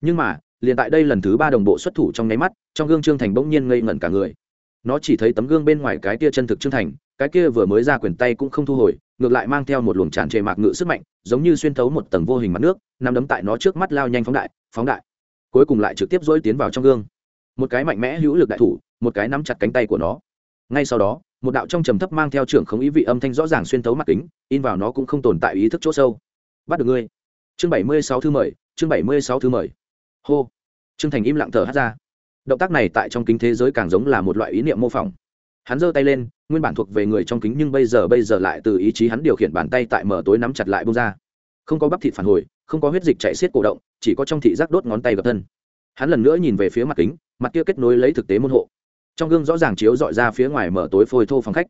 Nhưng mà, liền tại đây lần thứ ba đồng bộ xuất thủ trong nháy mắt, trong gương trương thành bỗng nhiên ngây ngẩn cả người. Nó chỉ thấy tấm gương bên ngoài cái kia chân thực trương thành, cái kia vừa mới ra quyền tay cũng không thu hồi, ngược lại mang theo một luồng tràn trề mạc ngự sức mạnh, giống như xuyên thấu một tầng vô hình mặt nước nằm đấm tại nó trước mắt lao nhanh phóng đại phóng đại. Cuối cùng lại trực tiếp dỗi tiến vào trong gương. Một cái mạnh mẽ hữu lực đại thủ, một cái nắm chặt cánh tay của nó. Ngay sau đó, một đạo trong trầm thấp mang theo trưởng không ý vị âm thanh rõ ràng xuyên thấu mặt kính, in vào nó cũng không tồn tại ý thức chỗ sâu bắt được ngươi. Chương bảy mươi sáu thư mời, chương bảy mươi sáu thư mời. Hô. Trương thành im lặng thở hát ra. Động tác này tại trong kính thế giới càng giống là một loại ý niệm mô phỏng. Hắn giơ tay lên, nguyên bản thuộc về người trong kính nhưng bây giờ bây giờ lại từ ý chí hắn điều khiển bàn tay tại mở tối nắm chặt lại bông ra. Không có bắp thịt phản hồi, không có huyết dịch chạy xiết cổ động, chỉ có trong thị giác đốt ngón tay gập thân. Hắn lần nữa nhìn về phía mặt kính, mặt kia kết nối lấy thực tế môn hộ. Trong gương rõ ràng chiếu dọi ra phía ngoài mở tối phôi thô phòng khách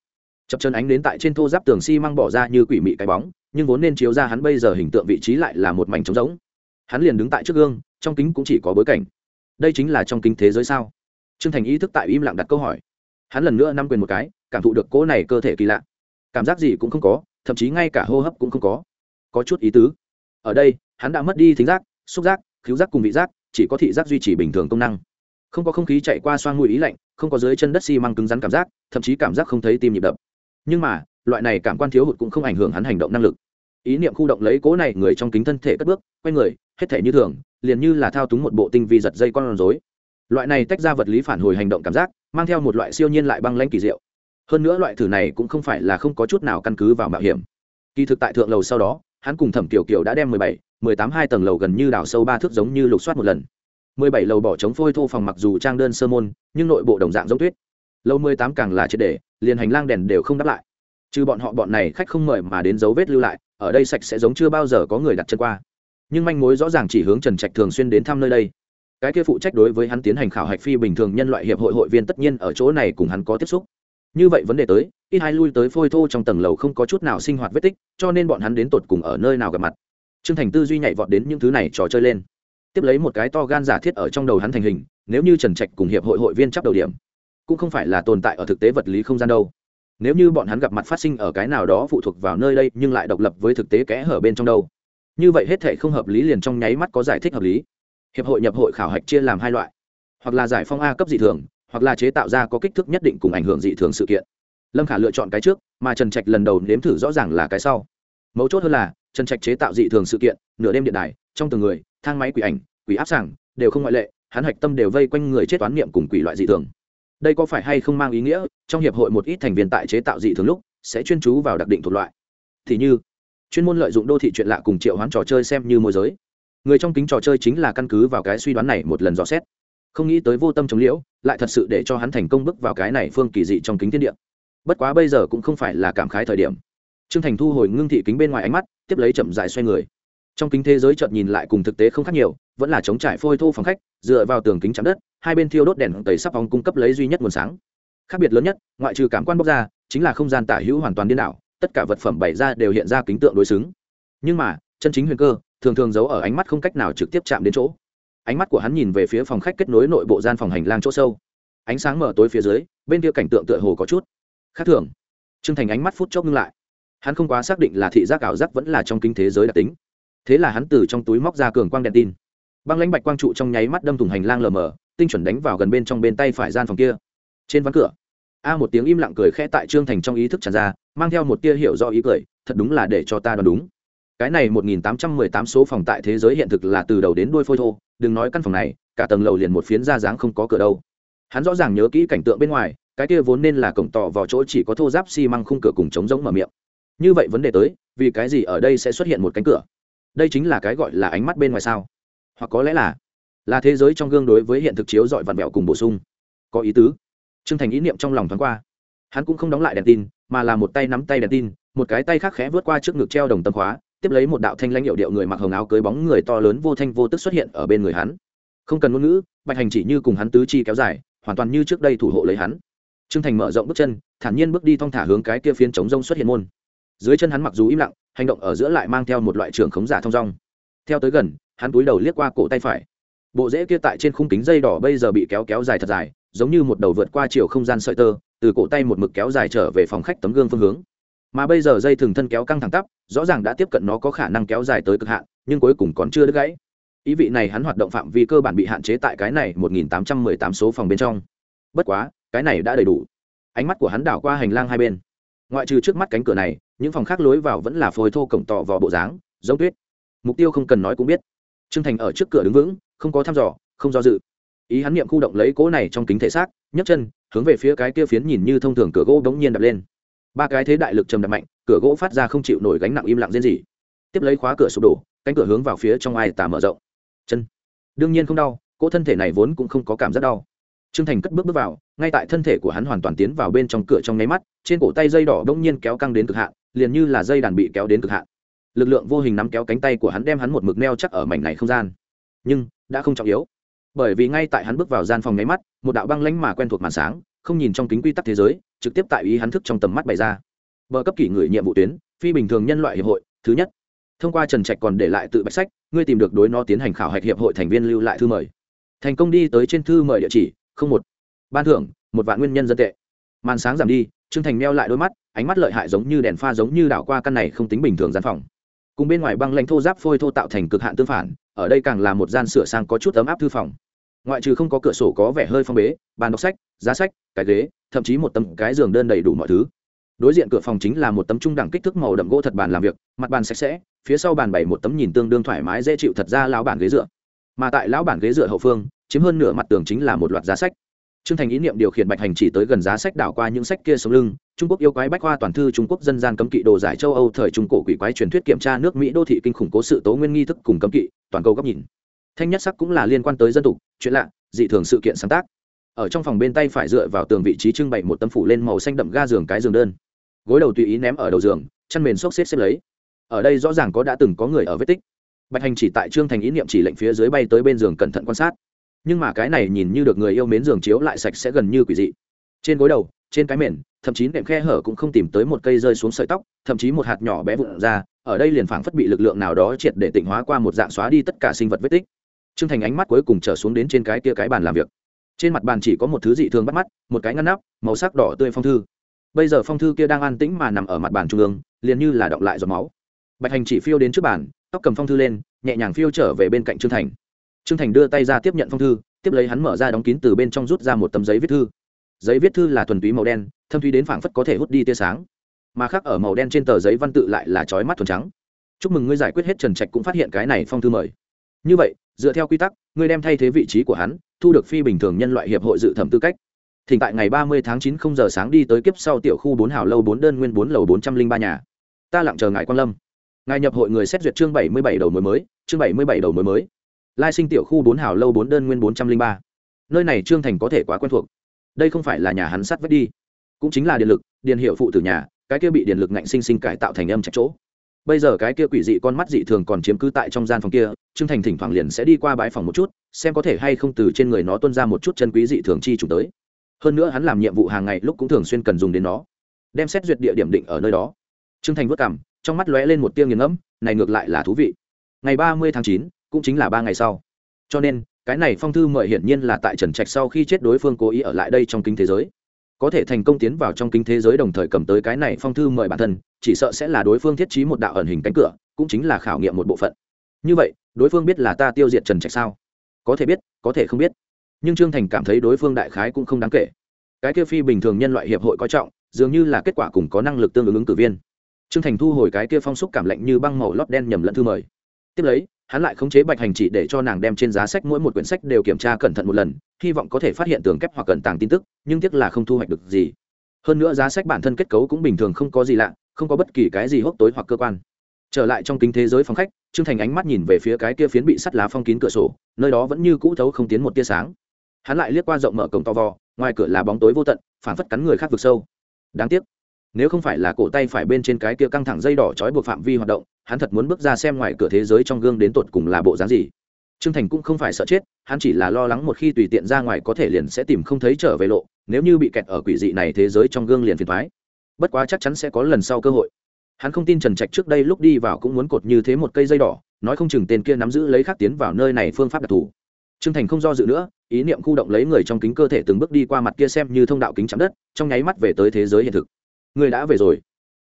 chập chân ánh đến tại trên thô giáp tường xi、si、măng bỏ ra như quỷ mị cái bóng, nhưng vốn nên chiếu ra hắn bây giờ hình tượng vị trí lại là một mảnh trống rỗng. Hắn liền đứng tại trước gương, trong kính cũng chỉ có bối cảnh. Đây chính là trong kính thế giới sao? T r ư ơ n g thành ý thức tại im lặng đặt câu hỏi. Hắn lần nữa năm quyền một cái, cảm thụ được cỗ này cơ thể kỳ lạ. Cảm giác gì cũng không có, thậm chí ngay cả hô hấp cũng không có. Có chút ý tứ. Ở đây, hắn đã mất đi thính giác, xúc giác cứu giác cùng vị giác, chỉ có thị giác duy trì bình thường công năng. Không có không khí chạy qua xoang mũi ý lạnh, không có dưới chân đất xi、si、măng cứng rắn cảm giác, thậm chí cảm giác không thấy tim nhịp đập nhưng mà, loại này cảm quan thiếu hụt cũng không ảnh hưởng hắn hành động năng lực. Ý niệm khu động lấy cố này người trong kính thân thể cất bước, quay người, hết thể như thường, liền như là thao túng một bộ tinh vi giật dây con rối. Loại này tách ra vật lý phản hồi hành động cảm giác, mang theo một loại siêu nhiên lại băng lãnh kỳ diệu. Hơn nữa loại thử này cũng không phải là không có chút nào căn cứ vào mạo hiểm. Kỳ thực tại thượng lầu sau đó, hắn cùng thẩm kiều kiều đã đem mười bảy, mười tám hai tầng lầu gần như đào sâu ba thước giống như lục soát một lần. mười bảy lầu bỏ trống phôi thô phòng mặc dù trang đơn sơ môn, nhưng nội bộ đồng dạng giống tuyết. Lâu mười tám càng là triệt đề, liền hành lang đèn đều không đáp lại. Trừ bọn họ bọn này khách không mời mà đến dấu vết lưu lại, ở đây sạch sẽ giống chưa bao giờ có người đặt chân qua. Nhưng manh mối rõ ràng chỉ hướng trần trạch thường xuyên đến thăm nơi đây. Cái kia phụ trách đối với hắn tiến hành khảo hạch phi bình thường nhân loại hiệp hội hội viên tất nhiên ở chỗ này cùng hắn có tiếp xúc. Như vậy vấn đề tới, ít hai lui tới phôi thô trong tầng lầu không có chút nào sinh hoạt vết tích, cho nên bọn hắn đến tột cùng ở nơi nào gặp mặt. T r ư ơ n g thành tư duy nhảy vọt đến những thứ này trò chơi lên. Tiếp lấy một cái to gan giả thiết ở trong đầu hắn thành hình, nếu như trần trạch cùng hiệp hội hội viên chấp đầu điểm cũng không phải là tồn tại ở thực tế vật lý không gian đâu. Nếu như bọn hắn gặp mặt phát sinh ở cái nào đó phụ thuộc vào nơi đây, nhưng lại độc lập với thực tế kẽ hở bên trong đâu. Như vậy hết thể không hợp lý liền trong nháy mắt có giải thích hợp lý. Hiệp hội nhập hội khảo hạch chia làm hai loại. Hoặc là giải phong a cấp dị thường, hoặc là chế tạo ra có kích thước nhất định cùng ảnh hưởng dị thường sự kiện. Lâm khả lựa chọn cái trước, mà trần trạch lần đầu nếm thử rõ ràng là cái sau. Mấu chốt hơn là, trần trạch chế tạo dị thường sự kiện, nửa đêm điện đài, trong từng người, thang máy quỷ ảnh, quỷ áp sảng, đều không ngoại lệ, hắn hạch tâm đều vây quanh người chết toán niệm cùng quỷ loại dị thường đây có phải hay không mang ý nghĩa, trong hiệp hội một ít thành viên tại chế tạo dị thường lúc, sẽ chuyên chú vào đặc định thuộc loại. Thì như, chuyên môn lợi dụng đô thị chuyện lạ cùng triệu hoán trò chơi xem như môi giới. Người trong kính trò chơi chính là căn cứ vào cái suy đoán này một lần dò xét. Không nghĩ tới vô tâm chống liễu, lại thật sự để cho hắn thành công bước vào cái này phương kỳ dị trong kính thiên địa. Bất quá bây giờ cũng không phải là cảm khái thời điểm. Trương thành thu hồi ngưng thị kính bên ngoài ánh mắt, tiếp lấy chậm dài xoay người. Trong kính thế giới chợt nhìn lại cùng thực tế không khác nhiều, vẫn là chống trải phôi thô phòng khách, dựa vào tường kính chạm đất hai bên thiêu đốt đèn tẩy sắp vòng cung cấp lấy duy nhất nguồn sáng. Khác biệt lớn nhất, ngoại trừ cảm quan bóc ra, chính là không gian tả hữu hoàn toàn điên đảo, tất cả vật phẩm bày ra đều hiện ra kính tượng đối xứng. Nhưng mà, chân chính huyền cơ, thường thường giấu ở ánh mắt không cách nào trực tiếp chạm đến chỗ. Ánh mắt của hắn nhìn về phía phòng khách kết nối nội bộ gian phòng hành lang chỗ sâu. Ánh sáng mở tối phía dưới, bên kia cảnh tượng tựa hồ có chút khác thường. T r ư ơ n g thành ánh mắt phút chốc ngưng lại. Hắn không quá xác định là thị giác ảo giác vẫn là trong kinh thế giới đặc tính. Thế là hắn từ trong túi móc ra cường quang đèn tin. Băng lãnh bạch quang trụ trong nháy mắt đâm thủng hành lang lờ mờ tinh chuẩn đánh vào gần bên trong bên tay phải gian phòng kia. Trên ván cửa, a một tiếng im lặng cười khẽ tại trương thành trong ý thức tràn ra, mang theo một tia hiểu do ý cười, thật đúng là để cho ta đoán đúng. Cái này một nghìn tám trăm mười tám số phòng tại thế giới hiện thực là từ đầu đến đuôi phôi thô, đừng nói căn phòng này, cả tầng lầu liền một phiến ra dáng không có cửa đâu. Hắn rõ ràng nhớ kỹ cảnh tượng bên ngoài, cái kia vốn nên là cổng tỏ vào chỗ chỉ có thô giáp măng khung cửa cùng trống rỗng mở miệng. Như vậy vấn đề tới, vì cái gì ở đây sẽ xuất hiện một cánh cửa? Đây chính là cái gọi là ánh mắt bên ngoài sao? Hoặc có lẽ là là thế giới trong gương đối với hiện thực chiếu dọi vặn vẹo cùng bổ sung. Có ý tứ. T r ư ơ n g thành ý niệm trong lòng thoáng qua. Hắn cũng không đóng lại đèn tin, mà là một tay nắm tay đèn tin, một cái tay khác khẽ vớt qua trước ngực treo đồng tâm khóa, tiếp lấy một đạo thanh lãnh hiệu điệu người mặc hồng áo cưới bóng người to lớn vô thanh vô tức xuất hiện ở bên người hắn. Không cần ngôn ngữ, bạch hành chỉ như cùng hắn tứ chi kéo dài, hoàn toàn như trước đây thủ hộ lấy hắn. T r ư ơ n g thành mở rộng bước chân, thản nhiên bước đi thong thả hướng cái kia phiến chống rông xuất hiện môn. Dưới chân hắn mặc dù im lặng, hành động ở giữa lại mang theo một loại trường khống giả thong rong theo tới gần, hắn túi đầu liếc qua cổ tay phải bộ rễ kia tại trên khung kính dây đỏ bây giờ bị kéo kéo dài thật dài, giống như một đầu vượt qua chiều không gian sợi tơ, từ cổ tay một mực kéo dài trở về phòng khách tấm gương phương hướng. Mà bây giờ dây thường thân kéo căng thẳng tắp, rõ ràng đã tiếp cận nó có khả năng kéo dài tới cực hạn, nhưng cuối cùng còn chưa đứt gãy. Ý vị này hắn hoạt động phạm vi cơ bản bị hạn chế tại cái này một nghìn tám trăm mười tám số phòng bên trong. Bất quá, cái này đã đầy đủ. Ánh mắt của hắn đảo qua hành lang hai bên. Ngoại trừ trước mắt cánh cửa này, những phòng khác lối vào vẫn là phôi thô cổng tỏ vò bộ dáng, giống tuyết. Mục tiêu không cần nói cũng biết trương thành ở trước cửa đứng vững, không có thăm dò, không do dự. Ý hắn niệm khu động lấy cỗ này trong kính thể xác, nhấc chân, hướng về phía cái kia phiến nhìn như thông thường cửa gỗ bỗng nhiên đập lên. Ba cái thế đại lực trầm đập mạnh, cửa gỗ phát ra không chịu nổi gánh nặng im lặng riêng gì tiếp lấy khóa cửa sụp đổ, cánh cửa hướng vào phía trong ai tà mở rộng. Chân. Đương nhiên không đau, cỗ thân thể này vốn cũng không có cảm giác đau. Trương thành cất bước bước vào, ngay tại thân thể của hắn hoàn toàn tiến vào bên trong cửa trong nháy mắt, trên cổ tay dây đỏ bỗng nhiên kéo căng đến cực hạn, liền như là dây đàn bị kéo đến cực hạn lực lượng vô hình nắm kéo cánh tay của hắn đem hắn một mực neo chắc ở mảnh này không gian. Nhưng, đã không trọng yếu. Bởi vì ngay tại hắn bước vào gian phòng nháy mắt, một đạo băng lánh mà quen thuộc màn sáng, không nhìn trong kính quy tắc thế giới, trực tiếp tại ý hắn thức trong tầm mắt bày ra. Bờ cấp kỷ người nhiệm vụ tuyến, phi bình thường nhân loại hiệp hội, thứ nhất. Thông qua trần trạch còn để lại tự bạch sách, ngươi tìm được đối nó tiến hành khảo hạch hiệp hội thành viên lưu lại thư mời. Thành công đi tới trên thư mời địa chỉ, không một. Ban thưởng, một vạn nguyên nhân dân tệ. Màn sáng giảm đi, trương thành meo lại đôi mắt, ánh mắt lợi hại giống như đèn pha giống như đảo qua căn này không tính bình thường gian phòng cùng bên ngoài băng lãnh thô giáp phôi thô tạo thành cực hạn tương phản, ở đây càng là một gian sửa sang có chút ấm áp thư phòng. Ngoại trừ không có cửa sổ có vẻ hơi phong bế, bàn đọc sách, giá sách, cái ghế, thậm chí một tấm cái giường đơn đầy đủ mọi thứ. Đối diện cửa phòng chính là một tấm trung đẳng kích thước màu đậm gỗ thật bàn làm việc, mặt bàn sạch sẽ, phía sau bàn bày một tấm nhìn tương đương thoải mái dễ chịu thật ra lão bản ghế dựa. Mà tại lão bản ghế dựa hậu phương, chiếm hơn nửa mặt tường chính là một loạt giá sách. Trương Thành ý niệm điều khiển Bạch Hành chỉ tới gần giá sách đảo qua những sách kia sống lưng, Trung Quốc yêu quái bách khoa toàn thư Trung Quốc dân gian cấm kỵ đồ giải châu Âu thời trung cổ quỷ quái truyền thuyết kiểm tra nước Mỹ đô thị kinh khủng cố sự tố nguyên nghi thức cùng cấm kỵ, toàn cầu góc nhìn. Thanh nhất sắc cũng là liên quan tới dân tục, chuyện lạ, dị thường sự kiện sáng tác. Ở trong phòng bên tay phải dựa vào tường vị trí trưng bày một tấm phủ lên màu xanh đậm ga giường cái giường đơn. Gối đầu tùy ý ném ở đầu giường, chân mền xốc xếp xếp lấy. Ở đây rõ ràng có đã từng có người ở vết tích. Bạch Hành chỉ tại Trương Thành ý niệm chỉ lệnh phía dưới bay tới bên giường cẩn thận quan sát nhưng mà cái này nhìn như được người yêu mến giường chiếu lại sạch sẽ gần như quỷ dị. Trên gối đầu, trên cái mền, thậm chí nệm khe hở cũng không tìm tới một cây rơi xuống sợi tóc, thậm chí một hạt nhỏ bé vụn ra, ở đây liền phảng phất bị lực lượng nào đó triệt để tịnh hóa qua một dạng xóa đi tất cả sinh vật vết tích. T r ư ơ n g thành ánh mắt cuối cùng trở xuống đến trên cái kia cái bàn làm việc. Trên mặt bàn chỉ có một thứ dị thường bắt mắt, một cái ngăn nắp, màu sắc đỏ tươi phong thư. Bây giờ phong thư kia đang an tĩnh mà nằm ở mặt bàn trung ương, liền như là động lại giọt máu. Bạch hành chỉ phiêu đến trước bàn, tóc cầm phong thư lên, nhẹ nhàng phiêu trở về bên cạnh trương thành trương thành đưa tay ra tiếp nhận phong thư, tiếp lấy hắn mở ra đóng kín từ bên trong rút ra một tấm giấy viết thư. Giấy viết thư là thuần túy màu đen, thâm thúy đến phảng phất có thể hút đi tia sáng. Mà khác ở màu đen trên tờ giấy văn tự lại là chói mắt thuần trắng. Chúc mừng ngươi giải quyết hết trần trạch cũng phát hiện cái này phong thư mời. Như vậy, dựa theo quy tắc, ngươi đem thay thế vị trí của hắn, thu được phi bình thường nhân loại hiệp hội dự thẩm tư cách. Thỉnh tại ngày ba mươi tháng chín không giờ sáng đi tới kiếp sau tiểu khu bốn hào lâu bốn đơn nguyên bốn lầu bốn trăm linh ba nhà. Ta lặng chờ ngài quan lâm. Ngài nhập hội người xét duyệt chương bảy mươi bảy đầu mới mới, chương bảy mươi bảy đầu mới mới lai sinh tiểu khu bốn hào lâu bốn đơn nguyên bốn trăm linh ba. Nơi này trương thành có thể quá quen thuộc. Đây không phải là nhà hắn sắt vết đi, cũng chính là điện lực, điện hiệu phụ tử nhà, cái kia bị điện lực ngạnh sinh sinh cải tạo thành âm chặt chỗ. Bây giờ cái kia quỷ dị con mắt dị thường còn chiếm cứ tại trong gian phòng kia, trương thành thỉnh thoảng liền sẽ đi qua bãi phòng một chút, xem có thể hay không từ trên người nó tuân ra một chút chân quý dị thường chi chủ tới. Hơn nữa hắn làm nhiệm vụ hàng ngày lúc cũng thường xuyên cần dùng đến nó, đem xét duyệt địa điểm định ở nơi đó. Trương thành vất cảm trong mắt lóe lên một tia nghiền ngẫm, này ngược lại là thú vị. Ngày ba mươi tháng chín cũng chính là ba ngày sau. Cho nên, cái này phong thư mời hiển nhiên là tại trần trạch sau khi chết đối phương cố ý ở lại đây trong kinh thế giới. Có thể thành công tiến vào trong kinh thế giới đồng thời cầm tới cái này phong thư mời bản thân, chỉ sợ sẽ là đối phương thiết trí một đạo ẩn hình cánh cửa, cũng chính là khảo nghiệm một bộ phận. Như vậy, đối phương biết là ta tiêu diệt trần trạch sao? Có thể biết, có thể không biết. Nhưng trương thành cảm thấy đối phương đại khái cũng không đáng kể. Cái kia phi bình thường nhân loại hiệp hội coi trọng, dường như là kết quả cùng có năng lực tương ứng ứng cử viên. Trương thành thu hồi cái kia phong xúc cảm lạnh như băng màu lót đen nhầm lẫn thư mời. Tiếp lấy hắn lại khống chế bạch hành chỉ để cho nàng đem trên giá sách mỗi một quyển sách đều kiểm tra cẩn thận một lần, hy vọng có thể phát hiện tường kép hoặc cẩn tàng tin tức, nhưng tiếc là không thu hoạch được gì. Hơn nữa giá sách bản thân kết cấu cũng bình thường không có gì lạ, không có bất kỳ cái gì hốc tối hoặc cơ quan. Trở lại trong kính thế giới phòng khách, trương thành ánh mắt nhìn về phía cái kia phiến bị sắt lá phong kín cửa sổ, nơi đó vẫn như cũ thấu không tiến một tia sáng. Hắn lại liếc qua rộng mở cổng to vò ngoài cửa là bóng tối vô tận phản phất cắn người khác vực sâu. Đáng tiếc nếu không phải là cổ tay phải bên trên cái kia căng thẳng dây đỏ trói buộc phạm vi hoạt động, hắn thật muốn bước ra xem ngoài cửa thế giới trong gương đến tột cùng là bộ dáng gì. Trương thành cũng không phải sợ chết, hắn chỉ là lo lắng một khi tùy tiện ra ngoài có thể liền sẽ tìm không thấy trở về lộ, nếu như bị kẹt ở quỷ dị này thế giới trong gương liền phiền thoái bất quá chắc chắn sẽ có lần sau cơ hội. Hắn không tin trần trạch trước đây lúc đi vào cũng muốn cột như thế một cây dây đỏ, nói không chừng tên kia nắm giữ lấy khắc tiến vào nơi này phương pháp đặc thù. Trương thành không do dự nữa, ý niệm khu động lấy người trong kính cơ thể từng bước đi qua mặt kia xem như thông đạo kính chạm đất, trong nháy mắt về tới thế giới hiện thực người đã về rồi.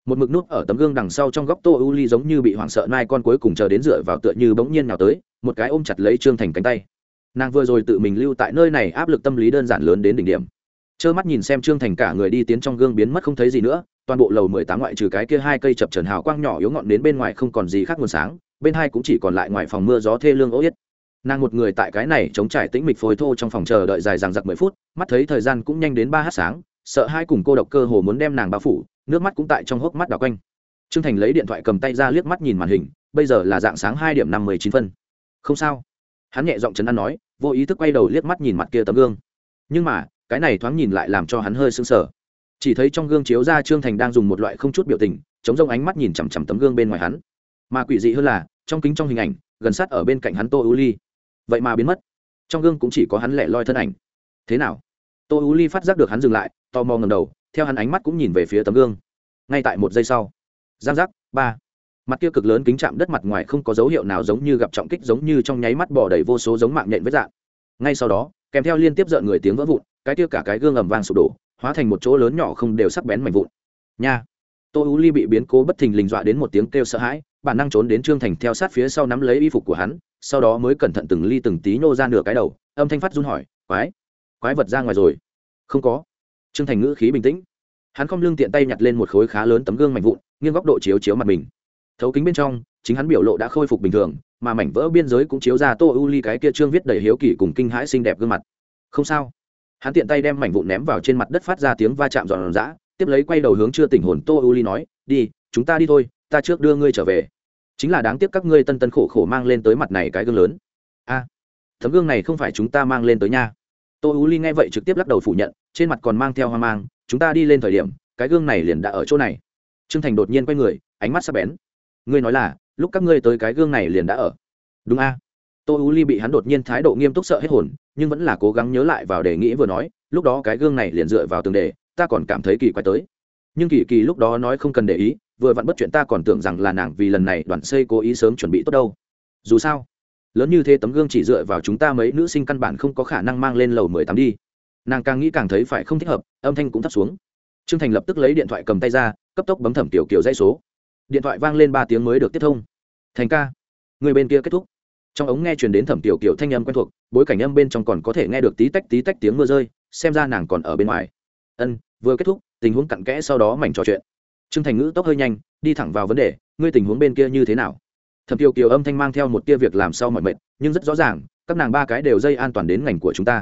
Một mực nút ở tấm gương đằng sau trong góc tô u ly giống như bị hoảng sợ nai con cuối cùng chờ đến dựa vào tựa như bỗng nhiên nào tới, một cái ôm chặt lấy trương thành cánh tay. Nàng vừa rồi tự mình lưu tại nơi này áp lực tâm lý đơn giản lớn đến đỉnh điểm. Trơ mắt nhìn xem trương thành cả người đi tiến trong gương biến mất không thấy gì nữa, toàn bộ lầu mười tám ngoại trừ cái kia hai cây chập trần hào quang nhỏ yếu ngọn đến bên ngoài không còn gì khác nguồn sáng, bên hai cũng chỉ còn lại ngoài phòng mưa gió thê lương ố yết. Nàng một người tại cái này chống trải tĩnh mịch phối thô trong phòng chờ đợi dài dằng dặc mười phút, mắt thấy thời gian cũng nhanh đến ba h sáng sợ hai cùng cô độc cơ hồ muốn đem nàng bao phủ, nước mắt cũng tại trong hốc mắt đảo quanh. Trương thành lấy điện thoại cầm tay ra liếc mắt nhìn màn hình, bây giờ là dạng sáng hai điểm năm mươi chín phân. Không sao. Hắn nhẹ giọng chấn an nói, vô ý thức quay đầu liếc mắt nhìn mặt kia tấm gương. Nhưng mà, cái này thoáng nhìn lại làm cho hắn hơi sững sờ. Chỉ thấy trong gương chiếu ra trương thành đang dùng một loại không chút biểu tình, chống rông ánh mắt nhìn chằm chằm tấm gương bên ngoài hắn. Mà quỷ dị hơn là, trong kính trong hình ảnh, gần sát ở bên cạnh hắn tô u ly. Vậy mà biến mất. Trong gương cũng chỉ có hắn lẻ loi thân ảnh. Thế nào? Tô u ly phát giác được hắn dừng lại tò mò ngầm đầu, theo hắn ánh mắt cũng nhìn về phía tấm gương. Ngay tại một giây sau. Giang giác, ba. Mặt kia cực lớn kính chạm đất mặt ngoài không có dấu hiệu nào giống như gặp trọng kích, giống như trong nháy mắt bỏ đầy vô số giống mạng nhện với dạng. Ngay sau đó, kèm theo liên tiếp rợn người tiếng vỡ vụn, cái kia cả cái gương ầm vang sụp đổ, hóa thành một chỗ lớn nhỏ không đều sắc bén mảnh vụn. Nha. Tô u ly bị biến cố bất thình lình dọa đến một tiếng kêu sợ hãi, bản năng trốn đến trương thành theo sát phía sau nắm lấy y phục của hắn, sau đó mới cẩn thận từng ly từng tí nô ra nửa cái đầu, âm thanh phát run hỏi, quái quái vật ra ngoài rồi. Không có trương thành ngữ khí bình tĩnh. Hắn không lưng tiện tay nhặt lên một khối khá lớn tấm gương mạnh vụn nghiêng góc độ chiếu chiếu mặt mình. Thấu kính bên trong chính hắn biểu lộ đã khôi phục bình thường mà mảnh vỡ biên giới cũng chiếu ra tô u ly cái kia trương viết đầy hiếu kỳ cùng kinh hãi xinh đẹp gương mặt. Không sao. Hắn tiện tay đem mảnh vụn ném vào trên mặt đất phát ra tiếng va chạm giòn giã tiếp lấy quay đầu hướng chưa tỉnh hồn tô u ly nói đi chúng ta đi thôi ta trước đưa ngươi trở về. Chính là đáng tiếc các ngươi tân tân khổ khổ mang lên tới mặt này cái gương lớn. A à, tấm gương này không phải chúng ta mang lên tới nha. Tô u ly nghe vậy trực tiếp lắc đầu phủ nhận trên mặt còn mang theo hoang mang, chúng ta đi lên thời điểm, cái gương này liền đã ở chỗ này. T r ư ơ n g thành đột nhiên quay người, ánh mắt sắp bén. Ngươi nói là, lúc các ngươi tới cái gương này liền đã ở. Đúng a. Tô u ly bị hắn đột nhiên thái độ nghiêm túc sợ hết hồn, nhưng vẫn là cố gắng nhớ lại vào đề nghĩ vừa nói, lúc đó cái gương này liền dựa vào tường đề, ta còn cảm thấy kỳ quái tới. Nhưng kỳ kỳ lúc đó nói không cần để ý, vừa vặn bất chuyện ta còn tưởng rằng là nàng vì lần này đoàn xây cố ý sớm chuẩn bị tốt đâu. Dù sao, lớn như thế tấm gương chỉ dựa vào chúng ta mấy nữ sinh căn bản không có khả năng mang lên lầu mười tám đi nàng càng nghĩ càng thấy phải không thích hợp, âm thanh cũng thấp xuống. T r ư ơ n g thành lập tức lấy điện thoại cầm tay ra, cấp tốc bấm thẩm tiểu kiểu dây số. Điện thoại vang lên ba tiếng mới được tiếp thông. Thành ca, người bên kia kết thúc. Trong ống nghe chuyển đến thẩm tiểu kiểu thanh âm quen thuộc, bối cảnh âm bên trong còn có thể nghe được tí tách tí tách tiếng mưa rơi, xem ra nàng còn ở bên ngoài. Ân, vừa kết thúc, tình huống cặn kẽ sau đó mảnh trò chuyện. T r ư ơ n g thành ngữ tốc hơi nhanh, đi thẳng vào vấn đề, ngươi tình huống bên kia như thế nào? Thẩm tiểu kiều âm thanh mang theo một tia việc làm sau mọi mệt, nhưng rất rõ ràng, các nàng ba cái đều dây an toàn đến ngành của chúng ta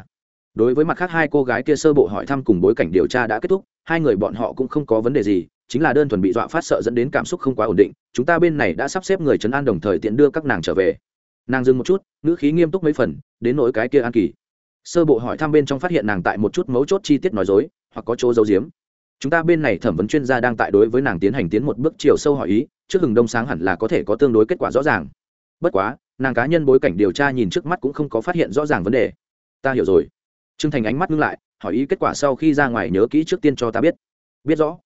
đối với mặt khác hai cô gái kia sơ bộ hỏi thăm cùng bối cảnh điều tra đã kết thúc, hai người bọn họ cũng không có vấn đề gì, chính là đơn thuần bị dọa phát sợ dẫn đến cảm xúc không quá ổn định, chúng ta bên này đã sắp xếp người chấn an đồng thời tiện đưa các nàng trở về. Nàng dừng một chút, ngữ khí nghiêm túc mấy phần, đến nỗi cái kia an kỳ. Sơ bộ hỏi thăm bên trong phát hiện nàng tại một chút mấu chốt chi tiết nói dối, hoặc có chỗ giấu giếm. Chúng ta bên này thẩm vấn chuyên gia đang tại đối với nàng tiến hành tiến một bước chiều sâu hỏi ý, trước hừng đông sáng hẳn là có thể có tương đối kết quả rõ ràng. Bất quá, nàng cá nhân bối cảnh điều tra nhìn trước mắt cũng không có phát hiện rõ ràng vấn đề. Ta hiểu rồi. Trương Thành ánh mắt ngưng lại, hỏi ý kết quả sau khi ra ngoài nhớ kỹ trước tiên cho ta biết. Biết rõ.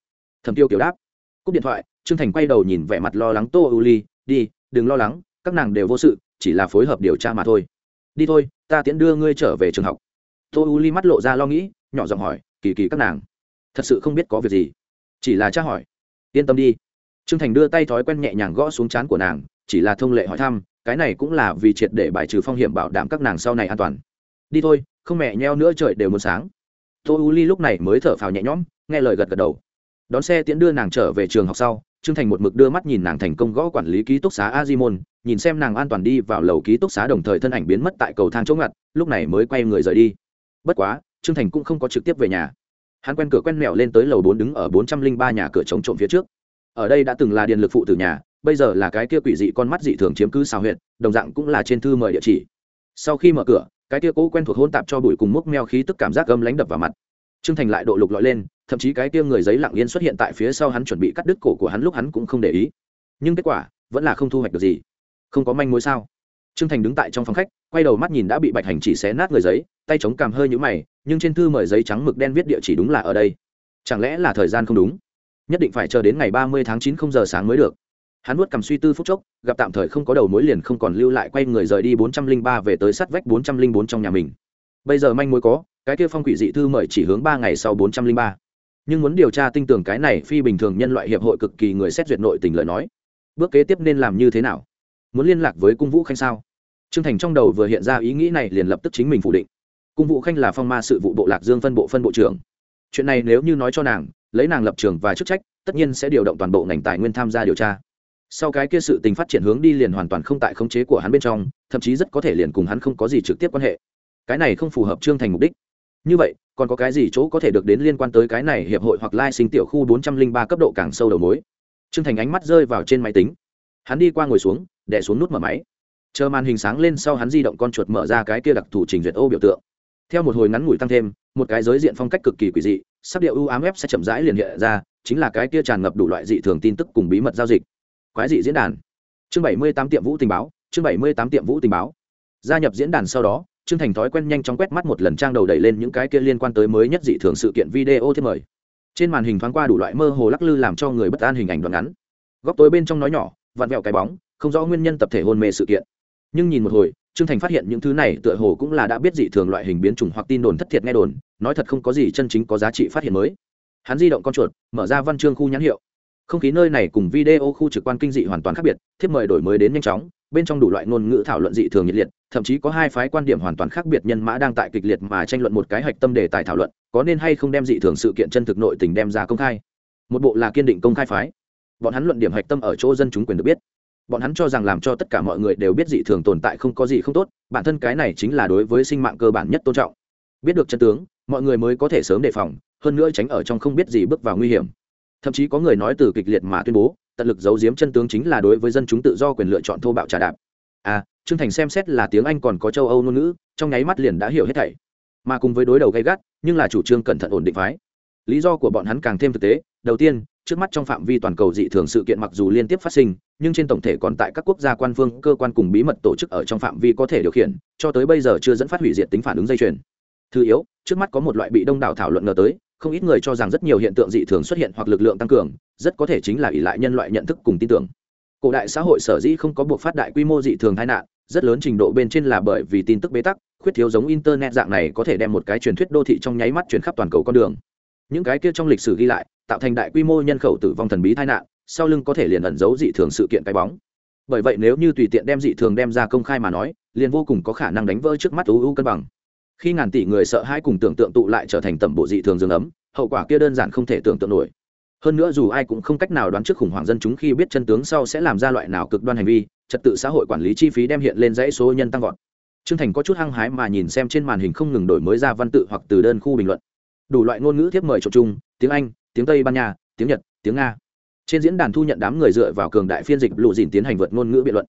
Thẩm Tiêu kiểu đáp. Cúp điện thoại, Trương Thành quay đầu nhìn vẻ mặt lo lắng Tô U Ly, đi, đừng lo lắng, các nàng đều vô sự, chỉ là phối hợp điều tra mà thôi. Đi thôi, ta tiễn đưa ngươi trở về trường học. Tô U Ly mắt lộ ra lo nghĩ, nhỏ giọng hỏi, kỳ kỳ các nàng, thật sự không biết có việc gì, chỉ là tra hỏi. Yên tâm đi. Trương Thành đưa tay thói quen nhẹ nhàng gõ xuống trán của nàng, chỉ là thông lệ hỏi thăm, cái này cũng là vì triệt để bài trừ phong hiểm bảo đảm các nàng sau này an toàn. Đi thôi, không mẹ nheo nữa trời đều muốn sáng. Tô u ly lúc này mới thở phào nhẹ nhõm, nghe lời gật gật đầu. Đón xe tiễn đưa nàng trở về trường học sau, trương thành một mực đưa mắt nhìn nàng thành công gõ quản lý ký túc xá a di môn nhìn xem nàng an toàn đi vào lầu ký túc xá đồng thời thân ảnh biến mất tại cầu thang chỗ ngặt, lúc này mới quay người rời đi. Bất quá, trương thành cũng không có trực tiếp về nhà. Hắn quen cửa quen mẹo lên tới lầu bốn đứng ở bốn trăm linh ba nhà cửa chống trộm phía trước. Ở đây đã từng là điện lực phụ từ nhà, bây giờ là cái kia quỷ dị con mắt dị thường chiếm cứ xào huyện, đồng dạng cũng là trên thư mời địa chỉ. Sau khi mở cửa cái tia cũ quen thuộc hôn tạp cho bụi cùng mốc meo khí tức cảm giác gâm lánh đập vào mặt. T r ư ơ n g thành lại độ lục lọi lên, thậm chí cái tia người giấy lặng yên xuất hiện tại phía sau hắn chuẩn bị cắt đứt cổ của hắn lúc hắn cũng không để ý. Nhưng kết quả, vẫn là không thu hoạch được gì. Không có manh mối sao? T r ư ơ n g thành đứng tại trong phòng khách, quay đầu mắt nhìn đã bị bạch hành chỉ xé nát người giấy, tay chống cằm hơi nhũ mày, nhưng trên thư mời giấy trắng mực đen viết địa chỉ đúng là ở đây. Chẳng lẽ là thời gian không đúng? Nhất định phải chờ đến ngày ba mươi tháng chín không giờ sáng mới được hắn nuốt cầm suy tư phút chốc, gặp tạm thời không có đầu mối liền không còn lưu lại, quay người rời đi bốn trăm linh ba về tới sát vách bốn trăm linh bốn trong nhà mình. Bây giờ manh mối có, cái kia phong quỷ dị thư mời chỉ hướng ba ngày sau bốn trăm linh ba. Nhưng muốn điều tra tinh tường cái này phi bình thường nhân loại hiệp hội cực kỳ người xét duyệt nội tình lời nói. Bước kế tiếp nên làm như thế nào? Muốn liên lạc với cung vũ khanh sao? Trương thành trong đầu vừa hiện ra ý nghĩ này liền lập tức chính mình phủ định. Cung vũ khanh là phong ma sự vụ bộ lạc dương phân bộ phân bộ trưởng. Chuyện này nếu như nói cho nàng, lấy nàng lập trường và chức trách, tất nhiên sẽ điều động toàn bộ ngành tài nguyên tham gia điều tra sau cái kia sự tình phát triển hướng đi liền hoàn toàn không tại khống chế của hắn bên trong, thậm chí rất có thể liền cùng hắn không có gì trực tiếp quan hệ. Cái này không phù hợp trương thành mục đích. Như vậy, còn có cái gì chỗ có thể được đến liên quan tới cái này hiệp hội hoặc lai sinh tiểu khu bốn trăm linh ba cấp độ càng sâu đầu mối? Trương thành ánh mắt rơi vào trên máy tính. Hắn đi qua ngồi xuống đẻ xuống nút mở máy. Chờ màn hình sáng lên sau hắn di động con chuột mở ra cái kia đặc thù trình duyệt ô biểu tượng. Theo một hồi ngắn ngủi tăng thêm, một cái giới diện phong cách cực kỳ quỷ dị, sắc điệu ưu ám ép sẽ chậm rãi liền hiện ra, chính là cái kia tràn ngập đủ loại dị thường tin tức cùng bí mật giao dịch quái dị diễn đàn. Chương bảy mươi tám tiệm vũ tình báo, chương bảy mươi tám tiệm vũ tình báo. Gia nhập diễn đàn sau đó, trương thành thói quen nhanh chóng quét mắt một lần trang đầu đẩy lên những cái kia liên quan tới mới nhất dị thường sự kiện video thiết mời. Trên màn hình thoáng qua đủ loại mơ hồ lắc lư làm cho người bất an hình ảnh đoạn ngắn. Góc tối bên trong nói nhỏ, vặn vẹo cái bóng, không rõ nguyên nhân tập thể hôn mê sự kiện. Nhưng nhìn một hồi, trương thành phát hiện những thứ này tựa hồ cũng là đã biết dị thường loại hình biến chủng hoặc tin đồn thất thiệt nghe đồn, nói thật không có gì chân chính có giá trị phát hiện mới. Hắn di động con chuột, mở ra văn chương khu nhãn hiệu không khí nơi này cùng video khu trực quan kinh dị hoàn toàn khác biệt, thiếp mời đổi mới đến nhanh chóng, bên trong đủ loại ngôn ngữ thảo luận dị thường nhiệt liệt, thậm chí có hai phái quan điểm hoàn toàn khác biệt nhân mã đang tại kịch liệt mà tranh luận một cái hạch tâm đề tài thảo luận, có nên hay không đem dị thường sự kiện chân thực nội tình đem ra công khai. Một bộ là kiên định công khai phái. Bọn hắn luận điểm hạch tâm ở chỗ dân chúng quyền được biết. Bọn hắn cho rằng làm cho tất cả mọi người đều biết dị thường tồn tại không có gì không tốt, bản thân cái này chính là đối với sinh mạng cơ bản nhất tôn trọng. Biết được chân tướng, mọi người mới có thể sớm đề phòng, hơn nữa tránh ở trong không biết gì bước vào nguy hiểm thậm chí có người nói từ kịch liệt mà tuyên bố, tận lực giấu giếm chân tướng chính là đối với dân chúng tự do quyền lựa chọn thô bạo trà đạp. À trương thành xem xét là tiếng anh còn có châu âu ngôn ngữ, trong nháy mắt liền đã hiểu hết thảy. Mà cùng với đối đầu gay gắt, nhưng là chủ trương cẩn thận ổn định phái. Lý do của bọn hắn càng thêm thực tế, đầu tiên, trước mắt trong phạm vi toàn cầu dị thường sự kiện mặc dù liên tiếp phát sinh, nhưng trên tổng thể còn tại các quốc gia quan phương, cơ quan cùng bí mật tổ chức ở trong phạm vi có thể điều khiển, cho tới bây giờ chưa dẫn phát hủy diệt tính phản ứng dây chuyền. Thứ yếu, trước mắt có một loại bị đông đảo thảo luận ngờ tới không ít người cho rằng rất nhiều hiện tượng dị thường xuất hiện hoặc lực lượng tăng cường, rất có thể chính là ỷ lại nhân loại nhận thức cùng tin tưởng. Cổ đại xã hội sở dĩ không có buộc phát đại quy mô dị thường tai nạn, rất lớn trình độ bên trên là bởi vì tin tức bế tắc, khuyết thiếu giống internet dạng này có thể đem một cái truyền thuyết đô thị trong nháy mắt truyền khắp toàn cầu con đường. Những cái kia trong lịch sử ghi lại, tạo thành đại quy mô nhân khẩu tử vong thần bí tai nạn, sau lưng có thể liền ẩn giấu dị thường sự kiện cái bóng. Bởi vậy nếu như tùy tiện đem dị thường đem ra công khai mà nói, liền vô cùng có khả năng đánh vỡ trước mắt ưu ưu cân bằng khi ngàn tỷ người sợ hãi cùng tưởng tượng tụ lại trở thành tầm bộ dị thường dương ấm, hậu quả kia đơn giản không thể tưởng tượng nổi. Hơn nữa dù ai cũng không cách nào đoán trước khủng hoảng dân chúng khi biết chân tướng sau sẽ làm ra loại nào cực đoan hành vi, trật tự xã hội quản lý chi phí đem hiện lên dãy số nhân tăng vọt. Trương thành có chút hăng hái mà nhìn xem trên màn hình không ngừng đổi mới ra văn tự hoặc từ đơn khu bình luận. Đủ loại ngôn ngữ thiếp mời trộm chung, tiếng anh, tiếng tây ban nha, tiếng nhật, tiếng nga. Trên diễn đàn thu nhận đám người dựa vào cường đại phiên dịch lụ dìn tiến hành vượt ngôn ngữ biện luận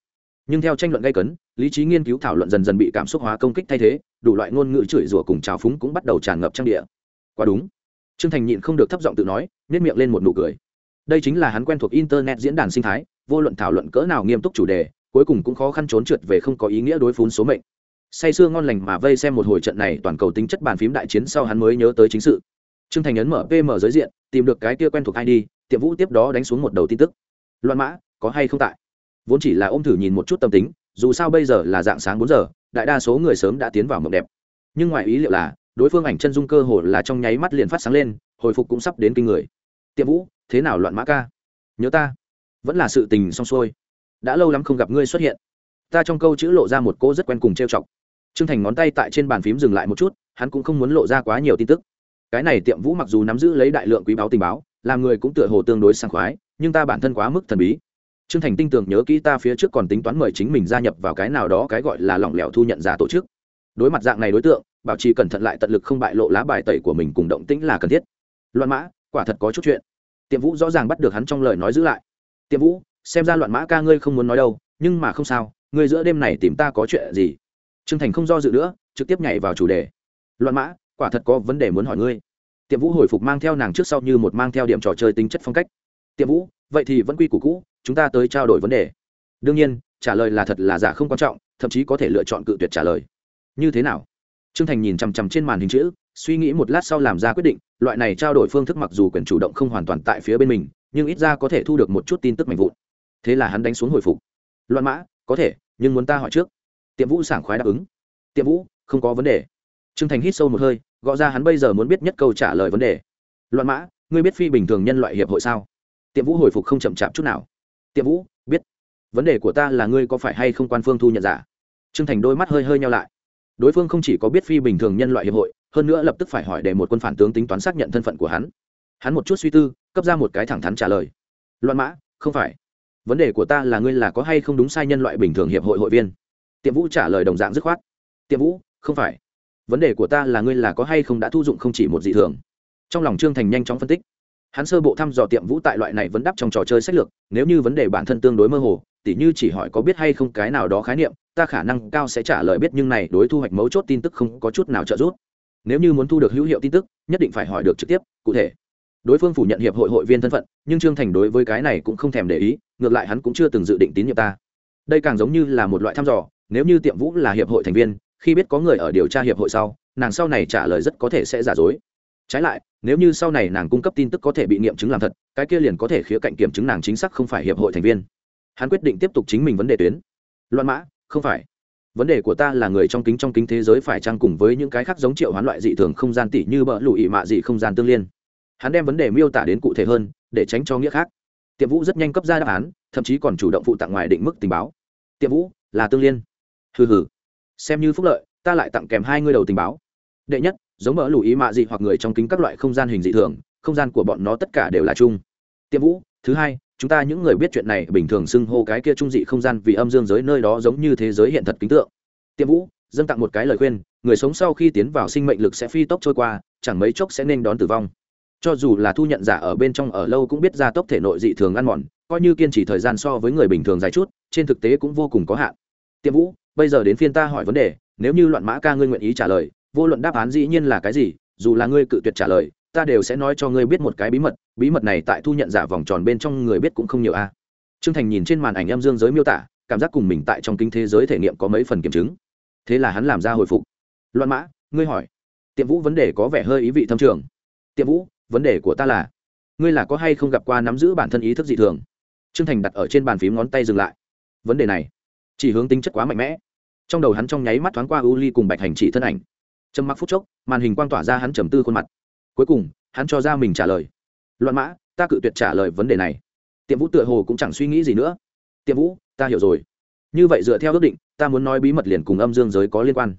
nhưng theo tranh luận gây cấn, lý trí nghiên cứu thảo luận dần dần bị cảm xúc hóa công kích thay thế, đủ loại ngôn ngữ chửi rủa cùng trào phúng cũng bắt đầu tràn ngập trang địa. Quá đúng. Trương thành nhịn không được thấp giọng tự nói nếp miệng lên một nụ cười. Đây chính là hắn quen thuộc internet diễn đàn sinh thái, vô luận thảo luận cỡ nào nghiêm túc chủ đề, cuối cùng cũng khó khăn trốn trượt về không có ý nghĩa đối phún số mệnh. Say sưa ngon lành mà vây xem một hồi trận này toàn cầu tính chất bàn phím đại chiến sau hắn mới nhớ tới chính sự. Trương thành ấn mở pm giới diện, tìm được cái kia quen thuộc id tiệm vũ tiếp đó đánh xuống một đầu tin tức. Loan mã, có hay không tại? Vốn chỉ là ôm thử nhìn một chút tâm tính, dù sao bây giờ là dạng sáng bốn giờ, đại đa số người sớm đã tiến vào mộng đẹp. Nhưng ngoài ý liệu là, đối phương ảnh chân dung cơ hồ là trong nháy mắt liền phát sáng lên, hồi phục cũng sắp đến kinh người. Tiệm vũ, thế nào loạn mã ca? Nhớ ta. Vẫn là sự tình xong xuôi. Đã lâu lắm không gặp ngươi xuất hiện. Ta trong câu chữ lộ ra một cô rất quen cùng trêu chọc. T r ư ơ n g thành ngón tay tại trên bàn phím dừng lại một chút, hắn cũng không muốn lộ ra quá nhiều tin tức. Cái này tiệm vũ mặc dù nắm giữ lấy đại lượng quý báo tình báo, làm người cũng tựa hồ tương đối sảng khoái, nhưng ta bản thân quá mức thần bí Trương thành tinh tường nhớ kỹ ta phía trước còn tính toán mời chính mình gia nhập vào cái nào đó cái gọi là lỏng lẻo thu nhận giả tổ chức. Đối mặt dạng này đối tượng, bảo trì cẩn thận lại tận lực không bại lộ lá bài tẩy của mình cùng động tĩnh là cần thiết. Loạn mã, quả thật có chút chuyện. Tiệm vũ rõ ràng bắt được hắn trong lời nói giữ lại. Tiệm vũ, xem ra loạn mã ca ngươi không muốn nói đâu, nhưng mà không sao, ngươi giữa đêm này tìm ta có chuyện gì? Trương thành không do dự nữa, trực tiếp nhảy vào chủ đề. Loạn mã, quả thật có vấn đề muốn hỏi ngươi. Tiệm vũ hồi phục mang theo nàng trước sau như một mang theo điểm trò chơi tính chất phong cách. Tiệm vũ, vậy thì vẫn quy củ cũ chúng ta tới trao đổi vấn đề. Đương nhiên, trả lời là thật là giả không quan trọng, thậm chí có thể lựa chọn cự tuyệt trả lời. Như thế nào? T r ư ơ n g thành nhìn chằm chằm trên màn hình chữ, suy nghĩ một lát sau làm ra quyết định, loại này trao đổi phương thức mặc dù quyền chủ động không hoàn toàn tại phía bên mình, nhưng ít ra có thể thu được một chút tin tức mạnh vụn. Thế là hắn đánh xuống hồi phục. Loạn mã, có thể, nhưng muốn ta hỏi trước. Tiệm vũ sảng khoái đáp ứng. Tiệm vũ, không có vấn đề. T r ư ơ n g thành hít sâu một hơi, gõ ra hắn bây giờ muốn biết nhất câu trả lời vấn đề. Loạn mã, ngươi biết phi bình thường nhân loại hiệp hội sao? Tiệm vũ hồi phục không chậm chạp chút nào tiệm vũ, biết. Vấn đề của ta là ngươi có phải hay không quan phương thu nhận giả? T r ư ơ n g thành đôi mắt hơi hơi nhau lại. Đối phương không chỉ có biết phi bình thường nhân loại hiệp hội, hơn nữa lập tức phải hỏi để một quân phản tướng tính toán xác nhận thân phận của hắn. Hắn một chút suy tư, cấp ra một cái thẳng thắn trả lời. Loan mã, không phải. Vấn đề của ta là ngươi là có hay không đúng sai nhân loại bình thường hiệp hội hội viên? Tiệm vũ trả lời đồng dạng dứt khoát. Tiệm vũ, không phải. Vấn đề của ta là ngươi là có hay không đã thu dụng không chỉ một dị thường? Trong lòng trương thành nhanh chóng phân tích hắn sơ bộ thăm dò tiệm vũ tại loại này vẫn đắp trong trò chơi sách lược, nếu như vấn đề bản thân tương đối mơ hồ, tỉ như chỉ hỏi có biết hay không cái nào đó khái niệm, ta khả năng cao sẽ trả lời biết nhưng này đối thu hoạch mấu chốt tin tức không có chút nào trợ giúp. Nếu như muốn thu được hữu hiệu tin tức, nhất định phải hỏi được trực tiếp, cụ thể. Đối phương phủ nhận hiệp hội hội viên thân phận, nhưng trương thành đối với cái này cũng không thèm để ý, ngược lại hắn cũng chưa từng dự định tín nhiệm ta. Đây càng giống như là một loại thăm dò, nếu như tiệm vũ là hiệp hội thành viên, khi biết có người ở điều tra hiệp hội sau, nàng sau này trả lời rất có thể sẽ giả dối trái lại, nếu như sau này nàng cung cấp tin tức có thể bị nghiệm chứng làm thật, cái kia liền có thể khía cạnh kiểm chứng nàng chính xác không phải hiệp hội thành viên. Hắn quyết định tiếp tục chính mình vấn đề tuyến. Loạn mã, không phải. Vấn đề của ta là người trong kính trong kính thế giới phải chăng cùng với những cái khác giống triệu hoán loại dị thường không gian tỷ như bỡ lụy mạ dị không gian tương liên? Hắn đem vấn đề miêu tả đến cụ thể hơn, để tránh cho nghĩa khác. Tiệm vũ rất nhanh cấp ra đáp án, thậm chí còn chủ động phụ tặng ngoài định mức tình báo. Tiệm vũ, là tương liên. Hừ hừ. Xem như phúc lợi, ta lại tặng kèm hai ngươi đầu tình báo. Đệ nhất giống mỡ lũ ý mạ dị hoặc người trong kính các loại không gian hình dị thường, không gian của bọn nó tất cả đều là chung. Tiệm vũ, thứ hai, chúng ta những người biết chuyện này bình thường xưng hô cái kia trung dị không gian vì âm dương giới nơi đó giống như thế giới hiện thật kính tượng. Tiệm vũ, dâng tặng một cái lời khuyên, người sống sau khi tiến vào sinh mệnh lực sẽ phi tốc trôi qua, chẳng mấy chốc sẽ nên đón tử vong. Cho dù là thu nhận giả ở bên trong ở lâu cũng biết ra tốc thể nội dị thường ăn mòn, coi như kiên trì thời gian so với người bình thường dài chút, trên thực tế cũng vô cùng có hạn. Tiệm vũ, bây giờ đến phiên ta hỏi vấn đề, nếu như loạn mã ca ngươi nguyện ý trả lời vô luận đáp án dĩ nhiên là cái gì, dù là ngươi cự tuyệt trả lời, ta đều sẽ nói cho ngươi biết một cái bí mật bí mật này tại thu nhận giả vòng tròn bên trong người biết cũng không nhiều a. Trương thành nhìn trên màn ảnh em dương giới miêu tả, cảm giác cùng mình tại trong kinh thế giới thể nghiệm có mấy phần kiểm chứng. Thế là hắn làm ra hồi phục. Loan mã, ngươi hỏi. Tiệm vũ vấn đề có vẻ hơi ý vị thâm trường. Tiệm vũ, vấn đề của ta là, ngươi là có hay không gặp qua nắm giữ bản thân ý thức dị thường? Trương thành đặt ở trên bàn phím ngón tay dừng lại. Vấn đề này, chỉ hướng tính chất quá mạnh mẽ. Trong đầu hắn trong nháy mắt thoáng qua u ly cùng bạch hành chỉ thân ảnh trầm mặc phút chốc, màn hình quang tỏa ra hắn trầm tư khuôn mặt. Cuối cùng, hắn cho ra mình trả lời. Loạn mã, ta cự tuyệt trả lời vấn đề này. Tiệm vũ tựa hồ cũng chẳng suy nghĩ gì nữa. Tiệm vũ, ta hiểu rồi. Như vậy dựa theo ước định, ta muốn nói bí mật liền cùng âm dương giới có liên quan.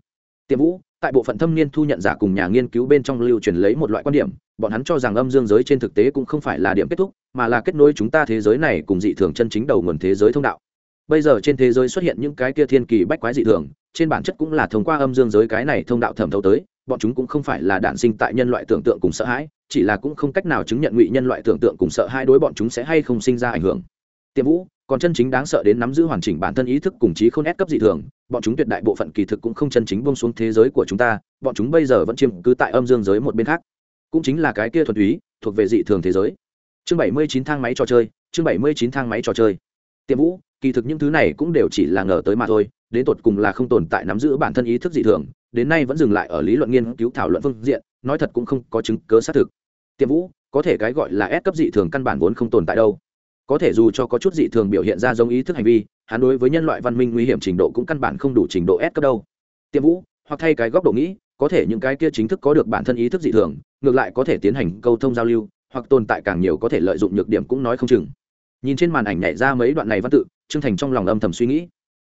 Tiệm vũ, tại bộ phận thâm niên thu nhận giả cùng nhà nghiên cứu bên trong lưu truyền lấy một loại quan điểm, bọn hắn cho rằng âm dương giới trên thực tế cũng không phải là điểm kết thúc, mà là kết nối chúng ta thế giới này cùng dị thường chân chính đầu nguồn thế giới thông đạo bây giờ trên thế giới xuất hiện những cái kia thiên kỳ bách quái dị thường, trên bản chất cũng là thông qua âm dương giới cái này thông đạo thẩm thấu tới, bọn chúng cũng không phải là đản sinh tại nhân loại tưởng tượng cùng sợ hãi, chỉ là cũng không cách nào chứng nhận ngụy nhân loại tưởng tượng cùng sợ hãi đối bọn chúng sẽ hay không sinh ra ảnh hưởng. Tiệm vũ, còn chân chính đáng sợ đến nắm giữ hoàn chỉnh bản thân ý thức cùng trí không ép cấp dị thường, bọn chúng tuyệt đại bộ phận kỳ thực cũng không chân chính bông xuống thế giới của chúng ta, bọn chúng bây giờ vẫn chiếm cứ tại âm dương giới một bên khác. Cũng chính là cái kia thuần túy, thuộc về dị thường thế giới. Chương bảy mươi chín thang máy trò chơi, chương bảy mươi chín thang máy trò chơi. Tiệm vũ kỳ thực những thứ này cũng đều chỉ là ngờ tới mà thôi, đến tột cùng là không tồn tại nắm giữ bản thân ý thức dị thường, đến nay vẫn dừng lại ở lý luận nghiên cứu thảo luận phương diện, nói thật cũng không có chứng cớ xác thực. Tiệm vũ, có thể cái gọi là ép cấp dị thường căn bản vốn không tồn tại đâu. Có thể dù cho có chút dị thường biểu hiện ra giống ý thức hành vi, hắn đối với nhân loại văn minh nguy hiểm trình độ cũng căn bản không đủ trình độ ép cấp đâu. Tiệm vũ, hoặc thay cái góc độ nghĩ, có thể những cái kia chính thức có được bản thân ý thức dị thường, ngược lại có thể tiến hành câu thông giao lưu, hoặc tồn tại càng nhiều có thể lợi dụng nhược điểm cũng nói không chừng. Nhìn trên màn ảnh nhảy ra mấy đoạn này văn tự trương thành trong lòng âm thầm suy nghĩ.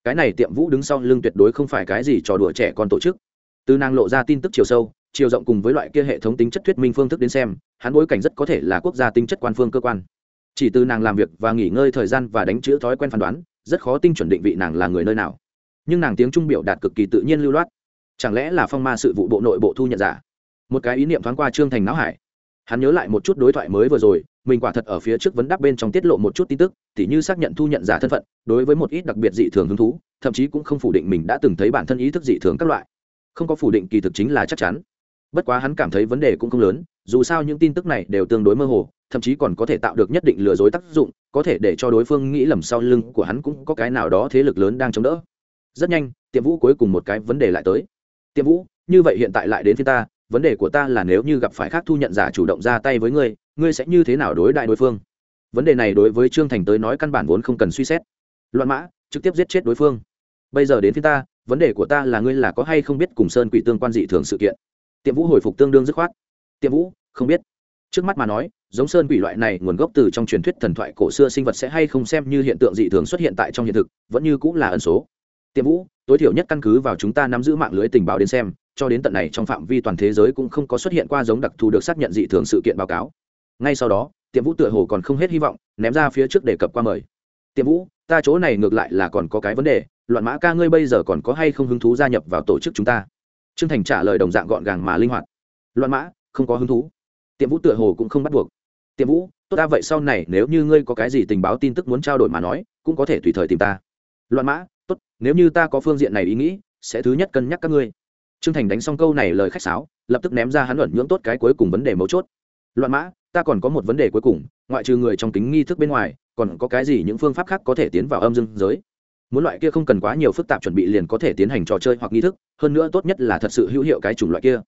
Cái này tiệm vũ đứng sau lưng tuyệt đối không phải cái gì trò đùa trẻ con tổ chức. Từ nàng lộ ra tin tức chiều sâu, chiều rộng cùng với loại kia hệ thống tính chất thuyết minh phương thức đến xem, hắn bối cảnh rất có thể là quốc gia tính chất quan phương cơ quan. Chỉ từ nàng làm việc và nghỉ ngơi thời gian và đánh chữ thói quen phán đoán, rất khó tinh chuẩn định vị nàng là người nơi nào. Nhưng nàng tiếng trung biểu đạt cực kỳ tự nhiên lưu loát. Chẳng lẽ là phong ma sự vụ bộ nội bộ thu nhận giả? Một cái ý niệm thoáng qua trương thành não hải. Hắn nhớ lại một chút đối thoại mới vừa rồi mình quả thật ở phía trước vấn đáp bên trong tiết lộ một chút tin tức, tỉ như xác nhận thu nhận giả thân phận, đối với một ít đặc biệt dị thường hứng thú, thậm chí cũng không phủ định mình đã từng thấy bản thân ý thức dị thường các loại. Không có phủ định kỳ thực chính là chắc chắn. Bất quá hắn cảm thấy vấn đề cũng không lớn, dù sao những tin tức này đều tương đối mơ hồ, thậm chí còn có thể tạo được nhất định lừa dối tác dụng, có thể để cho đối phương nghĩ lầm sau lưng của hắn cũng có cái nào đó thế lực lớn đang chống đỡ. Rất nhanh, tiệm vũ cuối cùng một cái vấn đề lại tới. Tiệm vũ, như vậy hiện tại lại đến phía ta, vấn đề của ta là nếu như gặp phải khác thu nhận giả chủ động ra tay với ngươi ngươi sẽ như thế nào đối đại đối phương? Vấn đề này đối với trương thành tới nói căn bản vốn không cần suy xét. Loạn mã, trực tiếp giết chết đối phương. Bây giờ đến phía ta, vấn đề của ta là ngươi là có hay không biết cùng sơn quỷ tương quan dị thường sự kiện? Tiệm vũ hồi phục tương đương dứt khoát. Tiệm vũ, không biết. Trước mắt mà nói, giống sơn quỷ loại này nguồn gốc từ trong truyền thuyết thần thoại cổ xưa sinh vật sẽ hay không xem như hiện tượng dị thường xuất hiện tại trong hiện thực, vẫn như cũng là ẩn số. Tiệm vũ, tối thiểu nhất căn cứ vào chúng ta nắm giữ mạng lưới tình báo đến xem, cho đến tận này trong phạm vi toàn thế giới cũng không có xuất hiện qua giống đặc thù được xác nhận dị thường sự kiện báo cáo ngay sau đó, tiệm vũ tựa hồ còn không hết hy vọng, ném ra phía trước đề cập qua mời. Tiệm vũ, ta chỗ này ngược lại là còn có cái vấn đề, loạn mã ca ngươi bây giờ còn có hay không hứng thú gia nhập vào tổ chức chúng ta? Trương thành trả lời đồng dạng gọn gàng mà linh hoạt. Loạn mã, không có hứng thú. Tiệm vũ tựa hồ cũng không bắt buộc. Tiệm vũ, tốt ta vậy sau này nếu như ngươi có cái gì tình báo tin tức muốn trao đổi mà nói, cũng có thể tùy thời tìm ta. Loạn mã, tốt, nếu như ta có phương diện này ý nghĩ, sẽ thứ nhất cân nhắc các ngươi. Trương thành đánh xong câu này lời khách sáo, lập tức ném ra hắn luận nhưỡng tốt cái cuối cùng vấn đề mấu chốt. Loạn mã ta còn có một vấn đề cuối cùng, ngoại trừ người trong kính nghi thức bên ngoài, còn có cái gì những phương pháp khác có thể tiến vào âm dương giới? Muốn loại kia không cần quá nhiều phức tạp chuẩn bị liền có thể tiến hành trò chơi hoặc nghi thức, hơn nữa tốt nhất là thật sự hữu hiệu cái chủng loại kia.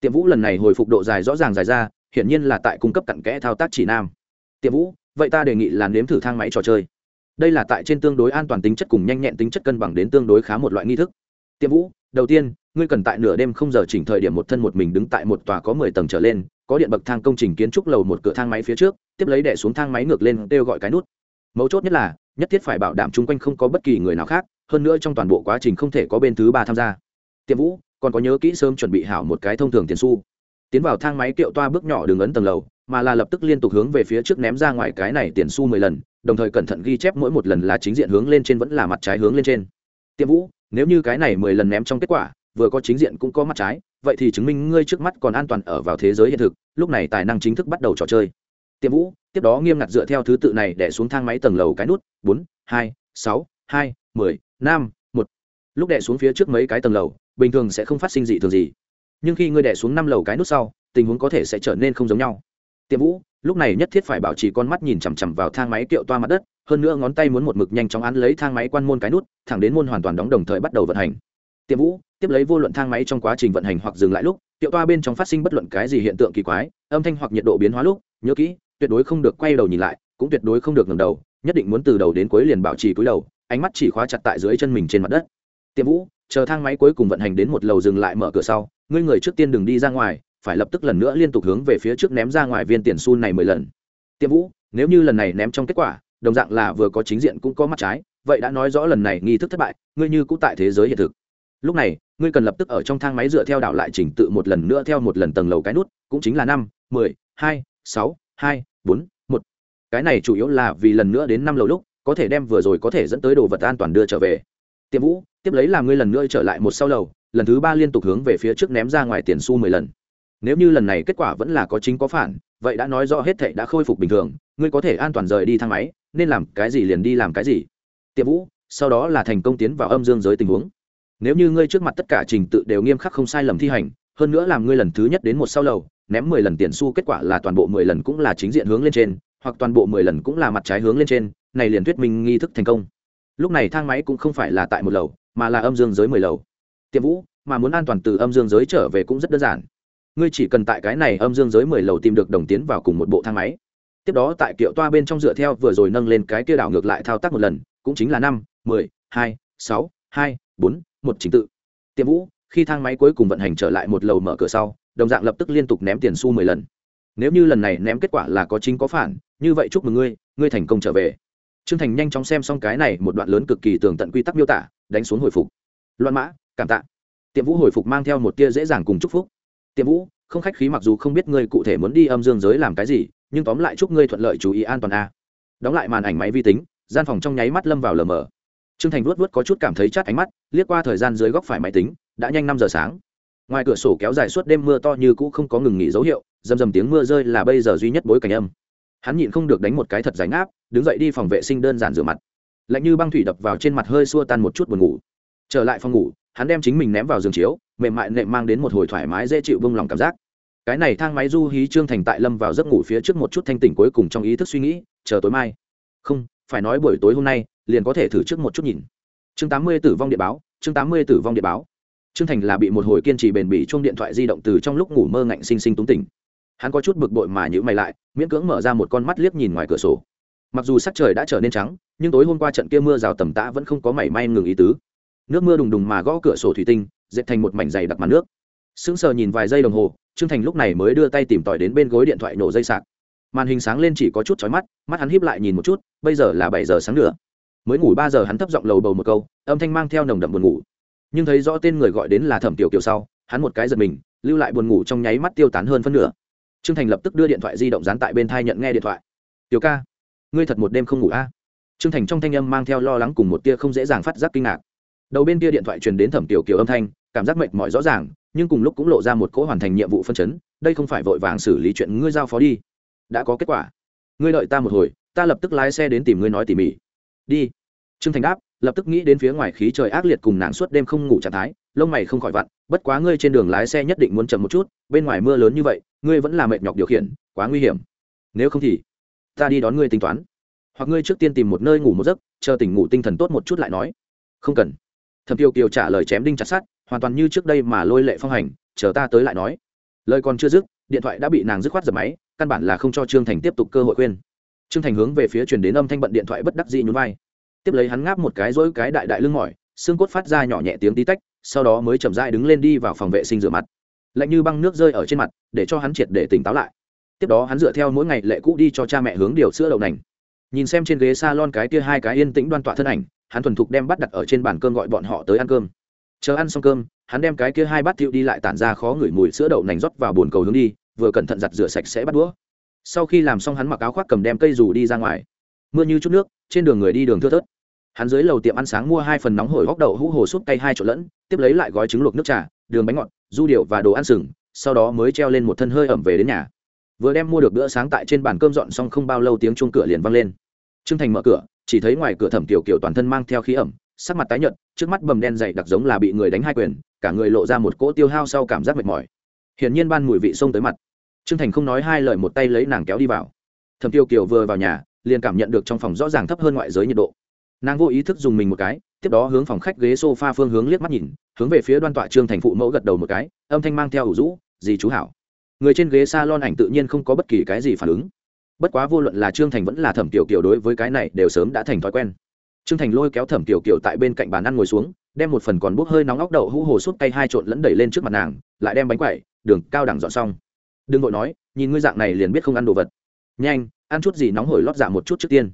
Tiệm vũ lần này hồi phục độ dài rõ ràng dài ra, hiển nhiên là tại cung cấp cặn kẽ thao tác chỉ nam. Tiệm vũ, vậy ta đề nghị là nếm thử thang máy trò chơi. Đây là tại trên tương đối an toàn tính chất cùng nhanh nhẹn tính chất cân bằng đến tương đối khá một loại nghi thức. Tiệm vũ, đầu tiên, ngươi cần tại nửa đêm không giờ chỉnh thời điểm một thân một mình đứng tại một tòa có mười tầng trở lên có điện bậc thang công trình kiến trúc lầu một cửa thang máy phía trước, tiếp lấy đẻ xuống thang máy ngược lên kêu gọi cái nút. Mấu chốt nhất là, nhất thiết phải bảo đảm chung quanh không có bất kỳ người nào khác, hơn nữa trong toàn bộ quá trình không thể có bên thứ ba tham gia. Tiệm vũ, còn có nhớ kỹ sớm chuẩn bị hảo một cái thông thường tiền su tiến vào thang máy kiệu toa bước nhỏ đường ấn tầng lầu, mà là lập tức liên tục hướng về phía trước ném ra ngoài cái này tiền su mười lần, đồng thời cẩn thận ghi chép mỗi một lần là chính diện hướng lên trên vẫn là mặt trái hướng lên trên. Tiệm vũ, nếu như cái này mười lần ném trong kết quả, vừa có chính diện cũng có mặt trái vậy thì chứng minh ngươi trước mắt còn an toàn ở vào thế giới hiện thực, lúc này tài năng chính thức bắt đầu trò chơi. Tiệm vũ, tiếp đó nghiêm ngặt dựa theo thứ tự này để xuống thang máy tầng lầu cái nút, bốn, hai, sáu, hai, mười, năm, một. Lúc đẻ xuống phía trước mấy cái tầng lầu, bình thường sẽ không phát sinh dị thường gì. Nhưng khi ngươi đẻ xuống năm lầu cái nút sau, tình huống có thể sẽ trở nên không giống nhau. Tiệm vũ, lúc này nhất thiết phải bảo trì con mắt nhìn chằm chằm vào thang máy kiệu toa mặt đất, hơn nữa ngón tay muốn một mực nhanh chóng án lấy thang máy quan môn cái nút, thẳng đến môn hoàn toàn đóng đồng thời bắt đầu vận hành. Tiệm vũ tiếp lấy vô luận thang máy trong quá trình vận hành hoặc dừng lại lúc, tiệu toa bên trong phát sinh bất luận cái gì hiện tượng kỳ quái, âm thanh hoặc nhiệt độ biến hóa lúc, nhớ kỹ, tuyệt đối không được quay đầu nhìn lại, cũng tuyệt đối không được ngẩng đầu, nhất định muốn từ đầu đến cuối liền bảo trì cúi đầu, ánh mắt chỉ khóa chặt tại dưới chân mình trên mặt đất. Tiệm vũ, chờ thang máy cuối cùng vận hành đến một lầu dừng lại mở cửa sau, ngươi người trước tiên đừng đi ra ngoài, phải lập tức lần nữa liên tục hướng về phía trước ném ra ngoài viên tiền xu này mười lần. Tiệm vũ, nếu như lần này ném trong kết quả, đồng dạng là vừa có chính diện cũng có mắt trái, vậy đã nói rõ lần này nghi thức thất bại, ngươi như cũng tại thế giới hiện thực. Lúc này ngươi cần lập tức ở trong thang máy dựa theo đảo lại trình tự một lần nữa theo một lần tầng lầu cái nút, cũng chính là năm, mười, hai, sáu, hai, bốn, một. Cái này chủ yếu là vì lần nữa đến năm lầu lúc, có thể đem vừa rồi có thể dẫn tới đồ vật an toàn đưa trở về. Tiệm vũ, tiếp lấy làm ngươi lần nữa trở lại một sau lầu, lần thứ ba liên tục hướng về phía trước ném ra ngoài tiền xu mười lần. Nếu như lần này kết quả vẫn là có chính có phản, vậy đã nói rõ hết thệ đã khôi phục bình thường, ngươi có thể an toàn rời đi thang máy, nên làm cái gì liền đi làm cái gì. Tiệm vũ, sau đó là thành công tiến vào âm dương giới tình huống nếu như ngươi trước mặt tất cả trình tự đều nghiêm khắc không sai lầm thi hành, hơn nữa làm ngươi lần thứ nhất đến một sau lầu, ném mười lần tiền xu kết quả là toàn bộ mười lần cũng là chính diện hướng lên trên, hoặc toàn bộ mười lần cũng là mặt trái hướng lên trên, này liền thuyết minh nghi thức thành công. Lúc này thang máy cũng không phải là tại một lầu, mà là âm dương giới mười lầu. Tiệm vũ, mà muốn an toàn từ âm dương giới trở về cũng rất đơn giản. Ngươi chỉ cần tại cái này âm dương giới mười lầu tìm được đồng tiến vào cùng một bộ thang máy. Tiếp đó tại kiệu toa bên trong dựa theo vừa rồi nâng lên cái kia đảo ngược lại thao tác một lần, cũng chính là năm, mười, hai, sáu, hai, bốn một trình tự. Tiệm vũ, khi thang máy cuối cùng vận hành trở lại một lầu mở cửa sau, đồng dạng lập tức liên tục ném tiền xu mười lần. Nếu như lần này ném kết quả là có chính có phản, như vậy chúc mừng ngươi ngươi thành công trở về. Trương thành nhanh chóng xem xong cái này một đoạn lớn cực kỳ tường tận quy tắc miêu tả, đánh xuống hồi phục. Loan mã, cảm tạ. Tiệm vũ hồi phục mang theo một tia dễ dàng cùng chúc phúc. Tiệm vũ, không khách khí mặc dù không biết ngươi cụ thể muốn đi âm dương giới làm cái gì, nhưng tóm lại chúc ngươi thuận lợi chú ý an toàn a. Đóng lại màn ảnh máy vi tính, gian phòng trong nháy mắt lâm vào lờ mờ trương thành vuốt vuốt có chút cảm thấy chát ánh mắt, liếc qua thời gian dưới góc phải máy tính, đã nhanh năm giờ sáng. Ngoài cửa sổ kéo dài suốt đêm mưa to như cũ không có ngừng nghỉ dấu hiệu dầm dầm tiếng mưa rơi là bây giờ duy nhất bối cảnh âm. Hắn nhịn không được đánh một cái thật ránh áp, đứng dậy đi phòng vệ sinh đơn giản rửa mặt. Lạnh như băng thủy đập vào trên mặt hơi xua tan một chút buồn ngủ. Trở lại phòng ngủ, hắn đem chính mình ném vào giường chiếu, mềm mại nệm mang đến một hồi thoải mái dễ chịu vung lòng cảm giác. Cái này thang máy du hí trương thành tại lâm vào giấc ngủ phía trước một chút thanh tỉnh cuối cùng trong ý thức suy nghĩ, chờ tối mai. Không phải nói buổi tối hôm nay, liền có thể thử trước một chút nhìn. Chương tám mươi tử vong địa báo, chương tám mươi tử vong địa báo. Trương thành là bị một hồi kiên trì bền bỉ chuông điện thoại di động từ trong lúc ngủ mơ ngạnh sinh sinh túng tỉnh. Hắn có chút bực bội mà nhữ mày lại, miễn cưỡng mở ra một con mắt liếc nhìn ngoài cửa sổ. Mặc dù sắc trời đã trở nên trắng, nhưng tối hôm qua trận kia mưa rào tầm tã vẫn không có mảy may ngừng ý tứ. Nước mưa đùng đùng mà gõ cửa sổ thủy tinh, dệt thành một mảnh dày đặc mặt nước. Sững sờ nhìn vài giây đồng hồ, trương thành lúc này mới đưa tay tìm tòi đến bên gối điện thoại nổ dây sạc màn hình sáng lên chỉ có chút chói mắt mắt hắn híp lại nhìn một chút, bây giờ là bảy giờ sáng nữa. Mới ngủ ba giờ hắn thấp giọng lầu bầu một câu, âm thanh mang theo nồng đậm buồn ngủ. Nhưng thấy rõ tên người gọi đến là thẩm tiểu kiều sau, hắn một cái giật mình, lưu lại buồn ngủ trong nháy mắt tiêu tán hơn phân nửa. Trương thành lập tức đưa điện thoại di động dán tại bên thai nhận nghe điện thoại. Tiểu ca, ngươi thật một đêm không ngủ a à? trương thành trong thanh âm mang theo lo lắng cùng một tia không dễ dàng phát giác kinh ngạc. Đầu bên kia điện thoại truyền đến thẩm tiểu kiều âm thanh, cảm giác mệt mỏi rõ ràng, nhưng cùng lúc cũng lộ ra một cỗ hoàn thành nhiệm vụ phân chấn, đây không phải vội vàng xử lý chuyện ngươi giao phó đi đã có kết quả. Ngươi đợi ta một hồi, ta lập tức lái xe đến tìm ngươi nói tỉ mỉ. Đi. Trương thành đáp, lập tức nghĩ đến phía ngoài khí trời ác liệt cùng nàng suốt đêm không ngủ trạng thái, lông mày không khỏi vặn, bất quá ngươi trên đường lái xe nhất định muốn chậm một chút, bên ngoài mưa lớn như vậy, ngươi vẫn là mệt nhọc điều khiển, quá nguy hiểm. Nếu không thì, ta đi đón ngươi tính toán. Hoặc ngươi trước tiên tìm một nơi ngủ một giấc, chờ tỉnh ngủ tinh thần tốt một chút lại nói. Không cần. Thẩm tiêu kiều trả lời chém đinh chặt sát hoàn toàn như trước đây mà lôi lệ phong hành, chờ ta tới lại nói. Lời còn chưa dứt, điện thoại đã bị nàng dứt khoát giật máy căn bản là không cho trương thành tiếp tục cơ hội khuyên. Trương thành hướng về phía truyền đến âm thanh bận điện thoại bất đắc dĩ nhún vai. Tiếp lấy hắn ngáp một cái dỗi cái đại đại lưng mỏi, xương cốt phát ra nhỏ nhẹ tiếng tí tách, sau đó mới chậm rãi đứng lên đi vào phòng vệ sinh rửa mặt. Lạnh như băng nước rơi ở trên mặt, để cho hắn triệt để tỉnh táo lại. Tiếp đó hắn dựa theo mỗi ngày lệ cũ đi cho cha mẹ hướng điều sữa đậu nành. Nhìn xem trên ghế s a lon cái kia hai cái yên tĩnh đoan tọa thân ảnh, hắn thuần thục đem bắt đặt ở trên bàn cơm gọi bọn họ tới ăn cơm. Chờ ăn xong cơm, hắn đem cái kia hai bát thiệu đi lại tản ra khó ngửi mùi sữa đậu nành rót vào bồn cầu hướng đi vừa cẩn thận giặt rửa sạch sẽ bắt đũa. Sau khi làm xong hắn mặc áo khoác cầm đem cây dù đi ra ngoài. Mưa như chút nước, trên đường người đi đường thưa thớt. Hắn dưới lầu tiệm ăn sáng mua hai phần nóng hổi góc đậu hũ hồ súp tay hai chỗ lẫn, tiếp lấy lại gói trứng luộc nước trà, đường bánh ngọt, du điệu và đồ ăn sừng, sau đó mới treo lên một thân hơi ẩm về đến nhà. Vừa đem mua được bữa sáng tại trên bàn cơm dọn xong không bao lâu tiếng chuông cửa liền vang lên. Trương thành mở cửa, chỉ thấy ngoài cửa thẩm tiểu kiểu toàn thân mang theo khí ẩm, sắc mặt tái nhợt, trước mắt bầm đen dày đặc giống là bị người đánh hai quyền, cả người lộ ra một cỗ tiêu hao sau cảm giác mệt mỏi hiển nhiên ban mùi vị xông tới mặt. Trương thành không nói hai lời một tay lấy nàng kéo đi vào. Thẩm tiêu kiều vừa vào nhà, liền cảm nhận được trong phòng rõ ràng thấp hơn ngoại giới nhiệt độ. Nàng vô ý thức dùng mình một cái, tiếp đó hướng phòng khách ghế s o f a phương hướng liếc mắt nhìn, hướng về phía đoan tọa trương thành phụ mẫu gật đầu một cái, âm thanh mang theo ủ rũ gì chú hảo. Người trên ghế s a lon ảnh tự nhiên không có bất kỳ cái gì phản ứng. Bất quá vô luận là trương thành vẫn là thẩm tiểu kiều đối với cái này đều sớm đã thành thói quen. Trương thành lôi kéo thẩm tiểu kiều tại bên cạnh bàn ăn ngồi xuống, đem một phần còn bốc hơi nóng óc đậu hũ hồ sút tay hai trộn lẫn đẩy lên trước mặt nàng, lại đem bánh quậy đường cao đẳng dọn xong. Đừng vội nói, nhìn ngươi dạng này liền biết không ăn đồ vật. Nhanh, ăn chút gì nóng hổi lót dạ một chút trước tiên.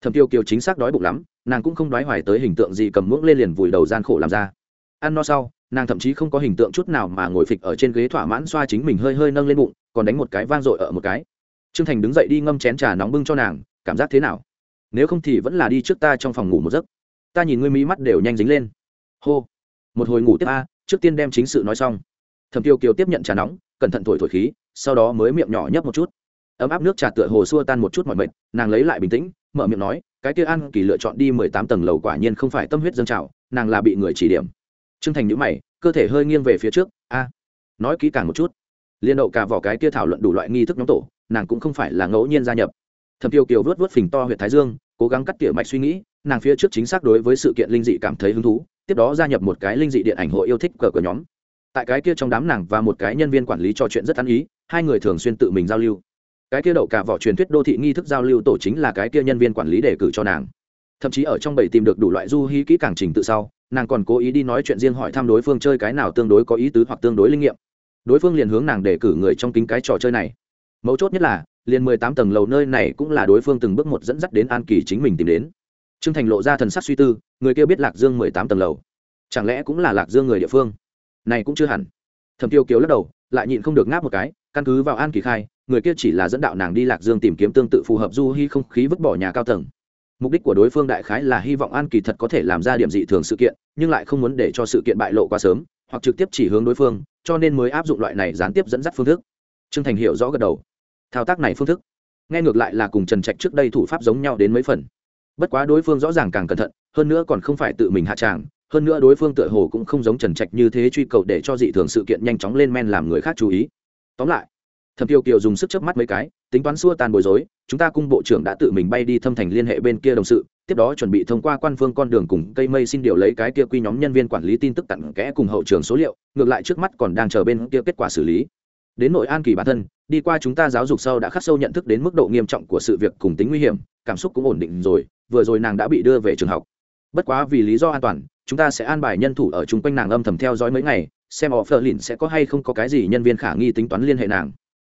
Thẩm tiêu kiều chính xác đói bụng lắm, nàng cũng không đói hoài tới hình tượng gì cầm muỗng lên liền vùi đầu gian khổ làm ra. Ăn no sau, nàng thậm chí không có hình tượng chút nào mà ngồi phịch ở trên ghế thỏa mãn xoa chính mình hơi hơi nâng lên bụng, còn đánh một cái vang dội ở một cái. Trương thành đứng dậy đi ngâm chén trà nóng bưng cho nàng, cảm giác thế nào? Nếu không thì vẫn là đi trước ta trong phòng ngủ một giấc. Ta nhìn ngươi mí mắt đều nhanh dính lên. Hô. Một hồi ngủ tiếp a, trước tiên đem chính sự nói xong thẩm tiêu kiều tiếp nhận trà nóng, cẩn thận thổi thổi khí, sau đó mới miệng nhỏ nhấp một chút. Ấm áp nước trà tựa hồ xua tan một chút mọi mệt, nàng lấy lại bình tĩnh, mở miệng nói, cái kia ăn kỳ lựa chọn đi mười tám tầng lầu quả nhiên không phải tâm huyết dâng trào, nàng là bị người chỉ điểm. T r ư ơ n g thành nhữ mày, cơ thể hơi nghiêng về phía trước, a, nói kỹ càng một chút. Liên đậu cả vỏ cái kia thảo luận đủ loại nghi thức nhóm tổ, nàng cũng không phải là ngẫu nhiên gia nhập. Thẩm tiêu kiều vớt vớt phình to huyện thái dương, cố gắng cắt tỉa mạch suy nghĩ, nàng phía trước chính xác đối với sự kiện linh dị cảm thấy hứng thú, tiếp đó gia nhập một cái linh dị điện ảnh hội yêu thích cờ cờ nhóm tại cái kia trong đám nàng và một cái nhân viên quản lý trò chuyện rất ăn ý, hai người thường xuyên tự mình giao lưu. Cái kia đậu cả vỏ truyền thuyết đô thị nghi thức giao lưu tổ chính là cái kia nhân viên quản lý đề cử cho nàng. Thậm chí ở trong bảy tìm được đủ loại du hí kỹ càng trình tự sau, nàng còn cố ý đi nói chuyện riêng hỏi thăm đối phương chơi cái nào tương đối có ý tứ hoặc tương đối linh nghiệm. Đối phương liền hướng nàng đề cử người trong kính cái trò chơi này. Mấu chốt nhất là, liền mười tám tầng lầu nơi này cũng là đối phương từng bước một dẫn dắt đến an kỳ chính mình tìm đến. T r ư ơ n g thành lộ ra thần sắc suy tư, người kia biết lạc dương mười tám tầng lầu. Chẳng lẽ cũng là lạc dương người địa phương? Này cũng chưa hẳn. Thẩm tiêu kiều lắc đầu, lại nhịn không được ngáp một cái, căn cứ vào an kỳ khai, người kia chỉ là dẫn đạo nàng đi lạc dương tìm kiếm tương tự phù hợp du hy không khí vứt bỏ nhà cao tầng. Mục đích của đối phương đại khái là hy vọng an kỳ thật có thể làm ra điểm dị thường sự kiện, nhưng lại không muốn để cho sự kiện bại lộ quá sớm, hoặc trực tiếp chỉ hướng đối phương, cho nên mới áp dụng loại này gián tiếp dẫn dắt phương thức. Trương thành hiểu rõ gật đầu. Thao tác này phương thức, nghe ngược lại là cùng trần trạch trước đây thủ pháp giống nhau đến mấy phần. Bất quá đối phương rõ ràng càng cẩn thận, hơn nữa còn không phải tự mình hạ tràng hơn nữa đối phương tựa hồ cũng không giống trần trạch như thế truy cầu để cho dị thường sự kiện nhanh chóng lên men làm người khác chú ý. Tóm lại, thẩm tiêu kiều dùng sức chớp mắt mấy cái, tính toán xua tan bối rối, chúng ta cung bộ trưởng đã tự mình bay đi thâm thành liên hệ bên kia đồng sự, tiếp đó chuẩn bị thông qua quan phương con đường cùng cây mây xin điều lấy cái kia quy nhóm nhân viên quản lý tin tức tặng kẽ cùng hậu trường số liệu, ngược lại trước mắt còn đang chờ bên kia kết quả xử lý. Đến nội an kỳ bản thân, đi qua chúng ta giáo dục sau đã khắc sâu nhận thức đến mức độ nghiêm trọng của sự việc cùng tính nguy hiểm, cảm xúc cũng ổn định rồi, vừa rồi nàng đã bị đưa về trường học. Bất quá vì lý do an toàn chúng ta sẽ an bài nhân thủ ở chung quanh nàng âm thầm theo dõi mấy ngày, xem họ phờ lìn sẽ có hay không có cái gì nhân viên khả nghi tính toán liên hệ nàng.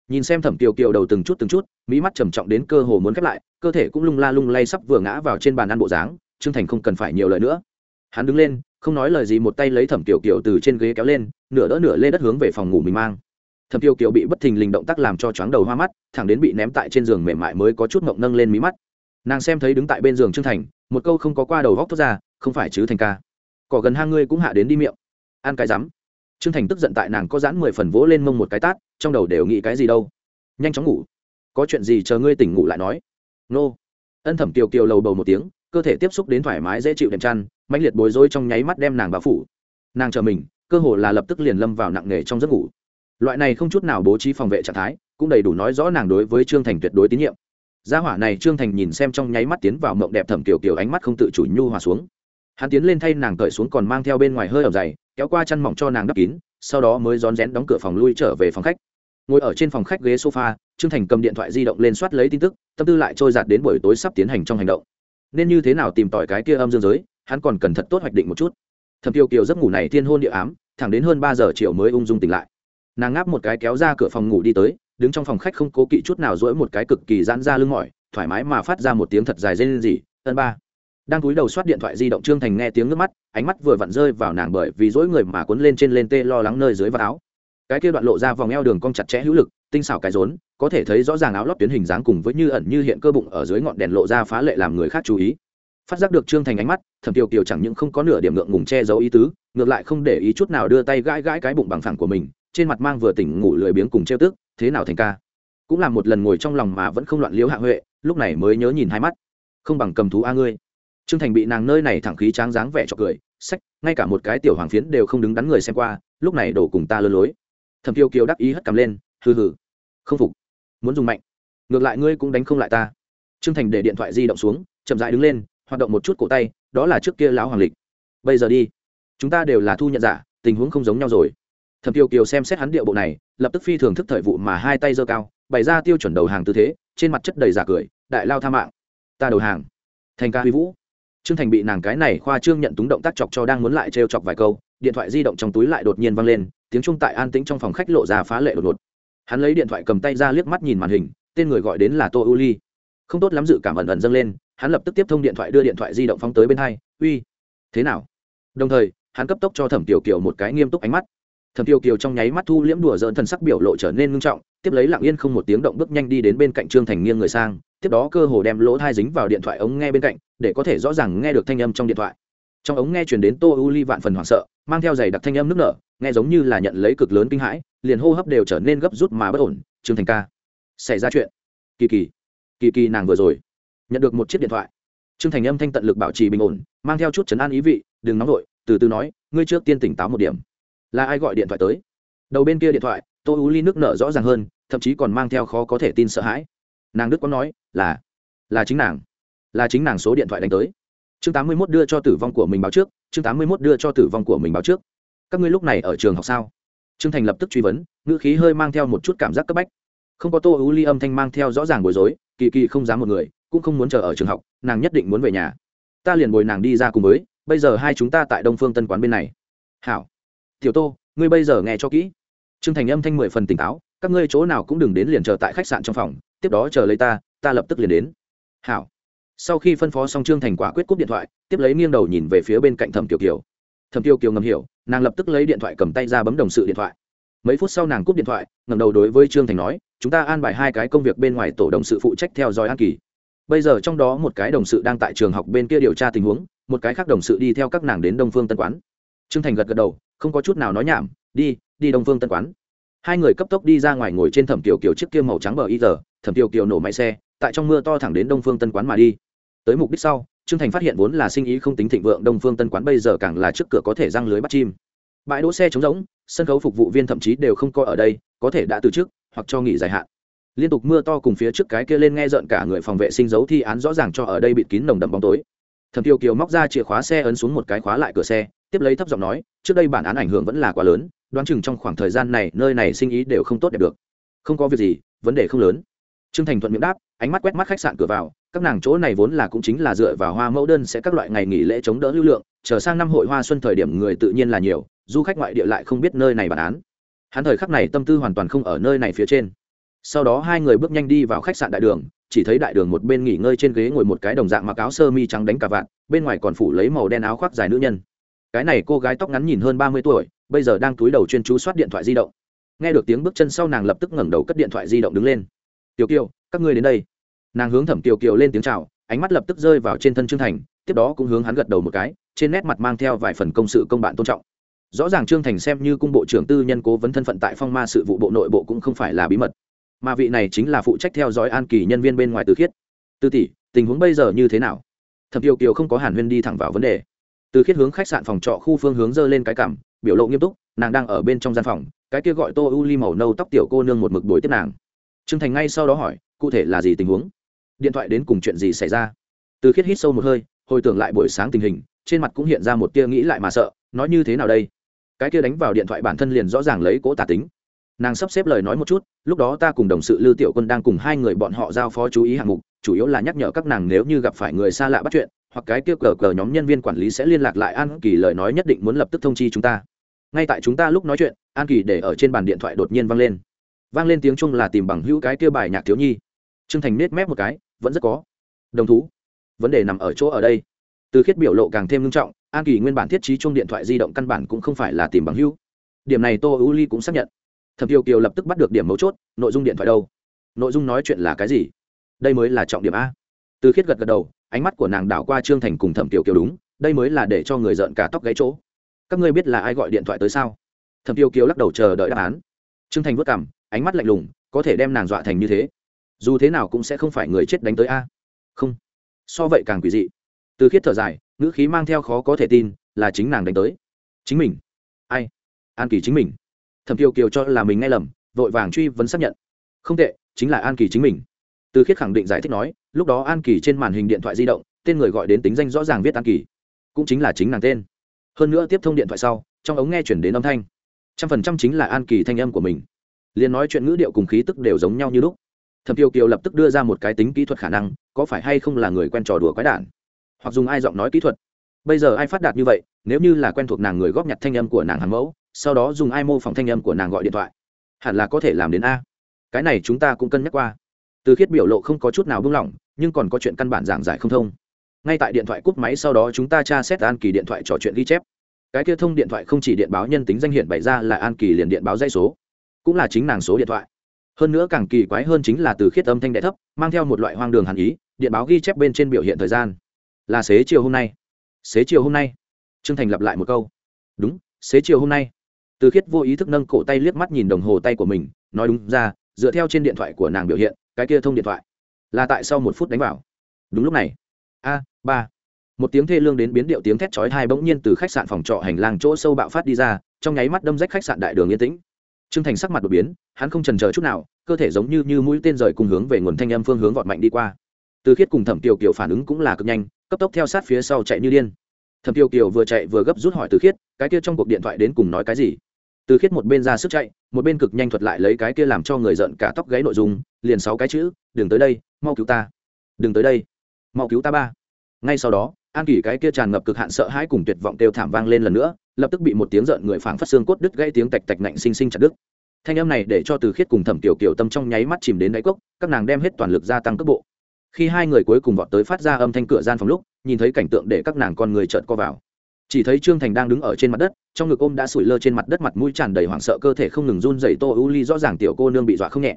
Nhìn xem thẩm kiều kiều đầu từng chút từng chút, mỹ mắt trầm trọng đến cơ hồ muốn khép lại, cơ thể cũng lung la lung lay sắp vừa ngã vào trên bàn ăn bộ dáng, trương thành không cần phải nhiều lời nữa. Hắn đứng lên, không nói lời gì một tay lấy thẩm kiều kiều từ trên ghế kéo lên, nửa đỡ nửa lê đất hướng về phòng ngủ mình mang. Thẩm kiều kiều bị bất thình lình động tác làm cho chóng đầu hoa mắt, thẳng đến bị ném tại trên giường mềm mại mới có chút mộng nâng lên mí mắt. Nàng xem thấy đứng tại bên giường trương thành, một câu không có qua đầu góc thốt ra, không phải chứ thành ca cỏ gần hang ngươi cũng hạ đến đi miệng. Ăn cái rắm. Trương thành tức giận tại nàng có dãn mười phần vỗ lên mông một cái tát, trong đầu đều nghĩ cái gì đâu. Nhanh chóng ngủ. Có chuyện gì chờ ngươi tỉnh ngủ lại nói. Nô. Ân thẩm kiều kiều lầu bầu một tiếng, cơ thể tiếp xúc đến thoải mái dễ chịu đệm chăn mạnh liệt bối rối trong nháy mắt đem nàng bao phủ. Nàng chờ mình, cơ hồ là lập tức liền lâm vào nặng nề trong giấc ngủ. Loại này không chút nào bố trí phòng vệ trạng thái, cũng đầy đủ nói rõ nàng đối với trương thành tuyệt đối tín nhiệm. Gia hỏa này trương thành nhìn xem trong nháy mắt tiến vào mộng đẹp thẩm kiều kiều ánh mắt không tự chủ nhu hòa xuống hắn tiến lên thay nàng cởi xuống còn mang theo bên ngoài hơi ẩm dày, kéo qua chăn mỏng cho nàng đắp kín, sau đó mới rón rén đóng cửa phòng lui trở về phòng khách. Ngồi ở trên phòng khách ghế sofa, trương thành cầm điện thoại di động lên soát lấy tin tức, tâm tư lại trôi giạt đến buổi tối sắp tiến hành trong hành động. Nên như thế nào tìm tỏi cái kia âm dương giới, hắn còn cần thật tốt hoạch định một chút. Thầm tiêu kiều giấc ngủ này thiên hôn địa ám, thẳng đến hơn ba giờ chiều mới ung dung tỉnh lại. Nàng ngáp một cái kéo ra cửa phòng ngủ đi tới, đứng trong phòng khách không cố kỵ chút nào dỗi một cái cực kỳ giãn ra lưng mỏi, thoải mái mà phát ra một tiếng thật dài dây lên gì ân ba đang cúi đầu soát điện thoại di động, trương thành nghe tiếng nước mắt, ánh mắt vừa vặn rơi vào nàng bởi vì dỗi người mà cuốn lên trên lên tê lo lắng nơi dưới vạt áo. Cái kia đoạn lộ ra vòng eo đường cong chặt chẽ hữu lực, tinh xảo cái rốn, có thể thấy rõ ràng áo lót tuyến hình dáng cùng với như ẩn như hiện cơ bụng ở dưới ngọn đèn lộ ra phá lệ làm người khác chú ý. Phát giác được trương thành ánh mắt, thẩm tiêu kiều chẳng những không có nửa điểm ngượng ngùng che giấu ý tứ, ngược lại không để ý chút nào đưa tay gãi gãi cái bụng bằng phẳng của mình, trên mặt mang vừa tỉnh ngủ lười biếng cùng trêu tức, thế nào thành ca? Cũng là một lần ngồi trong lòng mà vẫn không loạn liếu hạ huệ, lúc này mới nhớ nhìn hai mắt. Không bằng cầm thú a ngươi trương thành bị nàng nơi này thẳng khí tráng dáng vẻ cho cười, sách, ngay cả một cái tiểu hoàng phiến đều không đứng đắn người xem qua, lúc này đổ cùng ta lơ lối. Thẩm tiêu kiều đắc ý hất cầm lên, hừ hừ. Không phục. Muốn dùng mạnh. Ngược lại ngươi cũng đánh không lại ta. Trương thành để điện thoại di động xuống, chậm dại đứng lên, hoạt động một chút cổ tay, đó là trước kia lão hoàng lịch. Bây giờ đi. Chúng ta đều là thu nhận giả, tình huống không giống nhau rồi. Thẩm tiêu kiều xem xét hắn điệu bộ này, lập tức phi thường thức thời vụ mà hai tay giơ cao, bày ra tiêu chuẩn đầu hàng tư thế, trên mặt chất đầy giả cười, đại lao tha mạng. Ta đầu hàng. Thành ca huy vũ trương thành bị nàng cái này khoa trương nhận túng động tác chọc cho đang muốn lại trêu chọc vài câu điện thoại di động trong túi lại đột nhiên vang lên tiếng trung tại an tĩnh trong phòng khách lộ ra phá lệ đột ngột. Hắn lấy điện thoại cầm tay ra liếc mắt nhìn màn hình tên người gọi đến là tô Uli, không tốt lắm dự cảm ẩn ẩn dâng lên hắn lập tức tiếp thông điện thoại đưa điện thoại di động phóng tới bên hai uy thế nào? Đồng thời hắn cấp tốc cho thẩm tiểu kiều một cái nghiêm túc ánh mắt. Thẩm tiểu kiều trong nháy mắt thu liễm đùa giỡn thần sắc biểu lộ trở nên nghiêm trọng tiếp lấy lặng yên không một tiếng động bước nhanh đi đến bên cạnh trương thành nghiêng người sang tiếp đó cơ hồ đem lỗ thai dính vào điện thoại ống nghe bên cạnh để có thể rõ ràng nghe được thanh âm trong điện thoại. Trong ống nghe chuyển đến tô u ly vạn phần hoảng sợ, mang theo giày đặc thanh âm nước nở, nghe giống như là nhận lấy cực lớn kinh hãi, liền hô hấp đều trở nên gấp rút mà bất ổn. Trương thành ca, xảy ra chuyện. Kỳ kỳ kỳ kỳ nàng vừa rồi, nhận được một chiếc điện thoại. Trương thành âm thanh tận lực bảo trì bình ổn, mang theo chút chấn an ý vị, đừng nóng vội, từ từ nói, ngươi trước tiên tỉnh táo một điểm. Là ai gọi điện thoại tới? Đầu bên kia điện thoại, tô u ly nước nở rõ ràng hơn, thậm chí còn mang theo khó có thể tin sợ hãi. Nàng đức có nói, là là chính nàng là chính nàng số điện thoại đánh tới. Chương tám mươi mốt đưa cho tử vong của mình báo trước, chương tám mươi mốt đưa cho tử vong của mình báo trước. Các ngươi lúc này ở trường học sao? Trương thành lập tức truy vấn, ngữ khí hơi mang theo một chút cảm giác cấp bách. Không có tô ưu ly âm thanh mang theo rõ ràng bối rối, kỳ kỳ không dám một người, cũng không muốn chờ ở trường học, nàng nhất định muốn về nhà. Ta liền bồi nàng đi ra cùng với, bây giờ hai chúng ta tại đông phương tân quán bên này. Hảo. Tiểu tô, ngươi bây giờ nghe cho kỹ. Trương thành âm thanh mười phần tỉnh táo, các ngươi chỗ nào cũng đừng đến liền chờ tại khách sạn trong phòng, tiếp đó chờ lấy ta ta lập tức liền đến. Hảo sau khi phân phó xong trương thành quả quyết cúp điện thoại, tiếp lấy nghiêng đầu nhìn về phía bên cạnh thẩm kiều kiều. Thẩm kiều kiều ngầm hiểu, nàng lập tức lấy điện thoại cầm tay ra bấm đồng sự điện thoại. Mấy phút sau nàng cúp điện thoại ngầm đầu đối với trương thành nói, chúng ta an bài hai cái công việc bên ngoài tổ đồng sự phụ trách theo dõi an kỳ. Bây giờ trong đó một cái đồng sự đang tại trường học bên kia điều tra tình huống, một cái khác đồng sự đi theo các nàng đến đông phương tân quán. Trương thành gật gật đầu, không có chút nào nói nhảm, đi đi đông phương tân quán. Hai người cấp tốc đi ra ngoài ngồi trên thẩm kiều kiều chiếc kia màu trắng bờ y tờ thẩm kiều kiều nổ máy xe, tại trong mưa to thẳng đến đông phương tân quán mà đi tới mục đích sau, trương thành phát hiện vốn là sinh ý không tính thịnh vượng, đông phương tân quán bây giờ càng là trước cửa có thể răng lưới bắt chim. Bãi đỗ xe trống rỗng, sân khấu phục vụ viên thậm chí đều không coi ở đây, có thể đã từ trước, hoặc cho nghỉ dài hạn. Liên tục mưa to cùng phía trước cái kia lên nghe rợn cả người phòng vệ sinh giấu thi án rõ ràng cho ở đây bịt kín nồng đậm bóng tối. Thẩm tiêu kiều móc ra chìa khóa xe ấn xuống một cái khóa lại cửa xe, tiếp lấy thấp giọng nói, trước đây bản án ảnh hưởng vẫn là quá lớn, đoán chừng trong khoảng thời gian này, nơi này sinh ý đều không tốt đẹp được. Không có việc gì, vấn đề không lớn. Trương thành thuận miệng đáp ánh mắt quét mắt khách sạn cửa vào, các nàng chỗ này vốn là cũng chính là dựa vào hoa mẫu đơn sẽ các loại ngày nghỉ lễ chống đỡ lưu lượng, chờ sang năm hội hoa xuân thời điểm người tự nhiên là nhiều, du khách ngoại địa lại không biết nơi này bản án. Hắn thời khắc này tâm tư hoàn toàn không ở nơi này phía trên. Sau đó hai người bước nhanh đi vào khách sạn đại đường, chỉ thấy đại đường một bên nghỉ ngơi trên ghế ngồi một cái đồng dạng mặc áo sơ mi trắng đánh cả vạn bên ngoài còn phủ lấy màu đen áo khoác dài nữ nhân. Cái này cô gái tóc ngắn nhìn hơn ba mươi tuổi, bây giờ đang túi đầu chuyên chú soát điện thoại di động. Nghe được tiếng bước chân sau nàng lập tức ngẩng đầu cất điện thoại di động đứng lên. Tiểu kiều các ngươi đến đây. Nàng hướng thẩm kiều kiều lên tiếng chào, ánh mắt lập tức rơi vào trên thân trương thành, tiếp đó cũng hướng hắn gật đầu một cái, trên nét mặt mang theo vài phần công sự công bạn tôn trọng. Rõ ràng trương thành xem như cung bộ trưởng tư nhân cố vấn thân phận tại phong ma sự vụ bộ nội bộ cũng không phải là bí mật. Mà vị này chính là phụ trách theo dõi an kỳ nhân viên bên ngoài từ khiết. Tư tỷ, tình huống bây giờ như thế nào? Thẩm kiều kiều không có hàn huyên đi thẳng vào vấn đề. Từ khiết hướng khách sạn phòng trọ khu phương hướng dơ lên cái cảm biểu lộ nghiêm túc, nàng đang ở bên trong gian phòng, cái kia gọi tô u ly màu nâu tóc tiểu cô nương một mực đuổi tiếp nàng. Trương thành ngay sau đó hỏi cụ thể là gì tình huống? Điện thoại đến cùng chuyện gì xảy ra? Từ khiết hít sâu một hơi, hồi tưởng lại buổi sáng tình hình, trên mặt cũng hiện ra một tia nghĩ lại mà sợ, nói như thế nào đây? Cái kia đánh vào điện thoại bản thân liền rõ ràng lấy cỗ tả tính. Nàng sắp xếp lời nói một chút, lúc đó ta cùng đồng sự lưu tiểu quân đang cùng hai người bọn họ giao phó chú ý hạng mục, chủ yếu là nhắc nhở các nàng nếu như gặp phải người xa lạ bắt chuyện, hoặc cái kia cờ cờ nhóm nhân viên quản lý sẽ liên lạc lại an kỳ lời nói nhất định muốn lập tức thông chi chúng ta. Ngay tại chúng ta lúc nói chuyện, an kỳ để ở trên bàn điện thoại đột nhiên vang lên. Vang lên tiếng chung là tìm bằng hữu cái kia bài nhạc thiếu nhi. Trương thành nết mép một cái, vẫn rất có đồng thú. Vấn đề nằm ở chỗ ở đây. Từ khiết biểu lộ càng thêm nghiêm trọng, an kỳ nguyên bản thiết trí chung điện thoại di động căn bản cũng không phải là tìm bằng hữu. Điểm này tô U ly cũng xác nhận. Thẩm kiều kiều lập tức bắt được điểm mấu chốt, nội dung điện thoại đâu? Nội dung nói chuyện là cái gì? Đây mới là trọng điểm a. Từ khiết gật gật đầu, ánh mắt của nàng đảo qua trương thành cùng thẩm kiều kiều đúng, đây mới là để cho người giận cả tóc gáy chỗ. Các ngươi biết là ai gọi điện thoại tới sao? Thẩm kiều kiều lắc đầu chờ đợi đáp án. Trương thành vất cảm ánh mắt lạnh lùng, có thể đem nàng dọa thành như thế dù thế nào cũng sẽ không phải người chết đánh tới a. Không. So vậy càng quỷ dị. Từ khiết thở dài, ngữ khí mang theo khó có thể tin, là chính nàng đánh tới. Chính mình. Ai? An kỳ chính mình. Thẩm kiều kiều cho là mình nghe lầm, vội vàng truy vấn xác nhận. Không tệ, chính là an kỳ chính mình. Từ khiết khẳng định giải thích nói, lúc đó an kỳ trên màn hình điện thoại di động, tên người gọi đến tính danh rõ ràng viết an kỳ. Cũng chính là chính nàng tên. Hơn nữa tiếp thông điện thoại sau, trong ống nghe chuyển đến âm thanh. Trăm phần trăm chính là an kỳ thanh âm của mình. Liền nói chuyện ngữ điệu cùng khí tức đều giống nhau như lúc thẩm kiều kiều lập tức đưa ra một cái tính kỹ thuật khả năng, có phải hay không là người quen trò đùa quái đản? Hoặc dùng ai giọng nói kỹ thuật? Bây giờ ai phát đạt như vậy, nếu như là quen thuộc nàng người góp nhặt thanh âm của nàng hàng mẫu, sau đó dùng ai mô phỏng thanh âm của nàng gọi điện thoại, hẳn là có thể làm đến a. Cái này chúng ta cũng cân nhắc qua. Từ khiết biểu lộ không có chút nào buông lỏng, nhưng còn có chuyện căn bản giảng giải không thông. Ngay tại điện thoại cúp máy sau đó chúng ta tra xét an kỳ điện thoại trò chuyện ghi chép. Cái kia thông điện thoại không chỉ điện báo nhân tính danh hiện bày ra là an kỳ liền điện báo dây số, cũng là chính nàng số điện thoại hơn nữa càng kỳ quái hơn chính là từ khiết âm thanh đệ thấp, mang theo một loại hoang đường hàn ý, điện báo ghi chép bên trên biểu hiện thời gian. Là xế chiều hôm nay. Xế chiều hôm nay. Trương thành lặp lại một câu. Đúng, xế chiều hôm nay. Từ khiết vô ý thức nâng cổ tay liếc mắt nhìn đồng hồ tay của mình, nói đúng ra, dựa theo trên điện thoại của nàng biểu hiện, cái kia thông điện thoại. Là tại sau một phút đánh vào. Đúng lúc này. A, ba. Một tiếng thê lương đến biến điệu tiếng thét chói hai bỗng nhiên từ khách sạn phòng trọ hành lang chỗ sâu bạo phát đi ra, trong nháy mắt đâm rách khách sạn đại đường yên tĩnh trương thành sắc mặt đột biến, hắn không chần chờ chút nào, cơ thể giống như như mũi tên rời cùng hướng về nguồn thanh âm phương hướng vọt mạnh đi qua. Từ khiết cùng thẩm tiêu kiều phản ứng cũng là cực nhanh, cấp tốc theo sát phía sau chạy như điên. Thẩm tiêu kiều vừa chạy vừa gấp rút hỏi từ khiết, cái kia trong cuộc điện thoại đến cùng nói cái gì? Từ khiết một bên ra sức chạy, một bên cực nhanh thuật lại lấy cái kia làm cho người giận cả tóc gáy nội dung, liền sáu cái chữ, đừng tới đây, mau cứu ta. Đừng tới đây, mau cứu ta ba. Ngay sau đó, an kỳ cái kia tràn ngập cực hạn sợ hãi cùng tuyệt vọng kêu thảm vang lên lần nữa lập tức bị một tiếng rợn người phảng phát xương cốt đứt gãy tiếng tạch tạch nạnh sinh sinh chặt đứt. Thanh âm này để cho từ khiết cùng thẩm tiểu kiều tâm trong nháy mắt chìm đến đáy cốc, các nàng đem hết toàn lực gia tăng cấp bộ. Khi hai người cuối cùng vọt tới phát ra âm thanh cửa gian phòng lúc, nhìn thấy cảnh tượng để các nàng con người chợt co vào. Chỉ thấy trương thành đang đứng ở trên mặt đất, trong ngực ôm đã sủi lơ trên mặt đất mặt mũi tràn đầy hoảng sợ cơ thể không ngừng run dày tô u ly rõ ràng tiểu cô nương bị dọa không nhẹ.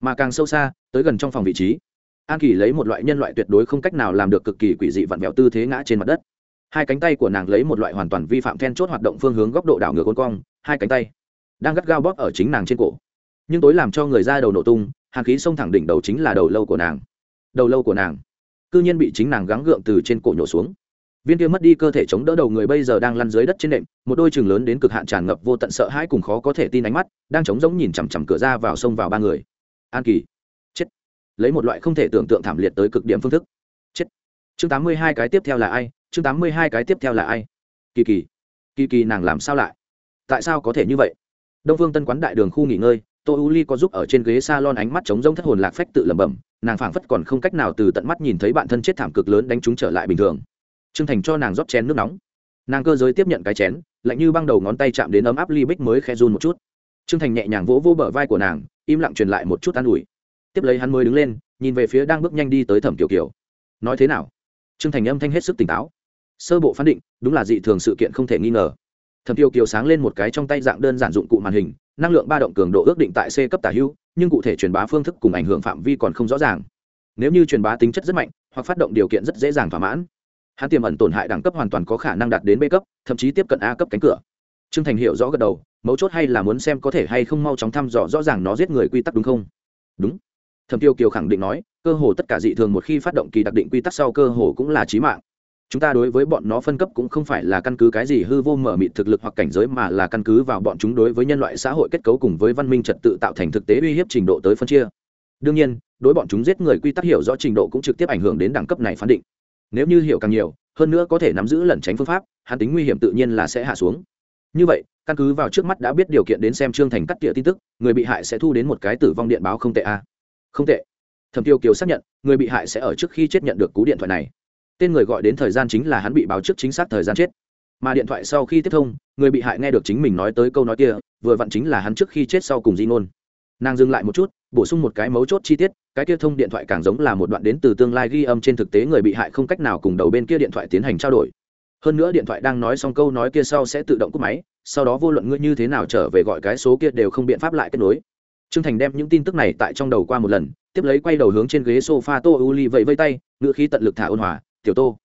Mà càng sâu xa, tới gần trong phòng vị trí, an kỳ lấy một loại nhân loại tuyệt đối không cách nào làm được cực kỳ quỷ dị vặn vẹo tư thế ngã trên mặt đất hai cánh tay của nàng lấy một loại hoàn toàn vi phạm then chốt hoạt động phương hướng góc độ đảo ngược con cong, hai cánh tay đang gắt gao bóp ở chính nàng trên cổ. Nhưng tối làm cho người ra đầu nổ tung, hàn khí xông thẳng đỉnh đầu chính là đầu lâu của nàng. Đầu lâu của nàng c ư nhiên bị chính nàng gắng gượng từ trên cổ nhổ xuống. Viên kia mất đi cơ thể chống đỡ đầu người bây giờ đang lăn dưới đất trên nệm, một đôi chừng lớn đến cực hạn tràn ngập vô tận sợ hãi cùng khó có thể tin ánh mắt, đang trống rỗng nhìn chằm chằm cửa ra vào sông vào ba người. An kỳ, chết. Lấy một loại không thể tưởng tượng thảm liệt tới cực điểm phương thức. Chết. Chương tám mươi hai cái tiếp theo là ai? Chương tám mươi hai cái tiếp theo là ai? Kỳ kỳ. Kỳ kỳ nàng làm sao lại? Tại sao có thể như vậy? Đông phương tân quán đại đường khu nghỉ ngơi, tô u ly có giúp ở trên ghế s a lon ánh mắt chống rông thất hồn lạc phách tự lẩm bẩm, nàng phảng phất còn không cách nào từ tận mắt nhìn thấy bạn thân chết thảm cực lớn đánh chúng trở lại bình thường. T r ư ơ n g thành cho nàng rót chén nước nóng. Nàng cơ giới tiếp nhận cái chén, lạnh như băng đầu ngón tay chạm đến ấm áp ly bích mới khe run một chút. T r ư ơ n g thành nhẹ nhàng vỗ vỗ bờ vai của nàng, im lặng truyền lại một chút an ủi. Tiếp lấy hắn mới đứng lên, nhìn về phía đang bước nhanh đi tới thẩm kiều kiều nói thế nào? T r ư ơ n g thành âm thanh hết sức tỉnh táo sơ bộ phán định, đúng là dị thường sự kiện không thể nghi ngờ. Thẩm tiêu kiều sáng lên một cái trong tay dạng đơn giản dụng cụ màn hình, năng lượng ba động cường độ ước định tại c cấp tả hữu, nhưng cụ thể truyền bá phương thức cùng ảnh hưởng phạm vi còn không rõ ràng. Nếu như truyền bá tính chất rất mạnh, hoặc phát động điều kiện rất dễ dàng thỏa mãn, hắn tiềm ẩn tổn hại đẳng cấp hoàn toàn có khả năng đạt đến b cấp, thậm chí tiếp cận a cấp cánh cửa. Trương thành hiểu rõ gật đầu, mấu chốt hay là muốn xem có thể hay không mau chóng thăm dò rõ ràng nó giết người quy tắc đúng không? Đúng. Thẩm tiêu kiều khẳng định nói, cơ hồ tất cả dị thường một khi phát động kỳ đặc định quy tắc sau cơ hồ cũng là trí mạng chúng ta đối với bọn nó phân cấp cũng không phải là căn cứ cái gì hư vô mở mịt thực lực hoặc cảnh giới mà là căn cứ vào bọn chúng đối với nhân loại xã hội kết cấu cùng với văn minh trật tự tạo thành thực tế uy hiếp trình độ tới phân chia. Đương nhiên, đối bọn chúng giết người quy tắc hiểu rõ trình độ cũng trực tiếp ảnh hưởng đến đẳng cấp này phán định. Nếu như hiểu càng nhiều, hơn nữa có thể nắm giữ lẩn tránh phương pháp hạn tính nguy hiểm tự nhiên là sẽ hạ xuống. Như vậy, căn cứ vào trước mắt đã biết điều kiện đến xem trương thành cắt tỉa tin tức, người bị hại sẽ thu đến một cái tử vong điện báo không tệ a. À? không tệ. Thẩm tiêu kiều xác nhận, người bị hại sẽ ở trước khi chết nhận được cú điện thoại này tên người gọi đến thời gian chính là hắn bị báo trước chính xác thời gian chết. Mà điện thoại sau khi tiếp thông người bị hại nghe được chính mình nói tới câu nói kia vừa vặn chính là hắn trước khi chết sau cùng di ngôn. Nàng dừng lại một chút bổ sung một cái mấu chốt chi tiết cái kia thông điện thoại càng giống là một đoạn đến từ tương lai ghi âm trên thực tế người bị hại không cách nào cùng đầu bên kia điện thoại tiến hành trao đổi. Hơn nữa điện thoại đang nói xong câu nói kia sau sẽ tự động cúp máy sau đó vô luận ngươi như thế nào trở về gọi cái số kia đều không biện pháp lại kết nối. Trương Thành đem những tin tức này tại trong đầu qua một lần, tiếp lấy quay đầu hướng trên ghế sofa Tô Uli vẫy vây tay, ngữ khí tận lực thả ôn hòa, "Tiểu Tô."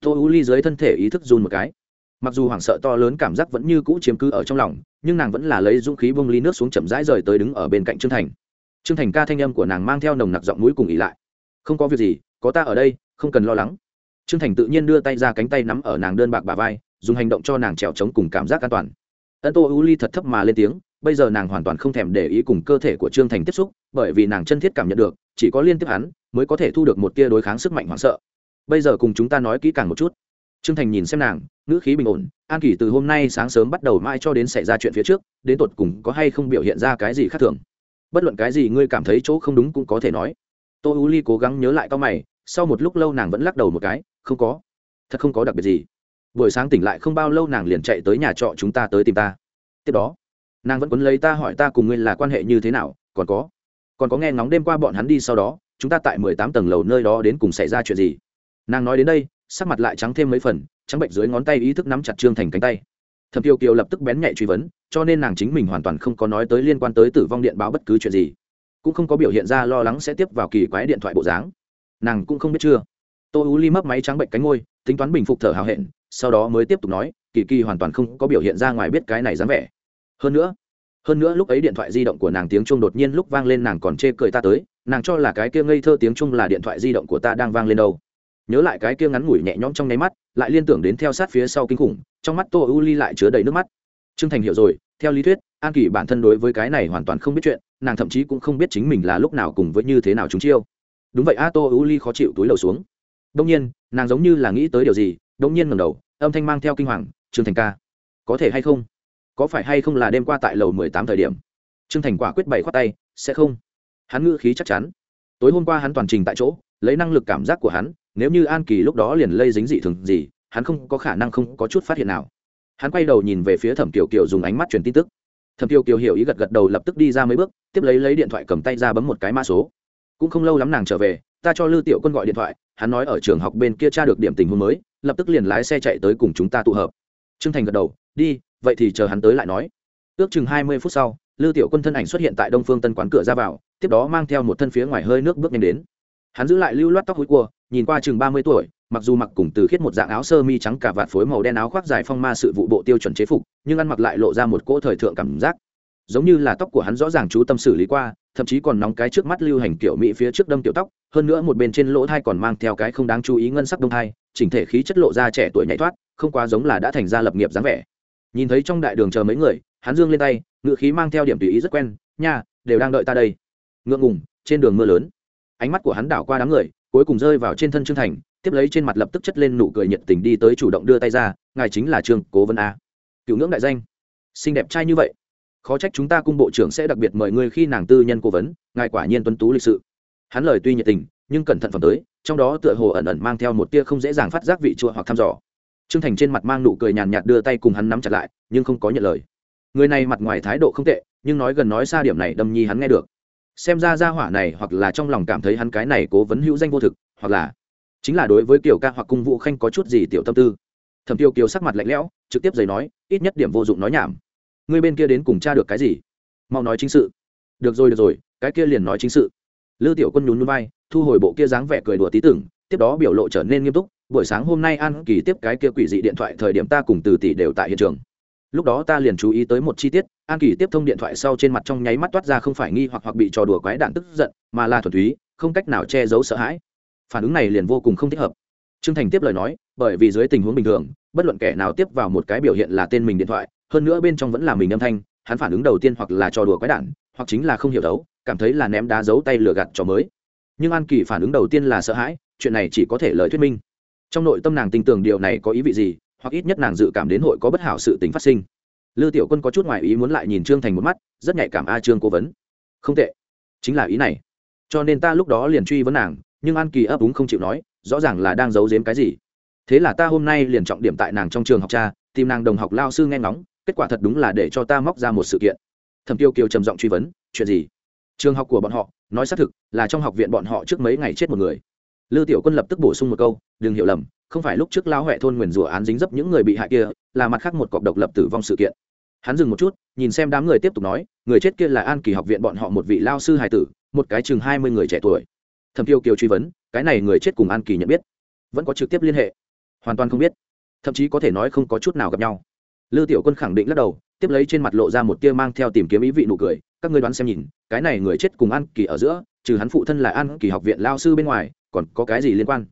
Tô Uli dưới thân thể ý thức run một cái. Mặc dù hoảng sợ to lớn cảm giác vẫn như cũ chiếm cứ ở trong lòng, nhưng nàng vẫn là lấy dũng khí bông ly nước xuống chậm rãi rời tới đứng ở bên cạnh Trương Thành. Trương Thành ca thanh âm của nàng mang theo nồng nặc giọng mũi cùng ý lại. "Không có việc gì, có ta ở đây, không cần lo lắng." Trương Thành tự nhiên đưa tay ra cánh tay nắm ở nàng đơn bạc bả vai, dùng hành động cho nàng trèo chống cùng cảm giác an toàn. Ân Tô Uli thật thấp mà lên tiếng, bây giờ nàng hoàn toàn không thèm để ý cùng cơ thể của trương thành tiếp xúc bởi vì nàng chân thiết cảm nhận được chỉ có liên tiếp hắn mới có thể thu được một tia đối kháng sức mạnh hoảng sợ bây giờ cùng chúng ta nói kỹ càng một chút. Trương thành nhìn xem nàng, ngữ khí bình ổn, an kỳ từ hôm nay sáng sớm bắt đầu mãi cho đến xảy ra chuyện phía trước, đến tột cùng có hay không biểu hiện ra cái gì khác thường. Bất luận cái gì ngươi cảm thấy chỗ không đúng cũng có thể nói. Tô u ly cố gắng nhớ lại cao mày, sau một lúc lâu nàng vẫn lắc đầu một cái, không có. Thật không có đặc biệt gì. Buổi sáng tỉnh lại không bao lâu nàng liền chạy tới nhà trọ chúng ta tới tìm ta. Tiếp đó, nàng vẫn quấn lấy ta hỏi ta cùng ngươi là quan hệ như thế nào, còn có còn có nghe ngóng đêm qua bọn hắn đi sau đó, chúng ta tại mười tám tầng lầu nơi đó đến cùng xảy ra chuyện gì? Nàng nói đến đây, sắc mặt lại trắng thêm mấy phần, trắng bệnh dưới ngón tay ý thức nắm chặt trương thành cánh tay. Thẩm tiêu kiều lập tức bén nhạy truy vấn, cho nên nàng chính mình hoàn toàn không có nói tới liên quan tới tử vong điện báo bất cứ chuyện gì. Cũng không có biểu hiện ra lo lắng sẽ tiếp vào kỳ quái điện thoại bộ dáng. Nàng cũng không biết chưa. Tô ú ly mấp máy trắng bệnh cánh ngôi tính toán bình phục thở hào hẹn, sau đó mới tiếp tục nói, kỳ kỳ hoàn toàn không có biểu hiện ra ngoài biết cái này dám vẻ. Hơn nữa hơn nữa lúc ấy điện thoại di động của nàng tiếng chuông đột nhiên lúc vang lên nàng còn chê cười ta tới, nàng cho là cái kia ngây thơ tiếng chuông là điện thoại di động của ta đang vang lên đâu nhớ lại cái kia ngắn ngủi nhẹ nhõm trong nháy mắt, lại liên tưởng đến theo sát phía sau kinh khủng, trong mắt tô u ly lại chứa đầy nước mắt. Trương thành hiểu rồi, theo lý thuyết, an kỳ bản thân đối với cái này hoàn toàn không biết chuyện, nàng thậm chí cũng không biết chính mình là lúc nào cùng với như thế nào chúng chiêu. Đúng vậy a, tô u ly khó chịu túi lầu xuống. Đông nhiên, nàng giống như là nghĩ tới điều gì đông nhiên ngầm đầu, âm thanh mang theo kinh hoàng, trương thành ca, có thể hay không? Có phải hay không là đêm qua tại lầu mười tám thời điểm? Trương thành quả quyết bày khoát tay, sẽ không. Hắn ngữ khí chắc chắn. Tối hôm qua hắn toàn trình tại chỗ, lấy năng lực cảm giác của hắn nếu như an kỳ lúc đó liền lây dính dị thường gì, hắn không có khả năng không có chút phát hiện nào. Hắn quay đầu nhìn về phía thẩm kiều kiều dùng ánh mắt truyền tin tức. Thẩm kiều kiều hiểu ý gật gật đầu lập tức đi ra mấy bước, tiếp lấy lấy điện thoại cầm tay ra bấm một cái mã số. Cũng không lâu lắm nàng trở về, ta cho lư tiểu quân gọi điện thoại, hắn nói ở trường học bên kia tra được điểm tình huống mới, lập tức liền lái xe chạy tới cùng chúng ta tụ hợp. Trương thành gật đầu, đi, vậy thì chờ hắn tới lại nói. Ước chừng hai mươi phút sau, lư tiểu quân thân ảnh xuất hiện tại đông phương tân quán cửa ra vào, tiếp đó mang theo một thân phía ngoài hơi nước bước nhanh đến. Hắn giữ lại lưu loát tóc hối cua nhìn qua chừng ba mươi tuổi, mặc dù mặc cùng từ khiết một dạng áo sơ mi trắng cả vạt phối màu đen áo khoác dài phong ma sự vụ bộ tiêu chuẩn chế phục, nhưng ăn mặc lại lộ ra một cỗ thời thượng cảm giác. Giống như là tóc của hắn rõ ràng chú tâm xử lý qua, thậm chí còn nóng cái trước mắt lưu hành kiểu mỹ phía trước đâm tiểu tóc, hơn nữa một bên trên lỗ thai còn mang theo cái không đáng chú ý ngân sắc đông thai, chỉnh thể khí chất lộ ra trẻ tuổi nhảy thoát, không quá giống là đã thành ra lập nghiệp dáng vẻ. Nhìn thấy trong đại đường chờ mấy người, hắn dương lên tay, ngựa khí mang theo điểm tùy ý rất quen, nha, đều đang đợi ta đây. Ngượng ngùng, trên đường mưa lớn, ánh mắt của hắn đảo qua đám người cuối cùng rơi vào trên thân trương thành, tiếp lấy trên mặt lập tức chất lên nụ cười nhiệt tình đi tới chủ động đưa tay ra, ngài chính là trương cố vấn a. Cựu ngưỡng đại danh. Xinh đẹp trai như vậy. Khó trách chúng ta cung bộ trưởng sẽ đặc biệt mời ngươi khi nàng tư nhân cố vấn, ngài quả nhiên tuân tú lịch sự. Hắn lời tuy nhiệt tình, nhưng cẩn thận phẩm tới, trong đó tựa hồ ẩn ẩn mang theo một tia không dễ dàng phát giác vị chua hoặc thăm dò. Trương thành trên mặt mang nụ cười nhàn nhạt đưa tay cùng hắn nắm chặt lại, nhưng không có nhận lời. Người này mặt ngoài thái độ không tệ, nhưng nói gần nói xa điểm này đâm nhi hắn nghe được xem ra ra hỏa này hoặc là trong lòng cảm thấy hắn cái này cố vấn hữu danh vô thực, hoặc là chính là đối với kiểu ca hoặc cung vũ khanh có chút gì tiểu tâm tư. Thẩm tiêu kiều sắc mặt lạnh lẽo, trực tiếp giấy nói, ít nhất điểm vô dụng nói nhảm. Người bên kia đến cùng cha được cái gì? Mau nói chính sự. Được rồi được rồi, cái kia liền nói chính sự. Lư tiểu quân nhún núi vai, thu hồi bộ kia dáng vẻ cười đùa tí tưởng, tiếp đó biểu lộ trở nên nghiêm túc, buổi sáng hôm nay an kỳ tiếp cái kia quỷ dị điện thoại thời điểm ta cùng từ tỷ đều tại hiện trường lúc đó ta liền chú ý tới một chi tiết, an kỳ tiếp thông điện thoại sau trên mặt trong nháy mắt toát ra không phải nghi hoặc hoặc bị trò đùa quái đạn tức giận, mà là thuần túy, không cách nào che giấu sợ hãi. Phản ứng này liền vô cùng không thích hợp. Trương thành tiếp lời nói, bởi vì dưới tình huống bình thường, bất luận kẻ nào tiếp vào một cái biểu hiện là tên mình điện thoại, hơn nữa bên trong vẫn là mình âm thanh, hắn phản ứng đầu tiên hoặc là trò đùa quái đản, hoặc chính là không hiểu đấu, cảm thấy là ném đá giấu tay lừa gạt trò mới. Nhưng an kỳ phản ứng đầu tiên là sợ hãi, chuyện này chỉ có thể lời thuyết minh. Trong nội tâm nàng tin tưởng điều này có ý vị gì hoặc ít nhất nàng dự cảm đến hội có bất hảo sự tình phát sinh. Lư tiểu quân có chút ngoài ý muốn lại nhìn trương thành một mắt, rất nhạy cảm a trương cố vấn. Không tệ. Chính là ý này. Cho nên ta lúc đó liền truy vấn nàng, nhưng an kỳ ấp úng không chịu nói, rõ ràng là đang giấu giếm cái gì. Thế là ta hôm nay liền trọng điểm tại nàng trong trường học cha, tìm nàng đồng học lao sư nghe ngóng, kết quả thật đúng là để cho ta móc ra một sự kiện. Thẩm tiêu kiều trầm giọng truy vấn, chuyện gì? Trường học của bọn họ, nói xác thực là trong học viện bọn họ trước mấy ngày chết một người lư tiểu quân lập tức bổ sung một câu, đừng hiểu lầm, không phải lúc trước lao huệ thôn nguyền rủa án dính dấp những người bị hại kia, là mặt khác một cọc độc lập tử vong sự kiện. Hắn dừng một chút, nhìn xem đám người tiếp tục nói, người chết kia là an kỳ học viện bọn họ một vị lao sư hài tử, một cái chừng hai mươi người trẻ tuổi. Thẩm Kiêu kiều truy vấn, cái này người chết cùng an kỳ nhận biết? Vẫn có trực tiếp liên hệ. Hoàn toàn không biết. Thậm chí có thể nói không có chút nào gặp nhau. Lư tiểu quân khẳng định lắc đầu, tiếp lấy trên mặt lộ ra một tia mang theo tìm kiếm ý vị nụ cười, các ngươi đoán xem nhìn, cái này người chết cùng an kỳ ở giữa trừ hắn phụ thân là an kỳ học viện lao sư bên ngoài, còn có cái gì liên quan?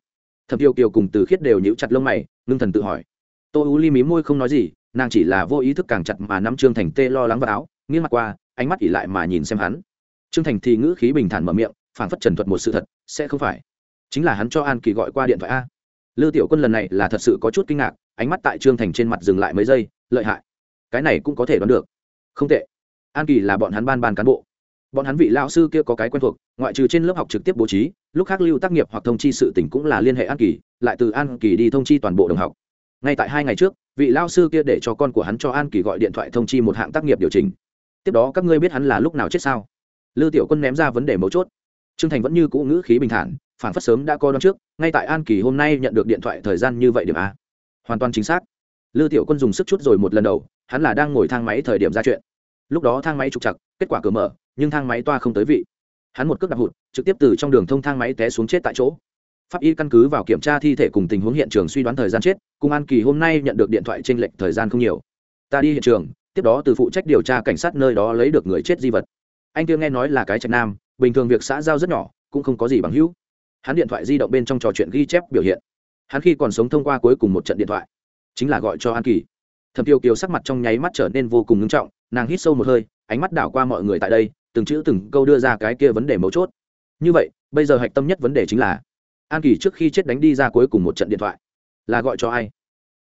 Thẩm tiêu kiều cùng từ khiết đều nhíu chặt lông mày, ngưng thần tự hỏi. Tô u ly mí môi không nói gì, nàng chỉ là vô ý thức càng chặt mà nắm trương thành tê lo lắng vào áo, nghiêng mặt qua, ánh mắt ỉ lại mà nhìn xem hắn. Trương thành thì ngữ khí bình thản mở miệng phản phất trần thuật một sự thật, sẽ không phải. Chính là hắn cho an kỳ gọi qua điện thoại a. Lư tiểu quân lần này là thật sự có chút kinh ngạc, ánh mắt tại trương thành trên mặt dừng lại mấy giây, lợi hại. Cái này cũng có thể đoán được. Không tệ. An kỳ là bọn hắn ban ban cán bộ bọn hắn vị lao sư kia có cái quen thuộc, ngoại trừ trên lớp học trực tiếp bố trí, lúc khác lưu tác nghiệp hoặc thông chi sự tỉnh cũng là liên hệ an kỳ, lại từ an kỳ đi thông chi toàn bộ đồng học. Ngay tại hai ngày trước, vị lao sư kia để cho con của hắn cho an kỳ gọi điện thoại thông chi một hạng tác nghiệp điều chỉnh. Tiếp đó các ngươi biết hắn là lúc nào chết sao? Lư tiểu quân ném ra vấn đề mấu chốt. Trương thành vẫn như cũ ngữ khí bình thản, phản phất sớm đã coi đón trước, ngay tại an kỳ hôm nay nhận được điện thoại thời gian như vậy điểm a. Hoàn toàn chính xác. Lư tiểu quân dùng sức chút rồi một lần đầu, hắn là đang ngồi thang máy thời điểm ra chuyện. Lúc đó thang máy trục chặt kết quả cửa mở nhưng thang máy toa không tới vị. Hắn một cước đạp hụt, trực tiếp từ trong đường thông thang máy té xuống chết tại chỗ. Pháp y căn cứ vào kiểm tra thi thể cùng tình huống hiện trường suy đoán thời gian chết cung an kỳ hôm nay nhận được điện thoại t r ê n lệch thời gian không nhiều. Ta đi hiện trường, tiếp đó từ phụ trách điều tra cảnh sát nơi đó lấy được người chết di vật. Anh kia nghe nói là cái trạch nam, bình thường việc xã giao rất nhỏ, cũng không có gì bằng hữu. Hắn điện thoại di động bên trong trò chuyện ghi chép biểu hiện. Hắn khi còn sống thông qua cuối cùng một trận điện thoại, chính là gọi cho an kỳ. Thẩm tiêu kiều sắc mặt trong nháy mắt trở nên vô cùng ngưng trọng, nàng hít sâu một hơi, ánh mắt đảo qua mọi người tại đây từng chữ từng câu đưa ra cái kia vấn đề mấu chốt. Như vậy, bây giờ hạch tâm nhất vấn đề chính là, an kỳ trước khi chết đánh đi ra cuối cùng một trận điện thoại, là gọi cho ai?